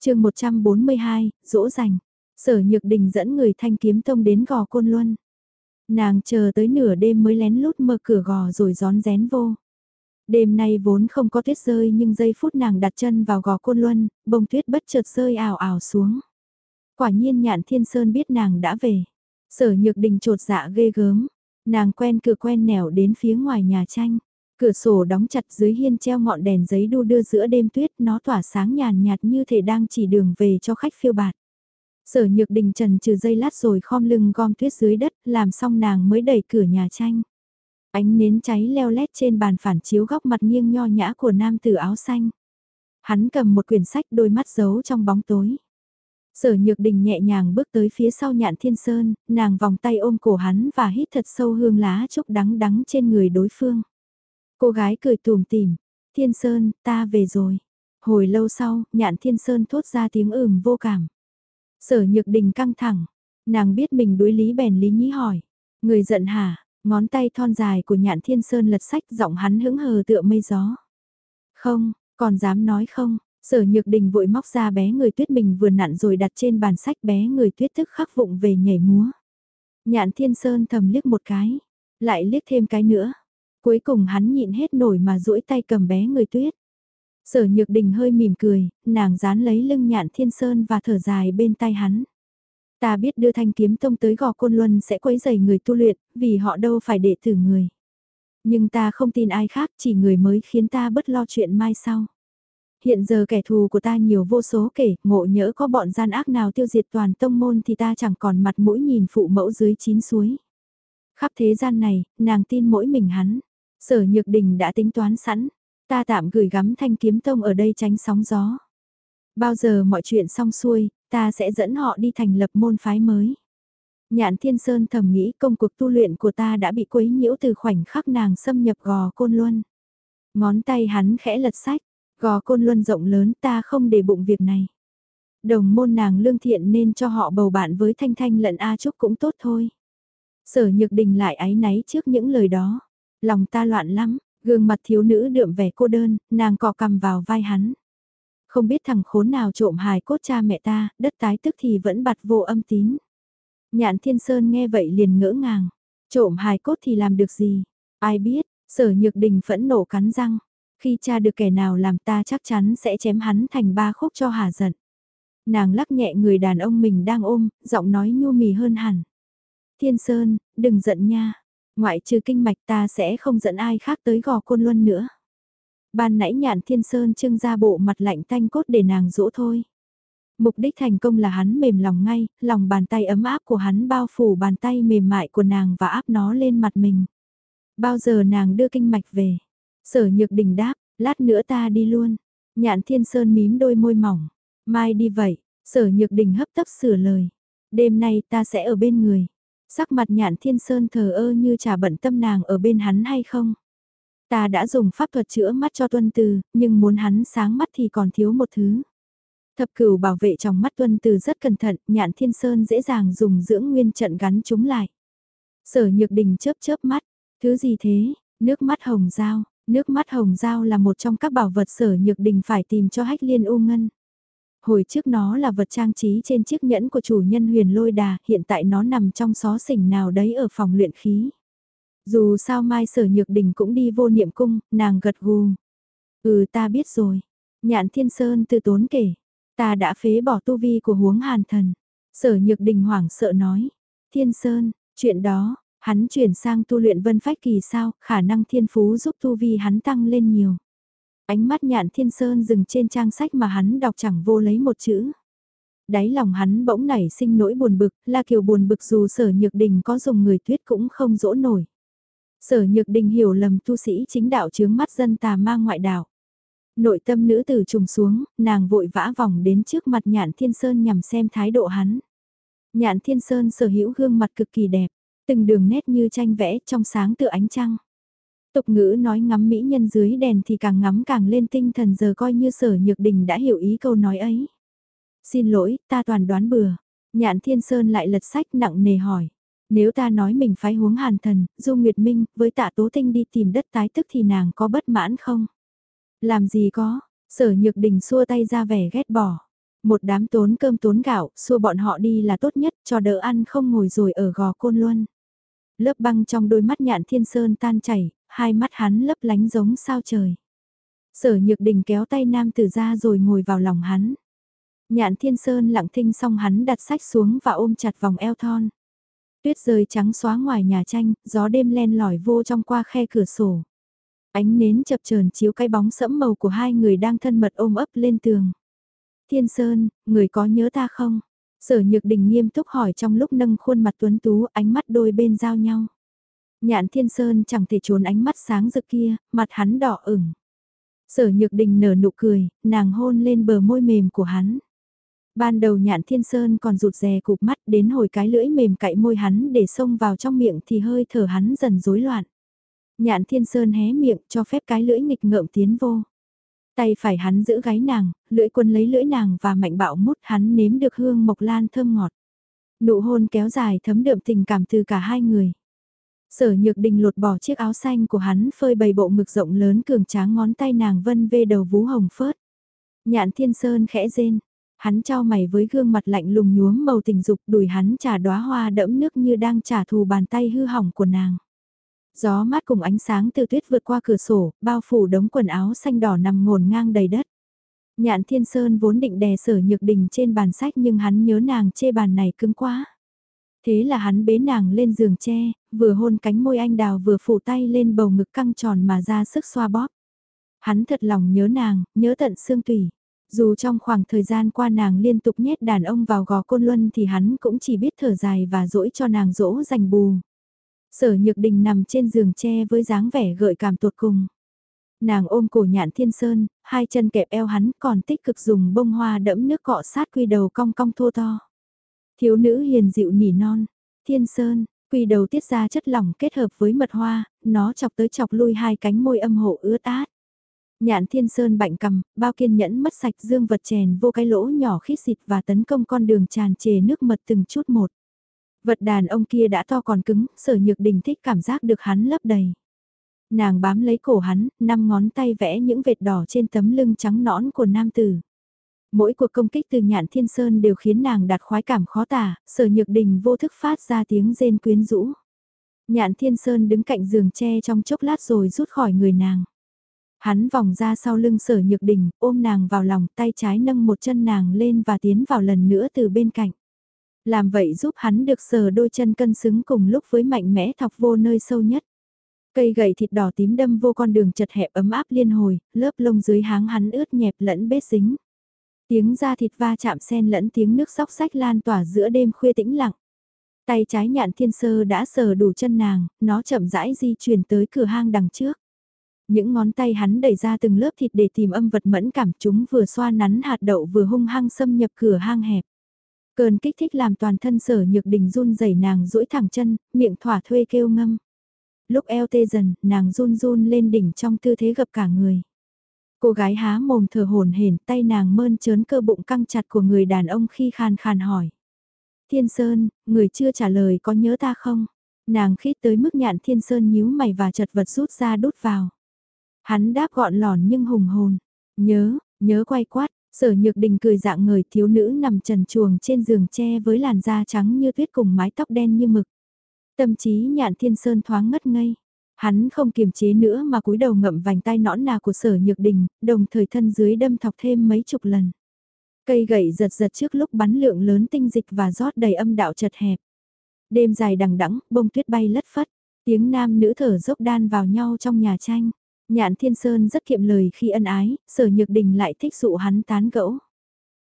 chương 142, dỗ dành. Sở nhược đình dẫn người thanh kiếm tông đến gò côn luân. Nàng chờ tới nửa đêm mới lén lút mở cửa gò rồi gión rén vô. Đêm nay vốn không có tuyết rơi nhưng giây phút nàng đặt chân vào gò côn luân, bông tuyết bất chợt rơi ảo ảo xuống. Quả nhiên nhạn thiên sơn biết nàng đã về. Sở nhược đình trột dạ ghê gớm. Nàng quen cửa quen nẻo đến phía ngoài nhà tranh. Cửa sổ đóng chặt dưới hiên treo ngọn đèn giấy đu đưa giữa đêm tuyết nó tỏa sáng nhàn nhạt như thể đang chỉ đường về cho khách phiêu bạt. Sở nhược đình trần trừ dây lát rồi khom lưng gom tuyết dưới đất làm xong nàng mới đẩy cửa nhà tranh. Ánh nến cháy leo lét trên bàn phản chiếu góc mặt nghiêng nho nhã của nam tử áo xanh. Hắn cầm một quyển sách đôi mắt giấu trong bóng tối. Sở nhược đình nhẹ nhàng bước tới phía sau nhạn thiên sơn, nàng vòng tay ôm cổ hắn và hít thật sâu hương lá trúc đắng đắng trên người đối phương. Cô gái cười tùm tìm, Thiên Sơn, ta về rồi. Hồi lâu sau, nhạn Thiên Sơn thốt ra tiếng ừm vô cảm. Sở nhược đình căng thẳng, nàng biết mình đối lý bèn lý nhí hỏi. Người giận hả, Ngón tay thon dài của nhạn thiên sơn lật sách giọng hắn hững hờ tựa mây gió. Không, còn dám nói không, sở nhược đình vội móc ra bé người tuyết mình vừa nặn rồi đặt trên bàn sách bé người tuyết thức khắc vụng về nhảy múa. Nhạn thiên sơn thầm liếc một cái, lại liếc thêm cái nữa. Cuối cùng hắn nhịn hết nổi mà duỗi tay cầm bé người tuyết. Sở nhược đình hơi mỉm cười, nàng dán lấy lưng nhạn thiên sơn và thở dài bên tay hắn. Ta biết đưa thanh kiếm tông tới gò côn luân sẽ quấy rầy người tu luyện, vì họ đâu phải đệ tử người. Nhưng ta không tin ai khác, chỉ người mới khiến ta bất lo chuyện mai sau. Hiện giờ kẻ thù của ta nhiều vô số kể, ngộ nhỡ có bọn gian ác nào tiêu diệt toàn tông môn thì ta chẳng còn mặt mũi nhìn phụ mẫu dưới chín suối. Khắp thế gian này, nàng tin mỗi mình hắn. Sở Nhược Đình đã tính toán sẵn, ta tạm gửi gắm thanh kiếm tông ở đây tránh sóng gió. Bao giờ mọi chuyện xong xuôi, ta sẽ dẫn họ đi thành lập môn phái mới. Nhạn Thiên Sơn thầm nghĩ công cuộc tu luyện của ta đã bị quấy nhiễu từ khoảnh khắc nàng xâm nhập gò côn luân. Ngón tay hắn khẽ lật sách, gò côn luân rộng lớn ta không để bụng việc này. Đồng môn nàng lương thiện nên cho họ bầu bạn với Thanh Thanh lẫn A Trúc cũng tốt thôi. Sở Nhược Đình lại áy náy trước những lời đó. Lòng ta loạn lắm, gương mặt thiếu nữ đượm vẻ cô đơn, nàng cọ cầm vào vai hắn. Không biết thằng khốn nào trộm hài cốt cha mẹ ta, đất tái tức thì vẫn bặt vô âm tín. Nhạn Thiên Sơn nghe vậy liền ngỡ ngàng. Trộm hài cốt thì làm được gì? Ai biết, sở nhược đình phẫn nộ cắn răng. Khi cha được kẻ nào làm ta chắc chắn sẽ chém hắn thành ba khúc cho hà giận. Nàng lắc nhẹ người đàn ông mình đang ôm, giọng nói nhu mì hơn hẳn. Thiên Sơn, đừng giận nha. Ngoại trừ kinh mạch ta sẽ không dẫn ai khác tới gò côn luân nữa. Ban nãy nhạn Thiên Sơn trưng ra bộ mặt lạnh tanh cốt để nàng dỗ thôi. Mục đích thành công là hắn mềm lòng ngay, lòng bàn tay ấm áp của hắn bao phủ bàn tay mềm mại của nàng và áp nó lên mặt mình. Bao giờ nàng đưa kinh mạch về? Sở nhược đình đáp, lát nữa ta đi luôn. Nhạn thiên sơn mím đôi môi mỏng. Mai đi vậy, sở nhược đình hấp tấp sửa lời. Đêm nay ta sẽ ở bên người. Sắc mặt nhạn thiên sơn thờ ơ như chả bận tâm nàng ở bên hắn hay không. Ta đã dùng pháp thuật chữa mắt cho tuân từ, nhưng muốn hắn sáng mắt thì còn thiếu một thứ. Thập cửu bảo vệ trong mắt tuân từ rất cẩn thận, nhạn thiên sơn dễ dàng dùng dưỡng nguyên trận gắn chúng lại. Sở nhược đình chớp chớp mắt, thứ gì thế, nước mắt hồng dao, nước mắt hồng dao là một trong các bảo vật sở nhược đình phải tìm cho hách liên u ngân. Hồi trước nó là vật trang trí trên chiếc nhẫn của chủ nhân huyền lôi đà, hiện tại nó nằm trong xó xỉnh nào đấy ở phòng luyện khí. Dù sao mai sở nhược đình cũng đi vô niệm cung, nàng gật gù. Ừ ta biết rồi. Nhạn thiên sơn từ tốn kể. Ta đã phế bỏ tu vi của huống hàn thần. Sở nhược đình hoảng sợ nói. Thiên Sơn, chuyện đó, hắn chuyển sang tu luyện vân phách kỳ sao, khả năng thiên phú giúp tu vi hắn tăng lên nhiều. Ánh mắt nhạn thiên sơn dừng trên trang sách mà hắn đọc chẳng vô lấy một chữ. Đáy lòng hắn bỗng nảy sinh nỗi buồn bực, La Kiều buồn bực dù sở nhược đình có dùng người tuyết cũng không dỗ nổi. Sở nhược đình hiểu lầm tu sĩ chính đạo chướng mắt dân tà ma ngoại đạo. Nội tâm nữ tử trùng xuống, nàng vội vã vòng đến trước mặt nhạn thiên sơn nhằm xem thái độ hắn. Nhạn thiên sơn sở hữu gương mặt cực kỳ đẹp, từng đường nét như tranh vẽ trong sáng tựa ánh trăng. Tục ngữ nói ngắm mỹ nhân dưới đèn thì càng ngắm càng lên tinh thần giờ coi như sở nhược đình đã hiểu ý câu nói ấy. Xin lỗi, ta toàn đoán bừa. Nhạn thiên sơn lại lật sách nặng nề hỏi. Nếu ta nói mình phái huống hàn thần, Du Nguyệt Minh, với tạ tố tinh đi tìm đất tái tức thì nàng có bất mãn không? Làm gì có, sở nhược đình xua tay ra vẻ ghét bỏ. Một đám tốn cơm tốn gạo, xua bọn họ đi là tốt nhất, cho đỡ ăn không ngồi rồi ở gò côn luôn. Lớp băng trong đôi mắt nhạn thiên sơn tan chảy, hai mắt hắn lấp lánh giống sao trời. Sở nhược đình kéo tay nam tử ra rồi ngồi vào lòng hắn. Nhạn thiên sơn lặng thinh xong hắn đặt sách xuống và ôm chặt vòng eo thon. Tuyết rơi trắng xóa ngoài nhà tranh, gió đêm len lỏi vô trong qua khe cửa sổ. Ánh nến chập chờn chiếu cái bóng sẫm màu của hai người đang thân mật ôm ấp lên tường. Thiên Sơn, người có nhớ ta không? Sở Nhược Đình nghiêm túc hỏi trong lúc nâng khuôn mặt tuấn tú ánh mắt đôi bên giao nhau. Nhạn Thiên Sơn chẳng thể trốn ánh mắt sáng rực kia, mặt hắn đỏ ửng. Sở Nhược Đình nở nụ cười, nàng hôn lên bờ môi mềm của hắn. Ban đầu nhạn thiên sơn còn rụt rè cụp mắt đến hồi cái lưỡi mềm cạy môi hắn để xông vào trong miệng thì hơi thở hắn dần rối loạn. Nhạn thiên sơn hé miệng cho phép cái lưỡi nghịch ngợm tiến vô. Tay phải hắn giữ gáy nàng, lưỡi quân lấy lưỡi nàng và mạnh bạo mút hắn nếm được hương mộc lan thơm ngọt. Nụ hôn kéo dài thấm đượm tình cảm từ cả hai người. Sở nhược đình lột bỏ chiếc áo xanh của hắn phơi bầy bộ ngực rộng lớn cường tráng ngón tay nàng vân vê đầu vú hồng phớt. Nhạn thiên sơn khẽ rên, hắn trao mày với gương mặt lạnh lùng nhuốm màu tình dục đùi hắn trả đóa hoa đẫm nước như đang trả thù bàn tay hư hỏng của nàng. Gió mát cùng ánh sáng từ tuyết vượt qua cửa sổ, bao phủ đống quần áo xanh đỏ nằm ngổn ngang đầy đất. Nhạn Thiên Sơn vốn định đè sở nhược đình trên bàn sách nhưng hắn nhớ nàng chê bàn này cứng quá. Thế là hắn bế nàng lên giường tre, vừa hôn cánh môi anh đào vừa phủ tay lên bầu ngực căng tròn mà ra sức xoa bóp. Hắn thật lòng nhớ nàng, nhớ tận xương tủy. Dù trong khoảng thời gian qua nàng liên tục nhét đàn ông vào gò côn luân thì hắn cũng chỉ biết thở dài và dỗi cho nàng dỗ dành bù. Sở Nhược Đình nằm trên giường tre với dáng vẻ gợi cảm tột cùng. Nàng ôm cổ nhạn thiên sơn, hai chân kẹp eo hắn còn tích cực dùng bông hoa đẫm nước cọ sát quy đầu cong cong thô to. Thiếu nữ hiền dịu nỉ non, thiên sơn, quy đầu tiết ra chất lỏng kết hợp với mật hoa, nó chọc tới chọc lui hai cánh môi âm hộ ướt át. Nhạn thiên sơn bạnh cầm, bao kiên nhẫn mất sạch dương vật chèn vô cái lỗ nhỏ khít xịt và tấn công con đường tràn trề nước mật từng chút một. Vật đàn ông kia đã to còn cứng, sở nhược đình thích cảm giác được hắn lấp đầy. Nàng bám lấy cổ hắn, năm ngón tay vẽ những vệt đỏ trên tấm lưng trắng nõn của nam tử. Mỗi cuộc công kích từ nhạn thiên sơn đều khiến nàng đạt khoái cảm khó tả, sở nhược đình vô thức phát ra tiếng rên quyến rũ. Nhạn thiên sơn đứng cạnh giường tre trong chốc lát rồi rút khỏi người nàng. Hắn vòng ra sau lưng sở nhược đình, ôm nàng vào lòng, tay trái nâng một chân nàng lên và tiến vào lần nữa từ bên cạnh. Làm vậy giúp hắn được sờ đôi chân cân xứng cùng lúc với mạnh mẽ thọc vô nơi sâu nhất. Cây gậy thịt đỏ tím đâm vô con đường chật hẹp ấm áp liên hồi, lớp lông dưới háng hắn ướt nhẹp lẫn bết dính. Tiếng da thịt va chạm sen lẫn tiếng nước sóc sách lan tỏa giữa đêm khuya tĩnh lặng. Tay trái nhạn thiên sơ đã sờ đủ chân nàng, nó chậm rãi di chuyển tới cửa hang đằng trước. Những ngón tay hắn đẩy ra từng lớp thịt để tìm âm vật mẫn cảm chúng vừa xoa nắn hạt đậu vừa hung hăng xâm nhập cửa hang hẹp. Cơn kích thích làm toàn thân sở nhược đình run rẩy nàng duỗi thẳng chân, miệng thỏa thuê kêu ngâm. Lúc eo tê dần, nàng run run lên đỉnh trong tư thế gập cả người. Cô gái há mồm thở hồn hển, tay nàng mơn trớn cơ bụng căng chặt của người đàn ông khi khan khan hỏi. Thiên Sơn, người chưa trả lời có nhớ ta không? Nàng khít tới mức nhạn Thiên Sơn nhíu mày và chật vật rút ra đút vào. Hắn đáp gọn lòn nhưng hùng hồn. Nhớ, nhớ quay quát, sở nhược đình cười dạng người thiếu nữ nằm trần chuồng trên giường tre với làn da trắng như tuyết cùng mái tóc đen như mực. Tâm trí nhạn thiên sơn thoáng ngất ngây. Hắn không kiềm chế nữa mà cúi đầu ngậm vành tai nõn nà của sở nhược đình, đồng thời thân dưới đâm thọc thêm mấy chục lần. Cây gậy giật giật trước lúc bắn lượng lớn tinh dịch và rót đầy âm đạo chật hẹp. Đêm dài đằng đẵng, bông tuyết bay lất phất, tiếng nam nữ thở dốc đan vào nhau trong nhà tranh. Nhạn Thiên Sơn rất kiệm lời khi ân ái, sở nhược đình lại thích dụ hắn tán gẫu.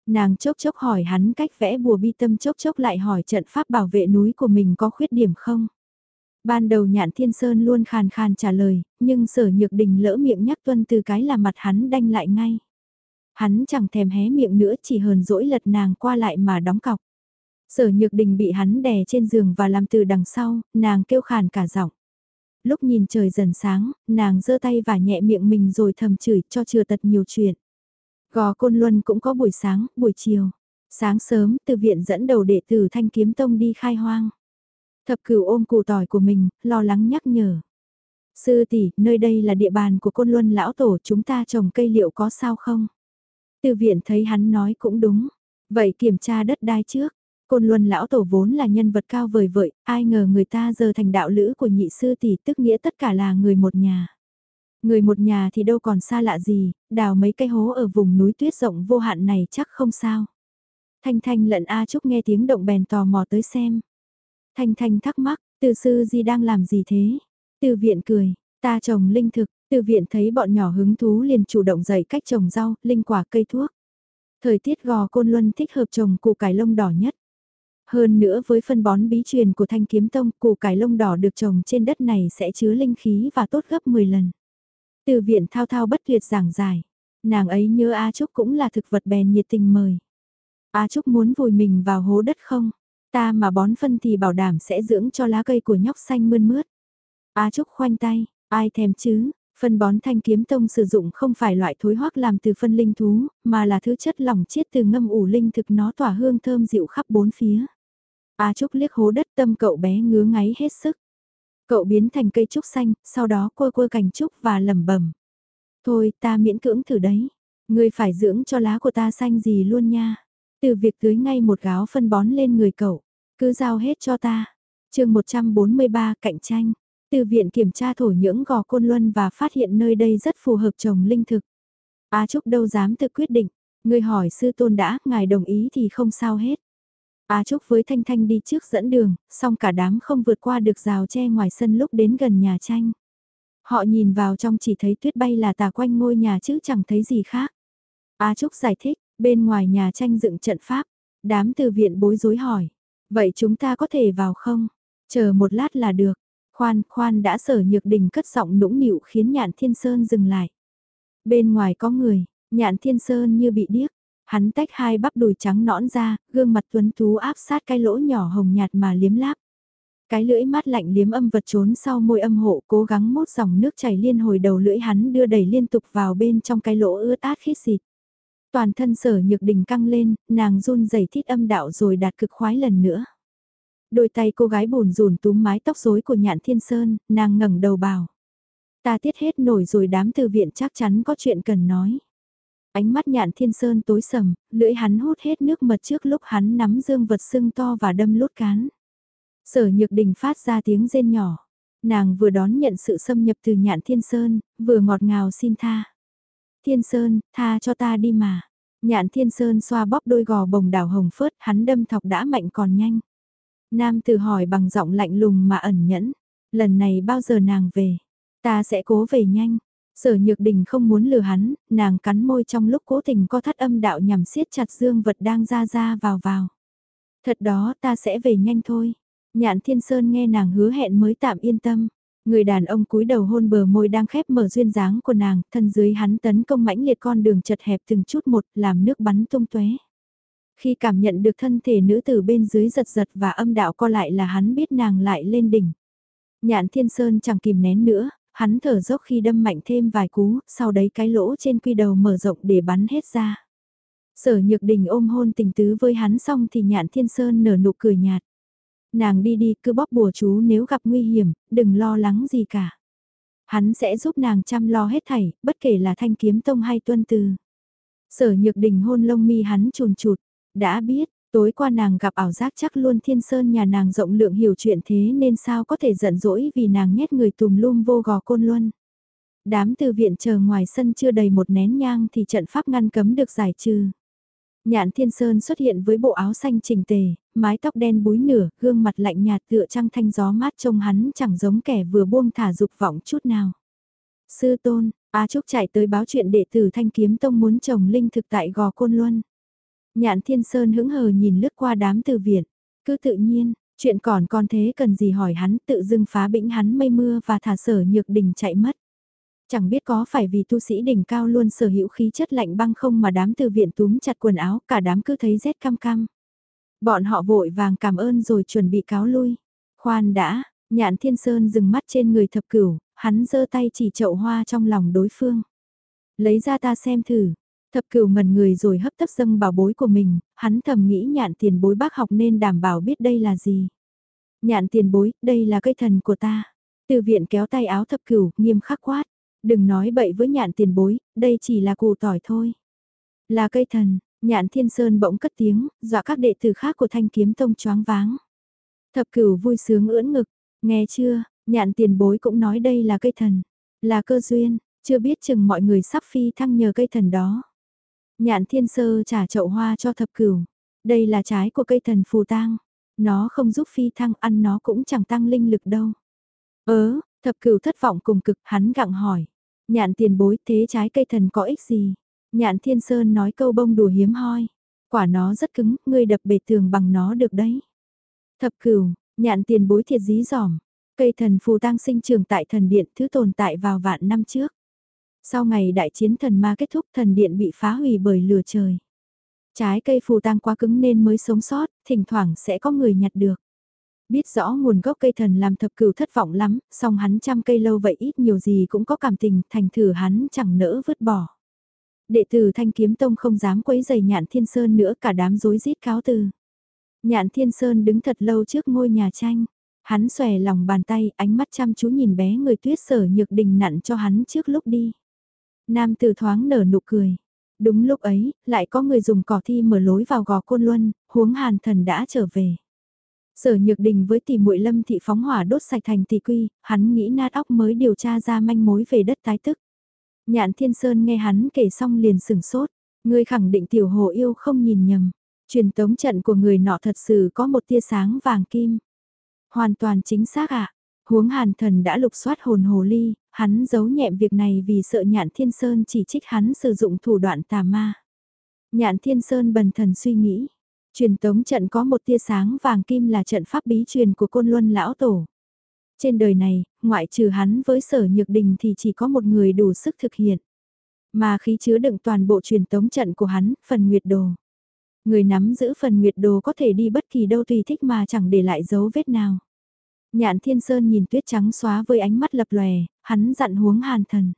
Nàng chốc chốc hỏi hắn cách vẽ bùa bi tâm chốc chốc lại hỏi trận pháp bảo vệ núi của mình có khuyết điểm không. Ban đầu nhạn thiên sơn luôn khàn khàn trả lời, nhưng sở nhược đình lỡ miệng nhắc tuân từ cái là mặt hắn đanh lại ngay. Hắn chẳng thèm hé miệng nữa chỉ hờn dỗi lật nàng qua lại mà đóng cọc. Sở nhược đình bị hắn đè trên giường và làm từ đằng sau, nàng kêu khàn cả giọng. Lúc nhìn trời dần sáng, nàng giơ tay và nhẹ miệng mình rồi thầm chửi cho chừa tật nhiều chuyện. Gò Côn Luân cũng có buổi sáng, buổi chiều. Sáng sớm, từ viện dẫn đầu đệ tử Thanh Kiếm Tông đi khai hoang. Thập cửu ôm cụ tỏi của mình, lo lắng nhắc nhở. Sư tỷ, nơi đây là địa bàn của Côn Luân lão tổ chúng ta trồng cây liệu có sao không? Từ viện thấy hắn nói cũng đúng. Vậy kiểm tra đất đai trước. Côn Luân lão tổ vốn là nhân vật cao vời vợi, ai ngờ người ta giờ thành đạo lữ của nhị sư tỷ tức nghĩa tất cả là người một nhà. Người một nhà thì đâu còn xa lạ gì, đào mấy cây hố ở vùng núi tuyết rộng vô hạn này chắc không sao. Thanh Thanh lận A Trúc nghe tiếng động bèn tò mò tới xem. Thanh Thanh thắc mắc, từ sư gì đang làm gì thế? Từ viện cười, ta trồng linh thực, từ viện thấy bọn nhỏ hứng thú liền chủ động dạy cách trồng rau, linh quả cây thuốc. Thời tiết gò côn luân thích hợp trồng củ cải lông đỏ nhất. Hơn nữa với phân bón bí truyền của thanh kiếm tông, củ cải lông đỏ được trồng trên đất này sẽ chứa linh khí và tốt gấp 10 lần. Từ viện thao thao bất tuyệt giảng giải. Nàng ấy nhớ A Trúc cũng là thực vật bèn nhiệt tình mời. A Trúc muốn vùi mình vào hố đất không? Ta mà bón phân thì bảo đảm sẽ dưỡng cho lá cây của nhóc xanh mươn mướt. A Trúc khoanh tay, ai thèm chứ? Phân bón thanh kiếm tông sử dụng không phải loại thối hoác làm từ phân linh thú, mà là thứ chất lỏng chiết từ ngâm ủ linh thực nó tỏa hương thơm dịu khắp bốn phía. A Trúc liếc hố đất tâm cậu bé ngứa ngáy hết sức. Cậu biến thành cây trúc xanh, sau đó cua cua cành trúc và lẩm bẩm. Thôi ta miễn cưỡng thử đấy. Ngươi phải dưỡng cho lá của ta xanh gì luôn nha. Từ việc tưới ngay một gáo phân bón lên người cậu. Cứ giao hết cho ta. chương 143 cạnh tranh. Từ viện kiểm tra thổ nhưỡng gò côn luân và phát hiện nơi đây rất phù hợp trồng linh thực. Á Trúc đâu dám tự quyết định. Người hỏi sư tôn đã, ngài đồng ý thì không sao hết. Á Trúc với Thanh Thanh đi trước dẫn đường, song cả đám không vượt qua được rào tre ngoài sân lúc đến gần nhà tranh. Họ nhìn vào trong chỉ thấy tuyết bay là tà quanh ngôi nhà chứ chẳng thấy gì khác. Á Trúc giải thích, bên ngoài nhà tranh dựng trận pháp, đám từ viện bối rối hỏi. Vậy chúng ta có thể vào không? Chờ một lát là được. Khoan, khoan đã sở nhược đình cất giọng nũng nịu khiến nhạn thiên sơn dừng lại. Bên ngoài có người, nhạn thiên sơn như bị điếc. Hắn tách hai bắp đùi trắng nõn ra, gương mặt tuấn tú áp sát cái lỗ nhỏ hồng nhạt mà liếm láp. Cái lưỡi mát lạnh liếm âm vật trốn sau môi âm hộ cố gắng mốt dòng nước chảy liên hồi đầu lưỡi hắn đưa đẩy liên tục vào bên trong cái lỗ ướt át khít xịt. Toàn thân sở nhược đình căng lên, nàng run rẩy thít âm đạo rồi đạt cực khoái lần nữa. Đôi tay cô gái bùn rùn túm mái tóc rối của nhạn thiên sơn, nàng ngẩng đầu bảo. Ta tiết hết nổi rồi đám từ viện chắc chắn có chuyện cần nói. Ánh mắt nhạn thiên sơn tối sầm, lưỡi hắn hút hết nước mật trước lúc hắn nắm dương vật sưng to và đâm lút cán. Sở nhược đình phát ra tiếng rên nhỏ. Nàng vừa đón nhận sự xâm nhập từ nhạn thiên sơn, vừa ngọt ngào xin tha. Thiên sơn, tha cho ta đi mà. Nhạn thiên sơn xoa bóp đôi gò bồng đảo hồng phớt, hắn đâm thọc đã mạnh còn nhanh. Nam từ hỏi bằng giọng lạnh lùng mà ẩn nhẫn. Lần này bao giờ nàng về? Ta sẽ cố về nhanh. Sở Nhược Đình không muốn lừa hắn, nàng cắn môi trong lúc cố tình co thắt âm đạo nhằm siết chặt dương vật đang ra ra vào vào. Thật đó ta sẽ về nhanh thôi. Nhạn Thiên Sơn nghe nàng hứa hẹn mới tạm yên tâm. Người đàn ông cúi đầu hôn bờ môi đang khép mở duyên dáng của nàng, thân dưới hắn tấn công mãnh liệt con đường chật hẹp từng chút một, làm nước bắn tung tóe. Khi cảm nhận được thân thể nữ tử bên dưới giật giật và âm đạo co lại là hắn biết nàng lại lên đỉnh. Nhạn Thiên Sơn chẳng kìm nén nữa, hắn thở dốc khi đâm mạnh thêm vài cú, sau đấy cái lỗ trên quy đầu mở rộng để bắn hết ra. Sở Nhược Đình ôm hôn tình tứ với hắn xong thì Nhạn Thiên Sơn nở nụ cười nhạt. Nàng đi đi cứ bóp bùa chú nếu gặp nguy hiểm, đừng lo lắng gì cả. Hắn sẽ giúp nàng chăm lo hết thảy, bất kể là thanh kiếm tông hay tuân từ. Sở Nhược Đình hôn lông mi hắn chùn chụt, đã biết, tối qua nàng gặp ảo giác chắc luôn thiên sơn nhà nàng rộng lượng hiểu chuyện thế nên sao có thể giận dỗi vì nàng nhét người tùm lum vô gò côn luân. Đám từ viện chờ ngoài sân chưa đầy một nén nhang thì trận pháp ngăn cấm được giải trừ. Nhạn Thiên Sơn xuất hiện với bộ áo xanh trình tề, mái tóc đen búi nửa, gương mặt lạnh nhạt tựa trăng thanh gió mát trông hắn chẳng giống kẻ vừa buông thả dục vọng chút nào. Sư tôn, a Trúc chạy tới báo chuyện đệ tử Thanh Kiếm Tông muốn chồng linh thực tại Gò Côn Luân. Nhạn Thiên Sơn hững hờ nhìn lướt qua đám từ viện, cứ tự nhiên, chuyện còn con thế cần gì hỏi hắn tự dưng phá bĩnh hắn mây mưa và thả sở nhược đình chạy mất. Chẳng biết có phải vì tu sĩ đỉnh cao luôn sở hữu khí chất lạnh băng không mà đám từ viện túm chặt quần áo cả đám cứ thấy rét cam cam. Bọn họ vội vàng cảm ơn rồi chuẩn bị cáo lui. Khoan đã, nhạn thiên sơn dừng mắt trên người thập cửu, hắn giơ tay chỉ chậu hoa trong lòng đối phương. Lấy ra ta xem thử, Thập cửu ngần người rồi hấp tấp dâng bảo bối của mình, hắn thầm nghĩ nhạn tiền bối bác học nên đảm bảo biết đây là gì. Nhạn tiền bối, đây là cây thần của ta. Từ viện kéo tay áo thập cửu, nghiêm khắc quát. Đừng nói bậy với nhạn tiền bối, đây chỉ là củ tỏi thôi. Là cây thần, nhạn thiên sơn bỗng cất tiếng, dọa các đệ tử khác của thanh kiếm tông choáng váng. Thập cửu vui sướng ưỡn ngực, nghe chưa, nhạn tiền bối cũng nói đây là cây thần, là cơ duyên, chưa biết chừng mọi người sắp phi thăng nhờ cây thần đó. Nhạn thiên sơ trả chậu hoa cho thập cửu. Đây là trái của cây thần phù tang. Nó không giúp phi thăng ăn nó cũng chẳng tăng linh lực đâu. Ớ, thập cửu thất vọng cùng cực hắn gặng hỏi. Nhạn tiền bối thế trái cây thần có ích gì? Nhạn thiên sơn nói câu bông đùa hiếm hoi. Quả nó rất cứng, ngươi đập bể tường bằng nó được đấy. Thập cửu, nhạn tiền bối thiệt dí dỏm. Cây thần phù tang sinh trường tại thần điện thứ tồn tại vào vạn năm trước. Sau ngày đại chiến thần ma kết thúc thần điện bị phá hủy bởi lửa trời. Trái cây phù tang quá cứng nên mới sống sót, thỉnh thoảng sẽ có người nhặt được. Biết rõ nguồn gốc cây thần làm thập cửu thất vọng lắm, song hắn trăm cây lâu vậy ít nhiều gì cũng có cảm tình, thành thử hắn chẳng nỡ vứt bỏ. Đệ tử Thanh Kiếm Tông không dám quấy giày nhạn thiên sơn nữa cả đám rối rít cáo từ. Nhạn thiên sơn đứng thật lâu trước ngôi nhà tranh. Hắn xòe lòng bàn tay, ánh mắt chăm chú nhìn bé người tuyết sở nhược đình nặn cho hắn trước lúc đi. Nam tử thoáng nở nụ cười. Đúng lúc ấy, lại có người dùng cỏ thi mở lối vào gò côn luân, huống hàn thần đã trở về. Sở Nhược Đình với tỷ muội Lâm thị phóng hỏa đốt sạch thành tỷ quy, hắn nghĩ nát óc mới điều tra ra manh mối về đất tái tức. Nhạn Thiên Sơn nghe hắn kể xong liền sừng sốt, ngươi khẳng định tiểu hồ yêu không nhìn nhầm. Truyền tống trận của người nọ thật sự có một tia sáng vàng kim. Hoàn toàn chính xác ạ. À? Huống hàn thần đã lục soát hồn hồ ly, hắn giấu nhẹm việc này vì sợ nhạn thiên sơn chỉ trích hắn sử dụng thủ đoạn tà ma. Nhạn thiên sơn bần thần suy nghĩ, truyền tống trận có một tia sáng vàng kim là trận pháp bí truyền của côn luân lão tổ. Trên đời này, ngoại trừ hắn với sở nhược đình thì chỉ có một người đủ sức thực hiện. Mà khí chứa đựng toàn bộ truyền tống trận của hắn, phần nguyệt đồ. Người nắm giữ phần nguyệt đồ có thể đi bất kỳ đâu tùy thích mà chẳng để lại dấu vết nào. Nhạn Thiên Sơn nhìn tuyết trắng xóa với ánh mắt lập lòe, hắn dặn huống hàn thần.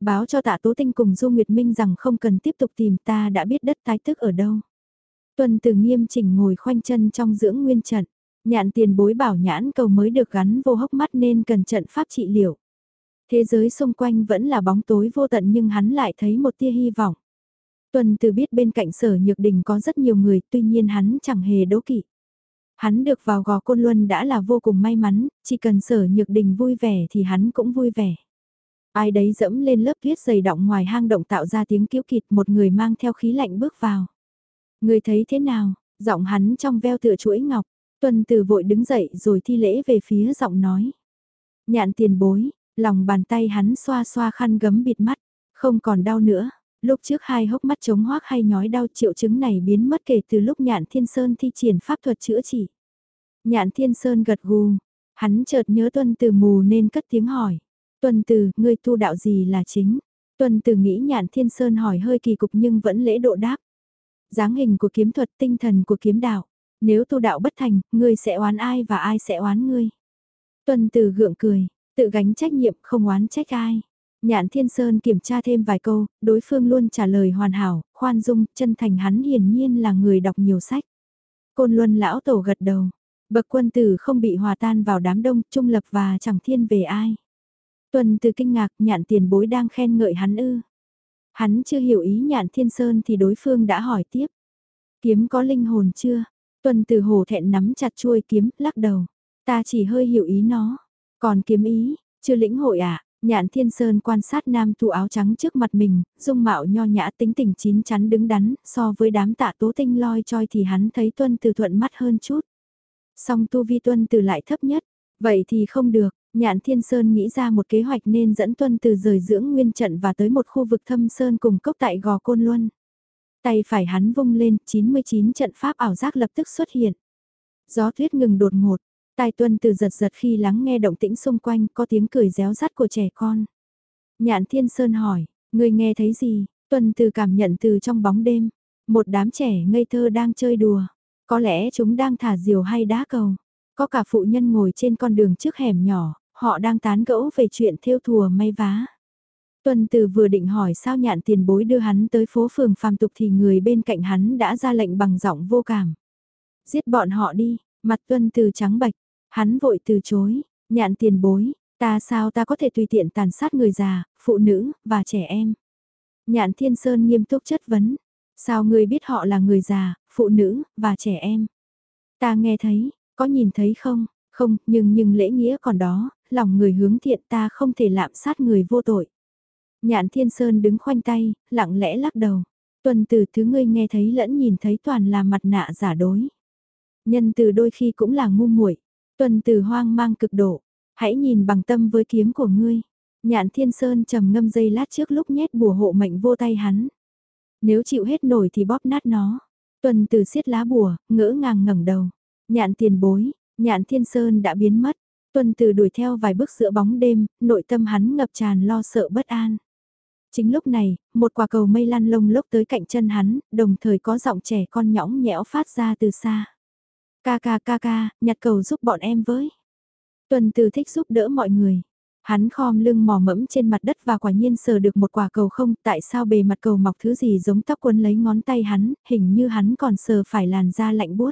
Báo cho tạ Tố Tinh cùng Du Nguyệt Minh rằng không cần tiếp tục tìm ta đã biết đất tái tức ở đâu. Tuần từ nghiêm chỉnh ngồi khoanh chân trong dưỡng nguyên trận. Nhạn tiền bối bảo nhãn cầu mới được gắn vô hốc mắt nên cần trận pháp trị liệu. Thế giới xung quanh vẫn là bóng tối vô tận nhưng hắn lại thấy một tia hy vọng. Tuần từ biết bên cạnh sở nhược đình có rất nhiều người tuy nhiên hắn chẳng hề đố kỵ. Hắn được vào gò côn luân đã là vô cùng may mắn, chỉ cần sở nhược đình vui vẻ thì hắn cũng vui vẻ. Ai đấy dẫm lên lớp tuyết dày đọng ngoài hang động tạo ra tiếng kiếu kịt một người mang theo khí lạnh bước vào. Người thấy thế nào, giọng hắn trong veo tựa chuỗi ngọc, tuần từ vội đứng dậy rồi thi lễ về phía giọng nói. Nhạn tiền bối, lòng bàn tay hắn xoa xoa khăn gấm bịt mắt, không còn đau nữa. Lúc trước hai hốc mắt chống hoác hay nhói đau triệu chứng này biến mất kể từ lúc nhạn thiên sơn thi triển pháp thuật chữa trị. Nhạn thiên sơn gật gù, hắn chợt nhớ tuân từ mù nên cất tiếng hỏi. Tuân từ, ngươi tu đạo gì là chính? Tuân từ nghĩ nhạn thiên sơn hỏi hơi kỳ cục nhưng vẫn lễ độ đáp. dáng hình của kiếm thuật tinh thần của kiếm đạo. Nếu tu đạo bất thành, ngươi sẽ oán ai và ai sẽ oán ngươi? Tuân từ gượng cười, tự gánh trách nhiệm không oán trách ai. Nhạn Thiên Sơn kiểm tra thêm vài câu, đối phương luôn trả lời hoàn hảo, khoan dung, chân thành hắn hiển nhiên là người đọc nhiều sách. Côn Luân lão tổ gật đầu, bậc quân tử không bị hòa tan vào đám đông, trung lập và chẳng thiên về ai. Tuần từ kinh ngạc nhạn tiền bối đang khen ngợi hắn ư. Hắn chưa hiểu ý nhạn Thiên Sơn thì đối phương đã hỏi tiếp. Kiếm có linh hồn chưa? Tuần từ hồ thẹn nắm chặt chuôi kiếm, lắc đầu. Ta chỉ hơi hiểu ý nó. Còn kiếm ý, chưa lĩnh hội à? Nhạn Thiên Sơn quan sát nam tu áo trắng trước mặt mình, dung mạo nho nhã tính tình chín chắn đứng đắn, so với đám tạ tố tinh loi choi thì hắn thấy tuân từ thuận mắt hơn chút. Song tu vi tuân từ lại thấp nhất, vậy thì không được, Nhạn Thiên Sơn nghĩ ra một kế hoạch nên dẫn tuân từ rời dưỡng nguyên trận và tới một khu vực thâm sơn cùng cốc tại gò côn luân. Tay phải hắn vung lên, 99 trận pháp ảo giác lập tức xuất hiện. Gió tuyết ngừng đột ngột, Tai tuân từ giật giật khi lắng nghe động tĩnh xung quanh có tiếng cười réo rắt của trẻ con. Nhạn Thiên Sơn hỏi, người nghe thấy gì? Tuân từ cảm nhận từ trong bóng đêm. Một đám trẻ ngây thơ đang chơi đùa. Có lẽ chúng đang thả diều hay đá cầu. Có cả phụ nhân ngồi trên con đường trước hẻm nhỏ, họ đang tán gẫu về chuyện thêu thùa may vá. Tuân từ vừa định hỏi sao nhạn tiền bối đưa hắn tới phố phường phàm tục thì người bên cạnh hắn đã ra lệnh bằng giọng vô cảm. Giết bọn họ đi, mặt tuân từ trắng bạch, Hắn vội từ chối, nhạn tiền bối, ta sao ta có thể tùy tiện tàn sát người già, phụ nữ, và trẻ em. Nhạn thiên sơn nghiêm túc chất vấn, sao ngươi biết họ là người già, phụ nữ, và trẻ em. Ta nghe thấy, có nhìn thấy không, không, nhưng nhưng lễ nghĩa còn đó, lòng người hướng thiện ta không thể lạm sát người vô tội. Nhạn thiên sơn đứng khoanh tay, lặng lẽ lắc đầu. Tuần từ thứ ngươi nghe thấy lẫn nhìn thấy toàn là mặt nạ giả đối. Nhân từ đôi khi cũng là ngu muội Tuần từ hoang mang cực độ, hãy nhìn bằng tâm với kiếm của ngươi. Nhạn Thiên Sơn trầm ngâm dây lát trước lúc nhét bùa hộ mệnh vô tay hắn. Nếu chịu hết nổi thì bóp nát nó. Tuần từ xiết lá bùa, ngỡ ngàng ngẩng đầu. Nhạn tiền bối, nhạn Thiên Sơn đã biến mất. Tuần từ đuổi theo vài bước giữa bóng đêm, nội tâm hắn ngập tràn lo sợ bất an. Chính lúc này, một quả cầu mây lăn lông lốc tới cạnh chân hắn, đồng thời có giọng trẻ con nhõng nhẽo phát ra từ xa. Ca ca ca ca, nhặt cầu giúp bọn em với. Tuần từ thích giúp đỡ mọi người. Hắn khom lưng mò mẫm trên mặt đất và quả nhiên sờ được một quả cầu không, tại sao bề mặt cầu mọc thứ gì giống tóc quấn lấy ngón tay hắn, hình như hắn còn sờ phải làn da lạnh buốt.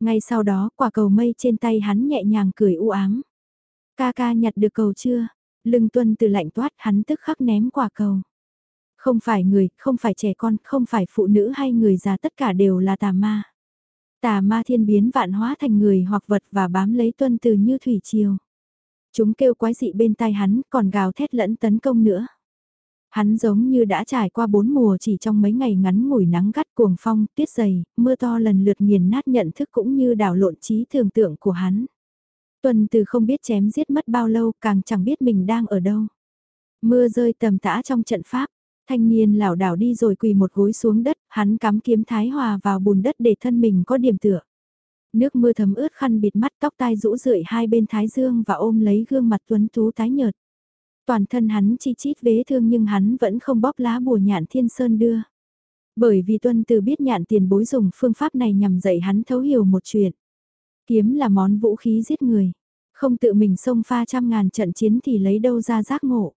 Ngay sau đó quả cầu mây trên tay hắn nhẹ nhàng cười u ám. Ca ca nhặt được cầu chưa? Lưng tuân từ lạnh toát hắn tức khắc ném quả cầu. Không phải người, không phải trẻ con, không phải phụ nữ hay người già tất cả đều là tà ma. Tà ma thiên biến vạn hóa thành người hoặc vật và bám lấy tuân từ như thủy triều. Chúng kêu quái dị bên tai hắn còn gào thét lẫn tấn công nữa. Hắn giống như đã trải qua bốn mùa chỉ trong mấy ngày ngắn ngủi nắng gắt cuồng phong, tuyết dày, mưa to lần lượt nghiền nát nhận thức cũng như đảo lộn trí tưởng tượng của hắn. Tuần từ không biết chém giết mất bao lâu càng chẳng biết mình đang ở đâu. Mưa rơi tầm tã trong trận pháp, thanh niên lảo đảo đi rồi quỳ một gối xuống đất, hắn cắm kiếm thái hòa vào bùn đất để thân mình có điểm tựa. Nước mưa thấm ướt khăn bịt mắt tóc tai rũ rượi hai bên thái dương và ôm lấy gương mặt tuấn tú tái nhợt. Toàn thân hắn chi chít vế thương nhưng hắn vẫn không bóp lá bùa nhạn thiên sơn đưa. Bởi vì tuân từ biết nhạn tiền bối dùng phương pháp này nhằm dạy hắn thấu hiểu một chuyện. Kiếm là món vũ khí giết người. Không tự mình xông pha trăm ngàn trận chiến thì lấy đâu ra giác ngộ.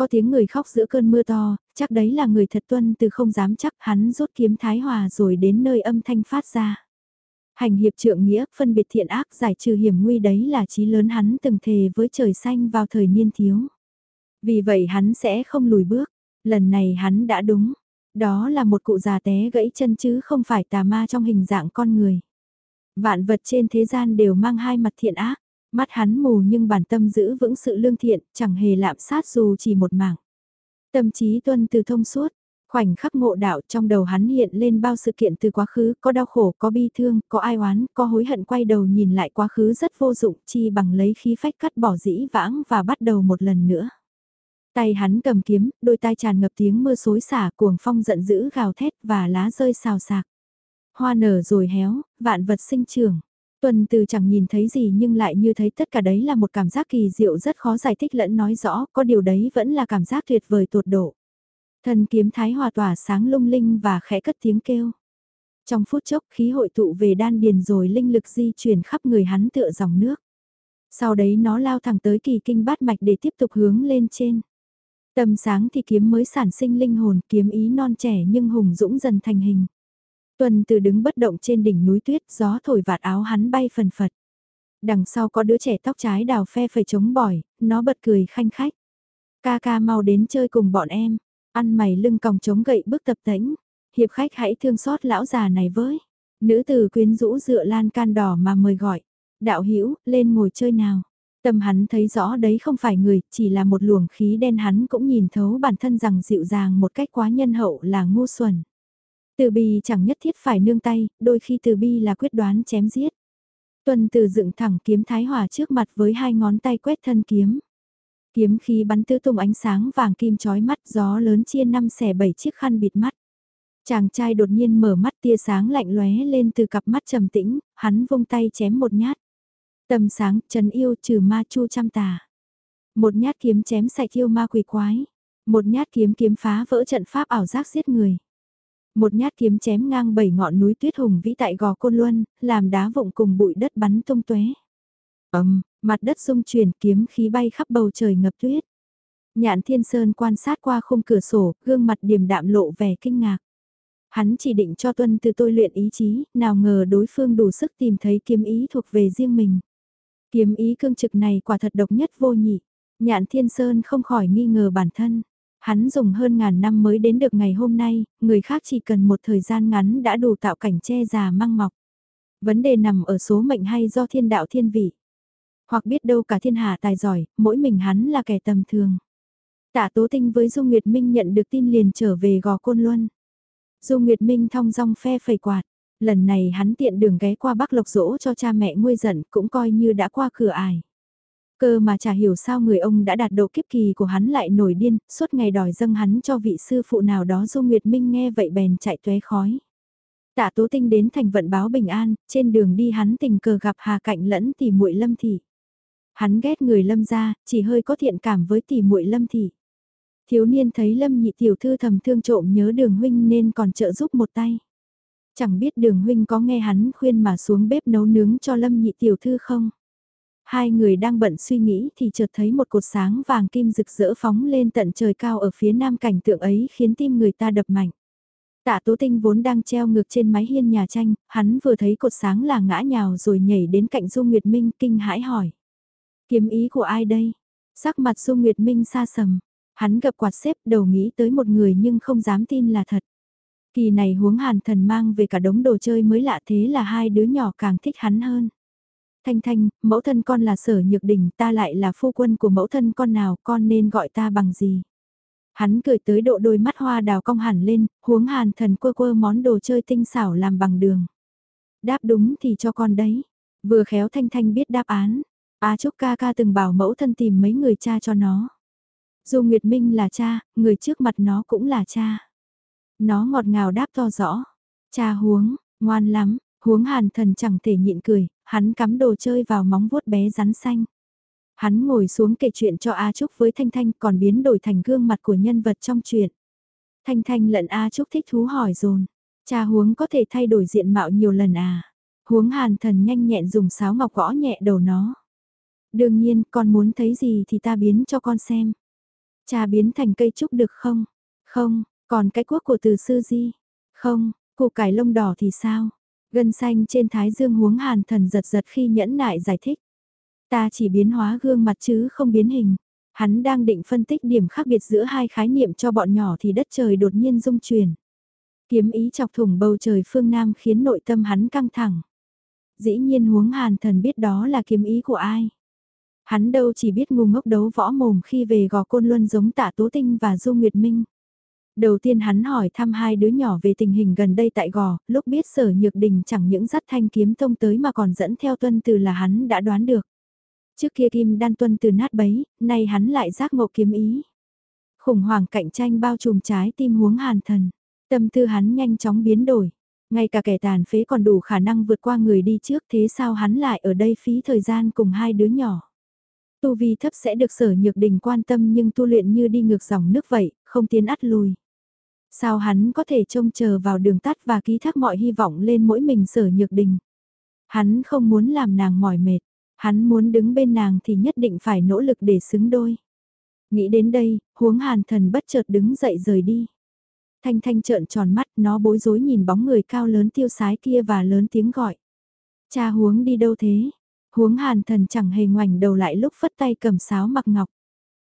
Có tiếng người khóc giữa cơn mưa to, chắc đấy là người thật tuân từ không dám chắc hắn rút kiếm thái hòa rồi đến nơi âm thanh phát ra. Hành hiệp trượng nghĩa, phân biệt thiện ác, giải trừ hiểm nguy đấy là trí lớn hắn từng thề với trời xanh vào thời niên thiếu. Vì vậy hắn sẽ không lùi bước, lần này hắn đã đúng. Đó là một cụ già té gãy chân chứ không phải tà ma trong hình dạng con người. Vạn vật trên thế gian đều mang hai mặt thiện ác, mắt hắn mù nhưng bản tâm giữ vững sự lương thiện, chẳng hề lạm sát dù chỉ một mảng. Tâm trí tuân từ thông suốt, khoảnh khắc ngộ đạo trong đầu hắn hiện lên bao sự kiện từ quá khứ, có đau khổ, có bi thương, có ai oán, có hối hận quay đầu nhìn lại quá khứ rất vô dụng chi bằng lấy khí phách cắt bỏ dĩ vãng và bắt đầu một lần nữa. Tay hắn cầm kiếm, đôi tai tràn ngập tiếng mưa xối xả cuồng phong giận dữ gào thét và lá rơi xào xạc. Hoa nở rồi héo, vạn vật sinh trưởng. Tuần từ chẳng nhìn thấy gì nhưng lại như thấy tất cả đấy là một cảm giác kỳ diệu rất khó giải thích lẫn nói rõ, có điều đấy vẫn là cảm giác tuyệt vời tột độ. Thần kiếm thái hòa tỏa sáng lung linh và khẽ cất tiếng kêu. Trong phút chốc khí hội tụ về đan điền rồi linh lực di chuyển khắp người hắn tựa dòng nước. Sau đấy nó lao thẳng tới kỳ kinh bát mạch để tiếp tục hướng lên trên. Tầm sáng thì kiếm mới sản sinh linh hồn, kiếm ý non trẻ nhưng hùng dũng dần thành hình. Tuần từ đứng bất động trên đỉnh núi tuyết, gió thổi vạt áo hắn bay phần phật. Đằng sau có đứa trẻ tóc trái đào phe phải chống bỏi, nó bật cười khanh khách. Ca ca mau đến chơi cùng bọn em, ăn mày lưng còng chống gậy bước tập tễnh. Hiệp khách hãy thương xót lão già này với. Nữ tử quyến rũ dựa lan can đỏ mà mời gọi. Đạo hữu lên ngồi chơi nào. Tâm hắn thấy rõ đấy không phải người, chỉ là một luồng khí đen hắn cũng nhìn thấu bản thân rằng dịu dàng một cách quá nhân hậu là ngu xuẩn. Từ bi chẳng nhất thiết phải nương tay, đôi khi từ bi là quyết đoán chém giết. Tuần từ dựng thẳng kiếm thái hỏa trước mặt với hai ngón tay quét thân kiếm. Kiếm khí bắn tứ tung ánh sáng vàng kim chói mắt gió lớn chia năm xẻ bảy chiếc khăn bịt mắt. Chàng trai đột nhiên mở mắt tia sáng lạnh lóe lên từ cặp mắt trầm tĩnh, hắn vung tay chém một nhát. tầm sáng, trần yêu trừ ma chu trăm tà. Một nhát kiếm chém sạch yêu ma quỷ quái. Một nhát kiếm kiếm phá vỡ trận pháp ảo giác giết người. Một nhát kiếm chém ngang bảy ngọn núi tuyết hùng vĩ tại gò côn luân, làm đá vụng cùng bụi đất bắn tung tóe. ầm, mặt đất rung chuyển kiếm khí bay khắp bầu trời ngập tuyết. Nhạn Thiên Sơn quan sát qua khung cửa sổ, gương mặt điềm đạm lộ vẻ kinh ngạc. Hắn chỉ định cho Tuân từ tôi luyện ý chí, nào ngờ đối phương đủ sức tìm thấy kiếm ý thuộc về riêng mình. Kiếm ý cương trực này quả thật độc nhất vô nhị. Nhạn Thiên Sơn không khỏi nghi ngờ bản thân. Hắn dùng hơn ngàn năm mới đến được ngày hôm nay, người khác chỉ cần một thời gian ngắn đã đủ tạo cảnh che già măng mọc. Vấn đề nằm ở số mệnh hay do thiên đạo thiên vị. Hoặc biết đâu cả thiên hạ tài giỏi, mỗi mình hắn là kẻ tầm thường. Tạ Tố Tinh với Du Nguyệt Minh nhận được tin liền trở về gò Côn Luân. Du Nguyệt Minh thong dong phe phẩy quạt, lần này hắn tiện đường ghé qua Bắc Lộc dỗ cho cha mẹ nguôi giận cũng coi như đã qua cửa ải. Cơ mà chả hiểu sao người ông đã đạt độ kiếp kỳ của hắn lại nổi điên, suốt ngày đòi dâng hắn cho vị sư phụ nào đó Du Nguyệt Minh nghe vậy bèn chạy tué khói. Tạ Tố Tinh đến thành vận báo bình an, trên đường đi hắn tình cờ gặp Hà Cạnh lẫn tỷ muội Lâm Thị. Hắn ghét người Lâm ra, chỉ hơi có thiện cảm với tỷ muội Lâm Thị. Thiếu niên thấy Lâm nhị tiểu thư thầm thương trộm nhớ đường huynh nên còn trợ giúp một tay. Chẳng biết đường huynh có nghe hắn khuyên mà xuống bếp nấu nướng cho Lâm nhị tiểu thư không? Hai người đang bận suy nghĩ thì chợt thấy một cột sáng vàng kim rực rỡ phóng lên tận trời cao ở phía nam cảnh tượng ấy khiến tim người ta đập mạnh. Tạ Tố Tinh vốn đang treo ngược trên mái hiên nhà tranh, hắn vừa thấy cột sáng là ngã nhào rồi nhảy đến cạnh Du Nguyệt Minh kinh hãi hỏi. Kiếm ý của ai đây? Sắc mặt Du Nguyệt Minh xa sầm. Hắn gặp quạt xếp đầu nghĩ tới một người nhưng không dám tin là thật. Kỳ này huống hàn thần mang về cả đống đồ chơi mới lạ thế là hai đứa nhỏ càng thích hắn hơn. Thanh Thanh, mẫu thân con là sở nhược đình ta lại là phu quân của mẫu thân con nào con nên gọi ta bằng gì. Hắn cười tới độ đôi mắt hoa đào cong hẳn lên, huống hàn thần quơ quơ món đồ chơi tinh xảo làm bằng đường. Đáp đúng thì cho con đấy. Vừa khéo Thanh Thanh biết đáp án. A Trúc ca ca từng bảo mẫu thân tìm mấy người cha cho nó. Dù Nguyệt Minh là cha, người trước mặt nó cũng là cha. Nó ngọt ngào đáp to rõ. Cha huống, ngoan lắm, huống hàn thần chẳng thể nhịn cười, hắn cắm đồ chơi vào móng vuốt bé rắn xanh. Hắn ngồi xuống kể chuyện cho A Trúc với Thanh Thanh còn biến đổi thành gương mặt của nhân vật trong chuyện. Thanh Thanh lẫn A Trúc thích thú hỏi dồn cha huống có thể thay đổi diện mạo nhiều lần à? Huống hàn thần nhanh nhẹn dùng sáo ngọc gõ nhẹ đầu nó. Đương nhiên, con muốn thấy gì thì ta biến cho con xem. Cha biến thành cây trúc được không? Không, còn cái cuốc của từ sư di? Không, củ cải lông đỏ thì sao? Gân xanh trên thái dương huống hàn thần giật giật khi nhẫn nại giải thích. Ta chỉ biến hóa gương mặt chứ không biến hình. Hắn đang định phân tích điểm khác biệt giữa hai khái niệm cho bọn nhỏ thì đất trời đột nhiên rung chuyển. Kiếm ý chọc thủng bầu trời phương Nam khiến nội tâm hắn căng thẳng. Dĩ nhiên huống hàn thần biết đó là kiếm ý của ai. Hắn đâu chỉ biết ngu ngốc đấu võ mồm khi về gò côn luân giống tạ Tố Tinh và Du Nguyệt Minh. Đầu tiên hắn hỏi thăm hai đứa nhỏ về tình hình gần đây tại gò, lúc biết sở nhược đình chẳng những dắt thanh kiếm tông tới mà còn dẫn theo tuân từ là hắn đã đoán được. Trước kia kim đan tuân từ nát bấy, nay hắn lại giác ngộ kiếm ý. Khủng hoảng cạnh tranh bao trùm trái tim huống hàn thần. Tâm tư hắn nhanh chóng biến đổi. Ngay cả kẻ tàn phế còn đủ khả năng vượt qua người đi trước thế sao hắn lại ở đây phí thời gian cùng hai đứa nhỏ. Tu vi thấp sẽ được sở nhược đình quan tâm nhưng tu luyện như đi ngược dòng nước vậy, không tiến ắt lùi. Sao hắn có thể trông chờ vào đường tắt và ký thác mọi hy vọng lên mỗi mình sở nhược đình. Hắn không muốn làm nàng mỏi mệt, hắn muốn đứng bên nàng thì nhất định phải nỗ lực để xứng đôi. Nghĩ đến đây, huống hàn thần bất chợt đứng dậy rời đi. Thanh Thanh trợn tròn mắt, nó bối rối nhìn bóng người cao lớn tiêu sái kia và lớn tiếng gọi. Cha huống đi đâu thế? Huống hàn thần chẳng hề ngoảnh đầu lại lúc phất tay cầm sáo mặc ngọc.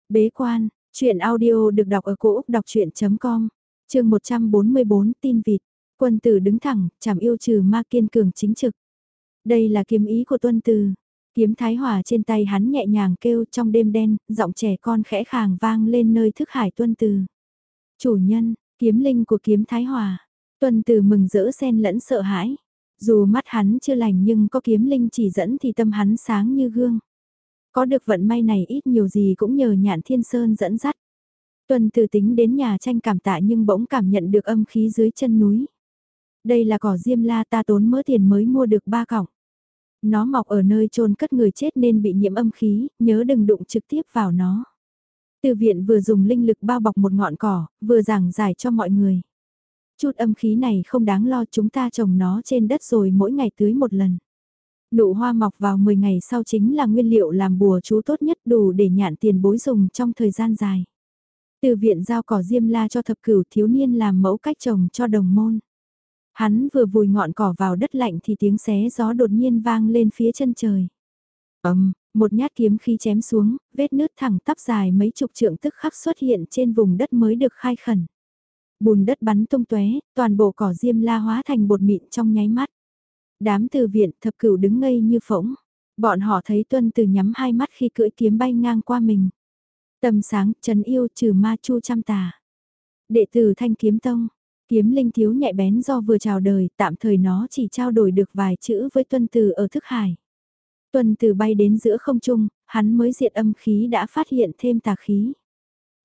Bế quan, chuyện audio được đọc ở cổ Úc đọc chuyện.com, chương 144 tin vịt. Quân tử đứng thẳng, chảm yêu trừ ma kiên cường chính trực. Đây là kiếm ý của tuân tử. Kiếm thái hỏa trên tay hắn nhẹ nhàng kêu trong đêm đen, giọng trẻ con khẽ khàng vang lên nơi thức hải tuân tử. Chủ nhân, kiếm linh của kiếm thái hỏa. Tuân tử mừng rỡ xen lẫn sợ hãi. Dù mắt hắn chưa lành nhưng có kiếm linh chỉ dẫn thì tâm hắn sáng như gương. Có được vận may này ít nhiều gì cũng nhờ nhạn thiên sơn dẫn dắt. Tuần từ tính đến nhà tranh cảm tạ nhưng bỗng cảm nhận được âm khí dưới chân núi. Đây là cỏ diêm la ta tốn mớ tiền mới mua được ba cọng. Nó mọc ở nơi chôn cất người chết nên bị nhiễm âm khí, nhớ đừng đụng trực tiếp vào nó. Từ viện vừa dùng linh lực bao bọc một ngọn cỏ, vừa giảng giải cho mọi người. Chút âm khí này không đáng lo chúng ta trồng nó trên đất rồi mỗi ngày tưới một lần. Nụ hoa mọc vào 10 ngày sau chính là nguyên liệu làm bùa chú tốt nhất đủ để nhạn tiền bối dùng trong thời gian dài. Từ viện giao cỏ diêm la cho thập cửu thiếu niên làm mẫu cách trồng cho đồng môn. Hắn vừa vùi ngọn cỏ vào đất lạnh thì tiếng xé gió đột nhiên vang lên phía chân trời. Ấm, một nhát kiếm khí chém xuống, vết nứt thẳng tắp dài mấy chục trượng tức khắc xuất hiện trên vùng đất mới được khai khẩn. Bùn đất bắn tung tóe, toàn bộ cỏ diêm la hóa thành bột mịn trong nháy mắt. Đám từ viện thập cửu đứng ngây như phỗng. Bọn họ thấy tuân từ nhắm hai mắt khi cưỡi kiếm bay ngang qua mình. Tầm sáng, trấn yêu trừ ma chu trăm tà. Đệ tử thanh kiếm tông, kiếm linh thiếu nhạy bén do vừa chào đời, tạm thời nó chỉ trao đổi được vài chữ với tuân từ ở thức hải. Tuân từ bay đến giữa không trung, hắn mới diệt âm khí đã phát hiện thêm tà khí.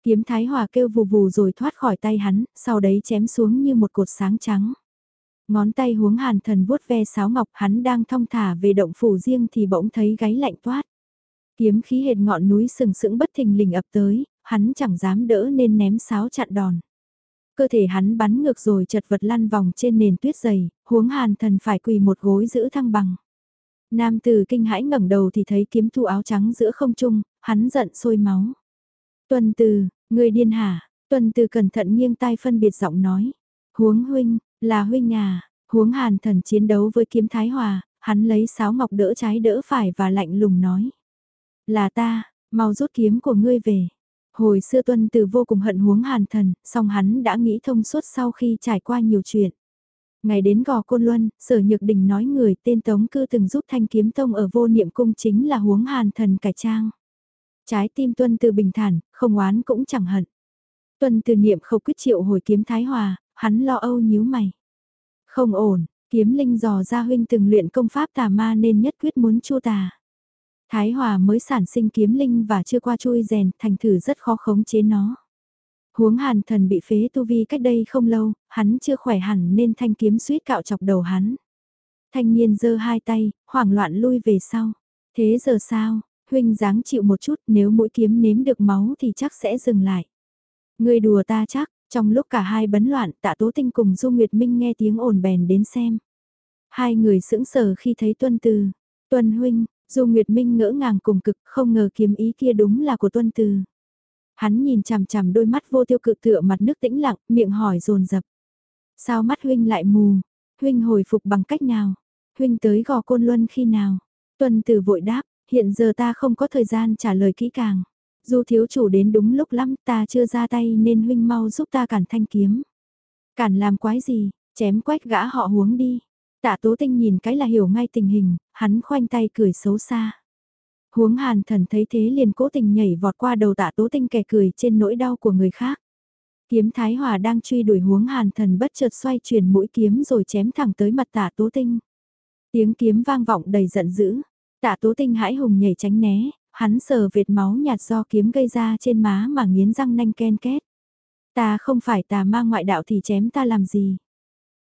Kiếm thái hòa kêu vù vù rồi thoát khỏi tay hắn, sau đấy chém xuống như một cột sáng trắng. Ngón tay huống hàn thần vuốt ve sáo ngọc hắn đang thong thả về động phủ riêng thì bỗng thấy gáy lạnh toát. Kiếm khí hệt ngọn núi sừng sững bất thình lình ập tới, hắn chẳng dám đỡ nên ném sáo chặn đòn. Cơ thể hắn bắn ngược rồi chật vật lăn vòng trên nền tuyết dày, huống hàn thần phải quỳ một gối giữ thăng bằng. Nam tử kinh hãi ngẩng đầu thì thấy kiếm thu áo trắng giữa không trung, hắn giận sôi máu. Tuần từ, người điên hả? Tuần từ cẩn thận nghiêng tai phân biệt giọng nói. Huống huynh, là huynh à, huống hàn thần chiến đấu với kiếm thái hòa, hắn lấy sáo ngọc đỡ trái đỡ phải và lạnh lùng nói. Là ta, mau rút kiếm của ngươi về. Hồi xưa tuân từ vô cùng hận huống hàn thần, song hắn đã nghĩ thông suốt sau khi trải qua nhiều chuyện. Ngày đến gò côn luân, sở nhược đình nói người tên tống cư từng giúp thanh kiếm tông ở vô niệm cung chính là huống hàn thần cải trang. Trái tim tuân từ bình thản, không oán cũng chẳng hận. Tuân từ niệm không quyết triệu hồi kiếm thái hòa, hắn lo âu nhíu mày. Không ổn, kiếm linh dò ra huynh từng luyện công pháp tà ma nên nhất quyết muốn chua tà. Thái Hòa mới sản sinh kiếm linh và chưa qua chui rèn, thành thử rất khó khống chế nó. Huống hàn thần bị phế tu vi cách đây không lâu, hắn chưa khỏe hẳn nên thanh kiếm suýt cạo chọc đầu hắn. Thanh niên giơ hai tay, hoảng loạn lui về sau. Thế giờ sao, huynh dáng chịu một chút nếu mũi kiếm nếm được máu thì chắc sẽ dừng lại. Người đùa ta chắc, trong lúc cả hai bấn loạn tạ tố tinh cùng Du Nguyệt Minh nghe tiếng ồn bèn đến xem. Hai người sững sờ khi thấy tuân từ. Tuân huynh, dù Nguyệt Minh ngỡ ngàng cùng cực không ngờ kiếm ý kia đúng là của tuân từ. Hắn nhìn chằm chằm đôi mắt vô tiêu cự tựa mặt nước tĩnh lặng, miệng hỏi dồn dập: Sao mắt huynh lại mù? Huynh hồi phục bằng cách nào? Huynh tới gò côn luân khi nào? Tuân từ vội đáp, hiện giờ ta không có thời gian trả lời kỹ càng. Dù thiếu chủ đến đúng lúc lắm ta chưa ra tay nên huynh mau giúp ta cản thanh kiếm. Cản làm quái gì, chém quách gã họ huống đi. Tạ Tố Tinh nhìn cái là hiểu ngay tình hình, hắn khoanh tay cười xấu xa. Huống hàn thần thấy thế liền cố tình nhảy vọt qua đầu tạ Tố Tinh kẻ cười trên nỗi đau của người khác. Kiếm Thái Hòa đang truy đuổi huống hàn thần bất chợt xoay chuyển mũi kiếm rồi chém thẳng tới mặt tạ Tố Tinh. Tiếng kiếm vang vọng đầy giận dữ. Tạ Tố Tinh hãi hùng nhảy tránh né, hắn sờ vệt máu nhạt do kiếm gây ra trên má mà nghiến răng nanh ken két. Ta không phải tà ma ngoại đạo thì chém ta làm gì.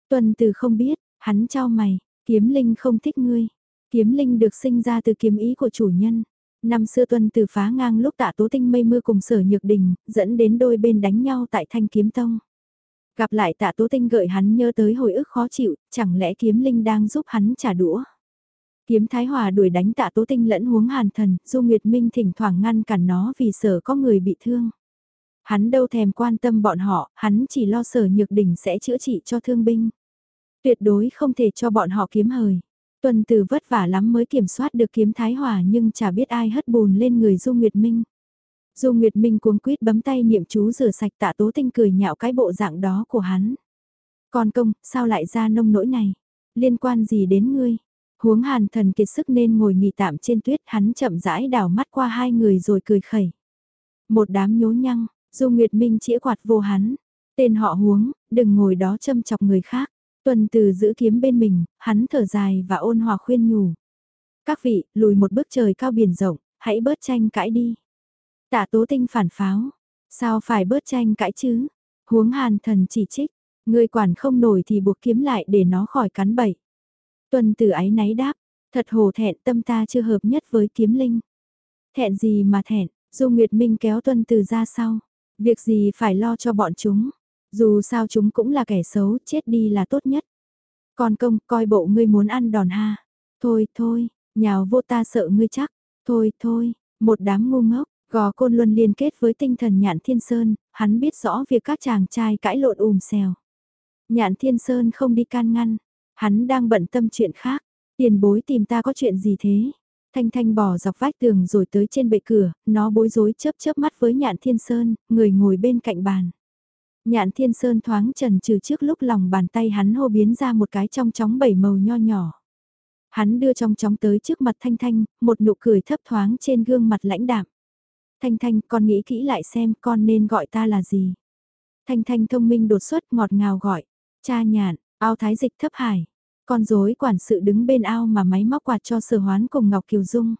Tuần từ không biết, Hắn cho mày, kiếm linh không thích ngươi. Kiếm linh được sinh ra từ kiếm ý của chủ nhân. Năm xưa tuân từ phá ngang lúc tạ tố tinh mây mưa cùng sở nhược đình, dẫn đến đôi bên đánh nhau tại thanh kiếm tông. Gặp lại tạ tố tinh gợi hắn nhớ tới hồi ức khó chịu, chẳng lẽ kiếm linh đang giúp hắn trả đũa. Kiếm Thái Hòa đuổi đánh tạ tố tinh lẫn huống hàn thần, Du Nguyệt Minh thỉnh thoảng ngăn cản nó vì sợ có người bị thương. Hắn đâu thèm quan tâm bọn họ, hắn chỉ lo sở nhược đỉnh sẽ chữa trị cho thương binh. Tuyệt đối không thể cho bọn họ kiếm hời. Tuần từ vất vả lắm mới kiểm soát được kiếm thái hòa nhưng chả biết ai hất bùn lên người Du Nguyệt Minh. Du Nguyệt Minh cuống quýt bấm tay niệm chú rửa sạch tạ tố tinh cười nhạo cái bộ dạng đó của hắn. Còn công, sao lại ra nông nỗi này? Liên quan gì đến ngươi? Huống hàn thần kiệt sức nên ngồi nghỉ tạm trên tuyết hắn chậm rãi đảo mắt qua hai người rồi cười khẩy. Một đám nhố nhăng, Du Nguyệt Minh chĩa quạt vô hắn. Tên họ huống, đừng ngồi đó châm chọc người khác. Tuần từ giữ kiếm bên mình, hắn thở dài và ôn hòa khuyên nhủ. Các vị, lùi một bước trời cao biển rộng, hãy bớt tranh cãi đi. Tạ tố tinh phản pháo. Sao phải bớt tranh cãi chứ? Huống hàn thần chỉ trích. Người quản không nổi thì buộc kiếm lại để nó khỏi cắn bậy. Tuần từ ái náy đáp. Thật hồ thẹn tâm ta chưa hợp nhất với kiếm linh. Thẹn gì mà thẹn, Du Nguyệt Minh kéo tuân từ ra sau. Việc gì phải lo cho bọn chúng. Dù sao chúng cũng là kẻ xấu, chết đi là tốt nhất. Còn công, coi bộ ngươi muốn ăn đòn ha. Thôi, thôi, nhào vô ta sợ ngươi chắc. Thôi, thôi, một đám ngu ngốc, gò côn luôn liên kết với tinh thần nhạn thiên sơn, hắn biết rõ việc các chàng trai cãi lộn ùm xèo. Nhạn thiên sơn không đi can ngăn, hắn đang bận tâm chuyện khác. Tiền bối tìm ta có chuyện gì thế? Thanh Thanh bỏ dọc vách tường rồi tới trên bệ cửa, nó bối rối chớp chớp mắt với nhạn thiên sơn, người ngồi bên cạnh bàn. Nhạn thiên sơn thoáng trần trừ trước lúc lòng bàn tay hắn hô biến ra một cái trong chóng bảy màu nho nhỏ. Hắn đưa trong chóng tới trước mặt Thanh Thanh, một nụ cười thấp thoáng trên gương mặt lãnh đạm. Thanh Thanh, con nghĩ kỹ lại xem con nên gọi ta là gì. Thanh Thanh thông minh đột xuất ngọt ngào gọi. Cha nhạn, ao thái dịch thấp hải. Con rối quản sự đứng bên ao mà máy móc quạt cho sở hoán cùng Ngọc Kiều Dung.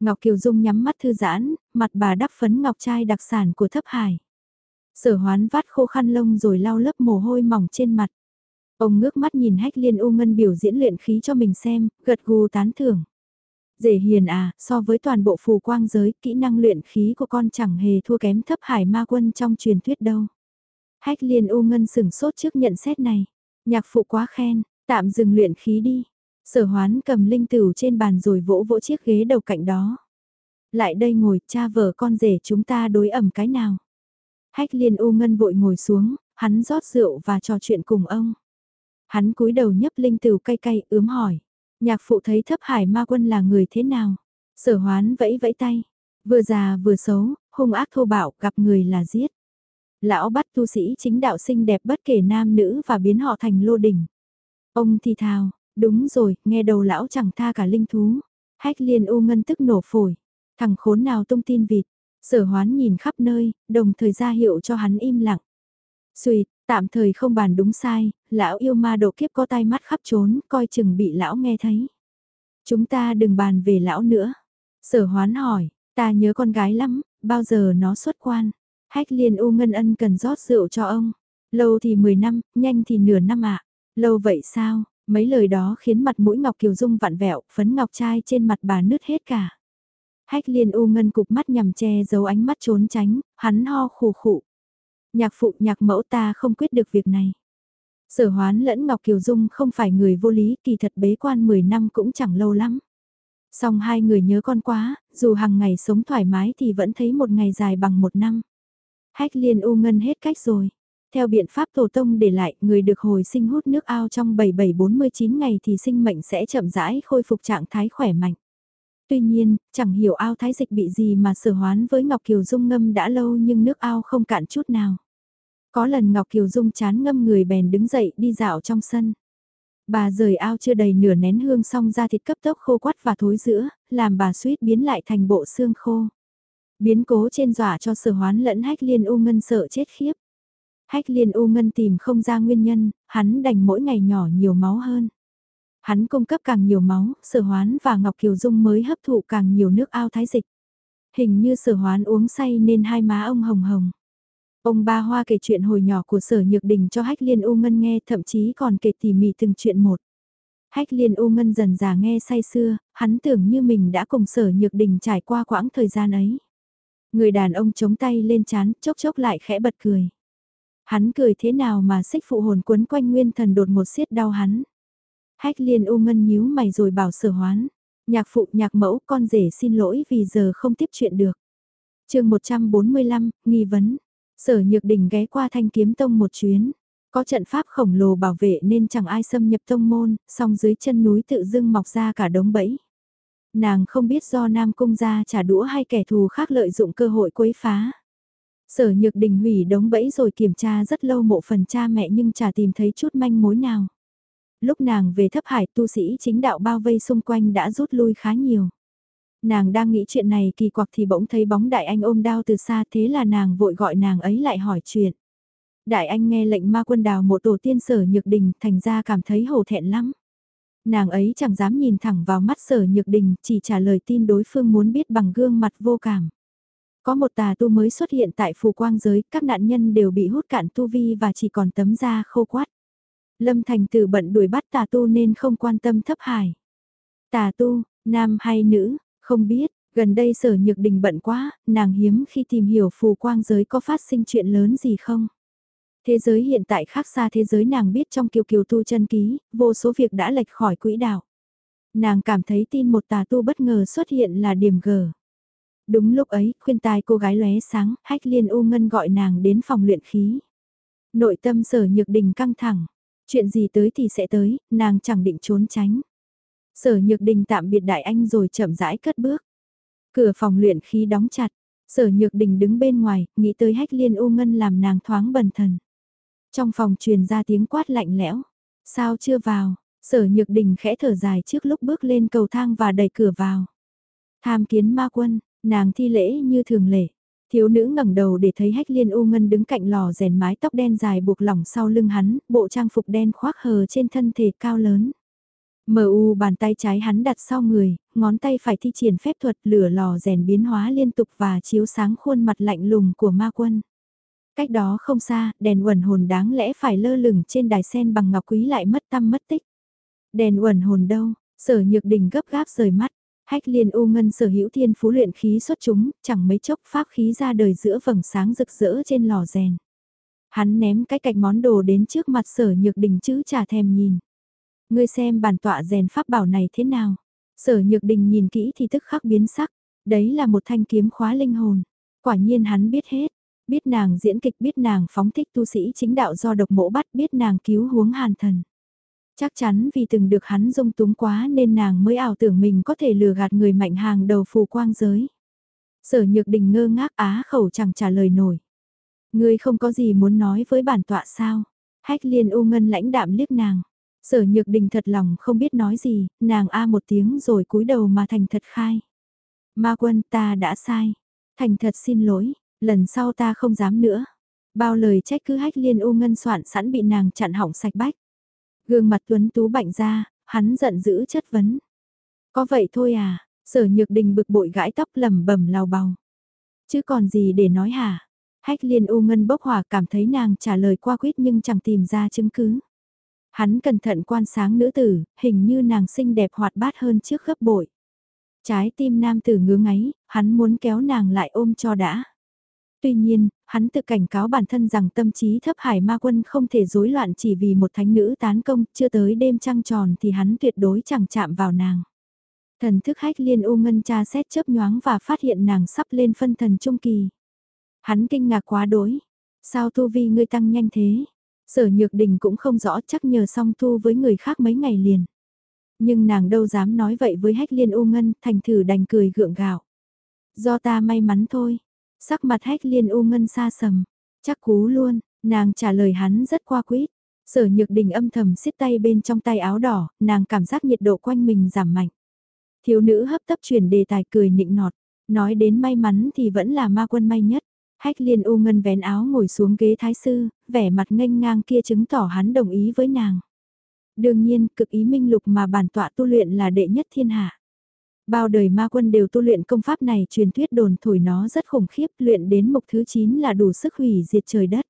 Ngọc Kiều Dung nhắm mắt thư giãn, mặt bà đắp phấn ngọc trai đặc sản của thấp hải. Sở hoán vắt khô khăn lông rồi lau lớp mồ hôi mỏng trên mặt. Ông ngước mắt nhìn hách liên u ngân biểu diễn luyện khí cho mình xem, gật gù tán thưởng. Dễ hiền à, so với toàn bộ phù quang giới, kỹ năng luyện khí của con chẳng hề thua kém thấp hải ma quân trong truyền thuyết đâu. Hách liên u ngân sửng sốt trước nhận xét này. Nhạc phụ quá khen, tạm dừng luyện khí đi. Sở hoán cầm linh tửu trên bàn rồi vỗ vỗ chiếc ghế đầu cạnh đó. Lại đây ngồi, cha vợ con rể chúng ta đối ẩm cái nào. Hách liên u ngân vội ngồi xuống, hắn rót rượu và trò chuyện cùng ông. Hắn cúi đầu nhấp linh từ cay cay ướm hỏi. Nhạc phụ thấy thấp hải ma quân là người thế nào? Sở hoán vẫy vẫy tay. Vừa già vừa xấu, hung ác thô bạo gặp người là giết. Lão bắt tu sĩ chính đạo xinh đẹp bất kể nam nữ và biến họ thành lô đỉnh. Ông thì thào, đúng rồi, nghe đầu lão chẳng tha cả linh thú. Hách liên u ngân tức nổ phổi. Thằng khốn nào tung tin vịt. Sở hoán nhìn khắp nơi, đồng thời ra hiệu cho hắn im lặng. Xuyệt, tạm thời không bàn đúng sai, lão yêu ma độ kiếp có tai mắt khắp trốn, coi chừng bị lão nghe thấy. Chúng ta đừng bàn về lão nữa. Sở hoán hỏi, ta nhớ con gái lắm, bao giờ nó xuất quan. Hách liên u ngân ân cần rót rượu cho ông. Lâu thì 10 năm, nhanh thì nửa năm ạ. Lâu vậy sao? Mấy lời đó khiến mặt mũi Ngọc Kiều Dung vặn vẹo, phấn ngọc trai trên mặt bà nứt hết cả. Hách liên u ngân cục mắt nhằm che giấu ánh mắt trốn tránh, hắn ho khù khụ. Nhạc phụ nhạc mẫu ta không quyết được việc này. Sở hoán lẫn Ngọc Kiều Dung không phải người vô lý, kỳ thật bế quan 10 năm cũng chẳng lâu lắm. Song hai người nhớ con quá, dù hàng ngày sống thoải mái thì vẫn thấy một ngày dài bằng một năm. Hách liên u ngân hết cách rồi. Theo biện pháp tổ tông để lại, người được hồi sinh hút nước ao trong 7749 ngày thì sinh mệnh sẽ chậm rãi khôi phục trạng thái khỏe mạnh. Tuy nhiên, chẳng hiểu ao thái dịch bị gì mà sở hoán với Ngọc Kiều Dung ngâm đã lâu nhưng nước ao không cạn chút nào. Có lần Ngọc Kiều Dung chán ngâm người bèn đứng dậy đi dạo trong sân. Bà rời ao chưa đầy nửa nén hương xong ra thịt cấp tốc khô quắt và thối giữa, làm bà suýt biến lại thành bộ xương khô. Biến cố trên dọa cho sở hoán lẫn hách liên u ngân sợ chết khiếp. Hách liên u ngân tìm không ra nguyên nhân, hắn đành mỗi ngày nhỏ nhiều máu hơn. Hắn cung cấp càng nhiều máu, sở hoán và Ngọc Kiều Dung mới hấp thụ càng nhiều nước ao thái dịch. Hình như sở hoán uống say nên hai má ông hồng hồng. Ông ba hoa kể chuyện hồi nhỏ của sở nhược đình cho hách liên u ngân nghe thậm chí còn kể tỉ mỉ từng chuyện một. Hách liên u ngân dần già nghe say xưa, hắn tưởng như mình đã cùng sở nhược đình trải qua quãng thời gian ấy. Người đàn ông chống tay lên chán, chốc chốc lại khẽ bật cười. Hắn cười thế nào mà xích phụ hồn quấn quanh nguyên thần đột một xiết đau hắn. Hách liên u ngân nhíu mày rồi bảo sở hoán. Nhạc phụ nhạc mẫu con rể xin lỗi vì giờ không tiếp chuyện được. chương 145, nghi vấn. Sở Nhược Đình ghé qua Thanh Kiếm Tông một chuyến. Có trận pháp khổng lồ bảo vệ nên chẳng ai xâm nhập tông môn, song dưới chân núi tự dưng mọc ra cả đống bẫy. Nàng không biết do Nam Cung gia trả đũa hay kẻ thù khác lợi dụng cơ hội quấy phá. Sở Nhược Đình hủy đống bẫy rồi kiểm tra rất lâu mộ phần cha mẹ nhưng chả tìm thấy chút manh mối nào. Lúc nàng về thấp hải tu sĩ chính đạo bao vây xung quanh đã rút lui khá nhiều nàng đang nghĩ chuyện này kỳ quặc thì bỗng thấy bóng đại anh ôm đao từ xa thế là nàng vội gọi nàng ấy lại hỏi chuyện. Đại anh nghe lệnh ma quân đào một tổ tiên sở nhược đình thành ra cảm thấy hổ thẹn lắm. Nàng ấy chẳng dám nhìn thẳng vào mắt sở nhược đình chỉ trả lời tin đối phương muốn biết bằng gương mặt vô cảm. Có một tà tu mới xuất hiện tại phù quang giới, các nạn nhân đều bị hút cạn tu vi và chỉ còn tấm da khô quát. Lâm Thành từ bận đuổi bắt tà tu nên không quan tâm thấp hải. Tà tu, nam hay nữ, không biết, gần đây sở nhược đình bận quá, nàng hiếm khi tìm hiểu phù quang giới có phát sinh chuyện lớn gì không. Thế giới hiện tại khác xa thế giới nàng biết trong kiều kiều tu chân ký, vô số việc đã lệch khỏi quỹ đạo. Nàng cảm thấy tin một tà tu bất ngờ xuất hiện là điểm gờ. Đúng lúc ấy, khuyên tai cô gái lóe sáng, hách liên u ngân gọi nàng đến phòng luyện khí. Nội tâm sở nhược đình căng thẳng, chuyện gì tới thì sẽ tới, nàng chẳng định trốn tránh. Sở Nhược Đình tạm biệt Đại Anh rồi chậm rãi cất bước. Cửa phòng luyện khí đóng chặt, Sở Nhược Đình đứng bên ngoài, nghĩ tới hách liên u ngân làm nàng thoáng bần thần. Trong phòng truyền ra tiếng quát lạnh lẽo. Sao chưa vào? Sở Nhược Đình khẽ thở dài trước lúc bước lên cầu thang và đẩy cửa vào. Tham kiến ma quân, nàng thi lễ như thường lệ. Thiếu nữ ngẩng đầu để thấy hách liên u ngân đứng cạnh lò rèn mái tóc đen dài buộc lỏng sau lưng hắn, bộ trang phục đen khoác hờ trên thân thể cao lớn. Mờ u bàn tay trái hắn đặt sau người, ngón tay phải thi triển phép thuật lửa lò rèn biến hóa liên tục và chiếu sáng khuôn mặt lạnh lùng của ma quân. Cách đó không xa, đèn uẩn hồn đáng lẽ phải lơ lửng trên đài sen bằng ngọc quý lại mất tâm mất tích. Đèn uẩn hồn đâu, sở nhược đình gấp gáp rời mắt, hách liên u ngân sở hữu thiên phú luyện khí xuất chúng, chẳng mấy chốc pháp khí ra đời giữa vầng sáng rực rỡ trên lò rèn. Hắn ném cái cạch món đồ đến trước mặt sở nhược đình chứ chả thèm nhìn. Ngươi xem bản tọa rèn pháp bảo này thế nào. Sở nhược đình nhìn kỹ thì tức khắc biến sắc. Đấy là một thanh kiếm khóa linh hồn. Quả nhiên hắn biết hết. Biết nàng diễn kịch biết nàng phóng thích tu sĩ chính đạo do độc mộ bắt biết nàng cứu huống hàn thần. Chắc chắn vì từng được hắn dung túng quá nên nàng mới ảo tưởng mình có thể lừa gạt người mạnh hàng đầu phù quang giới. Sở nhược đình ngơ ngác á khẩu chẳng trả lời nổi. Ngươi không có gì muốn nói với bản tọa sao? Hách liên u ngân lãnh đạm liếc nàng. Sở nhược đình thật lòng không biết nói gì, nàng a một tiếng rồi cúi đầu mà thành thật khai. Ma quân ta đã sai. Thành thật xin lỗi, lần sau ta không dám nữa. Bao lời trách cứ hách liên u ngân soạn sẵn bị nàng chặn hỏng sạch bách. Gương mặt tuấn tú bạnh ra, hắn giận dữ chất vấn. Có vậy thôi à, sở nhược đình bực bội gãi tóc lầm bẩm lao bào. Chứ còn gì để nói hả? Hách liên u ngân bốc hỏa cảm thấy nàng trả lời qua quyết nhưng chẳng tìm ra chứng cứ. Hắn cẩn thận quan sáng nữ tử, hình như nàng xinh đẹp hoạt bát hơn trước gấp bội. Trái tim nam tử ngứa ngáy, hắn muốn kéo nàng lại ôm cho đã. Tuy nhiên, hắn tự cảnh cáo bản thân rằng tâm trí thấp hải ma quân không thể rối loạn chỉ vì một thánh nữ tán công, chưa tới đêm trăng tròn thì hắn tuyệt đối chẳng chạm vào nàng. Thần thức hách liên u ngân tra xét chớp nhoáng và phát hiện nàng sắp lên phân thần trung kỳ. Hắn kinh ngạc quá đối. Sao tu vi ngươi tăng nhanh thế? Sở nhược đình cũng không rõ chắc nhờ song tu với người khác mấy ngày liền. Nhưng nàng đâu dám nói vậy với hách liên u ngân, thành thử đành cười gượng gạo. Do ta may mắn thôi. Sắc mặt hách liên u ngân xa sầm. Chắc cú luôn, nàng trả lời hắn rất qua quýt. Sở nhược đình âm thầm xiết tay bên trong tay áo đỏ, nàng cảm giác nhiệt độ quanh mình giảm mạnh. Thiếu nữ hấp tấp chuyển đề tài cười nịnh nọt. Nói đến may mắn thì vẫn là ma quân may nhất. Hách liên u ngân vén áo ngồi xuống ghế thái sư, vẻ mặt nghênh ngang kia chứng tỏ hắn đồng ý với nàng. Đương nhiên, cực ý minh lục mà bản tọa tu luyện là đệ nhất thiên hạ. Bao đời ma quân đều tu luyện công pháp này truyền thuyết đồn thổi nó rất khủng khiếp, luyện đến mục thứ 9 là đủ sức hủy diệt trời đất.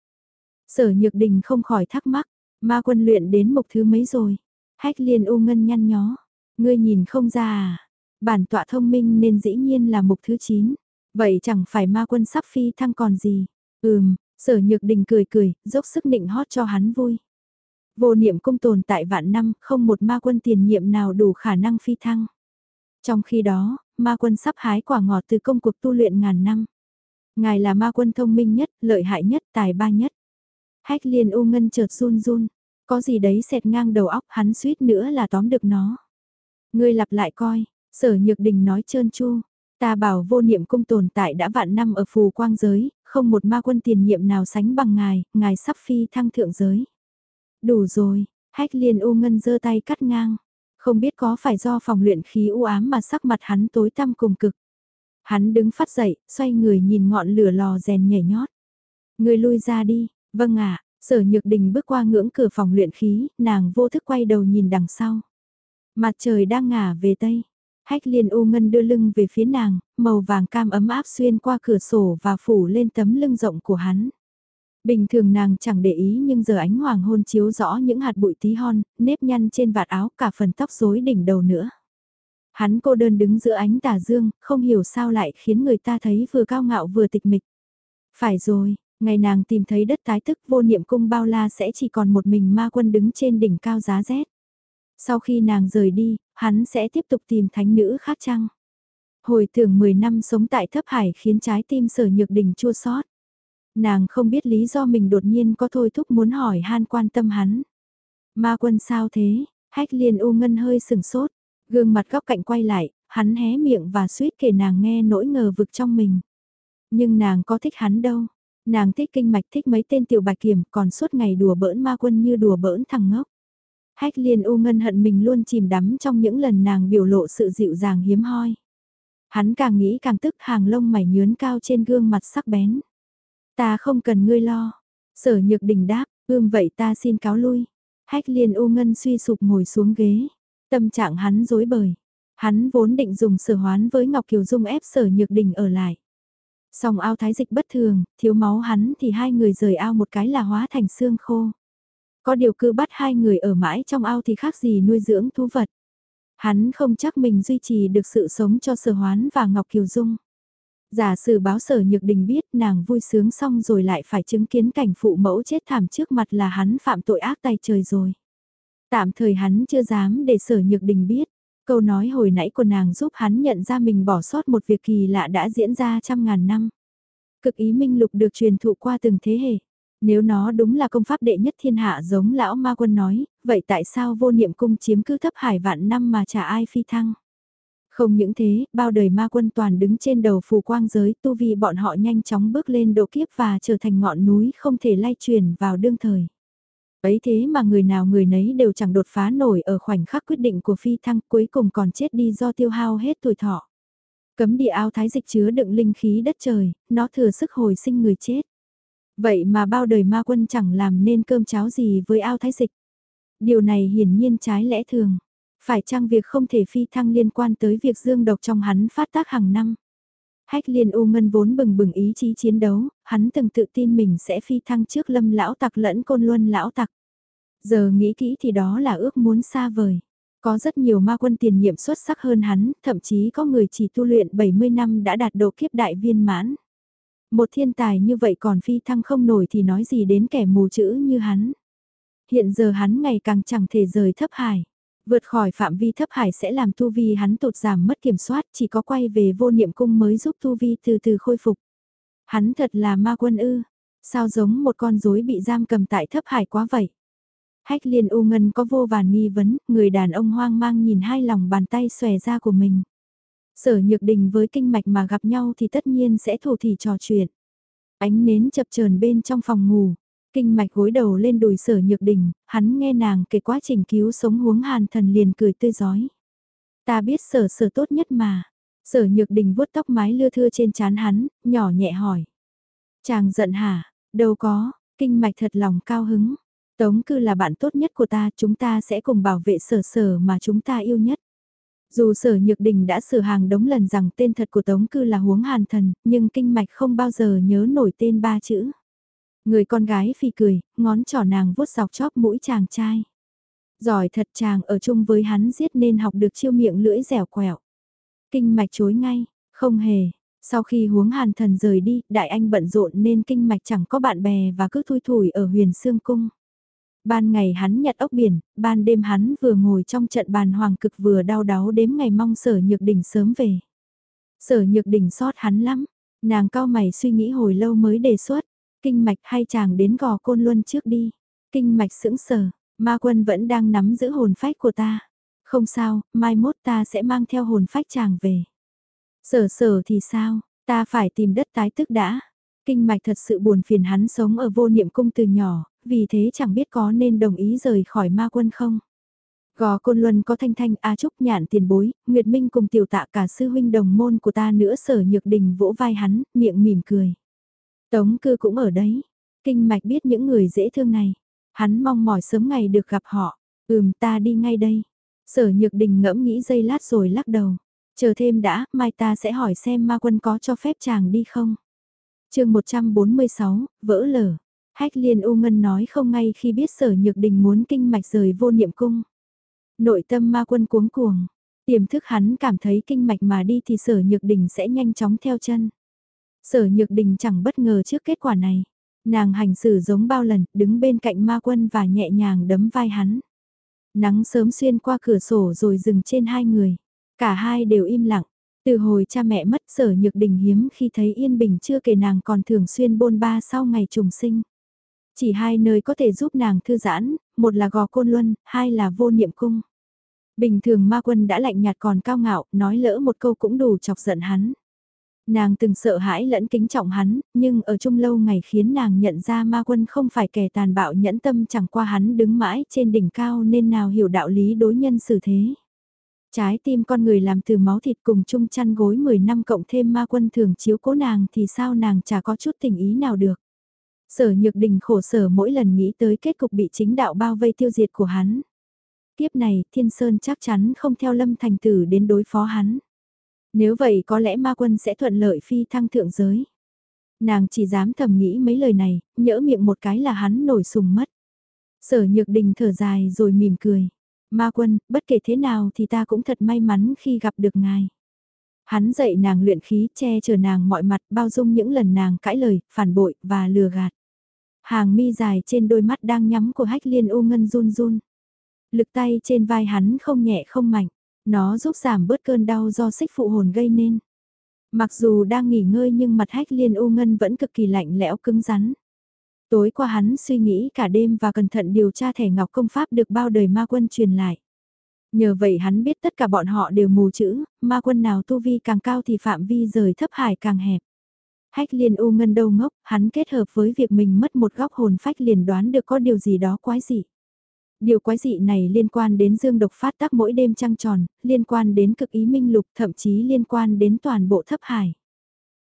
Sở Nhược Đình không khỏi thắc mắc, ma quân luyện đến mục thứ mấy rồi? Hách liên u ngân nhăn nhó, ngươi nhìn không ra à? Bản tọa thông minh nên dĩ nhiên là mục thứ 9. Vậy chẳng phải ma quân sắp phi thăng còn gì? Ừm, sở nhược đình cười cười, dốc sức nịnh hót cho hắn vui. Vô niệm cung tồn tại vạn năm, không một ma quân tiền nhiệm nào đủ khả năng phi thăng. Trong khi đó, ma quân sắp hái quả ngọt từ công cuộc tu luyện ngàn năm. Ngài là ma quân thông minh nhất, lợi hại nhất, tài ba nhất. Hách liên u ngân chợt run run, có gì đấy xẹt ngang đầu óc hắn suýt nữa là tóm được nó. Ngươi lặp lại coi, sở nhược đình nói trơn chu, Ta bảo vô niệm cung tồn tại đã vạn năm ở phù quang giới, không một ma quân tiền nhiệm nào sánh bằng ngài, ngài sắp phi thăng thượng giới. Đủ rồi, hách liên u ngân giơ tay cắt ngang. Không biết có phải do phòng luyện khí u ám mà sắc mặt hắn tối tăm cùng cực. Hắn đứng phát dậy, xoay người nhìn ngọn lửa lò rèn nhảy nhót. Người lui ra đi, vâng ạ, sở nhược đình bước qua ngưỡng cửa phòng luyện khí, nàng vô thức quay đầu nhìn đằng sau. Mặt trời đang ngả về tây, Hách liên u ngân đưa lưng về phía nàng, màu vàng cam ấm áp xuyên qua cửa sổ và phủ lên tấm lưng rộng của hắn. Bình thường nàng chẳng để ý nhưng giờ ánh hoàng hôn chiếu rõ những hạt bụi tí hon, nếp nhăn trên vạt áo cả phần tóc rối đỉnh đầu nữa. Hắn cô đơn đứng giữa ánh tà dương, không hiểu sao lại khiến người ta thấy vừa cao ngạo vừa tịch mịch. Phải rồi, ngày nàng tìm thấy đất tái tức vô niệm cung bao la sẽ chỉ còn một mình ma quân đứng trên đỉnh cao giá rét. Sau khi nàng rời đi, hắn sẽ tiếp tục tìm thánh nữ khác chăng? Hồi tưởng 10 năm sống tại thấp hải khiến trái tim sở nhược đình chua xót. Nàng không biết lý do mình đột nhiên có thôi thúc muốn hỏi han quan tâm hắn. Ma quân sao thế? Hách liên u ngân hơi sừng sốt, gương mặt góc cạnh quay lại, hắn hé miệng và suýt kể nàng nghe nỗi ngờ vực trong mình. Nhưng nàng có thích hắn đâu. Nàng thích kinh mạch thích mấy tên tiểu bạch kiểm còn suốt ngày đùa bỡn ma quân như đùa bỡn thằng ngốc. Hách liên u ngân hận mình luôn chìm đắm trong những lần nàng biểu lộ sự dịu dàng hiếm hoi. Hắn càng nghĩ càng tức hàng lông mày nhướn cao trên gương mặt sắc bén. Ta không cần ngươi lo. Sở nhược đình đáp, ưm vậy ta xin cáo lui. Hách liên u ngân suy sụp ngồi xuống ghế. Tâm trạng hắn dối bời. Hắn vốn định dùng sở hoán với Ngọc Kiều Dung ép sở nhược đình ở lại. Song ao thái dịch bất thường, thiếu máu hắn thì hai người rời ao một cái là hóa thành xương khô. Có điều cứ bắt hai người ở mãi trong ao thì khác gì nuôi dưỡng thú vật. Hắn không chắc mình duy trì được sự sống cho sở hoán và Ngọc Kiều Dung. Giả sử báo sở nhược đình biết nàng vui sướng xong rồi lại phải chứng kiến cảnh phụ mẫu chết thảm trước mặt là hắn phạm tội ác tay trời rồi. Tạm thời hắn chưa dám để sở nhược đình biết. Câu nói hồi nãy của nàng giúp hắn nhận ra mình bỏ sót một việc kỳ lạ đã diễn ra trăm ngàn năm. Cực ý minh lục được truyền thụ qua từng thế hệ. Nếu nó đúng là công pháp đệ nhất thiên hạ giống lão ma quân nói, vậy tại sao vô niệm cung chiếm cứ thấp hải vạn năm mà chả ai phi thăng? Không những thế, bao đời ma quân toàn đứng trên đầu phù quang giới tu vi bọn họ nhanh chóng bước lên độ kiếp và trở thành ngọn núi không thể lay chuyển vào đương thời. Ấy thế mà người nào người nấy đều chẳng đột phá nổi ở khoảnh khắc quyết định của phi thăng cuối cùng còn chết đi do tiêu hao hết tuổi thọ. Cấm địa ao thái dịch chứa đựng linh khí đất trời, nó thừa sức hồi sinh người chết. Vậy mà bao đời ma quân chẳng làm nên cơm cháo gì với ao thái dịch. Điều này hiển nhiên trái lẽ thường. Phải chăng việc không thể phi thăng liên quan tới việc dương độc trong hắn phát tác hàng năm. Hách liên u ngân vốn bừng bừng ý chí chiến đấu, hắn từng tự tin mình sẽ phi thăng trước lâm lão tặc lẫn côn luân lão tặc. Giờ nghĩ kỹ thì đó là ước muốn xa vời. Có rất nhiều ma quân tiền nhiệm xuất sắc hơn hắn, thậm chí có người chỉ tu luyện 70 năm đã đạt độ kiếp đại viên mãn. Một thiên tài như vậy còn phi thăng không nổi thì nói gì đến kẻ mù chữ như hắn. Hiện giờ hắn ngày càng chẳng thể rời thấp hải. Vượt khỏi phạm vi thấp hải sẽ làm tu vi hắn tụt giảm mất kiểm soát, chỉ có quay về vô niệm cung mới giúp tu vi từ từ khôi phục. Hắn thật là ma quân ư, sao giống một con rối bị giam cầm tại thấp hải quá vậy? Hách liên u ngân có vô vàn nghi vấn, người đàn ông hoang mang nhìn hai lòng bàn tay xòe ra của mình. Sở nhược đình với kinh mạch mà gặp nhau thì tất nhiên sẽ thủ thì trò chuyện. Ánh nến chập chờn bên trong phòng ngủ, kinh mạch gối đầu lên đùi sở nhược đình, hắn nghe nàng kể quá trình cứu sống huống hàn thần liền cười tươi giói. Ta biết sở sở tốt nhất mà. Sở nhược đình vuốt tóc mái lưa thưa trên trán hắn, nhỏ nhẹ hỏi. Chàng giận hả? Đâu có, kinh mạch thật lòng cao hứng. Tống cư là bạn tốt nhất của ta, chúng ta sẽ cùng bảo vệ sở sở mà chúng ta yêu nhất. Dù sở nhược đình đã sửa hàng đống lần rằng tên thật của Tống cư là huống hàn thần, nhưng kinh mạch không bao giờ nhớ nổi tên ba chữ. Người con gái phi cười, ngón trỏ nàng vuốt dọc chóp mũi chàng trai. Giỏi thật chàng ở chung với hắn giết nên học được chiêu miệng lưỡi dẻo quẹo. Kinh mạch chối ngay, không hề. Sau khi huống hàn thần rời đi, đại anh bận rộn nên kinh mạch chẳng có bạn bè và cứ thui thủi ở huyền xương cung. Ban ngày hắn nhặt ốc biển, ban đêm hắn vừa ngồi trong trận bàn hoàng cực vừa đau đáu đếm ngày mong sở nhược đỉnh sớm về. Sở nhược đỉnh sót hắn lắm, nàng cao mày suy nghĩ hồi lâu mới đề xuất, kinh mạch hay chàng đến gò côn luân trước đi. Kinh mạch sững sờ, ma quân vẫn đang nắm giữ hồn phách của ta. Không sao, mai mốt ta sẽ mang theo hồn phách chàng về. Sở sở thì sao, ta phải tìm đất tái tức đã. Kinh mạch thật sự buồn phiền hắn sống ở vô niệm cung từ nhỏ, vì thế chẳng biết có nên đồng ý rời khỏi ma quân không. Gò Côn Luân có Thanh Thanh, A Trúc nhạn tiền bối, Nguyệt Minh cùng tiểu tạ cả sư huynh đồng môn của ta nữa sở nhược đình vỗ vai hắn, miệng mỉm cười. Tống cư cũng ở đấy. Kinh mạch biết những người dễ thương này. Hắn mong mỏi sớm ngày được gặp họ. Ừm ta đi ngay đây. Sở nhược đình ngẫm nghĩ giây lát rồi lắc đầu. Chờ thêm đã, mai ta sẽ hỏi xem ma quân có cho phép chàng đi không. chương 146, vỡ lở. Hách liên u ngân nói không ngay khi biết sở nhược đình muốn kinh mạch rời vô niệm cung. Nội tâm ma quân cuống cuồng. Tiềm thức hắn cảm thấy kinh mạch mà đi thì sở nhược đình sẽ nhanh chóng theo chân. Sở nhược đình chẳng bất ngờ trước kết quả này. Nàng hành xử giống bao lần, đứng bên cạnh ma quân và nhẹ nhàng đấm vai hắn. Nắng sớm xuyên qua cửa sổ rồi dừng trên hai người. Cả hai đều im lặng. Từ hồi cha mẹ mất sở nhược đình hiếm khi thấy yên bình chưa kể nàng còn thường xuyên bôn ba sau ngày trùng sinh. Chỉ hai nơi có thể giúp nàng thư giãn, một là gò côn luân, hai là vô niệm cung. Bình thường ma quân đã lạnh nhạt còn cao ngạo, nói lỡ một câu cũng đủ chọc giận hắn. Nàng từng sợ hãi lẫn kính trọng hắn, nhưng ở chung lâu ngày khiến nàng nhận ra ma quân không phải kẻ tàn bạo nhẫn tâm chẳng qua hắn đứng mãi trên đỉnh cao nên nào hiểu đạo lý đối nhân xử thế. Trái tim con người làm từ máu thịt cùng chung chăn gối 10 năm cộng thêm ma quân thường chiếu cố nàng thì sao nàng chả có chút tình ý nào được. Sở nhược đình khổ sở mỗi lần nghĩ tới kết cục bị chính đạo bao vây tiêu diệt của hắn. Tiếp này, Thiên Sơn chắc chắn không theo Lâm Thành Tử đến đối phó hắn. Nếu vậy có lẽ ma quân sẽ thuận lợi phi thăng thượng giới. Nàng chỉ dám thầm nghĩ mấy lời này, nhỡ miệng một cái là hắn nổi sùng mất. Sở nhược đình thở dài rồi mỉm cười. Ma quân, bất kể thế nào thì ta cũng thật may mắn khi gặp được ngài. Hắn dạy nàng luyện khí che chở nàng mọi mặt bao dung những lần nàng cãi lời, phản bội và lừa gạt. Hàng mi dài trên đôi mắt đang nhắm của hách liên ô ngân run run. Lực tay trên vai hắn không nhẹ không mạnh. Nó giúp giảm bớt cơn đau do xích phụ hồn gây nên. Mặc dù đang nghỉ ngơi nhưng mặt hách liên u ngân vẫn cực kỳ lạnh lẽo cứng rắn. Tối qua hắn suy nghĩ cả đêm và cẩn thận điều tra thẻ ngọc công pháp được bao đời ma quân truyền lại. Nhờ vậy hắn biết tất cả bọn họ đều mù chữ, ma quân nào tu vi càng cao thì phạm vi rời thấp hải càng hẹp. Hách liên u ngân đâu ngốc, hắn kết hợp với việc mình mất một góc hồn phách liền đoán được có điều gì đó quái dị. Điều quái dị này liên quan đến dương độc phát tác mỗi đêm trăng tròn, liên quan đến cực ý minh lục, thậm chí liên quan đến toàn bộ thấp hải.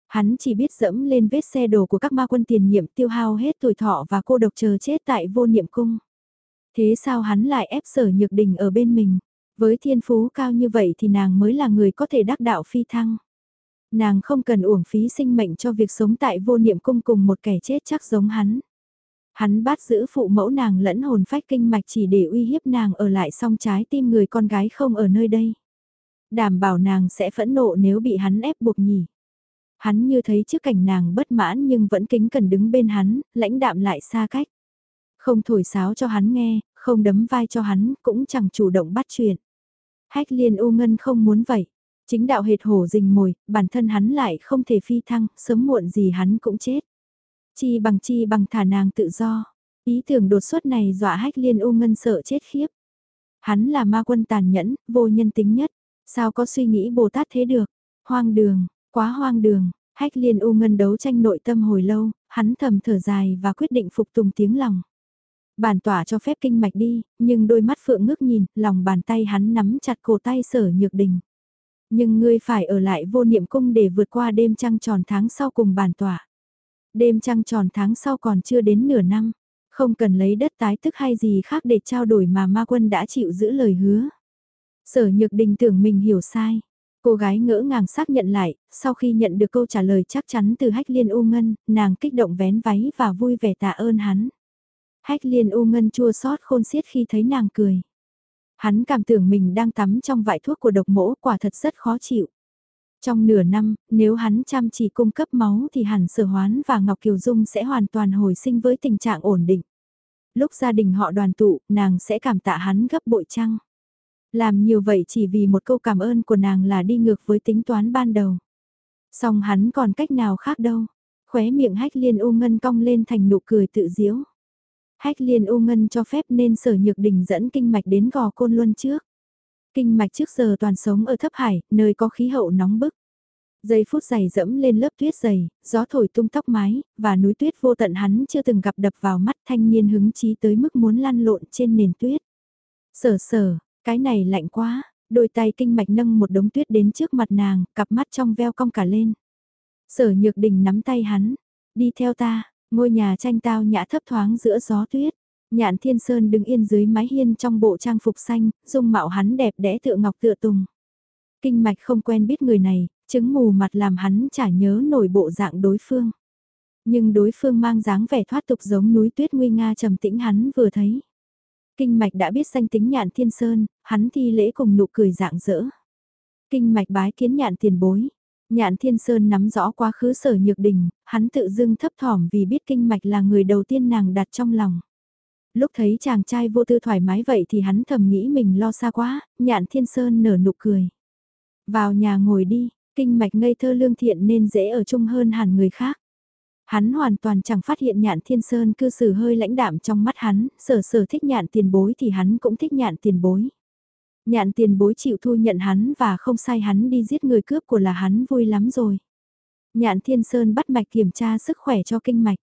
Hắn chỉ biết dẫm lên vết xe đổ của các ma quân tiền nhiệm tiêu hao hết tuổi thọ và cô độc chờ chết tại vô niệm cung. Thế sao hắn lại ép sở nhược đình ở bên mình? Với thiên phú cao như vậy thì nàng mới là người có thể đắc đạo phi thăng. Nàng không cần uổng phí sinh mệnh cho việc sống tại vô niệm cung cùng một kẻ chết chắc giống hắn. Hắn bắt giữ phụ mẫu nàng lẫn hồn phách kinh mạch chỉ để uy hiếp nàng ở lại song trái tim người con gái không ở nơi đây. Đảm bảo nàng sẽ phẫn nộ nếu bị hắn ép buộc nhỉ. Hắn như thấy trước cảnh nàng bất mãn nhưng vẫn kính cần đứng bên hắn, lãnh đạm lại xa cách. Không thổi sáo cho hắn nghe, không đấm vai cho hắn, cũng chẳng chủ động bắt chuyện. Hách liên u ngân không muốn vậy. Chính đạo hệt hổ rình mồi, bản thân hắn lại không thể phi thăng, sớm muộn gì hắn cũng chết. Chi bằng chi bằng thả nàng tự do. Ý tưởng đột xuất này dọa hách liên u ngân sợ chết khiếp. Hắn là ma quân tàn nhẫn, vô nhân tính nhất. Sao có suy nghĩ Bồ Tát thế được? Hoang đường, quá hoang đường. Hách liên u ngân đấu tranh nội tâm hồi lâu, hắn thầm thở dài và quyết định phục tùng tiếng lòng. Bản tỏa cho phép kinh mạch đi, nhưng đôi mắt phượng ngước nhìn, lòng bàn tay hắn nắm chặt cổ tay sở nhược đình. Nhưng ngươi phải ở lại vô niệm cung để vượt qua đêm trăng tròn tháng sau cùng bản tỏa. Đêm trăng tròn tháng sau còn chưa đến nửa năm, không cần lấy đất tái tức hay gì khác để trao đổi mà ma quân đã chịu giữ lời hứa. Sở nhược đình tưởng mình hiểu sai. Cô gái ngỡ ngàng xác nhận lại, sau khi nhận được câu trả lời chắc chắn từ hách liên u ngân, nàng kích động vén váy và vui vẻ tạ ơn hắn. Hách liên u ngân chua xót khôn xiết khi thấy nàng cười. Hắn cảm tưởng mình đang tắm trong vại thuốc của độc mỗ quả thật rất khó chịu. Trong nửa năm, nếu hắn chăm chỉ cung cấp máu thì hẳn sở hoán và Ngọc Kiều Dung sẽ hoàn toàn hồi sinh với tình trạng ổn định. Lúc gia đình họ đoàn tụ, nàng sẽ cảm tạ hắn gấp bội chăng? Làm nhiều vậy chỉ vì một câu cảm ơn của nàng là đi ngược với tính toán ban đầu. Song hắn còn cách nào khác đâu. Khóe miệng hách liên u ngân cong lên thành nụ cười tự diễu. Hách liên u ngân cho phép nên sở nhược đình dẫn kinh mạch đến gò côn luân trước. Kinh mạch trước giờ toàn sống ở thấp hải, nơi có khí hậu nóng bức. Giây phút dày dẫm lên lớp tuyết dày, gió thổi tung tóc mái, và núi tuyết vô tận hắn chưa từng gặp đập vào mắt thanh niên hứng chí tới mức muốn lăn lộn trên nền tuyết. Sở sở, cái này lạnh quá, đôi tay kinh mạch nâng một đống tuyết đến trước mặt nàng, cặp mắt trong veo cong cả lên. Sở nhược đình nắm tay hắn, đi theo ta, ngôi nhà tranh tao nhã thấp thoáng giữa gió tuyết. Nhạn Thiên Sơn đứng yên dưới mái hiên trong bộ trang phục xanh, dung mạo hắn đẹp đẽ tựa ngọc tựa tùng. Kinh mạch không quen biết người này, chứng mù mặt làm hắn chả nhớ nổi bộ dạng đối phương. Nhưng đối phương mang dáng vẻ thoát tục giống núi tuyết nguy nga trầm tĩnh hắn vừa thấy. Kinh mạch đã biết danh tính nhạn thiên sơn, hắn thi lễ cùng nụ cười dạng dỡ. Kinh mạch bái kiến nhạn tiền bối. Nhạn thiên sơn nắm rõ quá khứ sở nhược đình, hắn tự dưng thấp thỏm vì biết kinh mạch là người đầu tiên nàng đặt trong lòng lúc thấy chàng trai vô tư thoải mái vậy thì hắn thầm nghĩ mình lo xa quá, nhạn thiên sơn nở nụ cười. Vào nhà ngồi đi, kinh mạch ngây thơ lương thiện nên dễ ở chung hơn hẳn người khác. Hắn hoàn toàn chẳng phát hiện nhạn thiên sơn cư xử hơi lãnh đạm trong mắt hắn, sở sở thích nhạn tiền bối thì hắn cũng thích nhạn tiền bối. Nhạn tiền bối chịu thu nhận hắn và không sai hắn đi giết người cướp của là hắn vui lắm rồi. Nhạn thiên sơn bắt mạch kiểm tra sức khỏe cho kinh mạch.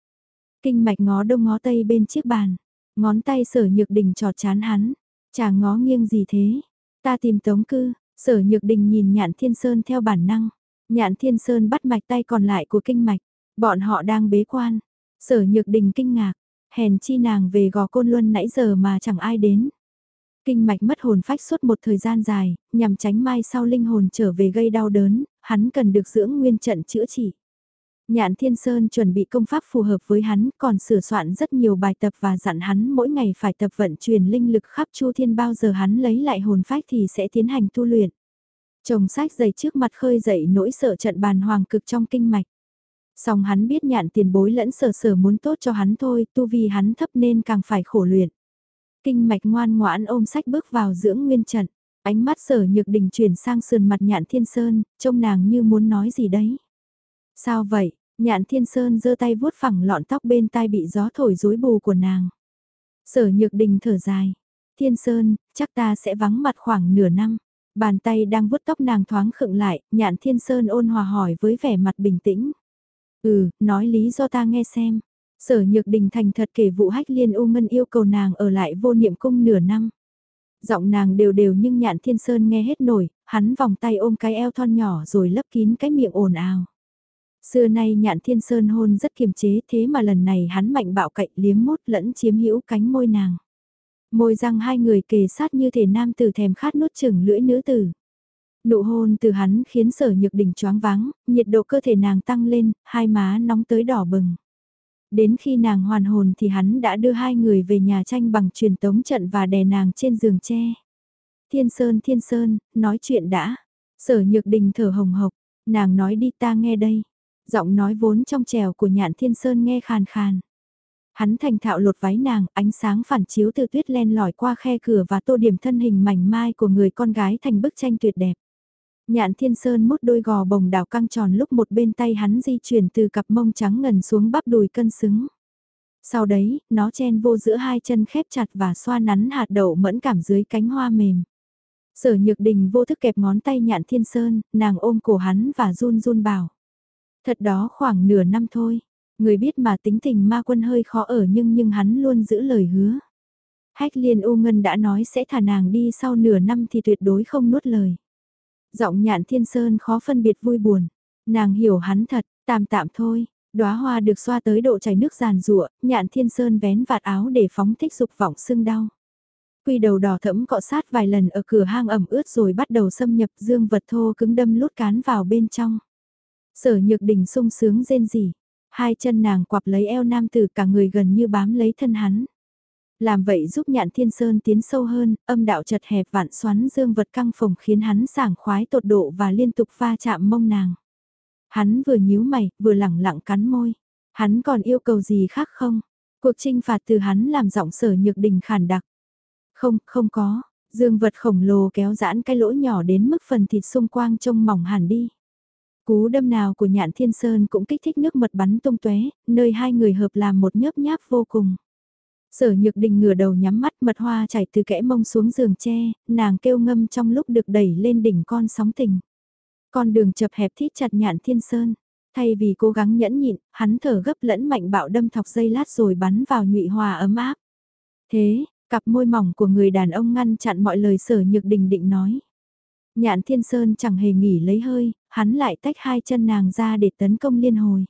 Kinh mạch ngó đông ngó tây bên chiếc bàn. Ngón tay sở nhược đình trọt chán hắn. Chàng ngó nghiêng gì thế? Ta tìm tống cư, sở nhược đình nhìn nhạn thiên sơn theo bản năng. Nhạn thiên sơn bắt mạch tay còn lại của kinh mạch. Bọn họ đang bế quan. Sở nhược đình kinh ngạc. Hèn chi nàng về gò côn luân nãy giờ mà chẳng ai đến. Kinh mạch mất hồn phách suốt một thời gian dài, nhằm tránh mai sau linh hồn trở về gây đau đớn, hắn cần được dưỡng nguyên trận chữa trị. Nhạn Thiên Sơn chuẩn bị công pháp phù hợp với hắn, còn sửa soạn rất nhiều bài tập và dặn hắn mỗi ngày phải tập vận chuyển linh lực khắp Chu Thiên bao giờ hắn lấy lại hồn phách thì sẽ tiến hành tu luyện. Chồng sách dày trước mặt khơi dậy nỗi sợ trận bàn hoàng cực trong kinh mạch. Song hắn biết nhạn tiền bối lẫn sở sở muốn tốt cho hắn thôi, tu vi hắn thấp nên càng phải khổ luyện. Kinh mạch ngoan ngoãn ôm sách bước vào dưỡng nguyên trận. Ánh mắt sở nhược đình chuyển sang sườn mặt nhạn thiên sơn, trông nàng như muốn nói gì đấy. Sao vậy? Nhạn thiên sơn giơ tay vuốt phẳng lọn tóc bên tai bị gió thổi rối bù của nàng. Sở nhược đình thở dài. Thiên sơn, chắc ta sẽ vắng mặt khoảng nửa năm. Bàn tay đang vuốt tóc nàng thoáng khựng lại, nhạn thiên sơn ôn hòa hỏi với vẻ mặt bình tĩnh. Ừ, nói lý do ta nghe xem. Sở nhược đình thành thật kể vụ hách liên u ngân yêu cầu nàng ở lại vô niệm cung nửa năm. Giọng nàng đều đều nhưng nhạn thiên sơn nghe hết nổi, hắn vòng tay ôm cái eo thon nhỏ rồi lấp kín cái miệng ồn ào. Xưa nay nhạn thiên sơn hôn rất kiềm chế thế mà lần này hắn mạnh bạo cạnh liếm mút lẫn chiếm hữu cánh môi nàng. Môi răng hai người kề sát như thể nam tử thèm khát nuốt chừng lưỡi nữ tử. Nụ hôn từ hắn khiến sở nhược đỉnh choáng váng, nhiệt độ cơ thể nàng tăng lên, hai má nóng tới đỏ bừng. Đến khi nàng hoàn hồn thì hắn đã đưa hai người về nhà tranh bằng truyền tống trận và đè nàng trên giường tre. Thiên Sơn Thiên Sơn, nói chuyện đã. Sở nhược đình thở hồng hộc, nàng nói đi ta nghe đây. Giọng nói vốn trong trèo của nhạn Thiên Sơn nghe khàn khàn. Hắn thành thạo lột váy nàng, ánh sáng phản chiếu từ tuyết len lỏi qua khe cửa và tô điểm thân hình mảnh mai của người con gái thành bức tranh tuyệt đẹp. Nhạn thiên sơn mút đôi gò bồng đảo căng tròn lúc một bên tay hắn di chuyển từ cặp mông trắng ngần xuống bắp đùi cân xứng. Sau đấy, nó chen vô giữa hai chân khép chặt và xoa nắn hạt đậu mẫn cảm dưới cánh hoa mềm. Sở nhược đình vô thức kẹp ngón tay nhạn thiên sơn, nàng ôm cổ hắn và run run bảo. Thật đó khoảng nửa năm thôi, người biết mà tính tình ma quân hơi khó ở nhưng nhưng hắn luôn giữ lời hứa. Hách liên u ngân đã nói sẽ thả nàng đi sau nửa năm thì tuyệt đối không nuốt lời. Giọng nhạn thiên sơn khó phân biệt vui buồn. Nàng hiểu hắn thật, tạm tạm thôi. Đóa hoa được xoa tới độ chảy nước giàn rụa, nhạn thiên sơn vén vạt áo để phóng thích dục vọng sưng đau. Quy đầu đỏ thẫm cọ sát vài lần ở cửa hang ẩm ướt rồi bắt đầu xâm nhập dương vật thô cứng đâm lút cán vào bên trong. Sở nhược đình sung sướng rên rỉ, hai chân nàng quặp lấy eo nam tử cả người gần như bám lấy thân hắn. Làm vậy giúp nhạn thiên sơn tiến sâu hơn, âm đạo chật hẹp vạn xoắn dương vật căng phồng khiến hắn sảng khoái tột độ và liên tục va chạm mông nàng. Hắn vừa nhíu mày, vừa lẳng lặng cắn môi. Hắn còn yêu cầu gì khác không? Cuộc trinh phạt từ hắn làm giọng sở nhược đình khản đặc. Không, không có. Dương vật khổng lồ kéo giãn cái lỗ nhỏ đến mức phần thịt xung quanh trông mỏng hẳn đi. Cú đâm nào của nhạn thiên sơn cũng kích thích nước mật bắn tung tóe nơi hai người hợp làm một nhớp nháp vô cùng. Sở nhược đình ngửa đầu nhắm mắt mật hoa chảy từ kẽ mông xuống giường tre, nàng kêu ngâm trong lúc được đẩy lên đỉnh con sóng tình. Con đường chập hẹp thít chặt nhạn thiên sơn. Thay vì cố gắng nhẫn nhịn, hắn thở gấp lẫn mạnh bạo đâm thọc dây lát rồi bắn vào nhụy hòa ấm áp. Thế, cặp môi mỏng của người đàn ông ngăn chặn mọi lời sở nhược đình định nói. Nhạn thiên sơn chẳng hề nghỉ lấy hơi, hắn lại tách hai chân nàng ra để tấn công liên hồi.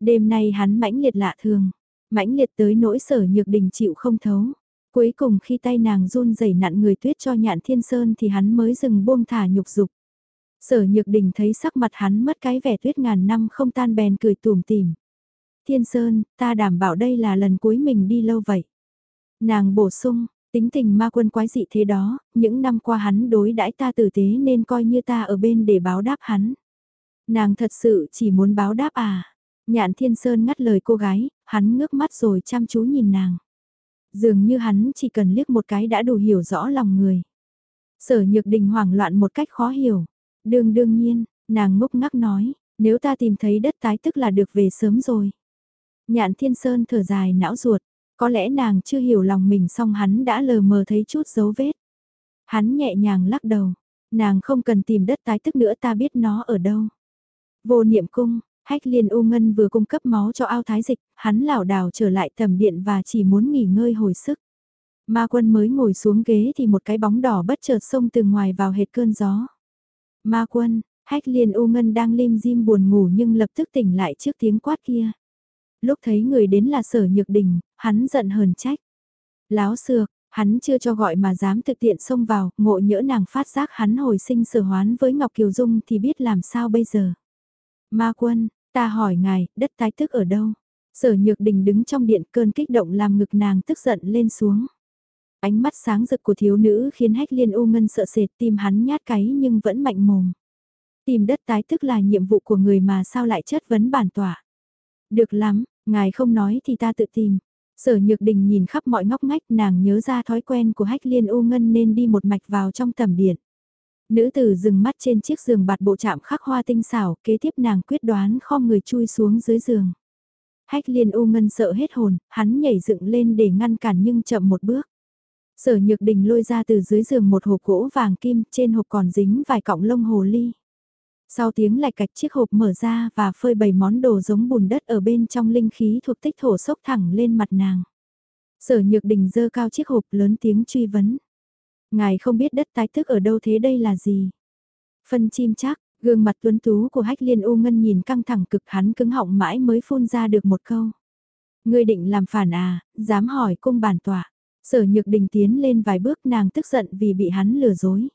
Đêm nay hắn mãnh liệt lạ thường, mãnh liệt tới nỗi sở nhược đình chịu không thấu. Cuối cùng khi tay nàng run rẩy nặn người tuyết cho nhạn thiên sơn thì hắn mới dừng buông thả nhục dục. Sở nhược đình thấy sắc mặt hắn mất cái vẻ tuyết ngàn năm không tan bèn cười tùm tìm. Thiên sơn, ta đảm bảo đây là lần cuối mình đi lâu vậy. Nàng bổ sung, tính tình ma quân quái dị thế đó, những năm qua hắn đối đãi ta tử tế nên coi như ta ở bên để báo đáp hắn. Nàng thật sự chỉ muốn báo đáp à. Nhạn Thiên Sơn ngắt lời cô gái, hắn ngước mắt rồi chăm chú nhìn nàng. Dường như hắn chỉ cần liếc một cái đã đủ hiểu rõ lòng người. Sở Nhược Đình hoảng loạn một cách khó hiểu. Đương đương nhiên, nàng ngốc ngắc nói, nếu ta tìm thấy đất tái tức là được về sớm rồi. Nhạn Thiên Sơn thở dài não ruột, có lẽ nàng chưa hiểu lòng mình song hắn đã lờ mờ thấy chút dấu vết. Hắn nhẹ nhàng lắc đầu, nàng không cần tìm đất tái tức nữa ta biết nó ở đâu. Vô niệm cung, Hách liên u ngân vừa cung cấp máu cho ao thái dịch, hắn lảo đảo trở lại tầm điện và chỉ muốn nghỉ ngơi hồi sức. Ma quân mới ngồi xuống ghế thì một cái bóng đỏ bất chợt xông từ ngoài vào hệt cơn gió. Ma quân, hách liên u ngân đang lim dim buồn ngủ nhưng lập tức tỉnh lại trước tiếng quát kia. Lúc thấy người đến là sở nhược đình, hắn giận hờn trách. Láo xược, hắn chưa cho gọi mà dám thực tiện xông vào, ngộ nhỡ nàng phát giác hắn hồi sinh sở hoán với Ngọc Kiều Dung thì biết làm sao bây giờ. Ma quân, Ta hỏi ngài, đất tái tức ở đâu? Sở nhược đình đứng trong điện cơn kích động làm ngực nàng tức giận lên xuống. Ánh mắt sáng rực của thiếu nữ khiến hách liên u ngân sợ sệt tim hắn nhát cái nhưng vẫn mạnh mồm. Tìm đất tái tức là nhiệm vụ của người mà sao lại chất vấn bản tỏa. Được lắm, ngài không nói thì ta tự tìm. Sở Nhược Đình nhìn khắp mọi ngóc ngách nàng nhớ ra thói quen của hách liên u ngân nên đi một mạch vào trong tầm điện. Nữ tử dừng mắt trên chiếc giường bạt bộ chạm khắc hoa tinh xảo, kế tiếp nàng quyết đoán kho người chui xuống dưới giường. Hách liên u ngân sợ hết hồn, hắn nhảy dựng lên để ngăn cản nhưng chậm một bước. Sở Nhược Đình lôi ra từ dưới giường một hộp gỗ vàng kim, trên hộp còn dính vài cọng lông hồ ly. Sau tiếng lạch cạch chiếc hộp mở ra và phơi bầy món đồ giống bùn đất ở bên trong linh khí thuộc tích thổ sốc thẳng lên mặt nàng. Sở Nhược Đình dơ cao chiếc hộp lớn tiếng truy vấn. Ngài không biết đất tái thức ở đâu thế đây là gì? Phân chim chắc, gương mặt tuấn tú của hách liên u ngân nhìn căng thẳng cực hắn cứng họng mãi mới phun ra được một câu. Ngươi định làm phản à, dám hỏi cung bản tỏa. Sở nhược đình tiến lên vài bước nàng tức giận vì bị hắn lừa dối.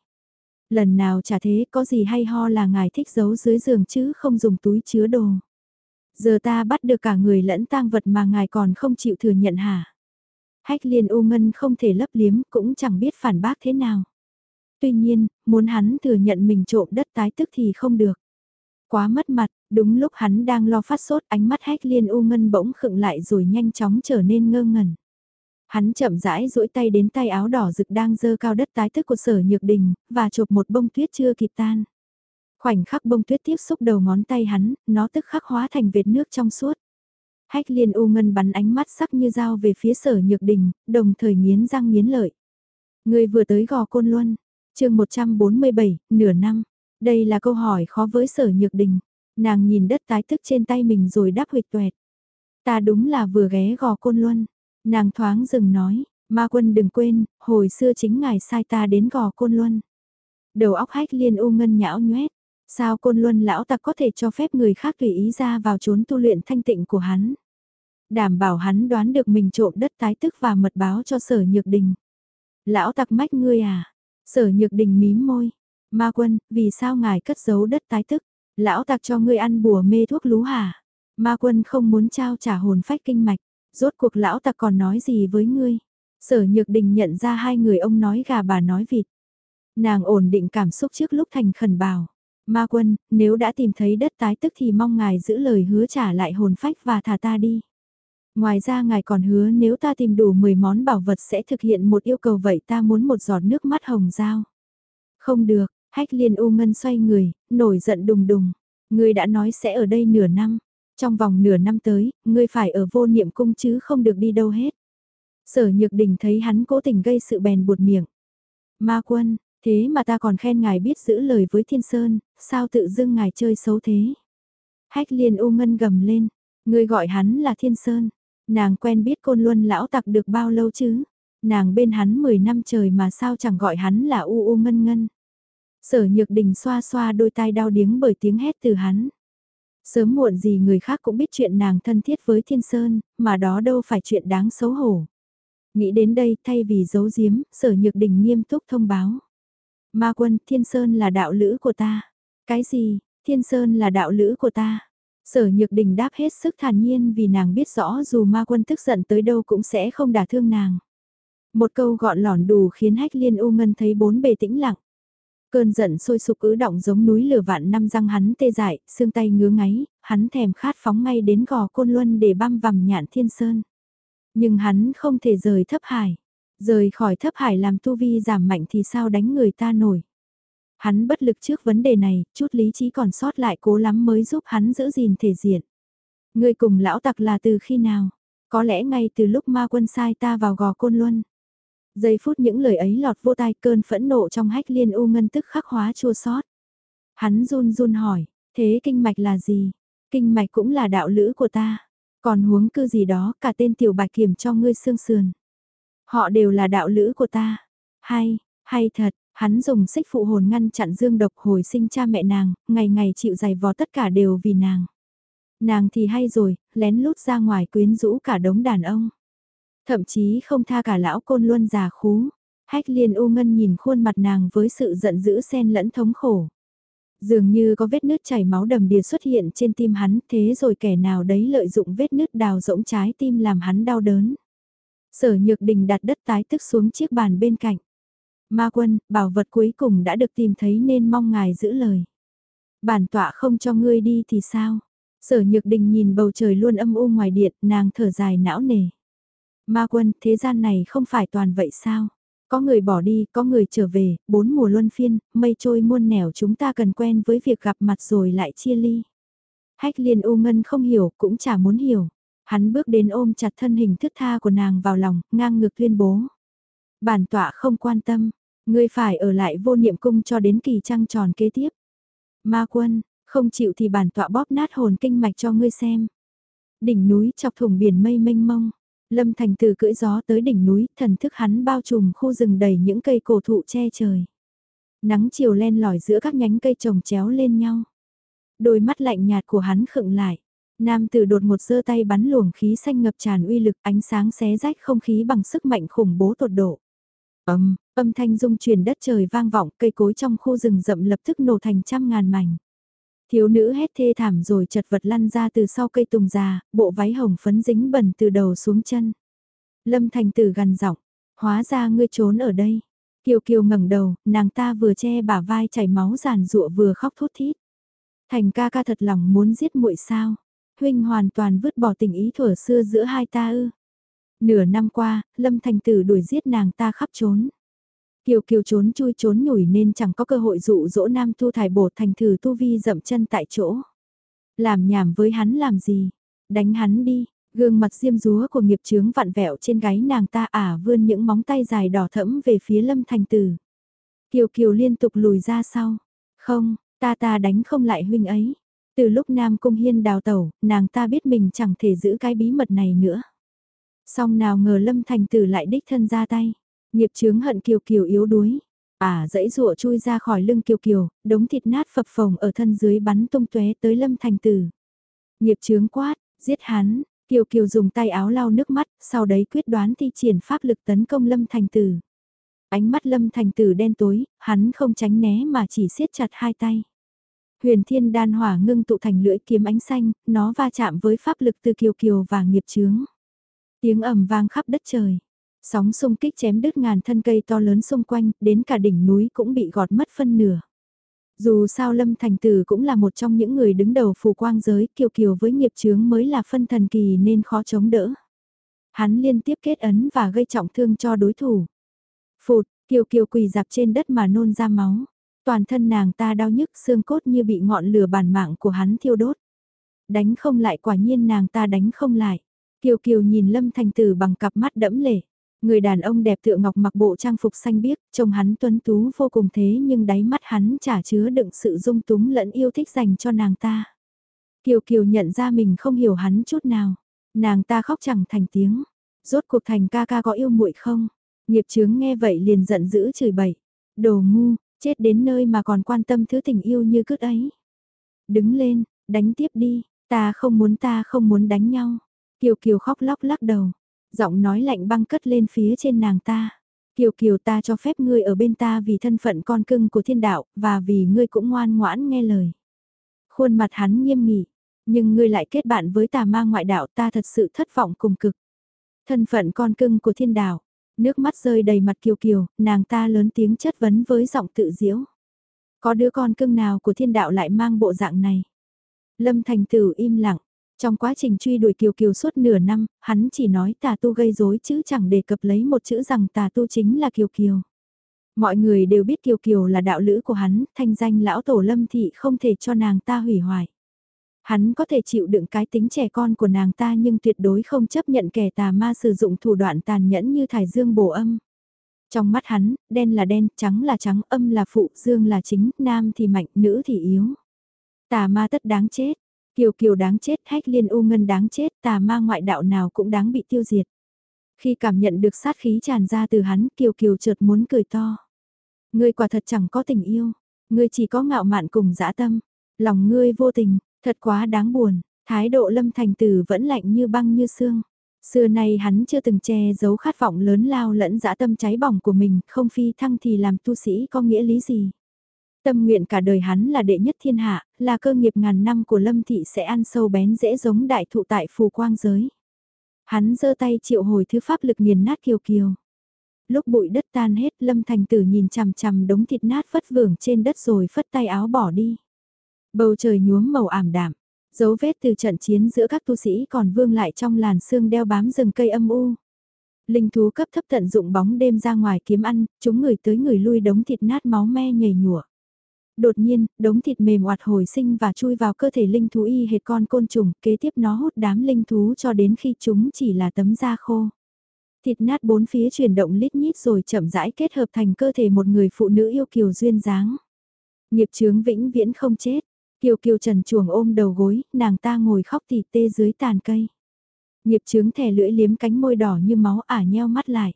Lần nào chả thế có gì hay ho là ngài thích giấu dưới giường chứ không dùng túi chứa đồ. Giờ ta bắt được cả người lẫn tang vật mà ngài còn không chịu thừa nhận hả? Hách liên ô ngân không thể lấp liếm cũng chẳng biết phản bác thế nào. Tuy nhiên, muốn hắn thừa nhận mình trộm đất tái tức thì không được. Quá mất mặt, đúng lúc hắn đang lo phát sốt ánh mắt hách liên ô ngân bỗng khựng lại rồi nhanh chóng trở nên ngơ ngẩn. Hắn chậm rãi duỗi tay đến tay áo đỏ rực đang dơ cao đất tái thức của sở nhược đình, và chộp một bông tuyết chưa kịp tan. Khoảnh khắc bông tuyết tiếp xúc đầu ngón tay hắn, nó tức khắc hóa thành vệt nước trong suốt. Hách liên u ngân bắn ánh mắt sắc như dao về phía sở nhược đình, đồng thời nghiến răng nghiến lợi. Người vừa tới gò côn luân, chương 147, nửa năm. Đây là câu hỏi khó với sở nhược đình. Nàng nhìn đất tái thức trên tay mình rồi đáp huyệt tuệt. Ta đúng là vừa ghé gò côn luân. Nàng thoáng dừng nói, ma quân đừng quên, hồi xưa chính ngài sai ta đến gò côn luân. Đầu óc hách liên u ngân nhão nhoét. Sao côn luân lão tặc có thể cho phép người khác tùy ý ra vào trốn tu luyện thanh tịnh của hắn? Đảm bảo hắn đoán được mình trộm đất tái tức và mật báo cho sở nhược đình. Lão tặc mách ngươi à? Sở nhược đình mím môi. Ma quân, vì sao ngài cất giấu đất tái tức? Lão tặc cho ngươi ăn bùa mê thuốc lú hả? Ma quân không muốn trao trả hồn phách kinh mạch. Rốt cuộc lão tặc còn nói gì với ngươi? Sở nhược đình nhận ra hai người ông nói gà bà nói vịt. Nàng ổn định cảm xúc trước lúc thành khẩn bảo. Ma quân, nếu đã tìm thấy đất tái tức thì mong ngài giữ lời hứa trả lại hồn phách và thả ta đi. Ngoài ra ngài còn hứa nếu ta tìm đủ 10 món bảo vật sẽ thực hiện một yêu cầu vậy ta muốn một giọt nước mắt hồng dao. Không được, hách liên u ngân xoay người, nổi giận đùng đùng. Ngươi đã nói sẽ ở đây nửa năm. Trong vòng nửa năm tới, ngươi phải ở vô niệm cung chứ không được đi đâu hết. Sở nhược đình thấy hắn cố tình gây sự bèn buột miệng. Ma quân, thế mà ta còn khen ngài biết giữ lời với thiên sơn, sao tự dưng ngài chơi xấu thế? Hách liên u ngân gầm lên, ngươi gọi hắn là thiên sơn, nàng quen biết côn luân lão tặc được bao lâu chứ? Nàng bên hắn 10 năm trời mà sao chẳng gọi hắn là u u ngân ngân. Sở nhược đình xoa xoa đôi tai đau điếng bởi tiếng hét từ hắn. Sớm muộn gì người khác cũng biết chuyện nàng thân thiết với Thiên Sơn, mà đó đâu phải chuyện đáng xấu hổ. Nghĩ đến đây thay vì giấu giếm, sở nhược đình nghiêm túc thông báo. Ma quân, Thiên Sơn là đạo lữ của ta. Cái gì, Thiên Sơn là đạo lữ của ta. Sở nhược đình đáp hết sức thản nhiên vì nàng biết rõ dù ma quân tức giận tới đâu cũng sẽ không đả thương nàng. Một câu gọn lỏn đủ khiến hách liên u ngân thấy bốn bề tĩnh lặng. Cơn giận sôi sục ứ động giống núi lửa vạn năm răng hắn tê dại, xương tay ngứa ngáy, hắn thèm khát phóng ngay đến gò côn luân để băm vằm nhạn thiên sơn. Nhưng hắn không thể rời thấp hải. Rời khỏi thấp hải làm tu vi giảm mạnh thì sao đánh người ta nổi. Hắn bất lực trước vấn đề này, chút lý trí còn sót lại cố lắm mới giúp hắn giữ gìn thể diện. Người cùng lão tặc là từ khi nào? Có lẽ ngay từ lúc ma quân sai ta vào gò côn luân. Giây phút những lời ấy lọt vô tai cơn phẫn nộ trong hách liên u ngân tức khắc hóa chua sót. Hắn run run hỏi, thế kinh mạch là gì? Kinh mạch cũng là đạo lữ của ta. Còn huống cư gì đó cả tên tiểu bạch kiểm cho ngươi xương sườn. Họ đều là đạo lữ của ta. Hay, hay thật, hắn dùng xích phụ hồn ngăn chặn dương độc hồi sinh cha mẹ nàng, ngày ngày chịu giày vò tất cả đều vì nàng. Nàng thì hay rồi, lén lút ra ngoài quyến rũ cả đống đàn ông. Thậm chí không tha cả lão côn luân già khú. Hách liên u ngân nhìn khuôn mặt nàng với sự giận dữ xen lẫn thống khổ. Dường như có vết nứt chảy máu đầm đìa xuất hiện trên tim hắn thế rồi kẻ nào đấy lợi dụng vết nứt đào rỗng trái tim làm hắn đau đớn. Sở nhược đình đặt đất tái tức xuống chiếc bàn bên cạnh. Ma quân, bảo vật cuối cùng đã được tìm thấy nên mong ngài giữ lời. Bản tọa không cho ngươi đi thì sao? Sở nhược đình nhìn bầu trời luôn âm u ngoài điện, nàng thở dài não nề. Ma quân, thế gian này không phải toàn vậy sao? Có người bỏ đi, có người trở về, bốn mùa luân phiên, mây trôi muôn nẻo chúng ta cần quen với việc gặp mặt rồi lại chia ly. Hách liên u ngân không hiểu, cũng chả muốn hiểu. Hắn bước đến ôm chặt thân hình thức tha của nàng vào lòng, ngang ngược tuyên bố. Bản tọa không quan tâm, ngươi phải ở lại vô niệm cung cho đến kỳ trăng tròn kế tiếp. Ma quân, không chịu thì bản tọa bóp nát hồn kinh mạch cho ngươi xem. Đỉnh núi chọc thủng biển mây mênh mông. Lâm Thành từ cưỡi gió tới đỉnh núi, thần thức hắn bao trùm khu rừng đầy những cây cổ thụ che trời. Nắng chiều len lỏi giữa các nhánh cây trồng chéo lên nhau. Đôi mắt lạnh nhạt của hắn khựng lại. Nam tử đột một giơ tay bắn luồng khí xanh ngập tràn uy lực ánh sáng xé rách không khí bằng sức mạnh khủng bố tột độ. Âm, âm thanh rung truyền đất trời vang vọng cây cối trong khu rừng rậm lập tức nổ thành trăm ngàn mảnh. Thiếu nữ hét thê thảm rồi chật vật lăn ra từ sau cây tùng già, bộ váy hồng phấn dính bẩn từ đầu xuống chân. Lâm thành tử gần giọng, hóa ra ngươi trốn ở đây. Kiều Kiều ngẩng đầu, nàng ta vừa che bả vai chảy máu giàn rụa vừa khóc thút thít. Thành ca ca thật lòng muốn giết muội sao? Huynh hoàn toàn vứt bỏ tình ý thuở xưa giữa hai ta ư? Nửa năm qua, Lâm Thành Tử đuổi giết nàng ta khắp trốn. Kiều Kiều trốn chui trốn nhủi nên chẳng có cơ hội dụ dỗ Nam Tu thải bổ thành thử Tu Vi dậm chân tại chỗ. Làm nhảm với hắn làm gì? Đánh hắn đi, gương mặt diêm rúa của nghiệp chướng vặn vẹo trên gáy nàng ta ả vươn những móng tay dài đỏ thẫm về phía Lâm Thành Tử. Kiều Kiều liên tục lùi ra sau. Không, ta ta đánh không lại huynh ấy. Từ lúc Nam Cung Hiên đào tẩu, nàng ta biết mình chẳng thể giữ cái bí mật này nữa. Song nào ngờ Lâm Thành Tử lại đích thân ra tay. Nghiệp chướng hận Kiều Kiều yếu đuối. À dãy rụa chui ra khỏi lưng Kiều Kiều, đống thịt nát phập phồng ở thân dưới bắn tung tóe tới Lâm Thành Tử. Nghiệp chướng quát, giết hắn, Kiều Kiều dùng tay áo lau nước mắt, sau đấy quyết đoán thi triển pháp lực tấn công Lâm Thành Tử. Ánh mắt Lâm Thành Tử đen tối, hắn không tránh né mà chỉ siết chặt hai tay. Huyền Thiên Đan Hỏa ngưng tụ thành lưỡi kiếm ánh xanh, nó va chạm với pháp lực từ Kiều Kiều và nghiệp chướng. Tiếng ầm vang khắp đất trời. Sóng xung kích chém đứt ngàn thân cây to lớn xung quanh, đến cả đỉnh núi cũng bị gọt mất phân nửa. Dù sao Lâm Thành Tử cũng là một trong những người đứng đầu phù quang giới, kiều kiều với nghiệp chướng mới là phân thần kỳ nên khó chống đỡ. Hắn liên tiếp kết ấn và gây trọng thương cho đối thủ. Phụt, kiều kiều quỳ dạp trên đất mà nôn ra máu. Toàn thân nàng ta đau nhức xương cốt như bị ngọn lửa bản mạng của hắn thiêu đốt. Đánh không lại quả nhiên nàng ta đánh không lại. Kiều Kiều nhìn Lâm Thành Tử bằng cặp mắt đẫm lệ. Người đàn ông đẹp tựa ngọc mặc bộ trang phục xanh biếc, trông hắn tuấn tú vô cùng thế nhưng đáy mắt hắn chả chứa đựng sự dung túng lẫn yêu thích dành cho nàng ta. Kiều Kiều nhận ra mình không hiểu hắn chút nào. Nàng ta khóc chẳng thành tiếng. Rốt cuộc thành ca ca có yêu muội không? Nghiệp chướng nghe vậy liền giận dữ chửi bậy. Đồ ngu, chết đến nơi mà còn quan tâm thứ tình yêu như cứt ấy. Đứng lên, đánh tiếp đi, ta không muốn ta không muốn đánh nhau. Kiều Kiều khóc lóc lắc đầu giọng nói lạnh băng cất lên phía trên nàng ta. Kiều Kiều ta cho phép ngươi ở bên ta vì thân phận con cưng của thiên đạo, và vì ngươi cũng ngoan ngoãn nghe lời. Khuôn mặt hắn nghiêm nghị, nhưng ngươi lại kết bạn với tà ma ngoại đạo ta thật sự thất vọng cùng cực. Thân phận con cưng của thiên đạo, nước mắt rơi đầy mặt Kiều Kiều, nàng ta lớn tiếng chất vấn với giọng tự diễu. Có đứa con cưng nào của thiên đạo lại mang bộ dạng này? Lâm Thành Tử im lặng, trong quá trình truy đuổi Kiều Kiều suốt nửa năm, hắn chỉ nói tà tu gây rối chứ chẳng đề cập lấy một chữ rằng tà tu chính là Kiều Kiều. Mọi người đều biết Kiều Kiều là đạo lữ của hắn, thanh danh lão tổ lâm thị không thể cho nàng ta hủy hoại. Hắn có thể chịu đựng cái tính trẻ con của nàng ta nhưng tuyệt đối không chấp nhận kẻ tà ma sử dụng thủ đoạn tàn nhẫn như thải dương bổ âm. Trong mắt hắn, đen là đen, trắng là trắng, âm là phụ, dương là chính, nam thì mạnh, nữ thì yếu. Tà ma tất đáng chết, Kiều Kiều đáng chết, hách liên u ngân đáng chết, tà ma ngoại đạo nào cũng đáng bị tiêu diệt. Khi cảm nhận được sát khí tràn ra từ hắn, Kiều Kiều chợt muốn cười to. Ngươi quả thật chẳng có tình yêu, ngươi chỉ có ngạo mạn cùng dã tâm, lòng ngươi vô tình, thật quá đáng buồn, thái độ lâm thành tử vẫn lạnh như băng như xương. Xưa nay hắn chưa từng che giấu khát vọng lớn lao lẫn dã tâm cháy bỏng của mình, không phi thăng thì làm tu sĩ có nghĩa lý gì. Tâm nguyện cả đời hắn là đệ nhất thiên hạ, là cơ nghiệp ngàn năm của Lâm Thị sẽ ăn sâu bén dễ giống đại thụ tại phù quang giới. Hắn giơ tay triệu hồi thứ pháp lực nghiền nát kiều kiều. Lúc bụi đất tan hết Lâm Thành Tử nhìn chằm chằm đống thịt nát phất vưởng trên đất rồi phất tay áo bỏ đi. Bầu trời nhuốm màu ảm đạm, dấu vết từ trận chiến giữa các tu sĩ còn vương lại trong làn xương đeo bám rừng cây âm u. Linh thú cấp thấp tận dụng bóng đêm ra ngoài kiếm ăn, chúng người tới người lui đống thịt nát máu me nhầy nhụa. Đột nhiên, đống thịt mềm oạt hồi sinh và chui vào cơ thể linh thú y hệt con côn trùng, kế tiếp nó hút đám linh thú cho đến khi chúng chỉ là tấm da khô. Thịt nát bốn phía chuyển động lít nhít rồi chậm rãi kết hợp thành cơ thể một người phụ nữ yêu kiều duyên dáng. Nghiệp chướng vĩnh viễn không chết, kiều kiều trần chuồng ôm đầu gối, nàng ta ngồi khóc thịt tê dưới tàn cây. Nghiệp chướng thẻ lưỡi liếm cánh môi đỏ như máu ả nheo mắt lại.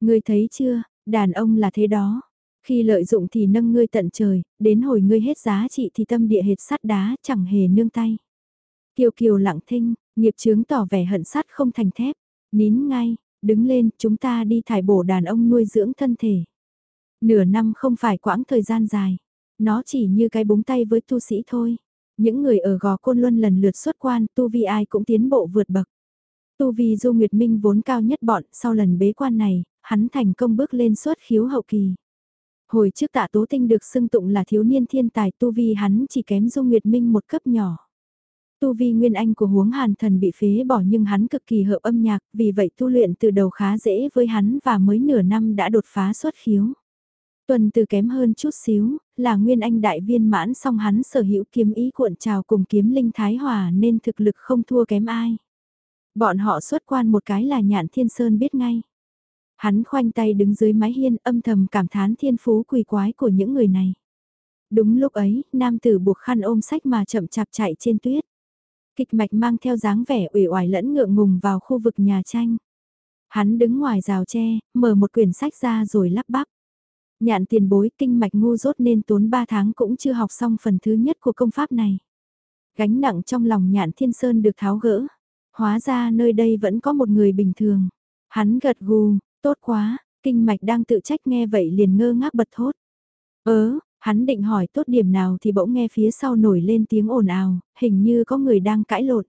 người thấy chưa, đàn ông là thế đó. Khi lợi dụng thì nâng ngươi tận trời, đến hồi ngươi hết giá trị thì tâm địa hệt sắt đá chẳng hề nương tay. Kiều kiều lặng thinh, nghiệp chướng tỏ vẻ hận sắt không thành thép. Nín ngay, đứng lên, chúng ta đi thải bổ đàn ông nuôi dưỡng thân thể. Nửa năm không phải quãng thời gian dài. Nó chỉ như cái búng tay với tu sĩ thôi. Những người ở gò côn luân lần lượt xuất quan, tu vi ai cũng tiến bộ vượt bậc. Tu vi Du Nguyệt Minh vốn cao nhất bọn, sau lần bế quan này, hắn thành công bước lên xuất khiếu hậu kỳ. Hồi trước tạ tố tinh được xưng tụng là thiếu niên thiên tài tu vi hắn chỉ kém Du Nguyệt Minh một cấp nhỏ. Tu vi nguyên anh của huống hàn thần bị phế bỏ nhưng hắn cực kỳ hợp âm nhạc, vì vậy tu luyện từ đầu khá dễ với hắn và mới nửa năm đã đột phá xuất khiếu. Tuần từ kém hơn chút xíu, là nguyên anh đại viên mãn song hắn sở hữu kiếm ý cuộn trào cùng kiếm linh thái hòa nên thực lực không thua kém ai. Bọn họ xuất quan một cái là nhạn thiên sơn biết ngay. Hắn khoanh tay đứng dưới mái hiên âm thầm cảm thán thiên phú quỳ quái của những người này. Đúng lúc ấy, nam tử buộc khăn ôm sách mà chậm chạp chạy trên tuyết. Kịch mạch mang theo dáng vẻ ủy oải lẫn ngượng ngùng vào khu vực nhà tranh. Hắn đứng ngoài rào tre, mở một quyển sách ra rồi lắp bắp. Nhạn tiền bối kinh mạch ngu dốt nên tốn 3 tháng cũng chưa học xong phần thứ nhất của công pháp này. Gánh nặng trong lòng nhạn thiên sơn được tháo gỡ. Hóa ra nơi đây vẫn có một người bình thường. Hắn gật gù, tốt quá, kinh mạch đang tự trách nghe vậy liền ngơ ngác bật thốt. Ớ, hắn định hỏi tốt điểm nào thì bỗng nghe phía sau nổi lên tiếng ồn ào, hình như có người đang cãi lộn.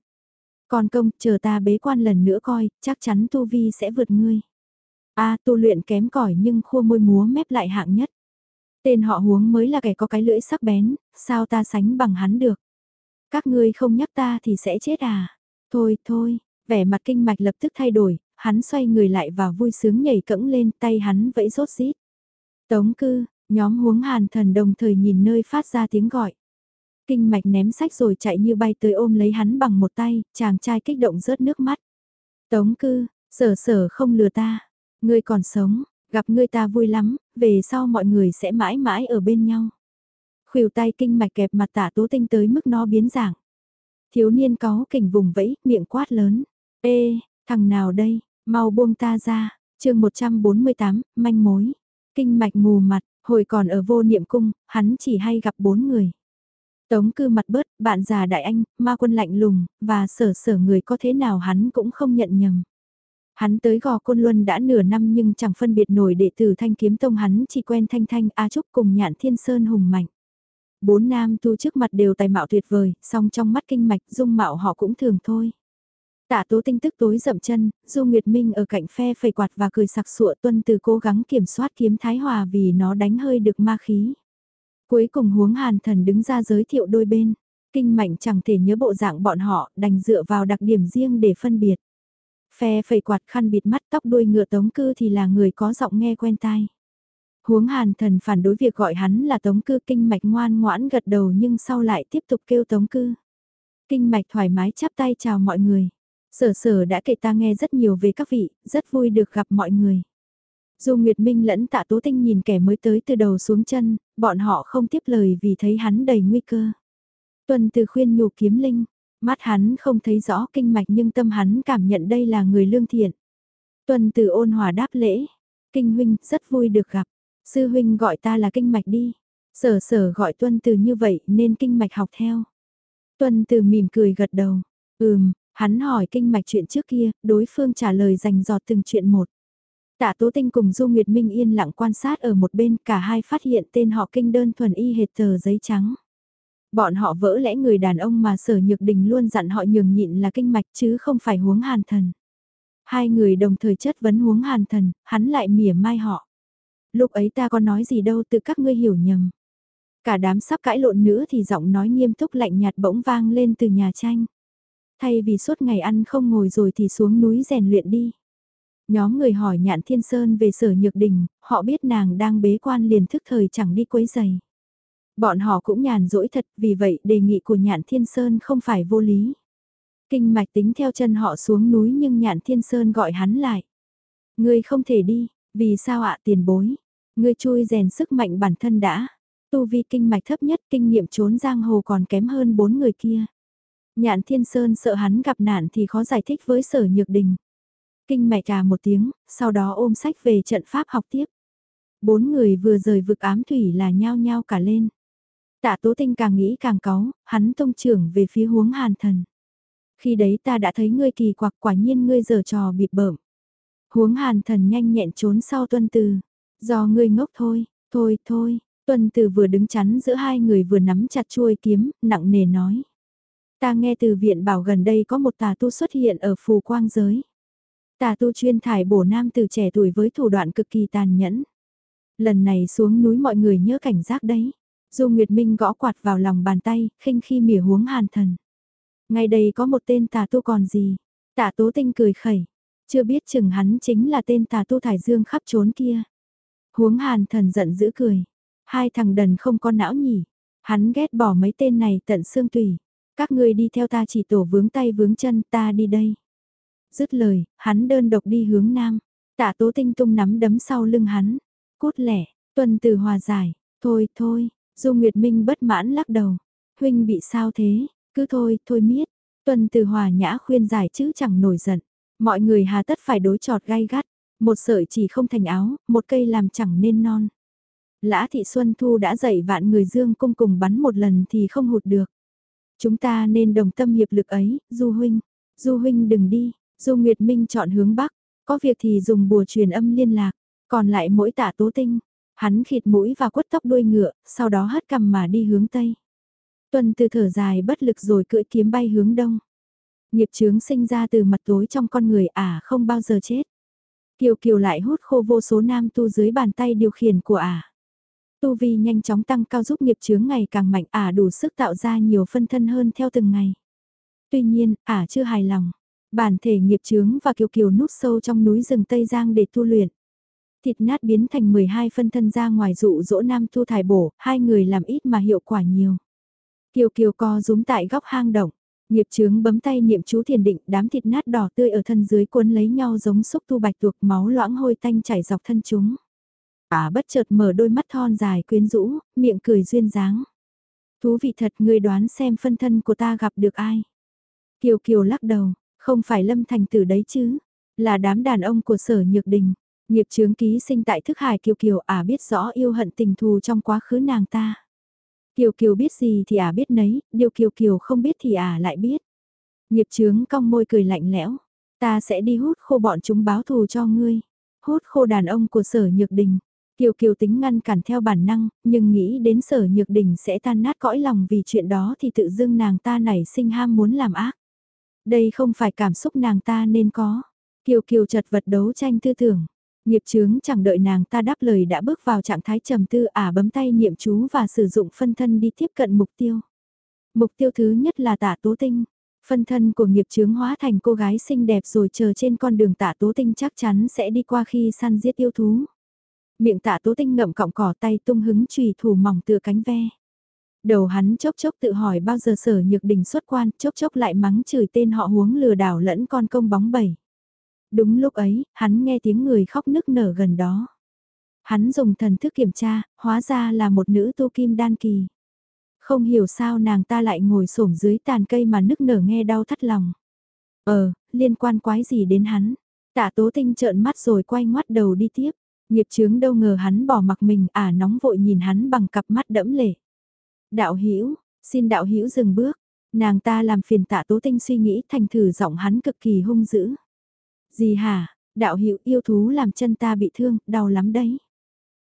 Còn công, chờ ta bế quan lần nữa coi, chắc chắn Tu Vi sẽ vượt ngươi. a tu luyện kém cỏi nhưng khua môi múa mép lại hạng nhất. Tên họ huống mới là kẻ có cái lưỡi sắc bén, sao ta sánh bằng hắn được. Các ngươi không nhắc ta thì sẽ chết à. Thôi, thôi, vẻ mặt kinh mạch lập tức thay đổi, hắn xoay người lại và vui sướng nhảy cẫng lên tay hắn vẫy rốt rít. Tống cư, nhóm huống hàn thần đồng thời nhìn nơi phát ra tiếng gọi. Kinh mạch ném sách rồi chạy như bay tới ôm lấy hắn bằng một tay, chàng trai kích động rớt nước mắt. Tống cư, sở sở không lừa ta, ngươi còn sống, gặp ngươi ta vui lắm, về sau mọi người sẽ mãi mãi ở bên nhau. Khuỷu tay kinh mạch kẹp mặt tả tố tinh tới mức nó biến dạng. Thiếu niên có kình vùng vẫy, miệng quát lớn. Ê, thằng nào đây, mau buông ta ra, chương 148, manh mối. Kinh mạch mù mặt, hồi còn ở vô niệm cung, hắn chỉ hay gặp bốn người. Tống cư mặt bớt, bạn già đại anh, ma quân lạnh lùng, và sở sở người có thế nào hắn cũng không nhận nhầm. Hắn tới gò côn luân đã nửa năm nhưng chẳng phân biệt nổi đệ tử thanh kiếm tông hắn chỉ quen thanh thanh A Trúc cùng nhạn thiên sơn hùng mạnh. Bốn nam tu trước mặt đều tài mạo tuyệt vời, song trong mắt kinh mạch dung mạo họ cũng thường thôi. Tạ tố tinh tức tối dậm chân, Du Nguyệt Minh ở cạnh phe phẩy quạt và cười sặc sụa tuân từ cố gắng kiểm soát kiếm thái hòa vì nó đánh hơi được ma khí. Cuối cùng huống hàn thần đứng ra giới thiệu đôi bên, kinh mạnh chẳng thể nhớ bộ dạng bọn họ, đành dựa vào đặc điểm riêng để phân biệt. Phe phẩy quạt khăn bịt mắt tóc đuôi ngựa tống cư thì là người có giọng nghe quen tai. Huống hàn thần phản đối việc gọi hắn là tống cư kinh mạch ngoan ngoãn gật đầu nhưng sau lại tiếp tục kêu tống cư. Kinh mạch thoải mái chắp tay chào mọi người. Sở sở đã kể ta nghe rất nhiều về các vị, rất vui được gặp mọi người. Dù Nguyệt Minh lẫn tạ tố tinh nhìn kẻ mới tới từ đầu xuống chân, bọn họ không tiếp lời vì thấy hắn đầy nguy cơ. Tuần từ khuyên nhủ kiếm linh, mắt hắn không thấy rõ kinh mạch nhưng tâm hắn cảm nhận đây là người lương thiện. Tuần từ ôn hòa đáp lễ, kinh huynh rất vui được gặp. Sư huynh gọi ta là kinh mạch đi. Sở sở gọi tuân từ như vậy nên kinh mạch học theo. Tuân từ mỉm cười gật đầu. Ừm, hắn hỏi kinh mạch chuyện trước kia, đối phương trả lời dành dọt từng chuyện một. Tạ Tố Tinh cùng Du Nguyệt Minh yên lặng quan sát ở một bên cả hai phát hiện tên họ kinh đơn thuần y hệt tờ giấy trắng. Bọn họ vỡ lẽ người đàn ông mà sở nhược đình luôn dặn họ nhường nhịn là kinh mạch chứ không phải huống hàn thần. Hai người đồng thời chất vấn huống hàn thần, hắn lại mỉa mai họ. Lúc ấy ta có nói gì đâu tự các ngươi hiểu nhầm. Cả đám sắp cãi lộn nữa thì giọng nói nghiêm túc lạnh nhạt bỗng vang lên từ nhà tranh. Thay vì suốt ngày ăn không ngồi rồi thì xuống núi rèn luyện đi. Nhóm người hỏi nhạn thiên sơn về sở nhược đình, họ biết nàng đang bế quan liền thức thời chẳng đi quấy giày. Bọn họ cũng nhàn rỗi thật vì vậy đề nghị của nhạn thiên sơn không phải vô lý. Kinh mạch tính theo chân họ xuống núi nhưng nhạn thiên sơn gọi hắn lại. Ngươi không thể đi, vì sao ạ tiền bối? Ngươi chui rèn sức mạnh bản thân đã. Tu vi kinh mạch thấp nhất kinh nghiệm trốn giang hồ còn kém hơn bốn người kia. Nhạn thiên sơn sợ hắn gặp nạn thì khó giải thích với sở nhược đình. Kinh mẹ à một tiếng, sau đó ôm sách về trận pháp học tiếp. Bốn người vừa rời vực ám thủy là nhao nhao cả lên. Tạ Tố Tinh càng nghĩ càng cáu, hắn tông trưởng về phía huống hàn thần. Khi đấy ta đã thấy ngươi kỳ quặc quả nhiên ngươi giờ trò bịp bợm. Huống hàn thần nhanh nhẹn trốn sau tuân từ. Do ngươi ngốc thôi, thôi thôi, tuân từ vừa đứng chắn giữa hai người vừa nắm chặt chuôi kiếm, nặng nề nói. Ta nghe từ viện bảo gần đây có một tà tu xuất hiện ở phù quang giới. Tà tu chuyên thải bổ nam từ trẻ tuổi với thủ đoạn cực kỳ tàn nhẫn. Lần này xuống núi mọi người nhớ cảnh giác đấy. Du Nguyệt Minh gõ quạt vào lòng bàn tay, khinh khi mỉa huống hàn thần. Ngay đây có một tên tà tu còn gì? Tạ tố tinh cười khẩy. Chưa biết chừng hắn chính là tên tà tu thải dương khắp trốn kia. Huống hàn thần giận dữ cười. Hai thằng đần không có não nhỉ. Hắn ghét bỏ mấy tên này tận xương tùy. Các ngươi đi theo ta chỉ tổ vướng tay vướng chân ta đi đây. Dứt lời, hắn đơn độc đi hướng nam. Tạ tố tinh tung nắm đấm sau lưng hắn. Cút lẻ, tuần từ hòa giải. Thôi thôi, Du Nguyệt Minh bất mãn lắc đầu. Huynh bị sao thế? Cứ thôi, thôi miết. Tuần từ hòa nhã khuyên giải chứ chẳng nổi giận. Mọi người hà tất phải đối trọt gai gắt. Một sợi chỉ không thành áo, một cây làm chẳng nên non. Lã Thị Xuân Thu đã dạy vạn người dương cung cùng bắn một lần thì không hụt được. Chúng ta nên đồng tâm hiệp lực ấy, Du Huynh. Du Huynh đừng đi, Du Nguyệt Minh chọn hướng Bắc. Có việc thì dùng bùa truyền âm liên lạc. Còn lại mỗi tạ tố tinh. Hắn khịt mũi và quất tóc đuôi ngựa, sau đó hất cầm mà đi hướng Tây. Tuần từ thở dài bất lực rồi cưỡi kiếm bay hướng Đông. Nghiệp chướng sinh ra từ mặt tối trong con người ả à, không bao giờ chết. Kiều Kiều lại hút khô vô số nam tu dưới bàn tay điều khiển của ả. À. Tu vi nhanh chóng tăng cao giúp nghiệp chướng ngày càng mạnh ả à đủ sức tạo ra nhiều phân thân hơn theo từng ngày. Tuy nhiên, ả chưa hài lòng. Bản thể nghiệp chướng và Kiều Kiều núp sâu trong núi rừng Tây Giang để tu luyện. Thịt nát biến thành 12 phân thân ra ngoài dụ dỗ nam thu thải bổ, hai người làm ít mà hiệu quả nhiều. Kiều Kiều co rúm tại góc hang động. Nghiệp chướng bấm tay niệm chú thiền định, đám thịt nát đỏ tươi ở thân dưới cuốn lấy nhau giống xúc tu bạch tuộc máu loãng hôi tanh chảy dọc thân chúng. Ả bất chợt mở đôi mắt thon dài quyến rũ, miệng cười duyên dáng. Thú vị thật người đoán xem phân thân của ta gặp được ai. Kiều Kiều lắc đầu, không phải lâm thành tử đấy chứ, là đám đàn ông của sở nhược đình. Nghiệp chướng ký sinh tại thức hải Kiều Kiều ả biết rõ yêu hận tình thù trong quá khứ nàng ta. Kiều Kiều biết gì thì ả biết nấy, điều Kiều Kiều không biết thì ả lại biết. Nghiệp chướng cong môi cười lạnh lẽo, ta sẽ đi hút khô bọn chúng báo thù cho ngươi. Hút khô đàn ông của sở nhược đình. Kiều Kiều tính ngăn cản theo bản năng, nhưng nghĩ đến sở nhược đình sẽ tan nát cõi lòng vì chuyện đó thì tự dưng nàng ta nảy sinh ham muốn làm ác. Đây không phải cảm xúc nàng ta nên có. Kiều Kiều chật vật đấu tranh tư tưởng. Nghiệp chướng chẳng đợi nàng ta đáp lời đã bước vào trạng thái trầm tư ả bấm tay niệm chú và sử dụng phân thân đi tiếp cận mục tiêu. Mục tiêu thứ nhất là tạ tố tinh. Phân thân của nghiệp chướng hóa thành cô gái xinh đẹp rồi chờ trên con đường tạ tố tinh chắc chắn sẽ đi qua khi săn giết yêu thú. Miệng tạ tố tinh ngậm cọng cỏ tay tung hứng trùy thủ mỏng tựa cánh ve. Đầu hắn chốc chốc tự hỏi bao giờ sở nhược đình xuất quan, chốc chốc lại mắng chửi tên họ huống lừa đảo lẫn con công bóng bẩy. Đúng lúc ấy, hắn nghe tiếng người khóc nức nở gần đó. Hắn dùng thần thức kiểm tra, hóa ra là một nữ tu kim đan kỳ. Không hiểu sao nàng ta lại ngồi xổm dưới tàn cây mà nức nở nghe đau thắt lòng. Ờ, liên quan quái gì đến hắn? Tạ tố tinh trợn mắt rồi quay ngoắt đầu đi tiếp. Nghiệp chướng đâu ngờ hắn bỏ mặc mình à nóng vội nhìn hắn bằng cặp mắt đẫm lệ. Đạo hữu xin đạo hữu dừng bước. Nàng ta làm phiền tạ tố tinh suy nghĩ thành thử giọng hắn cực kỳ hung dữ. Gì hả, đạo hữu yêu thú làm chân ta bị thương, đau lắm đấy.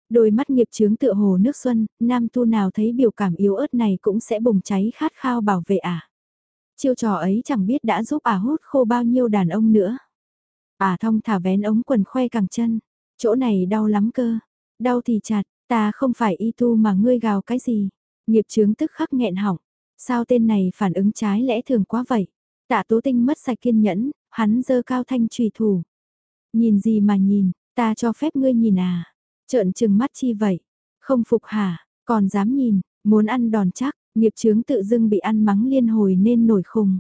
Đôi mắt nghiệp chướng tựa hồ nước xuân, nam tu nào thấy biểu cảm yếu ớt này cũng sẽ bùng cháy khát khao bảo vệ à. Chiêu trò ấy chẳng biết đã giúp à hút khô bao nhiêu đàn ông nữa. À thong thả vén ống quần khoe càng chân, chỗ này đau lắm cơ, đau thì chặt, ta không phải y tu mà ngươi gào cái gì. Nghiệp chướng tức khắc nghẹn họng, sao tên này phản ứng trái lẽ thường quá vậy. Tạ tố tinh mất sạch kiên nhẫn, hắn dơ cao thanh trùy thủ. Nhìn gì mà nhìn, ta cho phép ngươi nhìn à? Trợn trừng mắt chi vậy? Không phục hả? Còn dám nhìn, muốn ăn đòn chắc, nghiệp chướng tự dưng bị ăn mắng liên hồi nên nổi khùng.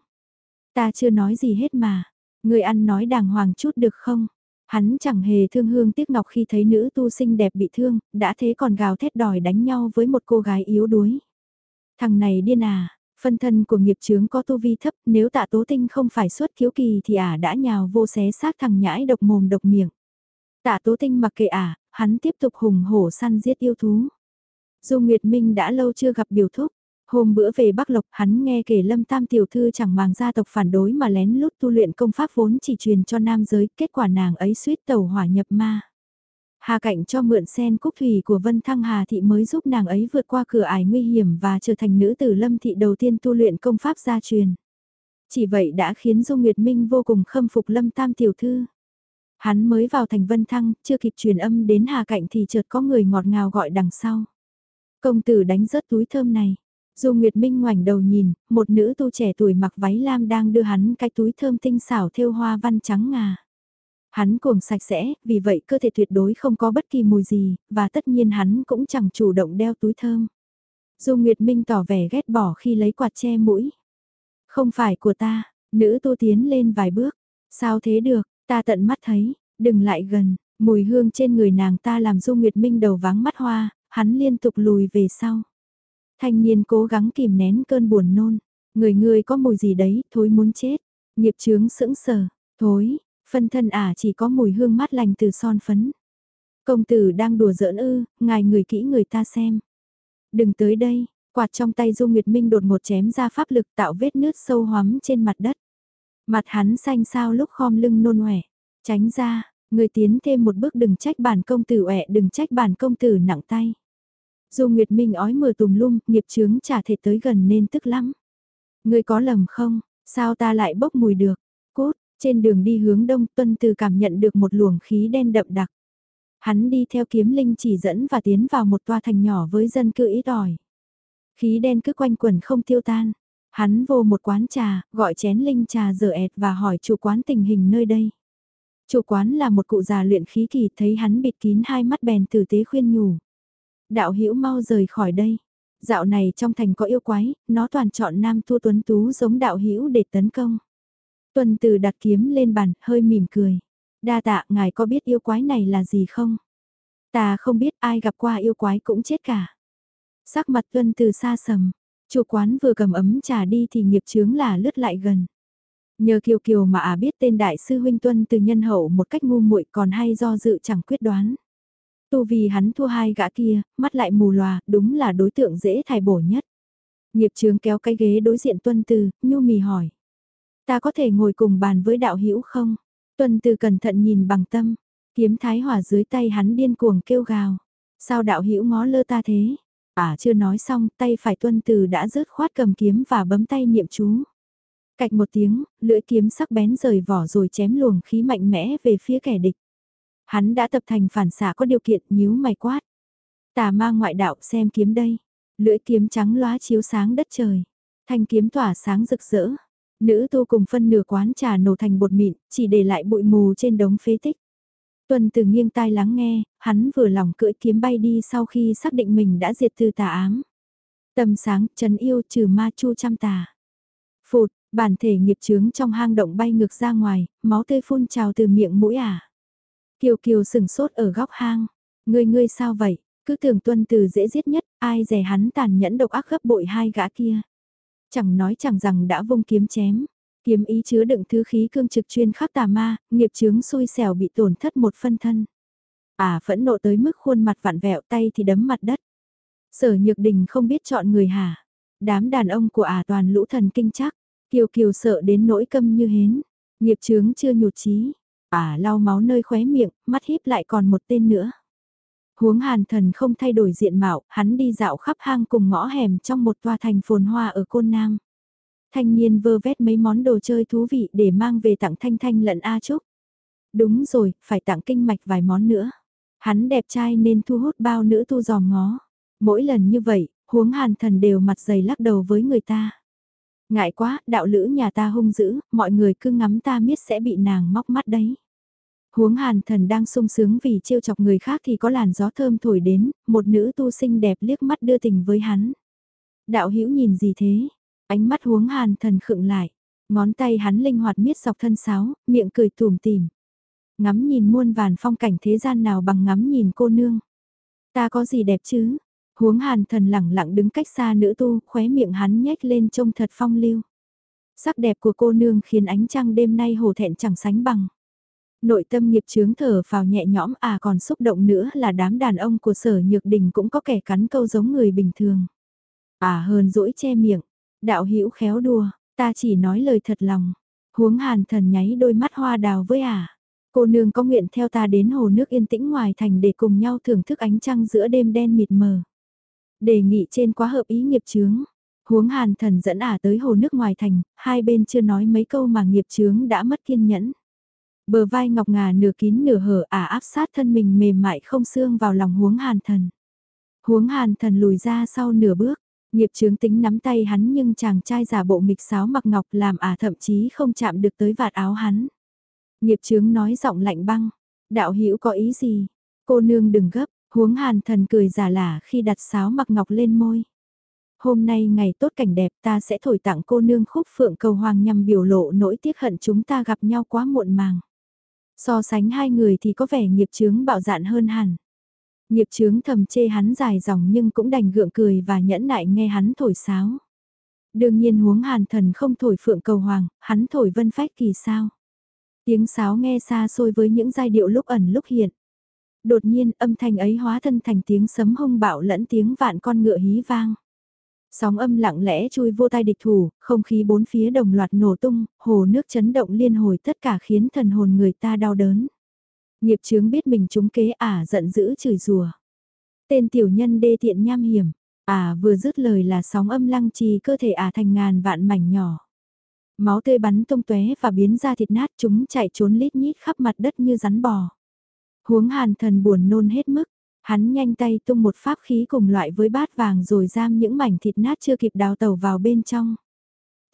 Ta chưa nói gì hết mà, ngươi ăn nói đàng hoàng chút được không? Hắn chẳng hề thương hương tiếc ngọc khi thấy nữ tu sinh đẹp bị thương, đã thế còn gào thét đòi đánh nhau với một cô gái yếu đuối. Thằng này điên à, phân thân của nghiệp chướng có tu vi thấp, nếu tạ tố tinh không phải xuất thiếu kỳ thì ả đã nhào vô xé xác thằng nhãi độc mồm độc miệng. Tạ tố tinh mặc kệ ả, hắn tiếp tục hùng hổ săn giết yêu thú. Du Nguyệt Minh đã lâu chưa gặp biểu thúc, Hôm bữa về Bắc Lộc hắn nghe kể Lâm Tam Tiểu Thư chẳng màng gia tộc phản đối mà lén lút tu luyện công pháp vốn chỉ truyền cho nam giới, kết quả nàng ấy suýt tàu hỏa nhập ma. Hà Cạnh cho mượn sen cúc thủy của Vân Thăng Hà Thị mới giúp nàng ấy vượt qua cửa ải nguy hiểm và trở thành nữ tử Lâm Thị đầu tiên tu luyện công pháp gia truyền. Chỉ vậy đã khiến dung Nguyệt Minh vô cùng khâm phục Lâm Tam Tiểu Thư. Hắn mới vào thành Vân Thăng, chưa kịp truyền âm đến Hà Cạnh thì chợt có người ngọt ngào gọi đằng sau. Công tử đánh rớt túi thơm này. Du Nguyệt Minh ngoảnh đầu nhìn, một nữ tu trẻ tuổi mặc váy lam đang đưa hắn cái túi thơm tinh xảo thêu hoa văn trắng ngà. Hắn cuồng sạch sẽ, vì vậy cơ thể tuyệt đối không có bất kỳ mùi gì, và tất nhiên hắn cũng chẳng chủ động đeo túi thơm. Du Nguyệt Minh tỏ vẻ ghét bỏ khi lấy quạt che mũi. Không phải của ta, nữ tu tiến lên vài bước. Sao thế được, ta tận mắt thấy, đừng lại gần, mùi hương trên người nàng ta làm Du Nguyệt Minh đầu váng mắt hoa, hắn liên tục lùi về sau. Thanh niên cố gắng kìm nén cơn buồn nôn. Người người có mùi gì đấy, thối muốn chết. Nghiệp chướng sững sờ, thối, phân thân ả chỉ có mùi hương mát lành từ son phấn. Công tử đang đùa giỡn ư, ngài người kỹ người ta xem. Đừng tới đây, quạt trong tay Du Nguyệt Minh đột một chém ra pháp lực tạo vết nứt sâu hoắm trên mặt đất. Mặt hắn xanh sao lúc khom lưng nôn ọe tránh ra, người tiến thêm một bước đừng trách bản công tử ẹ đừng trách bản công tử nặng tay. Dù Nguyệt Minh ói mờ tùm lum, nghiệp chướng chả thể tới gần nên tức lắm. Ngươi có lầm không, sao ta lại bốc mùi được? Cốt, trên đường đi hướng đông tuân từ cảm nhận được một luồng khí đen đậm đặc. Hắn đi theo kiếm linh chỉ dẫn và tiến vào một toa thành nhỏ với dân cư ít ỏi. Khí đen cứ quanh quẩn không tiêu tan. Hắn vô một quán trà, gọi chén linh trà dở ẹt và hỏi chủ quán tình hình nơi đây. Chủ quán là một cụ già luyện khí kỳ thấy hắn bịt kín hai mắt bèn tử tế khuyên nhủ đạo hữu mau rời khỏi đây. Dạo này trong thành có yêu quái, nó toàn chọn nam tu tuấn tú giống đạo hữu để tấn công. Tuần từ đặt kiếm lên bàn, hơi mỉm cười. Đa tạ, ngài có biết yêu quái này là gì không? Ta không biết ai gặp qua yêu quái cũng chết cả. Sắc mặt tuân từ xa sầm, chủ quán vừa cầm ấm trà đi thì nghiệp chướng là lướt lại gần. Nhờ kiều kiều mà à biết tên đại sư huynh tuân từ nhân hậu một cách ngu muội còn hay do dự chẳng quyết đoán. Tu vì hắn thua hai gã kia, mắt lại mù lòa, đúng là đối tượng dễ thải bổ nhất. Nghiệp trướng kéo cái ghế đối diện tuân từ, nhu mì hỏi. Ta có thể ngồi cùng bàn với đạo hữu không? Tuân từ cẩn thận nhìn bằng tâm, kiếm thái hỏa dưới tay hắn điên cuồng kêu gào. Sao đạo hữu ngó lơ ta thế? À chưa nói xong, tay phải tuân từ đã rớt khoát cầm kiếm và bấm tay niệm chú. Cạch một tiếng, lưỡi kiếm sắc bén rời vỏ rồi chém luồng khí mạnh mẽ về phía kẻ địch. Hắn đã tập thành phản xạ có điều kiện nhíu mày quát. Tà ma ngoại đạo xem kiếm đây. Lưỡi kiếm trắng lóa chiếu sáng đất trời. Thanh kiếm tỏa sáng rực rỡ. Nữ tu cùng phân nửa quán trà nổ thành bột mịn, chỉ để lại bụi mù trên đống phế tích. Tuần từ nghiêng tai lắng nghe, hắn vừa lòng cưỡi kiếm bay đi sau khi xác định mình đã diệt từ tà ám. Tầm sáng, trần yêu trừ ma chu trăm tà. Phụt, bản thể nghiệp chướng trong hang động bay ngược ra ngoài, máu tươi phun trào từ miệng mũi ả. Kiều Kiều sừng sốt ở góc hang. Ngươi ngươi sao vậy? Cứ tưởng tuân từ dễ giết nhất, ai dè hắn tàn nhẫn độc ác gấp bội hai gã kia. Chẳng nói chẳng rằng đã vung kiếm chém. Kiếm ý chứa đựng thứ khí cương trực chuyên khắc tà ma, nghiệp chướng xui xẻo bị tổn thất một phân thân. À phẫn nộ tới mức khuôn mặt vặn vẹo tay thì đấm mặt đất. Sở nhược đình không biết chọn người hả. Đám đàn ông của à toàn lũ thần kinh chắc. Kiều Kiều sợ đến nỗi câm như hến. Nghiệp chướng chưa nhụt chí À lau máu nơi khóe miệng, mắt híp lại còn một tên nữa. Huống hàn thần không thay đổi diện mạo, hắn đi dạo khắp hang cùng ngõ hẻm trong một tòa thành phồn hoa ở Côn Nam. Thanh niên vơ vét mấy món đồ chơi thú vị để mang về tặng Thanh Thanh lẫn A Trúc. Đúng rồi, phải tặng kinh mạch vài món nữa. Hắn đẹp trai nên thu hút bao nữ tu giòm ngó. Mỗi lần như vậy, huống hàn thần đều mặt dày lắc đầu với người ta. Ngại quá, đạo lữ nhà ta hung dữ, mọi người cứ ngắm ta miết sẽ bị nàng móc mắt đấy. Huống hàn thần đang sung sướng vì trêu chọc người khác thì có làn gió thơm thổi đến, một nữ tu sinh đẹp liếc mắt đưa tình với hắn. Đạo hữu nhìn gì thế? Ánh mắt huống hàn thần khựng lại. Ngón tay hắn linh hoạt miết dọc thân sáo, miệng cười tùm tìm. Ngắm nhìn muôn vàn phong cảnh thế gian nào bằng ngắm nhìn cô nương. Ta có gì đẹp chứ? Huống hàn thần lẳng lặng đứng cách xa nữ tu, khóe miệng hắn nhếch lên trông thật phong lưu. Sắc đẹp của cô nương khiến ánh trăng đêm nay hồ thẹn chẳng sánh bằng. Nội tâm nghiệp chướng thở vào nhẹ nhõm à còn xúc động nữa là đám đàn ông của sở nhược đình cũng có kẻ cắn câu giống người bình thường. À hơn dỗi che miệng, đạo hữu khéo đùa, ta chỉ nói lời thật lòng. Huống hàn thần nháy đôi mắt hoa đào với à. Cô nương có nguyện theo ta đến hồ nước yên tĩnh ngoài thành để cùng nhau thưởng thức ánh trăng giữa đêm đen mịt mờ. Đề nghị trên quá hợp ý nghiệp chướng. Huống hàn thần dẫn ả tới hồ nước ngoài thành, hai bên chưa nói mấy câu mà nghiệp chướng đã mất kiên nhẫn. Bờ vai ngọc ngà nửa kín nửa hở ả áp sát thân mình mềm mại không xương vào lòng huống hàn thần. Huống hàn thần lùi ra sau nửa bước, nghiệp chướng tính nắm tay hắn nhưng chàng trai giả bộ nghịch sáo mặc ngọc làm ả thậm chí không chạm được tới vạt áo hắn. Nghiệp chướng nói giọng lạnh băng, đạo hữu có ý gì, cô nương đừng gấp, huống hàn thần cười giả lả khi đặt sáo mặc ngọc lên môi. Hôm nay ngày tốt cảnh đẹp ta sẽ thổi tặng cô nương khúc phượng cầu hoàng nhằm biểu lộ nỗi tiếc hận chúng ta gặp nhau quá muộn màng. So sánh hai người thì có vẻ nghiệp chướng bạo dạn hơn hẳn. Nghiệp chướng thầm chê hắn dài dòng nhưng cũng đành gượng cười và nhẫn nại nghe hắn thổi sáo. Đương nhiên huống hàn thần không thổi phượng cầu hoàng, hắn thổi vân phách kỳ sao. Tiếng sáo nghe xa xôi với những giai điệu lúc ẩn lúc hiện. Đột nhiên âm thanh ấy hóa thân thành tiếng sấm hung bạo lẫn tiếng vạn con ngựa hí vang. Sóng âm lặng lẽ chui vô tay địch thủ, không khí bốn phía đồng loạt nổ tung, hồ nước chấn động liên hồi tất cả khiến thần hồn người ta đau đớn. Nghiệp chướng biết mình trúng kế ả giận dữ chửi rùa. Tên tiểu nhân đê tiện nham hiểm, ả vừa dứt lời là sóng âm lăng trì cơ thể ả thành ngàn vạn mảnh nhỏ. Máu tươi bắn tung tóe và biến ra thịt nát chúng chạy trốn lít nhít khắp mặt đất như rắn bò. Huống hàn thần buồn nôn hết mức, Hắn nhanh tay tung một pháp khí cùng loại với bát vàng rồi giam những mảnh thịt nát chưa kịp đào tẩu vào bên trong.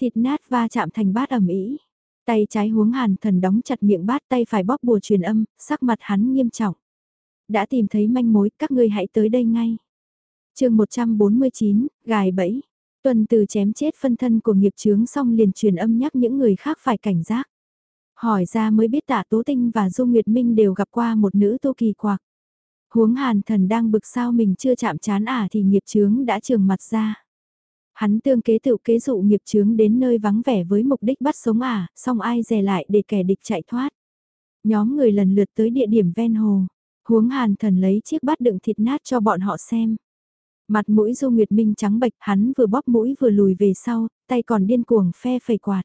Thịt nát va chạm thành bát ẩm ý. Tay trái huống hàn thần đóng chặt miệng bát tay phải bóp bùa truyền âm, sắc mặt hắn nghiêm trọng. Đã tìm thấy manh mối, các ngươi hãy tới đây ngay. chương 149, gài bẫy. Tuần từ chém chết phân thân của nghiệp chướng xong liền truyền âm nhắc những người khác phải cảnh giác. Hỏi ra mới biết tạ Tố Tinh và Du Nguyệt Minh đều gặp qua một nữ tô kỳ quạc. Huống hàn thần đang bực sao mình chưa chạm chán à thì nghiệp chướng đã trường mặt ra. Hắn tương kế tự kế dụ nghiệp chướng đến nơi vắng vẻ với mục đích bắt sống à, xong ai dè lại để kẻ địch chạy thoát. Nhóm người lần lượt tới địa điểm ven hồ. Huống hàn thần lấy chiếc bát đựng thịt nát cho bọn họ xem. Mặt mũi Du Nguyệt Minh trắng bệch hắn vừa bóp mũi vừa lùi về sau, tay còn điên cuồng phe phẩy quạt.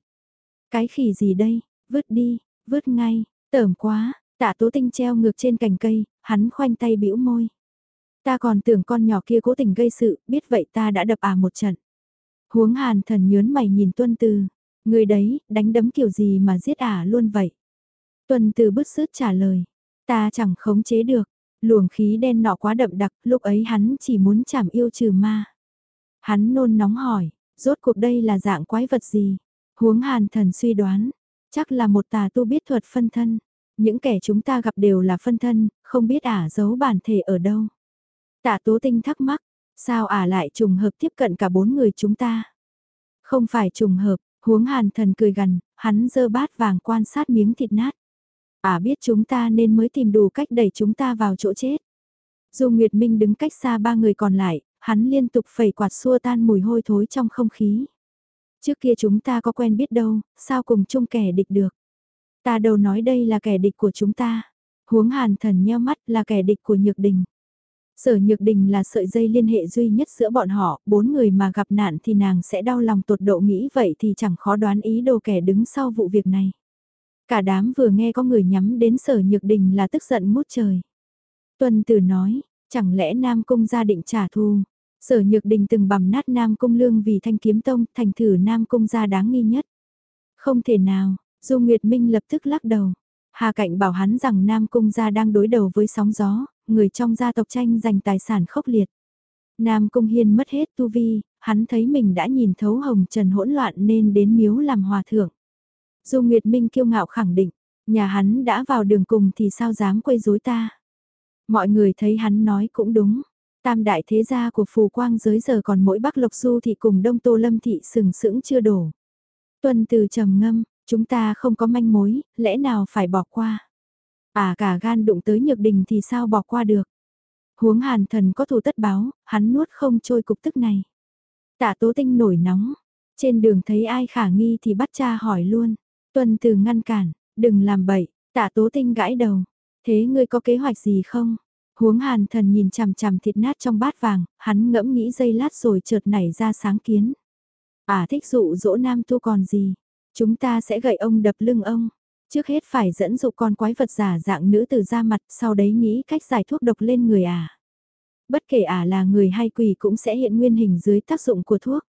Cái khỉ gì đây, vứt đi, vứt ngay, tởm quá, tạ tố tinh treo ngược trên cành cây, hắn khoanh tay bĩu môi. Ta còn tưởng con nhỏ kia cố tình gây sự, biết vậy ta đã đập à một trận. Huống hàn thần nhớn mày nhìn tuân từ, người đấy, đánh đấm kiểu gì mà giết ả luôn vậy. Tuân từ bứt sứt trả lời, ta chẳng khống chế được, luồng khí đen nọ quá đậm đặc, lúc ấy hắn chỉ muốn chảm yêu trừ ma. Hắn nôn nóng hỏi, rốt cuộc đây là dạng quái vật gì? Huống hàn thần suy đoán, chắc là một tà tu biết thuật phân thân. Những kẻ chúng ta gặp đều là phân thân, không biết ả giấu bản thể ở đâu. Tạ Tố Tinh thắc mắc, sao ả lại trùng hợp tiếp cận cả bốn người chúng ta? Không phải trùng hợp, huống hàn thần cười gần, hắn dơ bát vàng quan sát miếng thịt nát. Ả biết chúng ta nên mới tìm đủ cách đẩy chúng ta vào chỗ chết. Dù Nguyệt Minh đứng cách xa ba người còn lại, hắn liên tục phẩy quạt xua tan mùi hôi thối trong không khí. Trước kia chúng ta có quen biết đâu, sao cùng chung kẻ địch được. Ta đâu nói đây là kẻ địch của chúng ta. Huống hàn thần nheo mắt là kẻ địch của Nhược Đình. Sở Nhược Đình là sợi dây liên hệ duy nhất giữa bọn họ, bốn người mà gặp nạn thì nàng sẽ đau lòng tột độ nghĩ vậy thì chẳng khó đoán ý đồ kẻ đứng sau vụ việc này. Cả đám vừa nghe có người nhắm đến sở Nhược Đình là tức giận mút trời. Tuân Tử nói, chẳng lẽ Nam Cung gia định trả thù. Sở Nhược Đình từng bầm nát Nam Cung Lương vì thanh kiếm tông, thành thử Nam Cung gia đáng nghi nhất. Không thể nào, Du Nguyệt Minh lập tức lắc đầu. Hà Cạnh bảo hắn rằng Nam Cung gia đang đối đầu với sóng gió, người trong gia tộc tranh giành tài sản khốc liệt. Nam Cung Hiên mất hết tu vi, hắn thấy mình đã nhìn thấu hồng trần hỗn loạn nên đến miếu làm hòa thượng. Du Nguyệt Minh kiêu ngạo khẳng định, Nhà hắn đã vào đường cùng thì sao dám quấy rối ta. Mọi người thấy hắn nói cũng đúng. Tam đại thế gia của phù quang giới giờ còn mỗi Bắc Lộc Du thị cùng Đông Tô Lâm thị sừng sững chưa đổ. Tuân từ trầm ngâm, chúng ta không có manh mối, lẽ nào phải bỏ qua. À cả gan đụng tới nhược đình thì sao bỏ qua được. Huống hàn thần có thù tất báo, hắn nuốt không trôi cục tức này. Tạ tố tinh nổi nóng, trên đường thấy ai khả nghi thì bắt cha hỏi luôn. Tuân từ ngăn cản, đừng làm bậy, tạ tố tinh gãi đầu. Thế ngươi có kế hoạch gì không? Huống hàn thần nhìn chằm chằm thịt nát trong bát vàng, hắn ngẫm nghĩ giây lát rồi chợt nảy ra sáng kiến. À thích dụ dỗ nam tu còn gì? Chúng ta sẽ gậy ông đập lưng ông. Trước hết phải dẫn dụ con quái vật giả dạng nữ tử ra mặt, sau đấy nghĩ cách giải thuốc độc lên người à. Bất kể à là người hay quỷ cũng sẽ hiện nguyên hình dưới tác dụng của thuốc.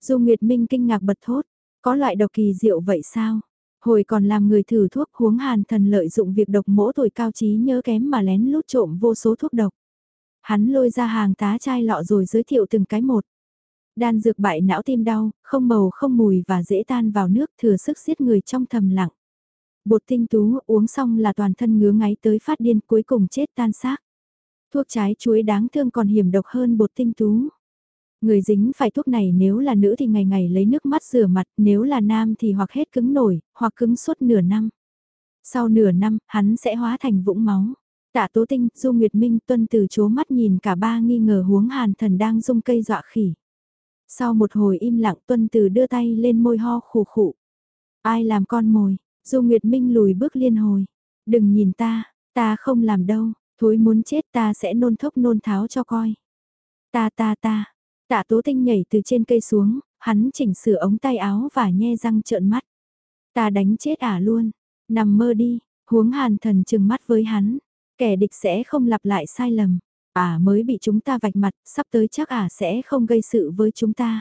Dù Nguyệt Minh kinh ngạc bật thốt, có loại độc kỳ diệu vậy sao? Hồi còn làm người thử thuốc huống hàn thần lợi dụng việc độc mỗ tuổi cao trí nhớ kém mà lén lút trộm vô số thuốc độc. Hắn lôi ra hàng tá chai lọ rồi giới thiệu từng cái một. Đan dược bại não tim đau, không màu không mùi và dễ tan vào nước thừa sức giết người trong thầm lặng. Bột tinh tú uống xong là toàn thân ngứa ngáy tới phát điên cuối cùng chết tan xác. Thuốc trái chuối đáng thương còn hiểm độc hơn bột tinh tú. Người dính phải thuốc này nếu là nữ thì ngày ngày lấy nước mắt rửa mặt, nếu là nam thì hoặc hết cứng nổi, hoặc cứng suốt nửa năm. Sau nửa năm, hắn sẽ hóa thành vũng máu. Tạ Tố Tinh, Du Nguyệt Minh tuân từ chố mắt nhìn cả ba nghi ngờ huống hàn thần đang dung cây dọa khỉ. Sau một hồi im lặng tuân từ đưa tay lên môi ho khủ khụ. Ai làm con mồi, Du Nguyệt Minh lùi bước liên hồi. Đừng nhìn ta, ta không làm đâu, thối muốn chết ta sẽ nôn thốc nôn tháo cho coi. Ta ta ta, tạ tố tinh nhảy từ trên cây xuống, hắn chỉnh sửa ống tay áo và nhe răng trợn mắt. Ta đánh chết ả luôn, nằm mơ đi, huống hàn thần chừng mắt với hắn, kẻ địch sẽ không lặp lại sai lầm. Ả mới bị chúng ta vạch mặt, sắp tới chắc ả sẽ không gây sự với chúng ta.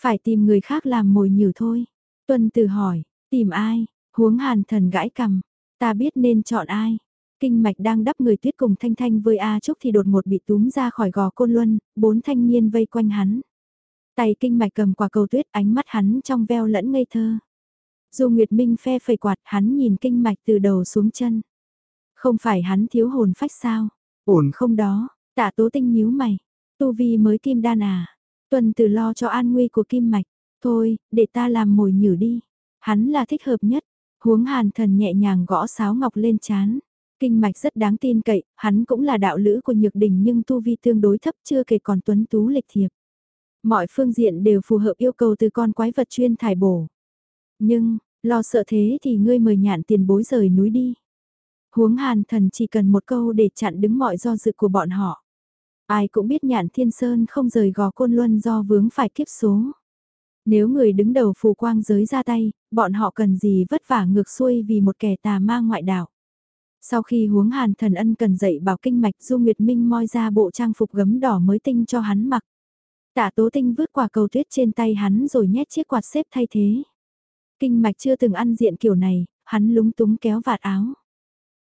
Phải tìm người khác làm mồi nhử thôi. Tuân từ hỏi, tìm ai? Huống hàn thần gãi cầm, ta biết nên chọn ai. Kinh mạch đang đắp người tuyết cùng Thanh Thanh với A Trúc thì đột ngột bị túm ra khỏi gò côn luân, bốn thanh niên vây quanh hắn. Tay kinh mạch cầm quả cầu tuyết ánh mắt hắn trong veo lẫn ngây thơ. Dù Nguyệt Minh phe phẩy quạt hắn nhìn kinh mạch từ đầu xuống chân. Không phải hắn thiếu hồn phách sao? Ổn không đó, tạ tố tinh nhíu mày. Tu vi mới kim đan à? Tuần từ lo cho an nguy của kim mạch. Thôi, để ta làm mồi nhử đi. Hắn là thích hợp nhất. Huống hàn thần nhẹ nhàng gõ sáo ngọc lên chán. Kinh mạch rất đáng tin cậy, hắn cũng là đạo lữ của nhược đình nhưng tu vi tương đối thấp chưa kể còn tuấn tú lịch thiệp. Mọi phương diện đều phù hợp yêu cầu từ con quái vật chuyên thải bổ. Nhưng, lo sợ thế thì ngươi mời nhạn tiền bối rời núi đi. Huống hàn thần chỉ cần một câu để chặn đứng mọi do dự của bọn họ. Ai cũng biết nhạn thiên sơn không rời gò côn luân do vướng phải kiếp số. Nếu người đứng đầu phù quang giới ra tay, bọn họ cần gì vất vả ngược xuôi vì một kẻ tà ma ngoại đạo. Sau khi huống hàn thần ân cần dạy bảo kinh mạch Du Nguyệt Minh moi ra bộ trang phục gấm đỏ mới tinh cho hắn mặc. Tạ tố tinh vứt quả cầu tuyết trên tay hắn rồi nhét chiếc quạt xếp thay thế. Kinh mạch chưa từng ăn diện kiểu này, hắn lúng túng kéo vạt áo.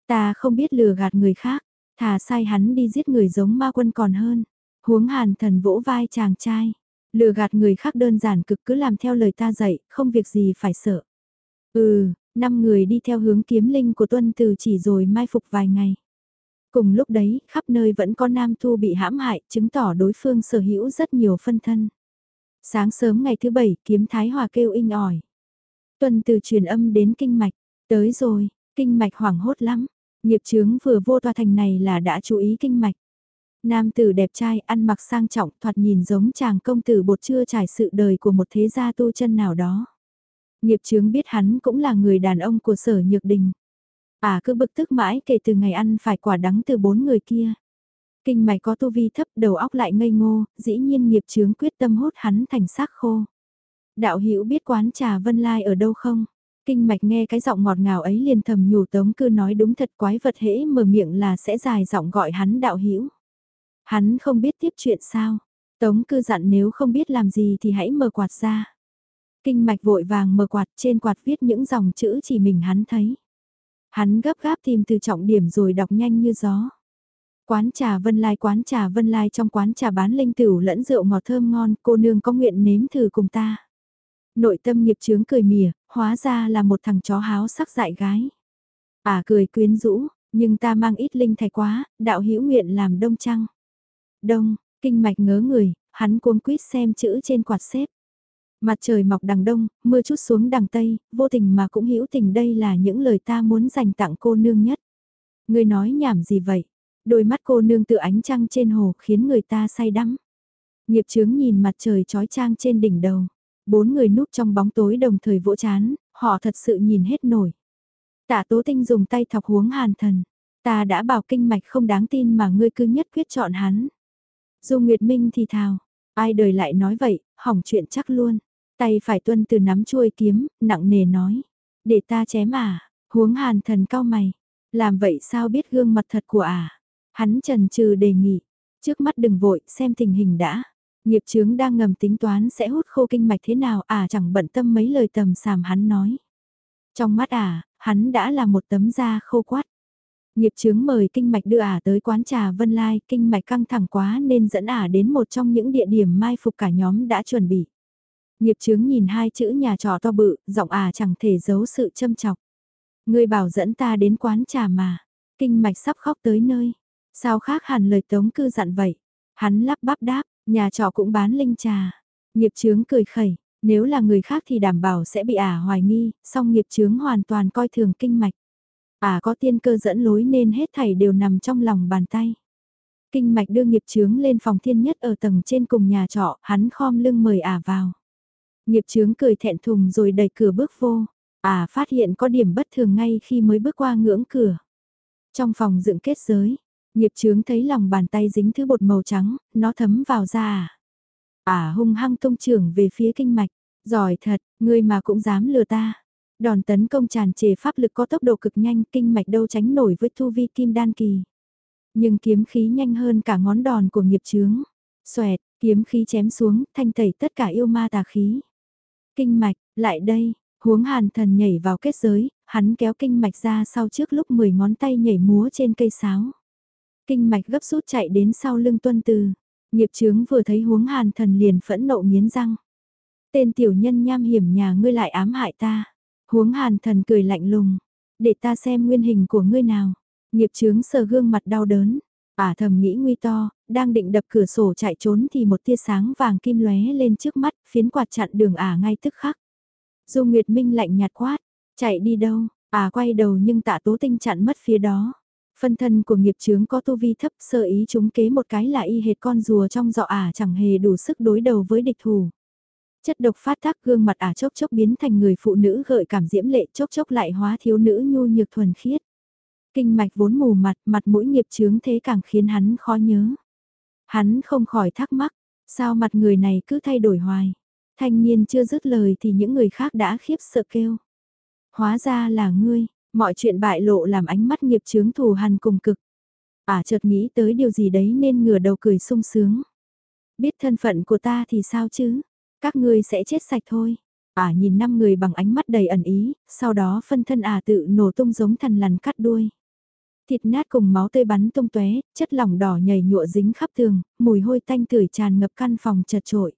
Ta không biết lừa gạt người khác, thà sai hắn đi giết người giống ma quân còn hơn. Huống hàn thần vỗ vai chàng trai. Lừa gạt người khác đơn giản cực cứ làm theo lời ta dạy, không việc gì phải sợ. Ừ, năm người đi theo hướng kiếm linh của tuân từ chỉ rồi mai phục vài ngày. Cùng lúc đấy, khắp nơi vẫn có nam thu bị hãm hại, chứng tỏ đối phương sở hữu rất nhiều phân thân. Sáng sớm ngày thứ bảy, kiếm thái hòa kêu inh ỏi. Tuân từ truyền âm đến kinh mạch, tới rồi, kinh mạch hoảng hốt lắm, nghiệp chướng vừa vô tòa thành này là đã chú ý kinh mạch. Nam tử đẹp trai, ăn mặc sang trọng, thoạt nhìn giống chàng công tử bột chưa trải sự đời của một thế gia tu chân nào đó. Nghiệp chướng biết hắn cũng là người đàn ông của sở nhược đình. À cứ bực tức mãi kể từ ngày ăn phải quả đắng từ bốn người kia. Kinh mạch có tu vi thấp đầu óc lại ngây ngô, dĩ nhiên nghiệp chướng quyết tâm hút hắn thành xác khô. Đạo hữu biết quán trà Vân Lai ở đâu không? Kinh mạch nghe cái giọng ngọt ngào ấy liền thầm nhủ tống cư nói đúng thật quái vật hễ mở miệng là sẽ dài giọng gọi hắn đạo hữu Hắn không biết tiếp chuyện sao. Tống cư dặn nếu không biết làm gì thì hãy mở quạt ra. Kinh mạch vội vàng mở quạt trên quạt viết những dòng chữ chỉ mình hắn thấy. Hắn gấp gáp tìm từ trọng điểm rồi đọc nhanh như gió. Quán trà Vân Lai quán trà Vân Lai trong quán trà bán linh tửu lẫn rượu ngọt thơm ngon cô nương có nguyện nếm thử cùng ta. Nội tâm nghiệp chướng cười mỉa, hóa ra là một thằng chó háo sắc dại gái. À cười quyến rũ, nhưng ta mang ít linh thạch quá, đạo hữu nguyện làm đông trăng. Đông, kinh mạch ngớ người, hắn cuống quýt xem chữ trên quạt xếp. Mặt trời mọc đằng đông, mưa chút xuống đằng tây, vô tình mà cũng hữu tình đây là những lời ta muốn dành tặng cô nương nhất. Người nói nhảm gì vậy? Đôi mắt cô nương tự ánh trăng trên hồ khiến người ta say đắm. Nghiệp chướng nhìn mặt trời trói trang trên đỉnh đầu. Bốn người núp trong bóng tối đồng thời vỗ chán, họ thật sự nhìn hết nổi. Tạ tố tinh dùng tay thọc huống hàn thần. Ta đã bảo kinh mạch không đáng tin mà ngươi cứ nhất quyết chọn hắn. Du Nguyệt Minh thì thào, ai đời lại nói vậy, hỏng chuyện chắc luôn. Tay phải tuân từ nắm chuôi kiếm, nặng nề nói. Để ta chém à, huống hàn thần cao mày. Làm vậy sao biết gương mặt thật của à? Hắn trần trừ đề nghị. Trước mắt đừng vội, xem tình hình đã. Nghiệp chướng đang ngầm tính toán sẽ hút khô kinh mạch thế nào à chẳng bận tâm mấy lời tầm sàm hắn nói. Trong mắt à, hắn đã là một tấm da khô quát. Nghiệp chướng mời kinh mạch đưa ả tới quán trà Vân Lai, kinh mạch căng thẳng quá nên dẫn ả đến một trong những địa điểm mai phục cả nhóm đã chuẩn bị. Nghiệp chướng nhìn hai chữ nhà trọ to bự, giọng ả chẳng thể giấu sự châm chọc. Người bảo dẫn ta đến quán trà mà, kinh mạch sắp khóc tới nơi. Sao khác hẳn lời tống cư dặn vậy? Hắn lắp bắp đáp, nhà trọ cũng bán linh trà. Nghiệp chướng cười khẩy, nếu là người khác thì đảm bảo sẽ bị ả hoài nghi, song nghiệp chướng hoàn toàn coi thường kinh mạch. Ả có tiên cơ dẫn lối nên hết thảy đều nằm trong lòng bàn tay. Kinh mạch đưa nghiệp chướng lên phòng thiên nhất ở tầng trên cùng nhà trọ, hắn khom lưng mời Ả vào. Nghiệp chướng cười thẹn thùng rồi đẩy cửa bước vô. À, phát hiện có điểm bất thường ngay khi mới bước qua ngưỡng cửa. Trong phòng dựng kết giới, nghiệp chướng thấy lòng bàn tay dính thứ bột màu trắng, nó thấm vào da À, à hung hăng tung trưởng về phía kinh mạch. Giỏi thật, ngươi mà cũng dám lừa ta. Đòn tấn công tràn trề pháp lực có tốc độ cực nhanh, kinh mạch đâu tránh nổi với thu vi kim đan kỳ. Nhưng kiếm khí nhanh hơn cả ngón đòn của nghiệp chướng. Xoẹt, kiếm khí chém xuống, thanh tẩy tất cả yêu ma tà khí. Kinh mạch, lại đây, huống hàn thần nhảy vào kết giới, hắn kéo kinh mạch ra sau trước lúc 10 ngón tay nhảy múa trên cây sáo. Kinh mạch gấp rút chạy đến sau lưng tuân từ. Nghiệp chướng vừa thấy huống hàn thần liền phẫn nộ miến răng. Tên tiểu nhân nham hiểm nhà ngươi lại ám hại ta. Huống hàn thần cười lạnh lùng. Để ta xem nguyên hình của ngươi nào. Nghiệp chướng sờ gương mặt đau đớn. Ả thầm nghĩ nguy to, đang định đập cửa sổ chạy trốn thì một tia sáng vàng kim lóe lên trước mắt, phiến quạt chặn đường Ả ngay tức khắc. Du Nguyệt Minh lạnh nhạt quát, chạy đi đâu, Ả quay đầu nhưng tạ tố tinh chặn mất phía đó. Phân thân của nghiệp chướng có tu vi thấp sơ ý chúng kế một cái là y hệt con rùa trong dọ Ả chẳng hề đủ sức đối đầu với địch thủ. Chất độc phát tác gương mặt ả chốc chốc biến thành người phụ nữ gợi cảm diễm lệ chốc chốc lại hóa thiếu nữ nhu nhược thuần khiết. Kinh mạch vốn mù mặt, mặt mũi nghiệp chướng thế càng khiến hắn khó nhớ. Hắn không khỏi thắc mắc, sao mặt người này cứ thay đổi hoài. Thanh niên chưa dứt lời thì những người khác đã khiếp sợ kêu. Hóa ra là ngươi, mọi chuyện bại lộ làm ánh mắt nghiệp chướng thù hằn cùng cực. À, chợt nghĩ tới điều gì đấy nên ngửa đầu cười sung sướng. Biết thân phận của ta thì sao chứ? Các ngươi sẽ chết sạch thôi. À, nhìn năm người bằng ánh mắt đầy ẩn ý, sau đó phân thân à tự nổ tung giống thần lằn cắt đuôi. Thịt nát cùng máu tươi bắn tung tóe, chất lỏng đỏ nhảy nhụa dính khắp tường, mùi hôi tanh tưởi tràn ngập căn phòng chật trội.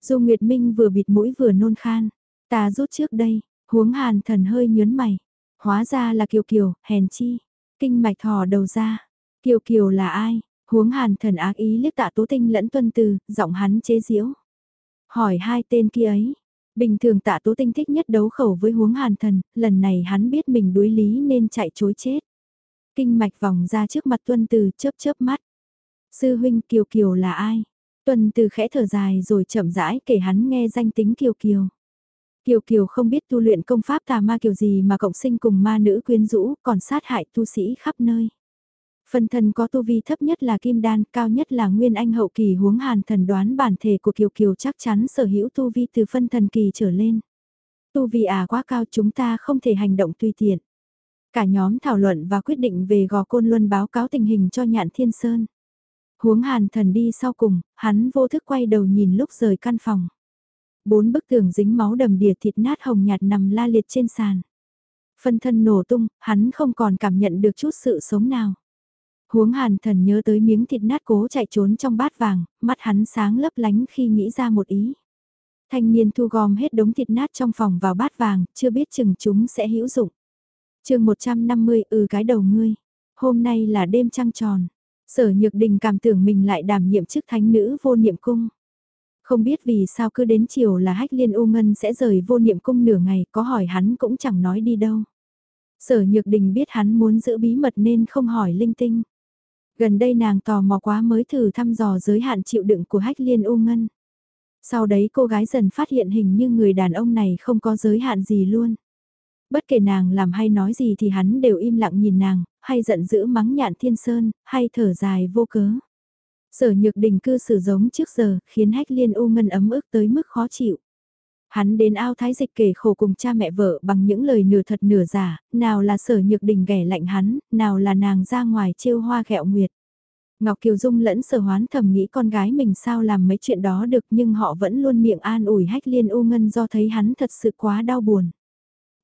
Du Nguyệt Minh vừa bịt mũi vừa nôn khan. Ta rút trước đây, huống hàn thần hơi nhớn mày. Hóa ra là Kiều Kiều, hèn chi. Kinh mạch thò đầu ra. Kiều Kiều là ai? Huống hàn thần ác ý liếc tạ tố tinh lẫn tuân từ, giọng hắn chế giễu. Hỏi hai tên kia ấy. Bình thường tạ tố tinh thích nhất đấu khẩu với huống hàn thần, lần này hắn biết mình đối lý nên chạy chối chết. Kinh mạch vòng ra trước mặt tuân từ chớp chớp mắt. Sư huynh Kiều Kiều là ai? Tuân từ khẽ thở dài rồi chậm rãi kể hắn nghe danh tính Kiều Kiều. Kiều Kiều không biết tu luyện công pháp tà ma kiểu gì mà cộng sinh cùng ma nữ quyến rũ còn sát hại tu sĩ khắp nơi. Phân thân có tu vi thấp nhất là kim đan, cao nhất là nguyên anh hậu kỳ huống hàn thần đoán bản thể của Kiều Kiều chắc chắn sở hữu tu vi từ phân thần kỳ trở lên. Tu vi à quá cao chúng ta không thể hành động tùy tiện. Cả nhóm thảo luận và quyết định về gò côn luân báo cáo tình hình cho nhạn thiên sơn. Huống hàn thần đi sau cùng, hắn vô thức quay đầu nhìn lúc rời căn phòng. Bốn bức tường dính máu đầm đìa thịt nát hồng nhạt nằm la liệt trên sàn. Phân thân nổ tung, hắn không còn cảm nhận được chút sự sống nào. Huống hàn thần nhớ tới miếng thịt nát cố chạy trốn trong bát vàng, mắt hắn sáng lấp lánh khi nghĩ ra một ý. Thanh niên thu gom hết đống thịt nát trong phòng vào bát vàng, chưa biết chừng chúng sẽ hữu dụng chương 150 ừ cái đầu ngươi. Hôm nay là đêm trăng tròn. Sở Nhược Đình cảm tưởng mình lại đảm nhiệm chức thánh nữ vô niệm cung. Không biết vì sao cứ đến chiều là hách liên u ngân sẽ rời vô niệm cung nửa ngày, có hỏi hắn cũng chẳng nói đi đâu. Sở Nhược Đình biết hắn muốn giữ bí mật nên không hỏi linh tinh. Gần đây nàng tò mò quá mới thử thăm dò giới hạn chịu đựng của hách liên u ngân. Sau đấy cô gái dần phát hiện hình như người đàn ông này không có giới hạn gì luôn. Bất kể nàng làm hay nói gì thì hắn đều im lặng nhìn nàng, hay giận dữ mắng nhạn thiên sơn, hay thở dài vô cớ. Sở nhược đình cư xử giống trước giờ, khiến hách liên u ngân ấm ức tới mức khó chịu. Hắn đến ao thái dịch kể khổ cùng cha mẹ vợ bằng những lời nửa thật nửa giả, nào là sở nhược đình ghẻ lạnh hắn, nào là nàng ra ngoài trêu hoa ghẹo nguyệt. Ngọc Kiều Dung lẫn sở hoán thầm nghĩ con gái mình sao làm mấy chuyện đó được nhưng họ vẫn luôn miệng an ủi hách liên u ngân do thấy hắn thật sự quá đau buồn.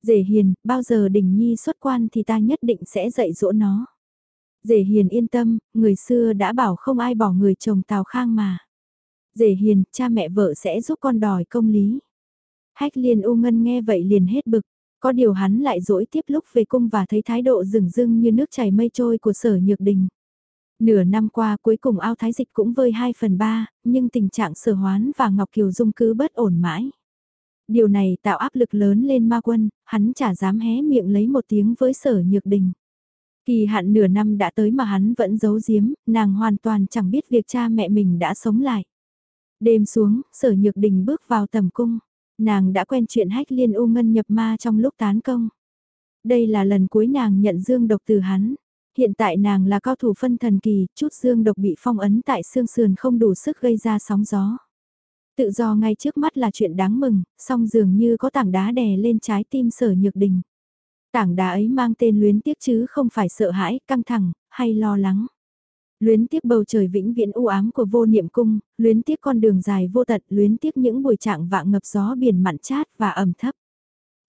Dễ hiền, bao giờ đình nhi xuất quan thì ta nhất định sẽ dạy dỗ nó. Dễ hiền yên tâm, người xưa đã bảo không ai bỏ người chồng Tào Khang mà. Dễ hiền, cha mẹ vợ sẽ giúp con đòi công lý. Hách liên u ngân nghe vậy liền hết bực. Có điều hắn lại dỗi tiếp lúc về cung và thấy thái độ rừng rưng như nước chảy mây trôi của sở nhược đình. Nửa năm qua cuối cùng ao thái dịch cũng vơi 2 phần 3, nhưng tình trạng sở hoán và Ngọc Kiều Dung cứ bất ổn mãi. Điều này tạo áp lực lớn lên ma quân, hắn chả dám hé miệng lấy một tiếng với sở nhược đình. Kỳ hạn nửa năm đã tới mà hắn vẫn giấu giếm, nàng hoàn toàn chẳng biết việc cha mẹ mình đã sống lại. Đêm xuống, sở nhược đình bước vào tầm cung. Nàng đã quen chuyện hách liên u ngân nhập ma trong lúc tán công. Đây là lần cuối nàng nhận dương độc từ hắn. Hiện tại nàng là cao thủ phân thần kỳ, chút dương độc bị phong ấn tại xương sườn không đủ sức gây ra sóng gió. Tự do ngay trước mắt là chuyện đáng mừng, song dường như có tảng đá đè lên trái tim sở nhược đình. Tảng đá ấy mang tên luyến tiếc chứ không phải sợ hãi, căng thẳng, hay lo lắng. Luyến tiếc bầu trời vĩnh viễn u ám của vô niệm cung, luyến tiếc con đường dài vô tận, luyến tiếc những buổi trạng vạng ngập gió biển mặn chát và ẩm thấp.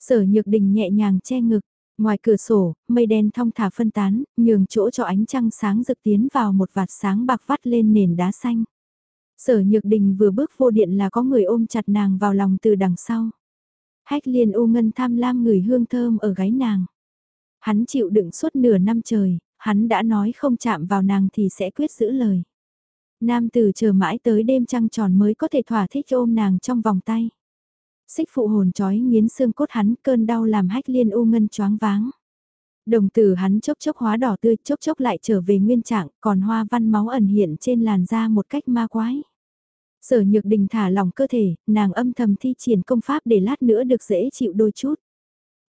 Sở nhược đình nhẹ nhàng che ngực, ngoài cửa sổ, mây đen thong thả phân tán, nhường chỗ cho ánh trăng sáng rực tiến vào một vạt sáng bạc vắt lên nền đá xanh. Sở nhược đình vừa bước vô điện là có người ôm chặt nàng vào lòng từ đằng sau. Hách liên u ngân tham lam người hương thơm ở gáy nàng. Hắn chịu đựng suốt nửa năm trời, hắn đã nói không chạm vào nàng thì sẽ quyết giữ lời. Nam tử chờ mãi tới đêm trăng tròn mới có thể thỏa thích ôm nàng trong vòng tay. Xích phụ hồn trói nghiến xương cốt hắn cơn đau làm hách liên u ngân choáng váng. Đồng tử hắn chốc chốc hóa đỏ tươi chốc chốc lại trở về nguyên trạng còn hoa văn máu ẩn hiện trên làn da một cách ma quái. Sở nhược đình thả lỏng cơ thể, nàng âm thầm thi triển công pháp để lát nữa được dễ chịu đôi chút.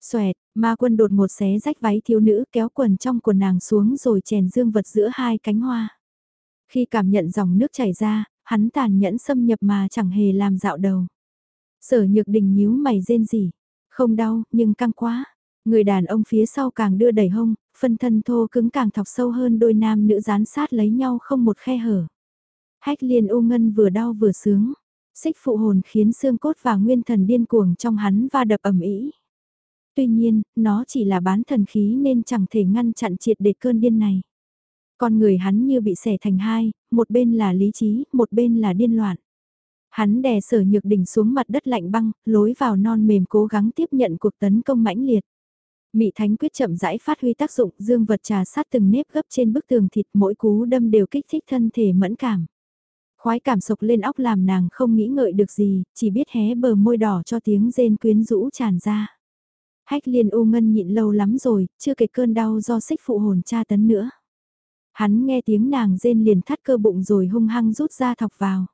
Xoẹt, ma quân đột một xé rách váy thiếu nữ kéo quần trong của nàng xuống rồi chèn dương vật giữa hai cánh hoa. Khi cảm nhận dòng nước chảy ra, hắn tàn nhẫn xâm nhập mà chẳng hề làm dạo đầu. Sở nhược đình nhíu mày rên gì, không đau nhưng căng quá. Người đàn ông phía sau càng đưa đẩy hông, phân thân thô cứng càng thọc sâu hơn đôi nam nữ dán sát lấy nhau không một khe hở. Hách liên u ngân vừa đau vừa sướng. Xích phụ hồn khiến xương cốt và nguyên thần điên cuồng trong hắn va đập ẩm ý. Tuy nhiên, nó chỉ là bán thần khí nên chẳng thể ngăn chặn triệt để cơn điên này. Con người hắn như bị xẻ thành hai, một bên là lý trí, một bên là điên loạn. Hắn đè sở nhược đỉnh xuống mặt đất lạnh băng, lối vào non mềm cố gắng tiếp nhận cuộc tấn công mãnh liệt. Mị Thánh quyết chậm rãi phát huy tác dụng, dương vật trà sát từng nếp gấp trên bức tường thịt, mỗi cú đâm đều kích thích thân thể mẫn cảm. Khoái cảm sộc lên óc làm nàng không nghĩ ngợi được gì, chỉ biết hé bờ môi đỏ cho tiếng rên quyến rũ tràn ra. Hách liên u ngân nhịn lâu lắm rồi, chưa kể cơn đau do xích phụ hồn tra tấn nữa. Hắn nghe tiếng nàng rên liền thắt cơ bụng rồi hung hăng rút ra thọc vào.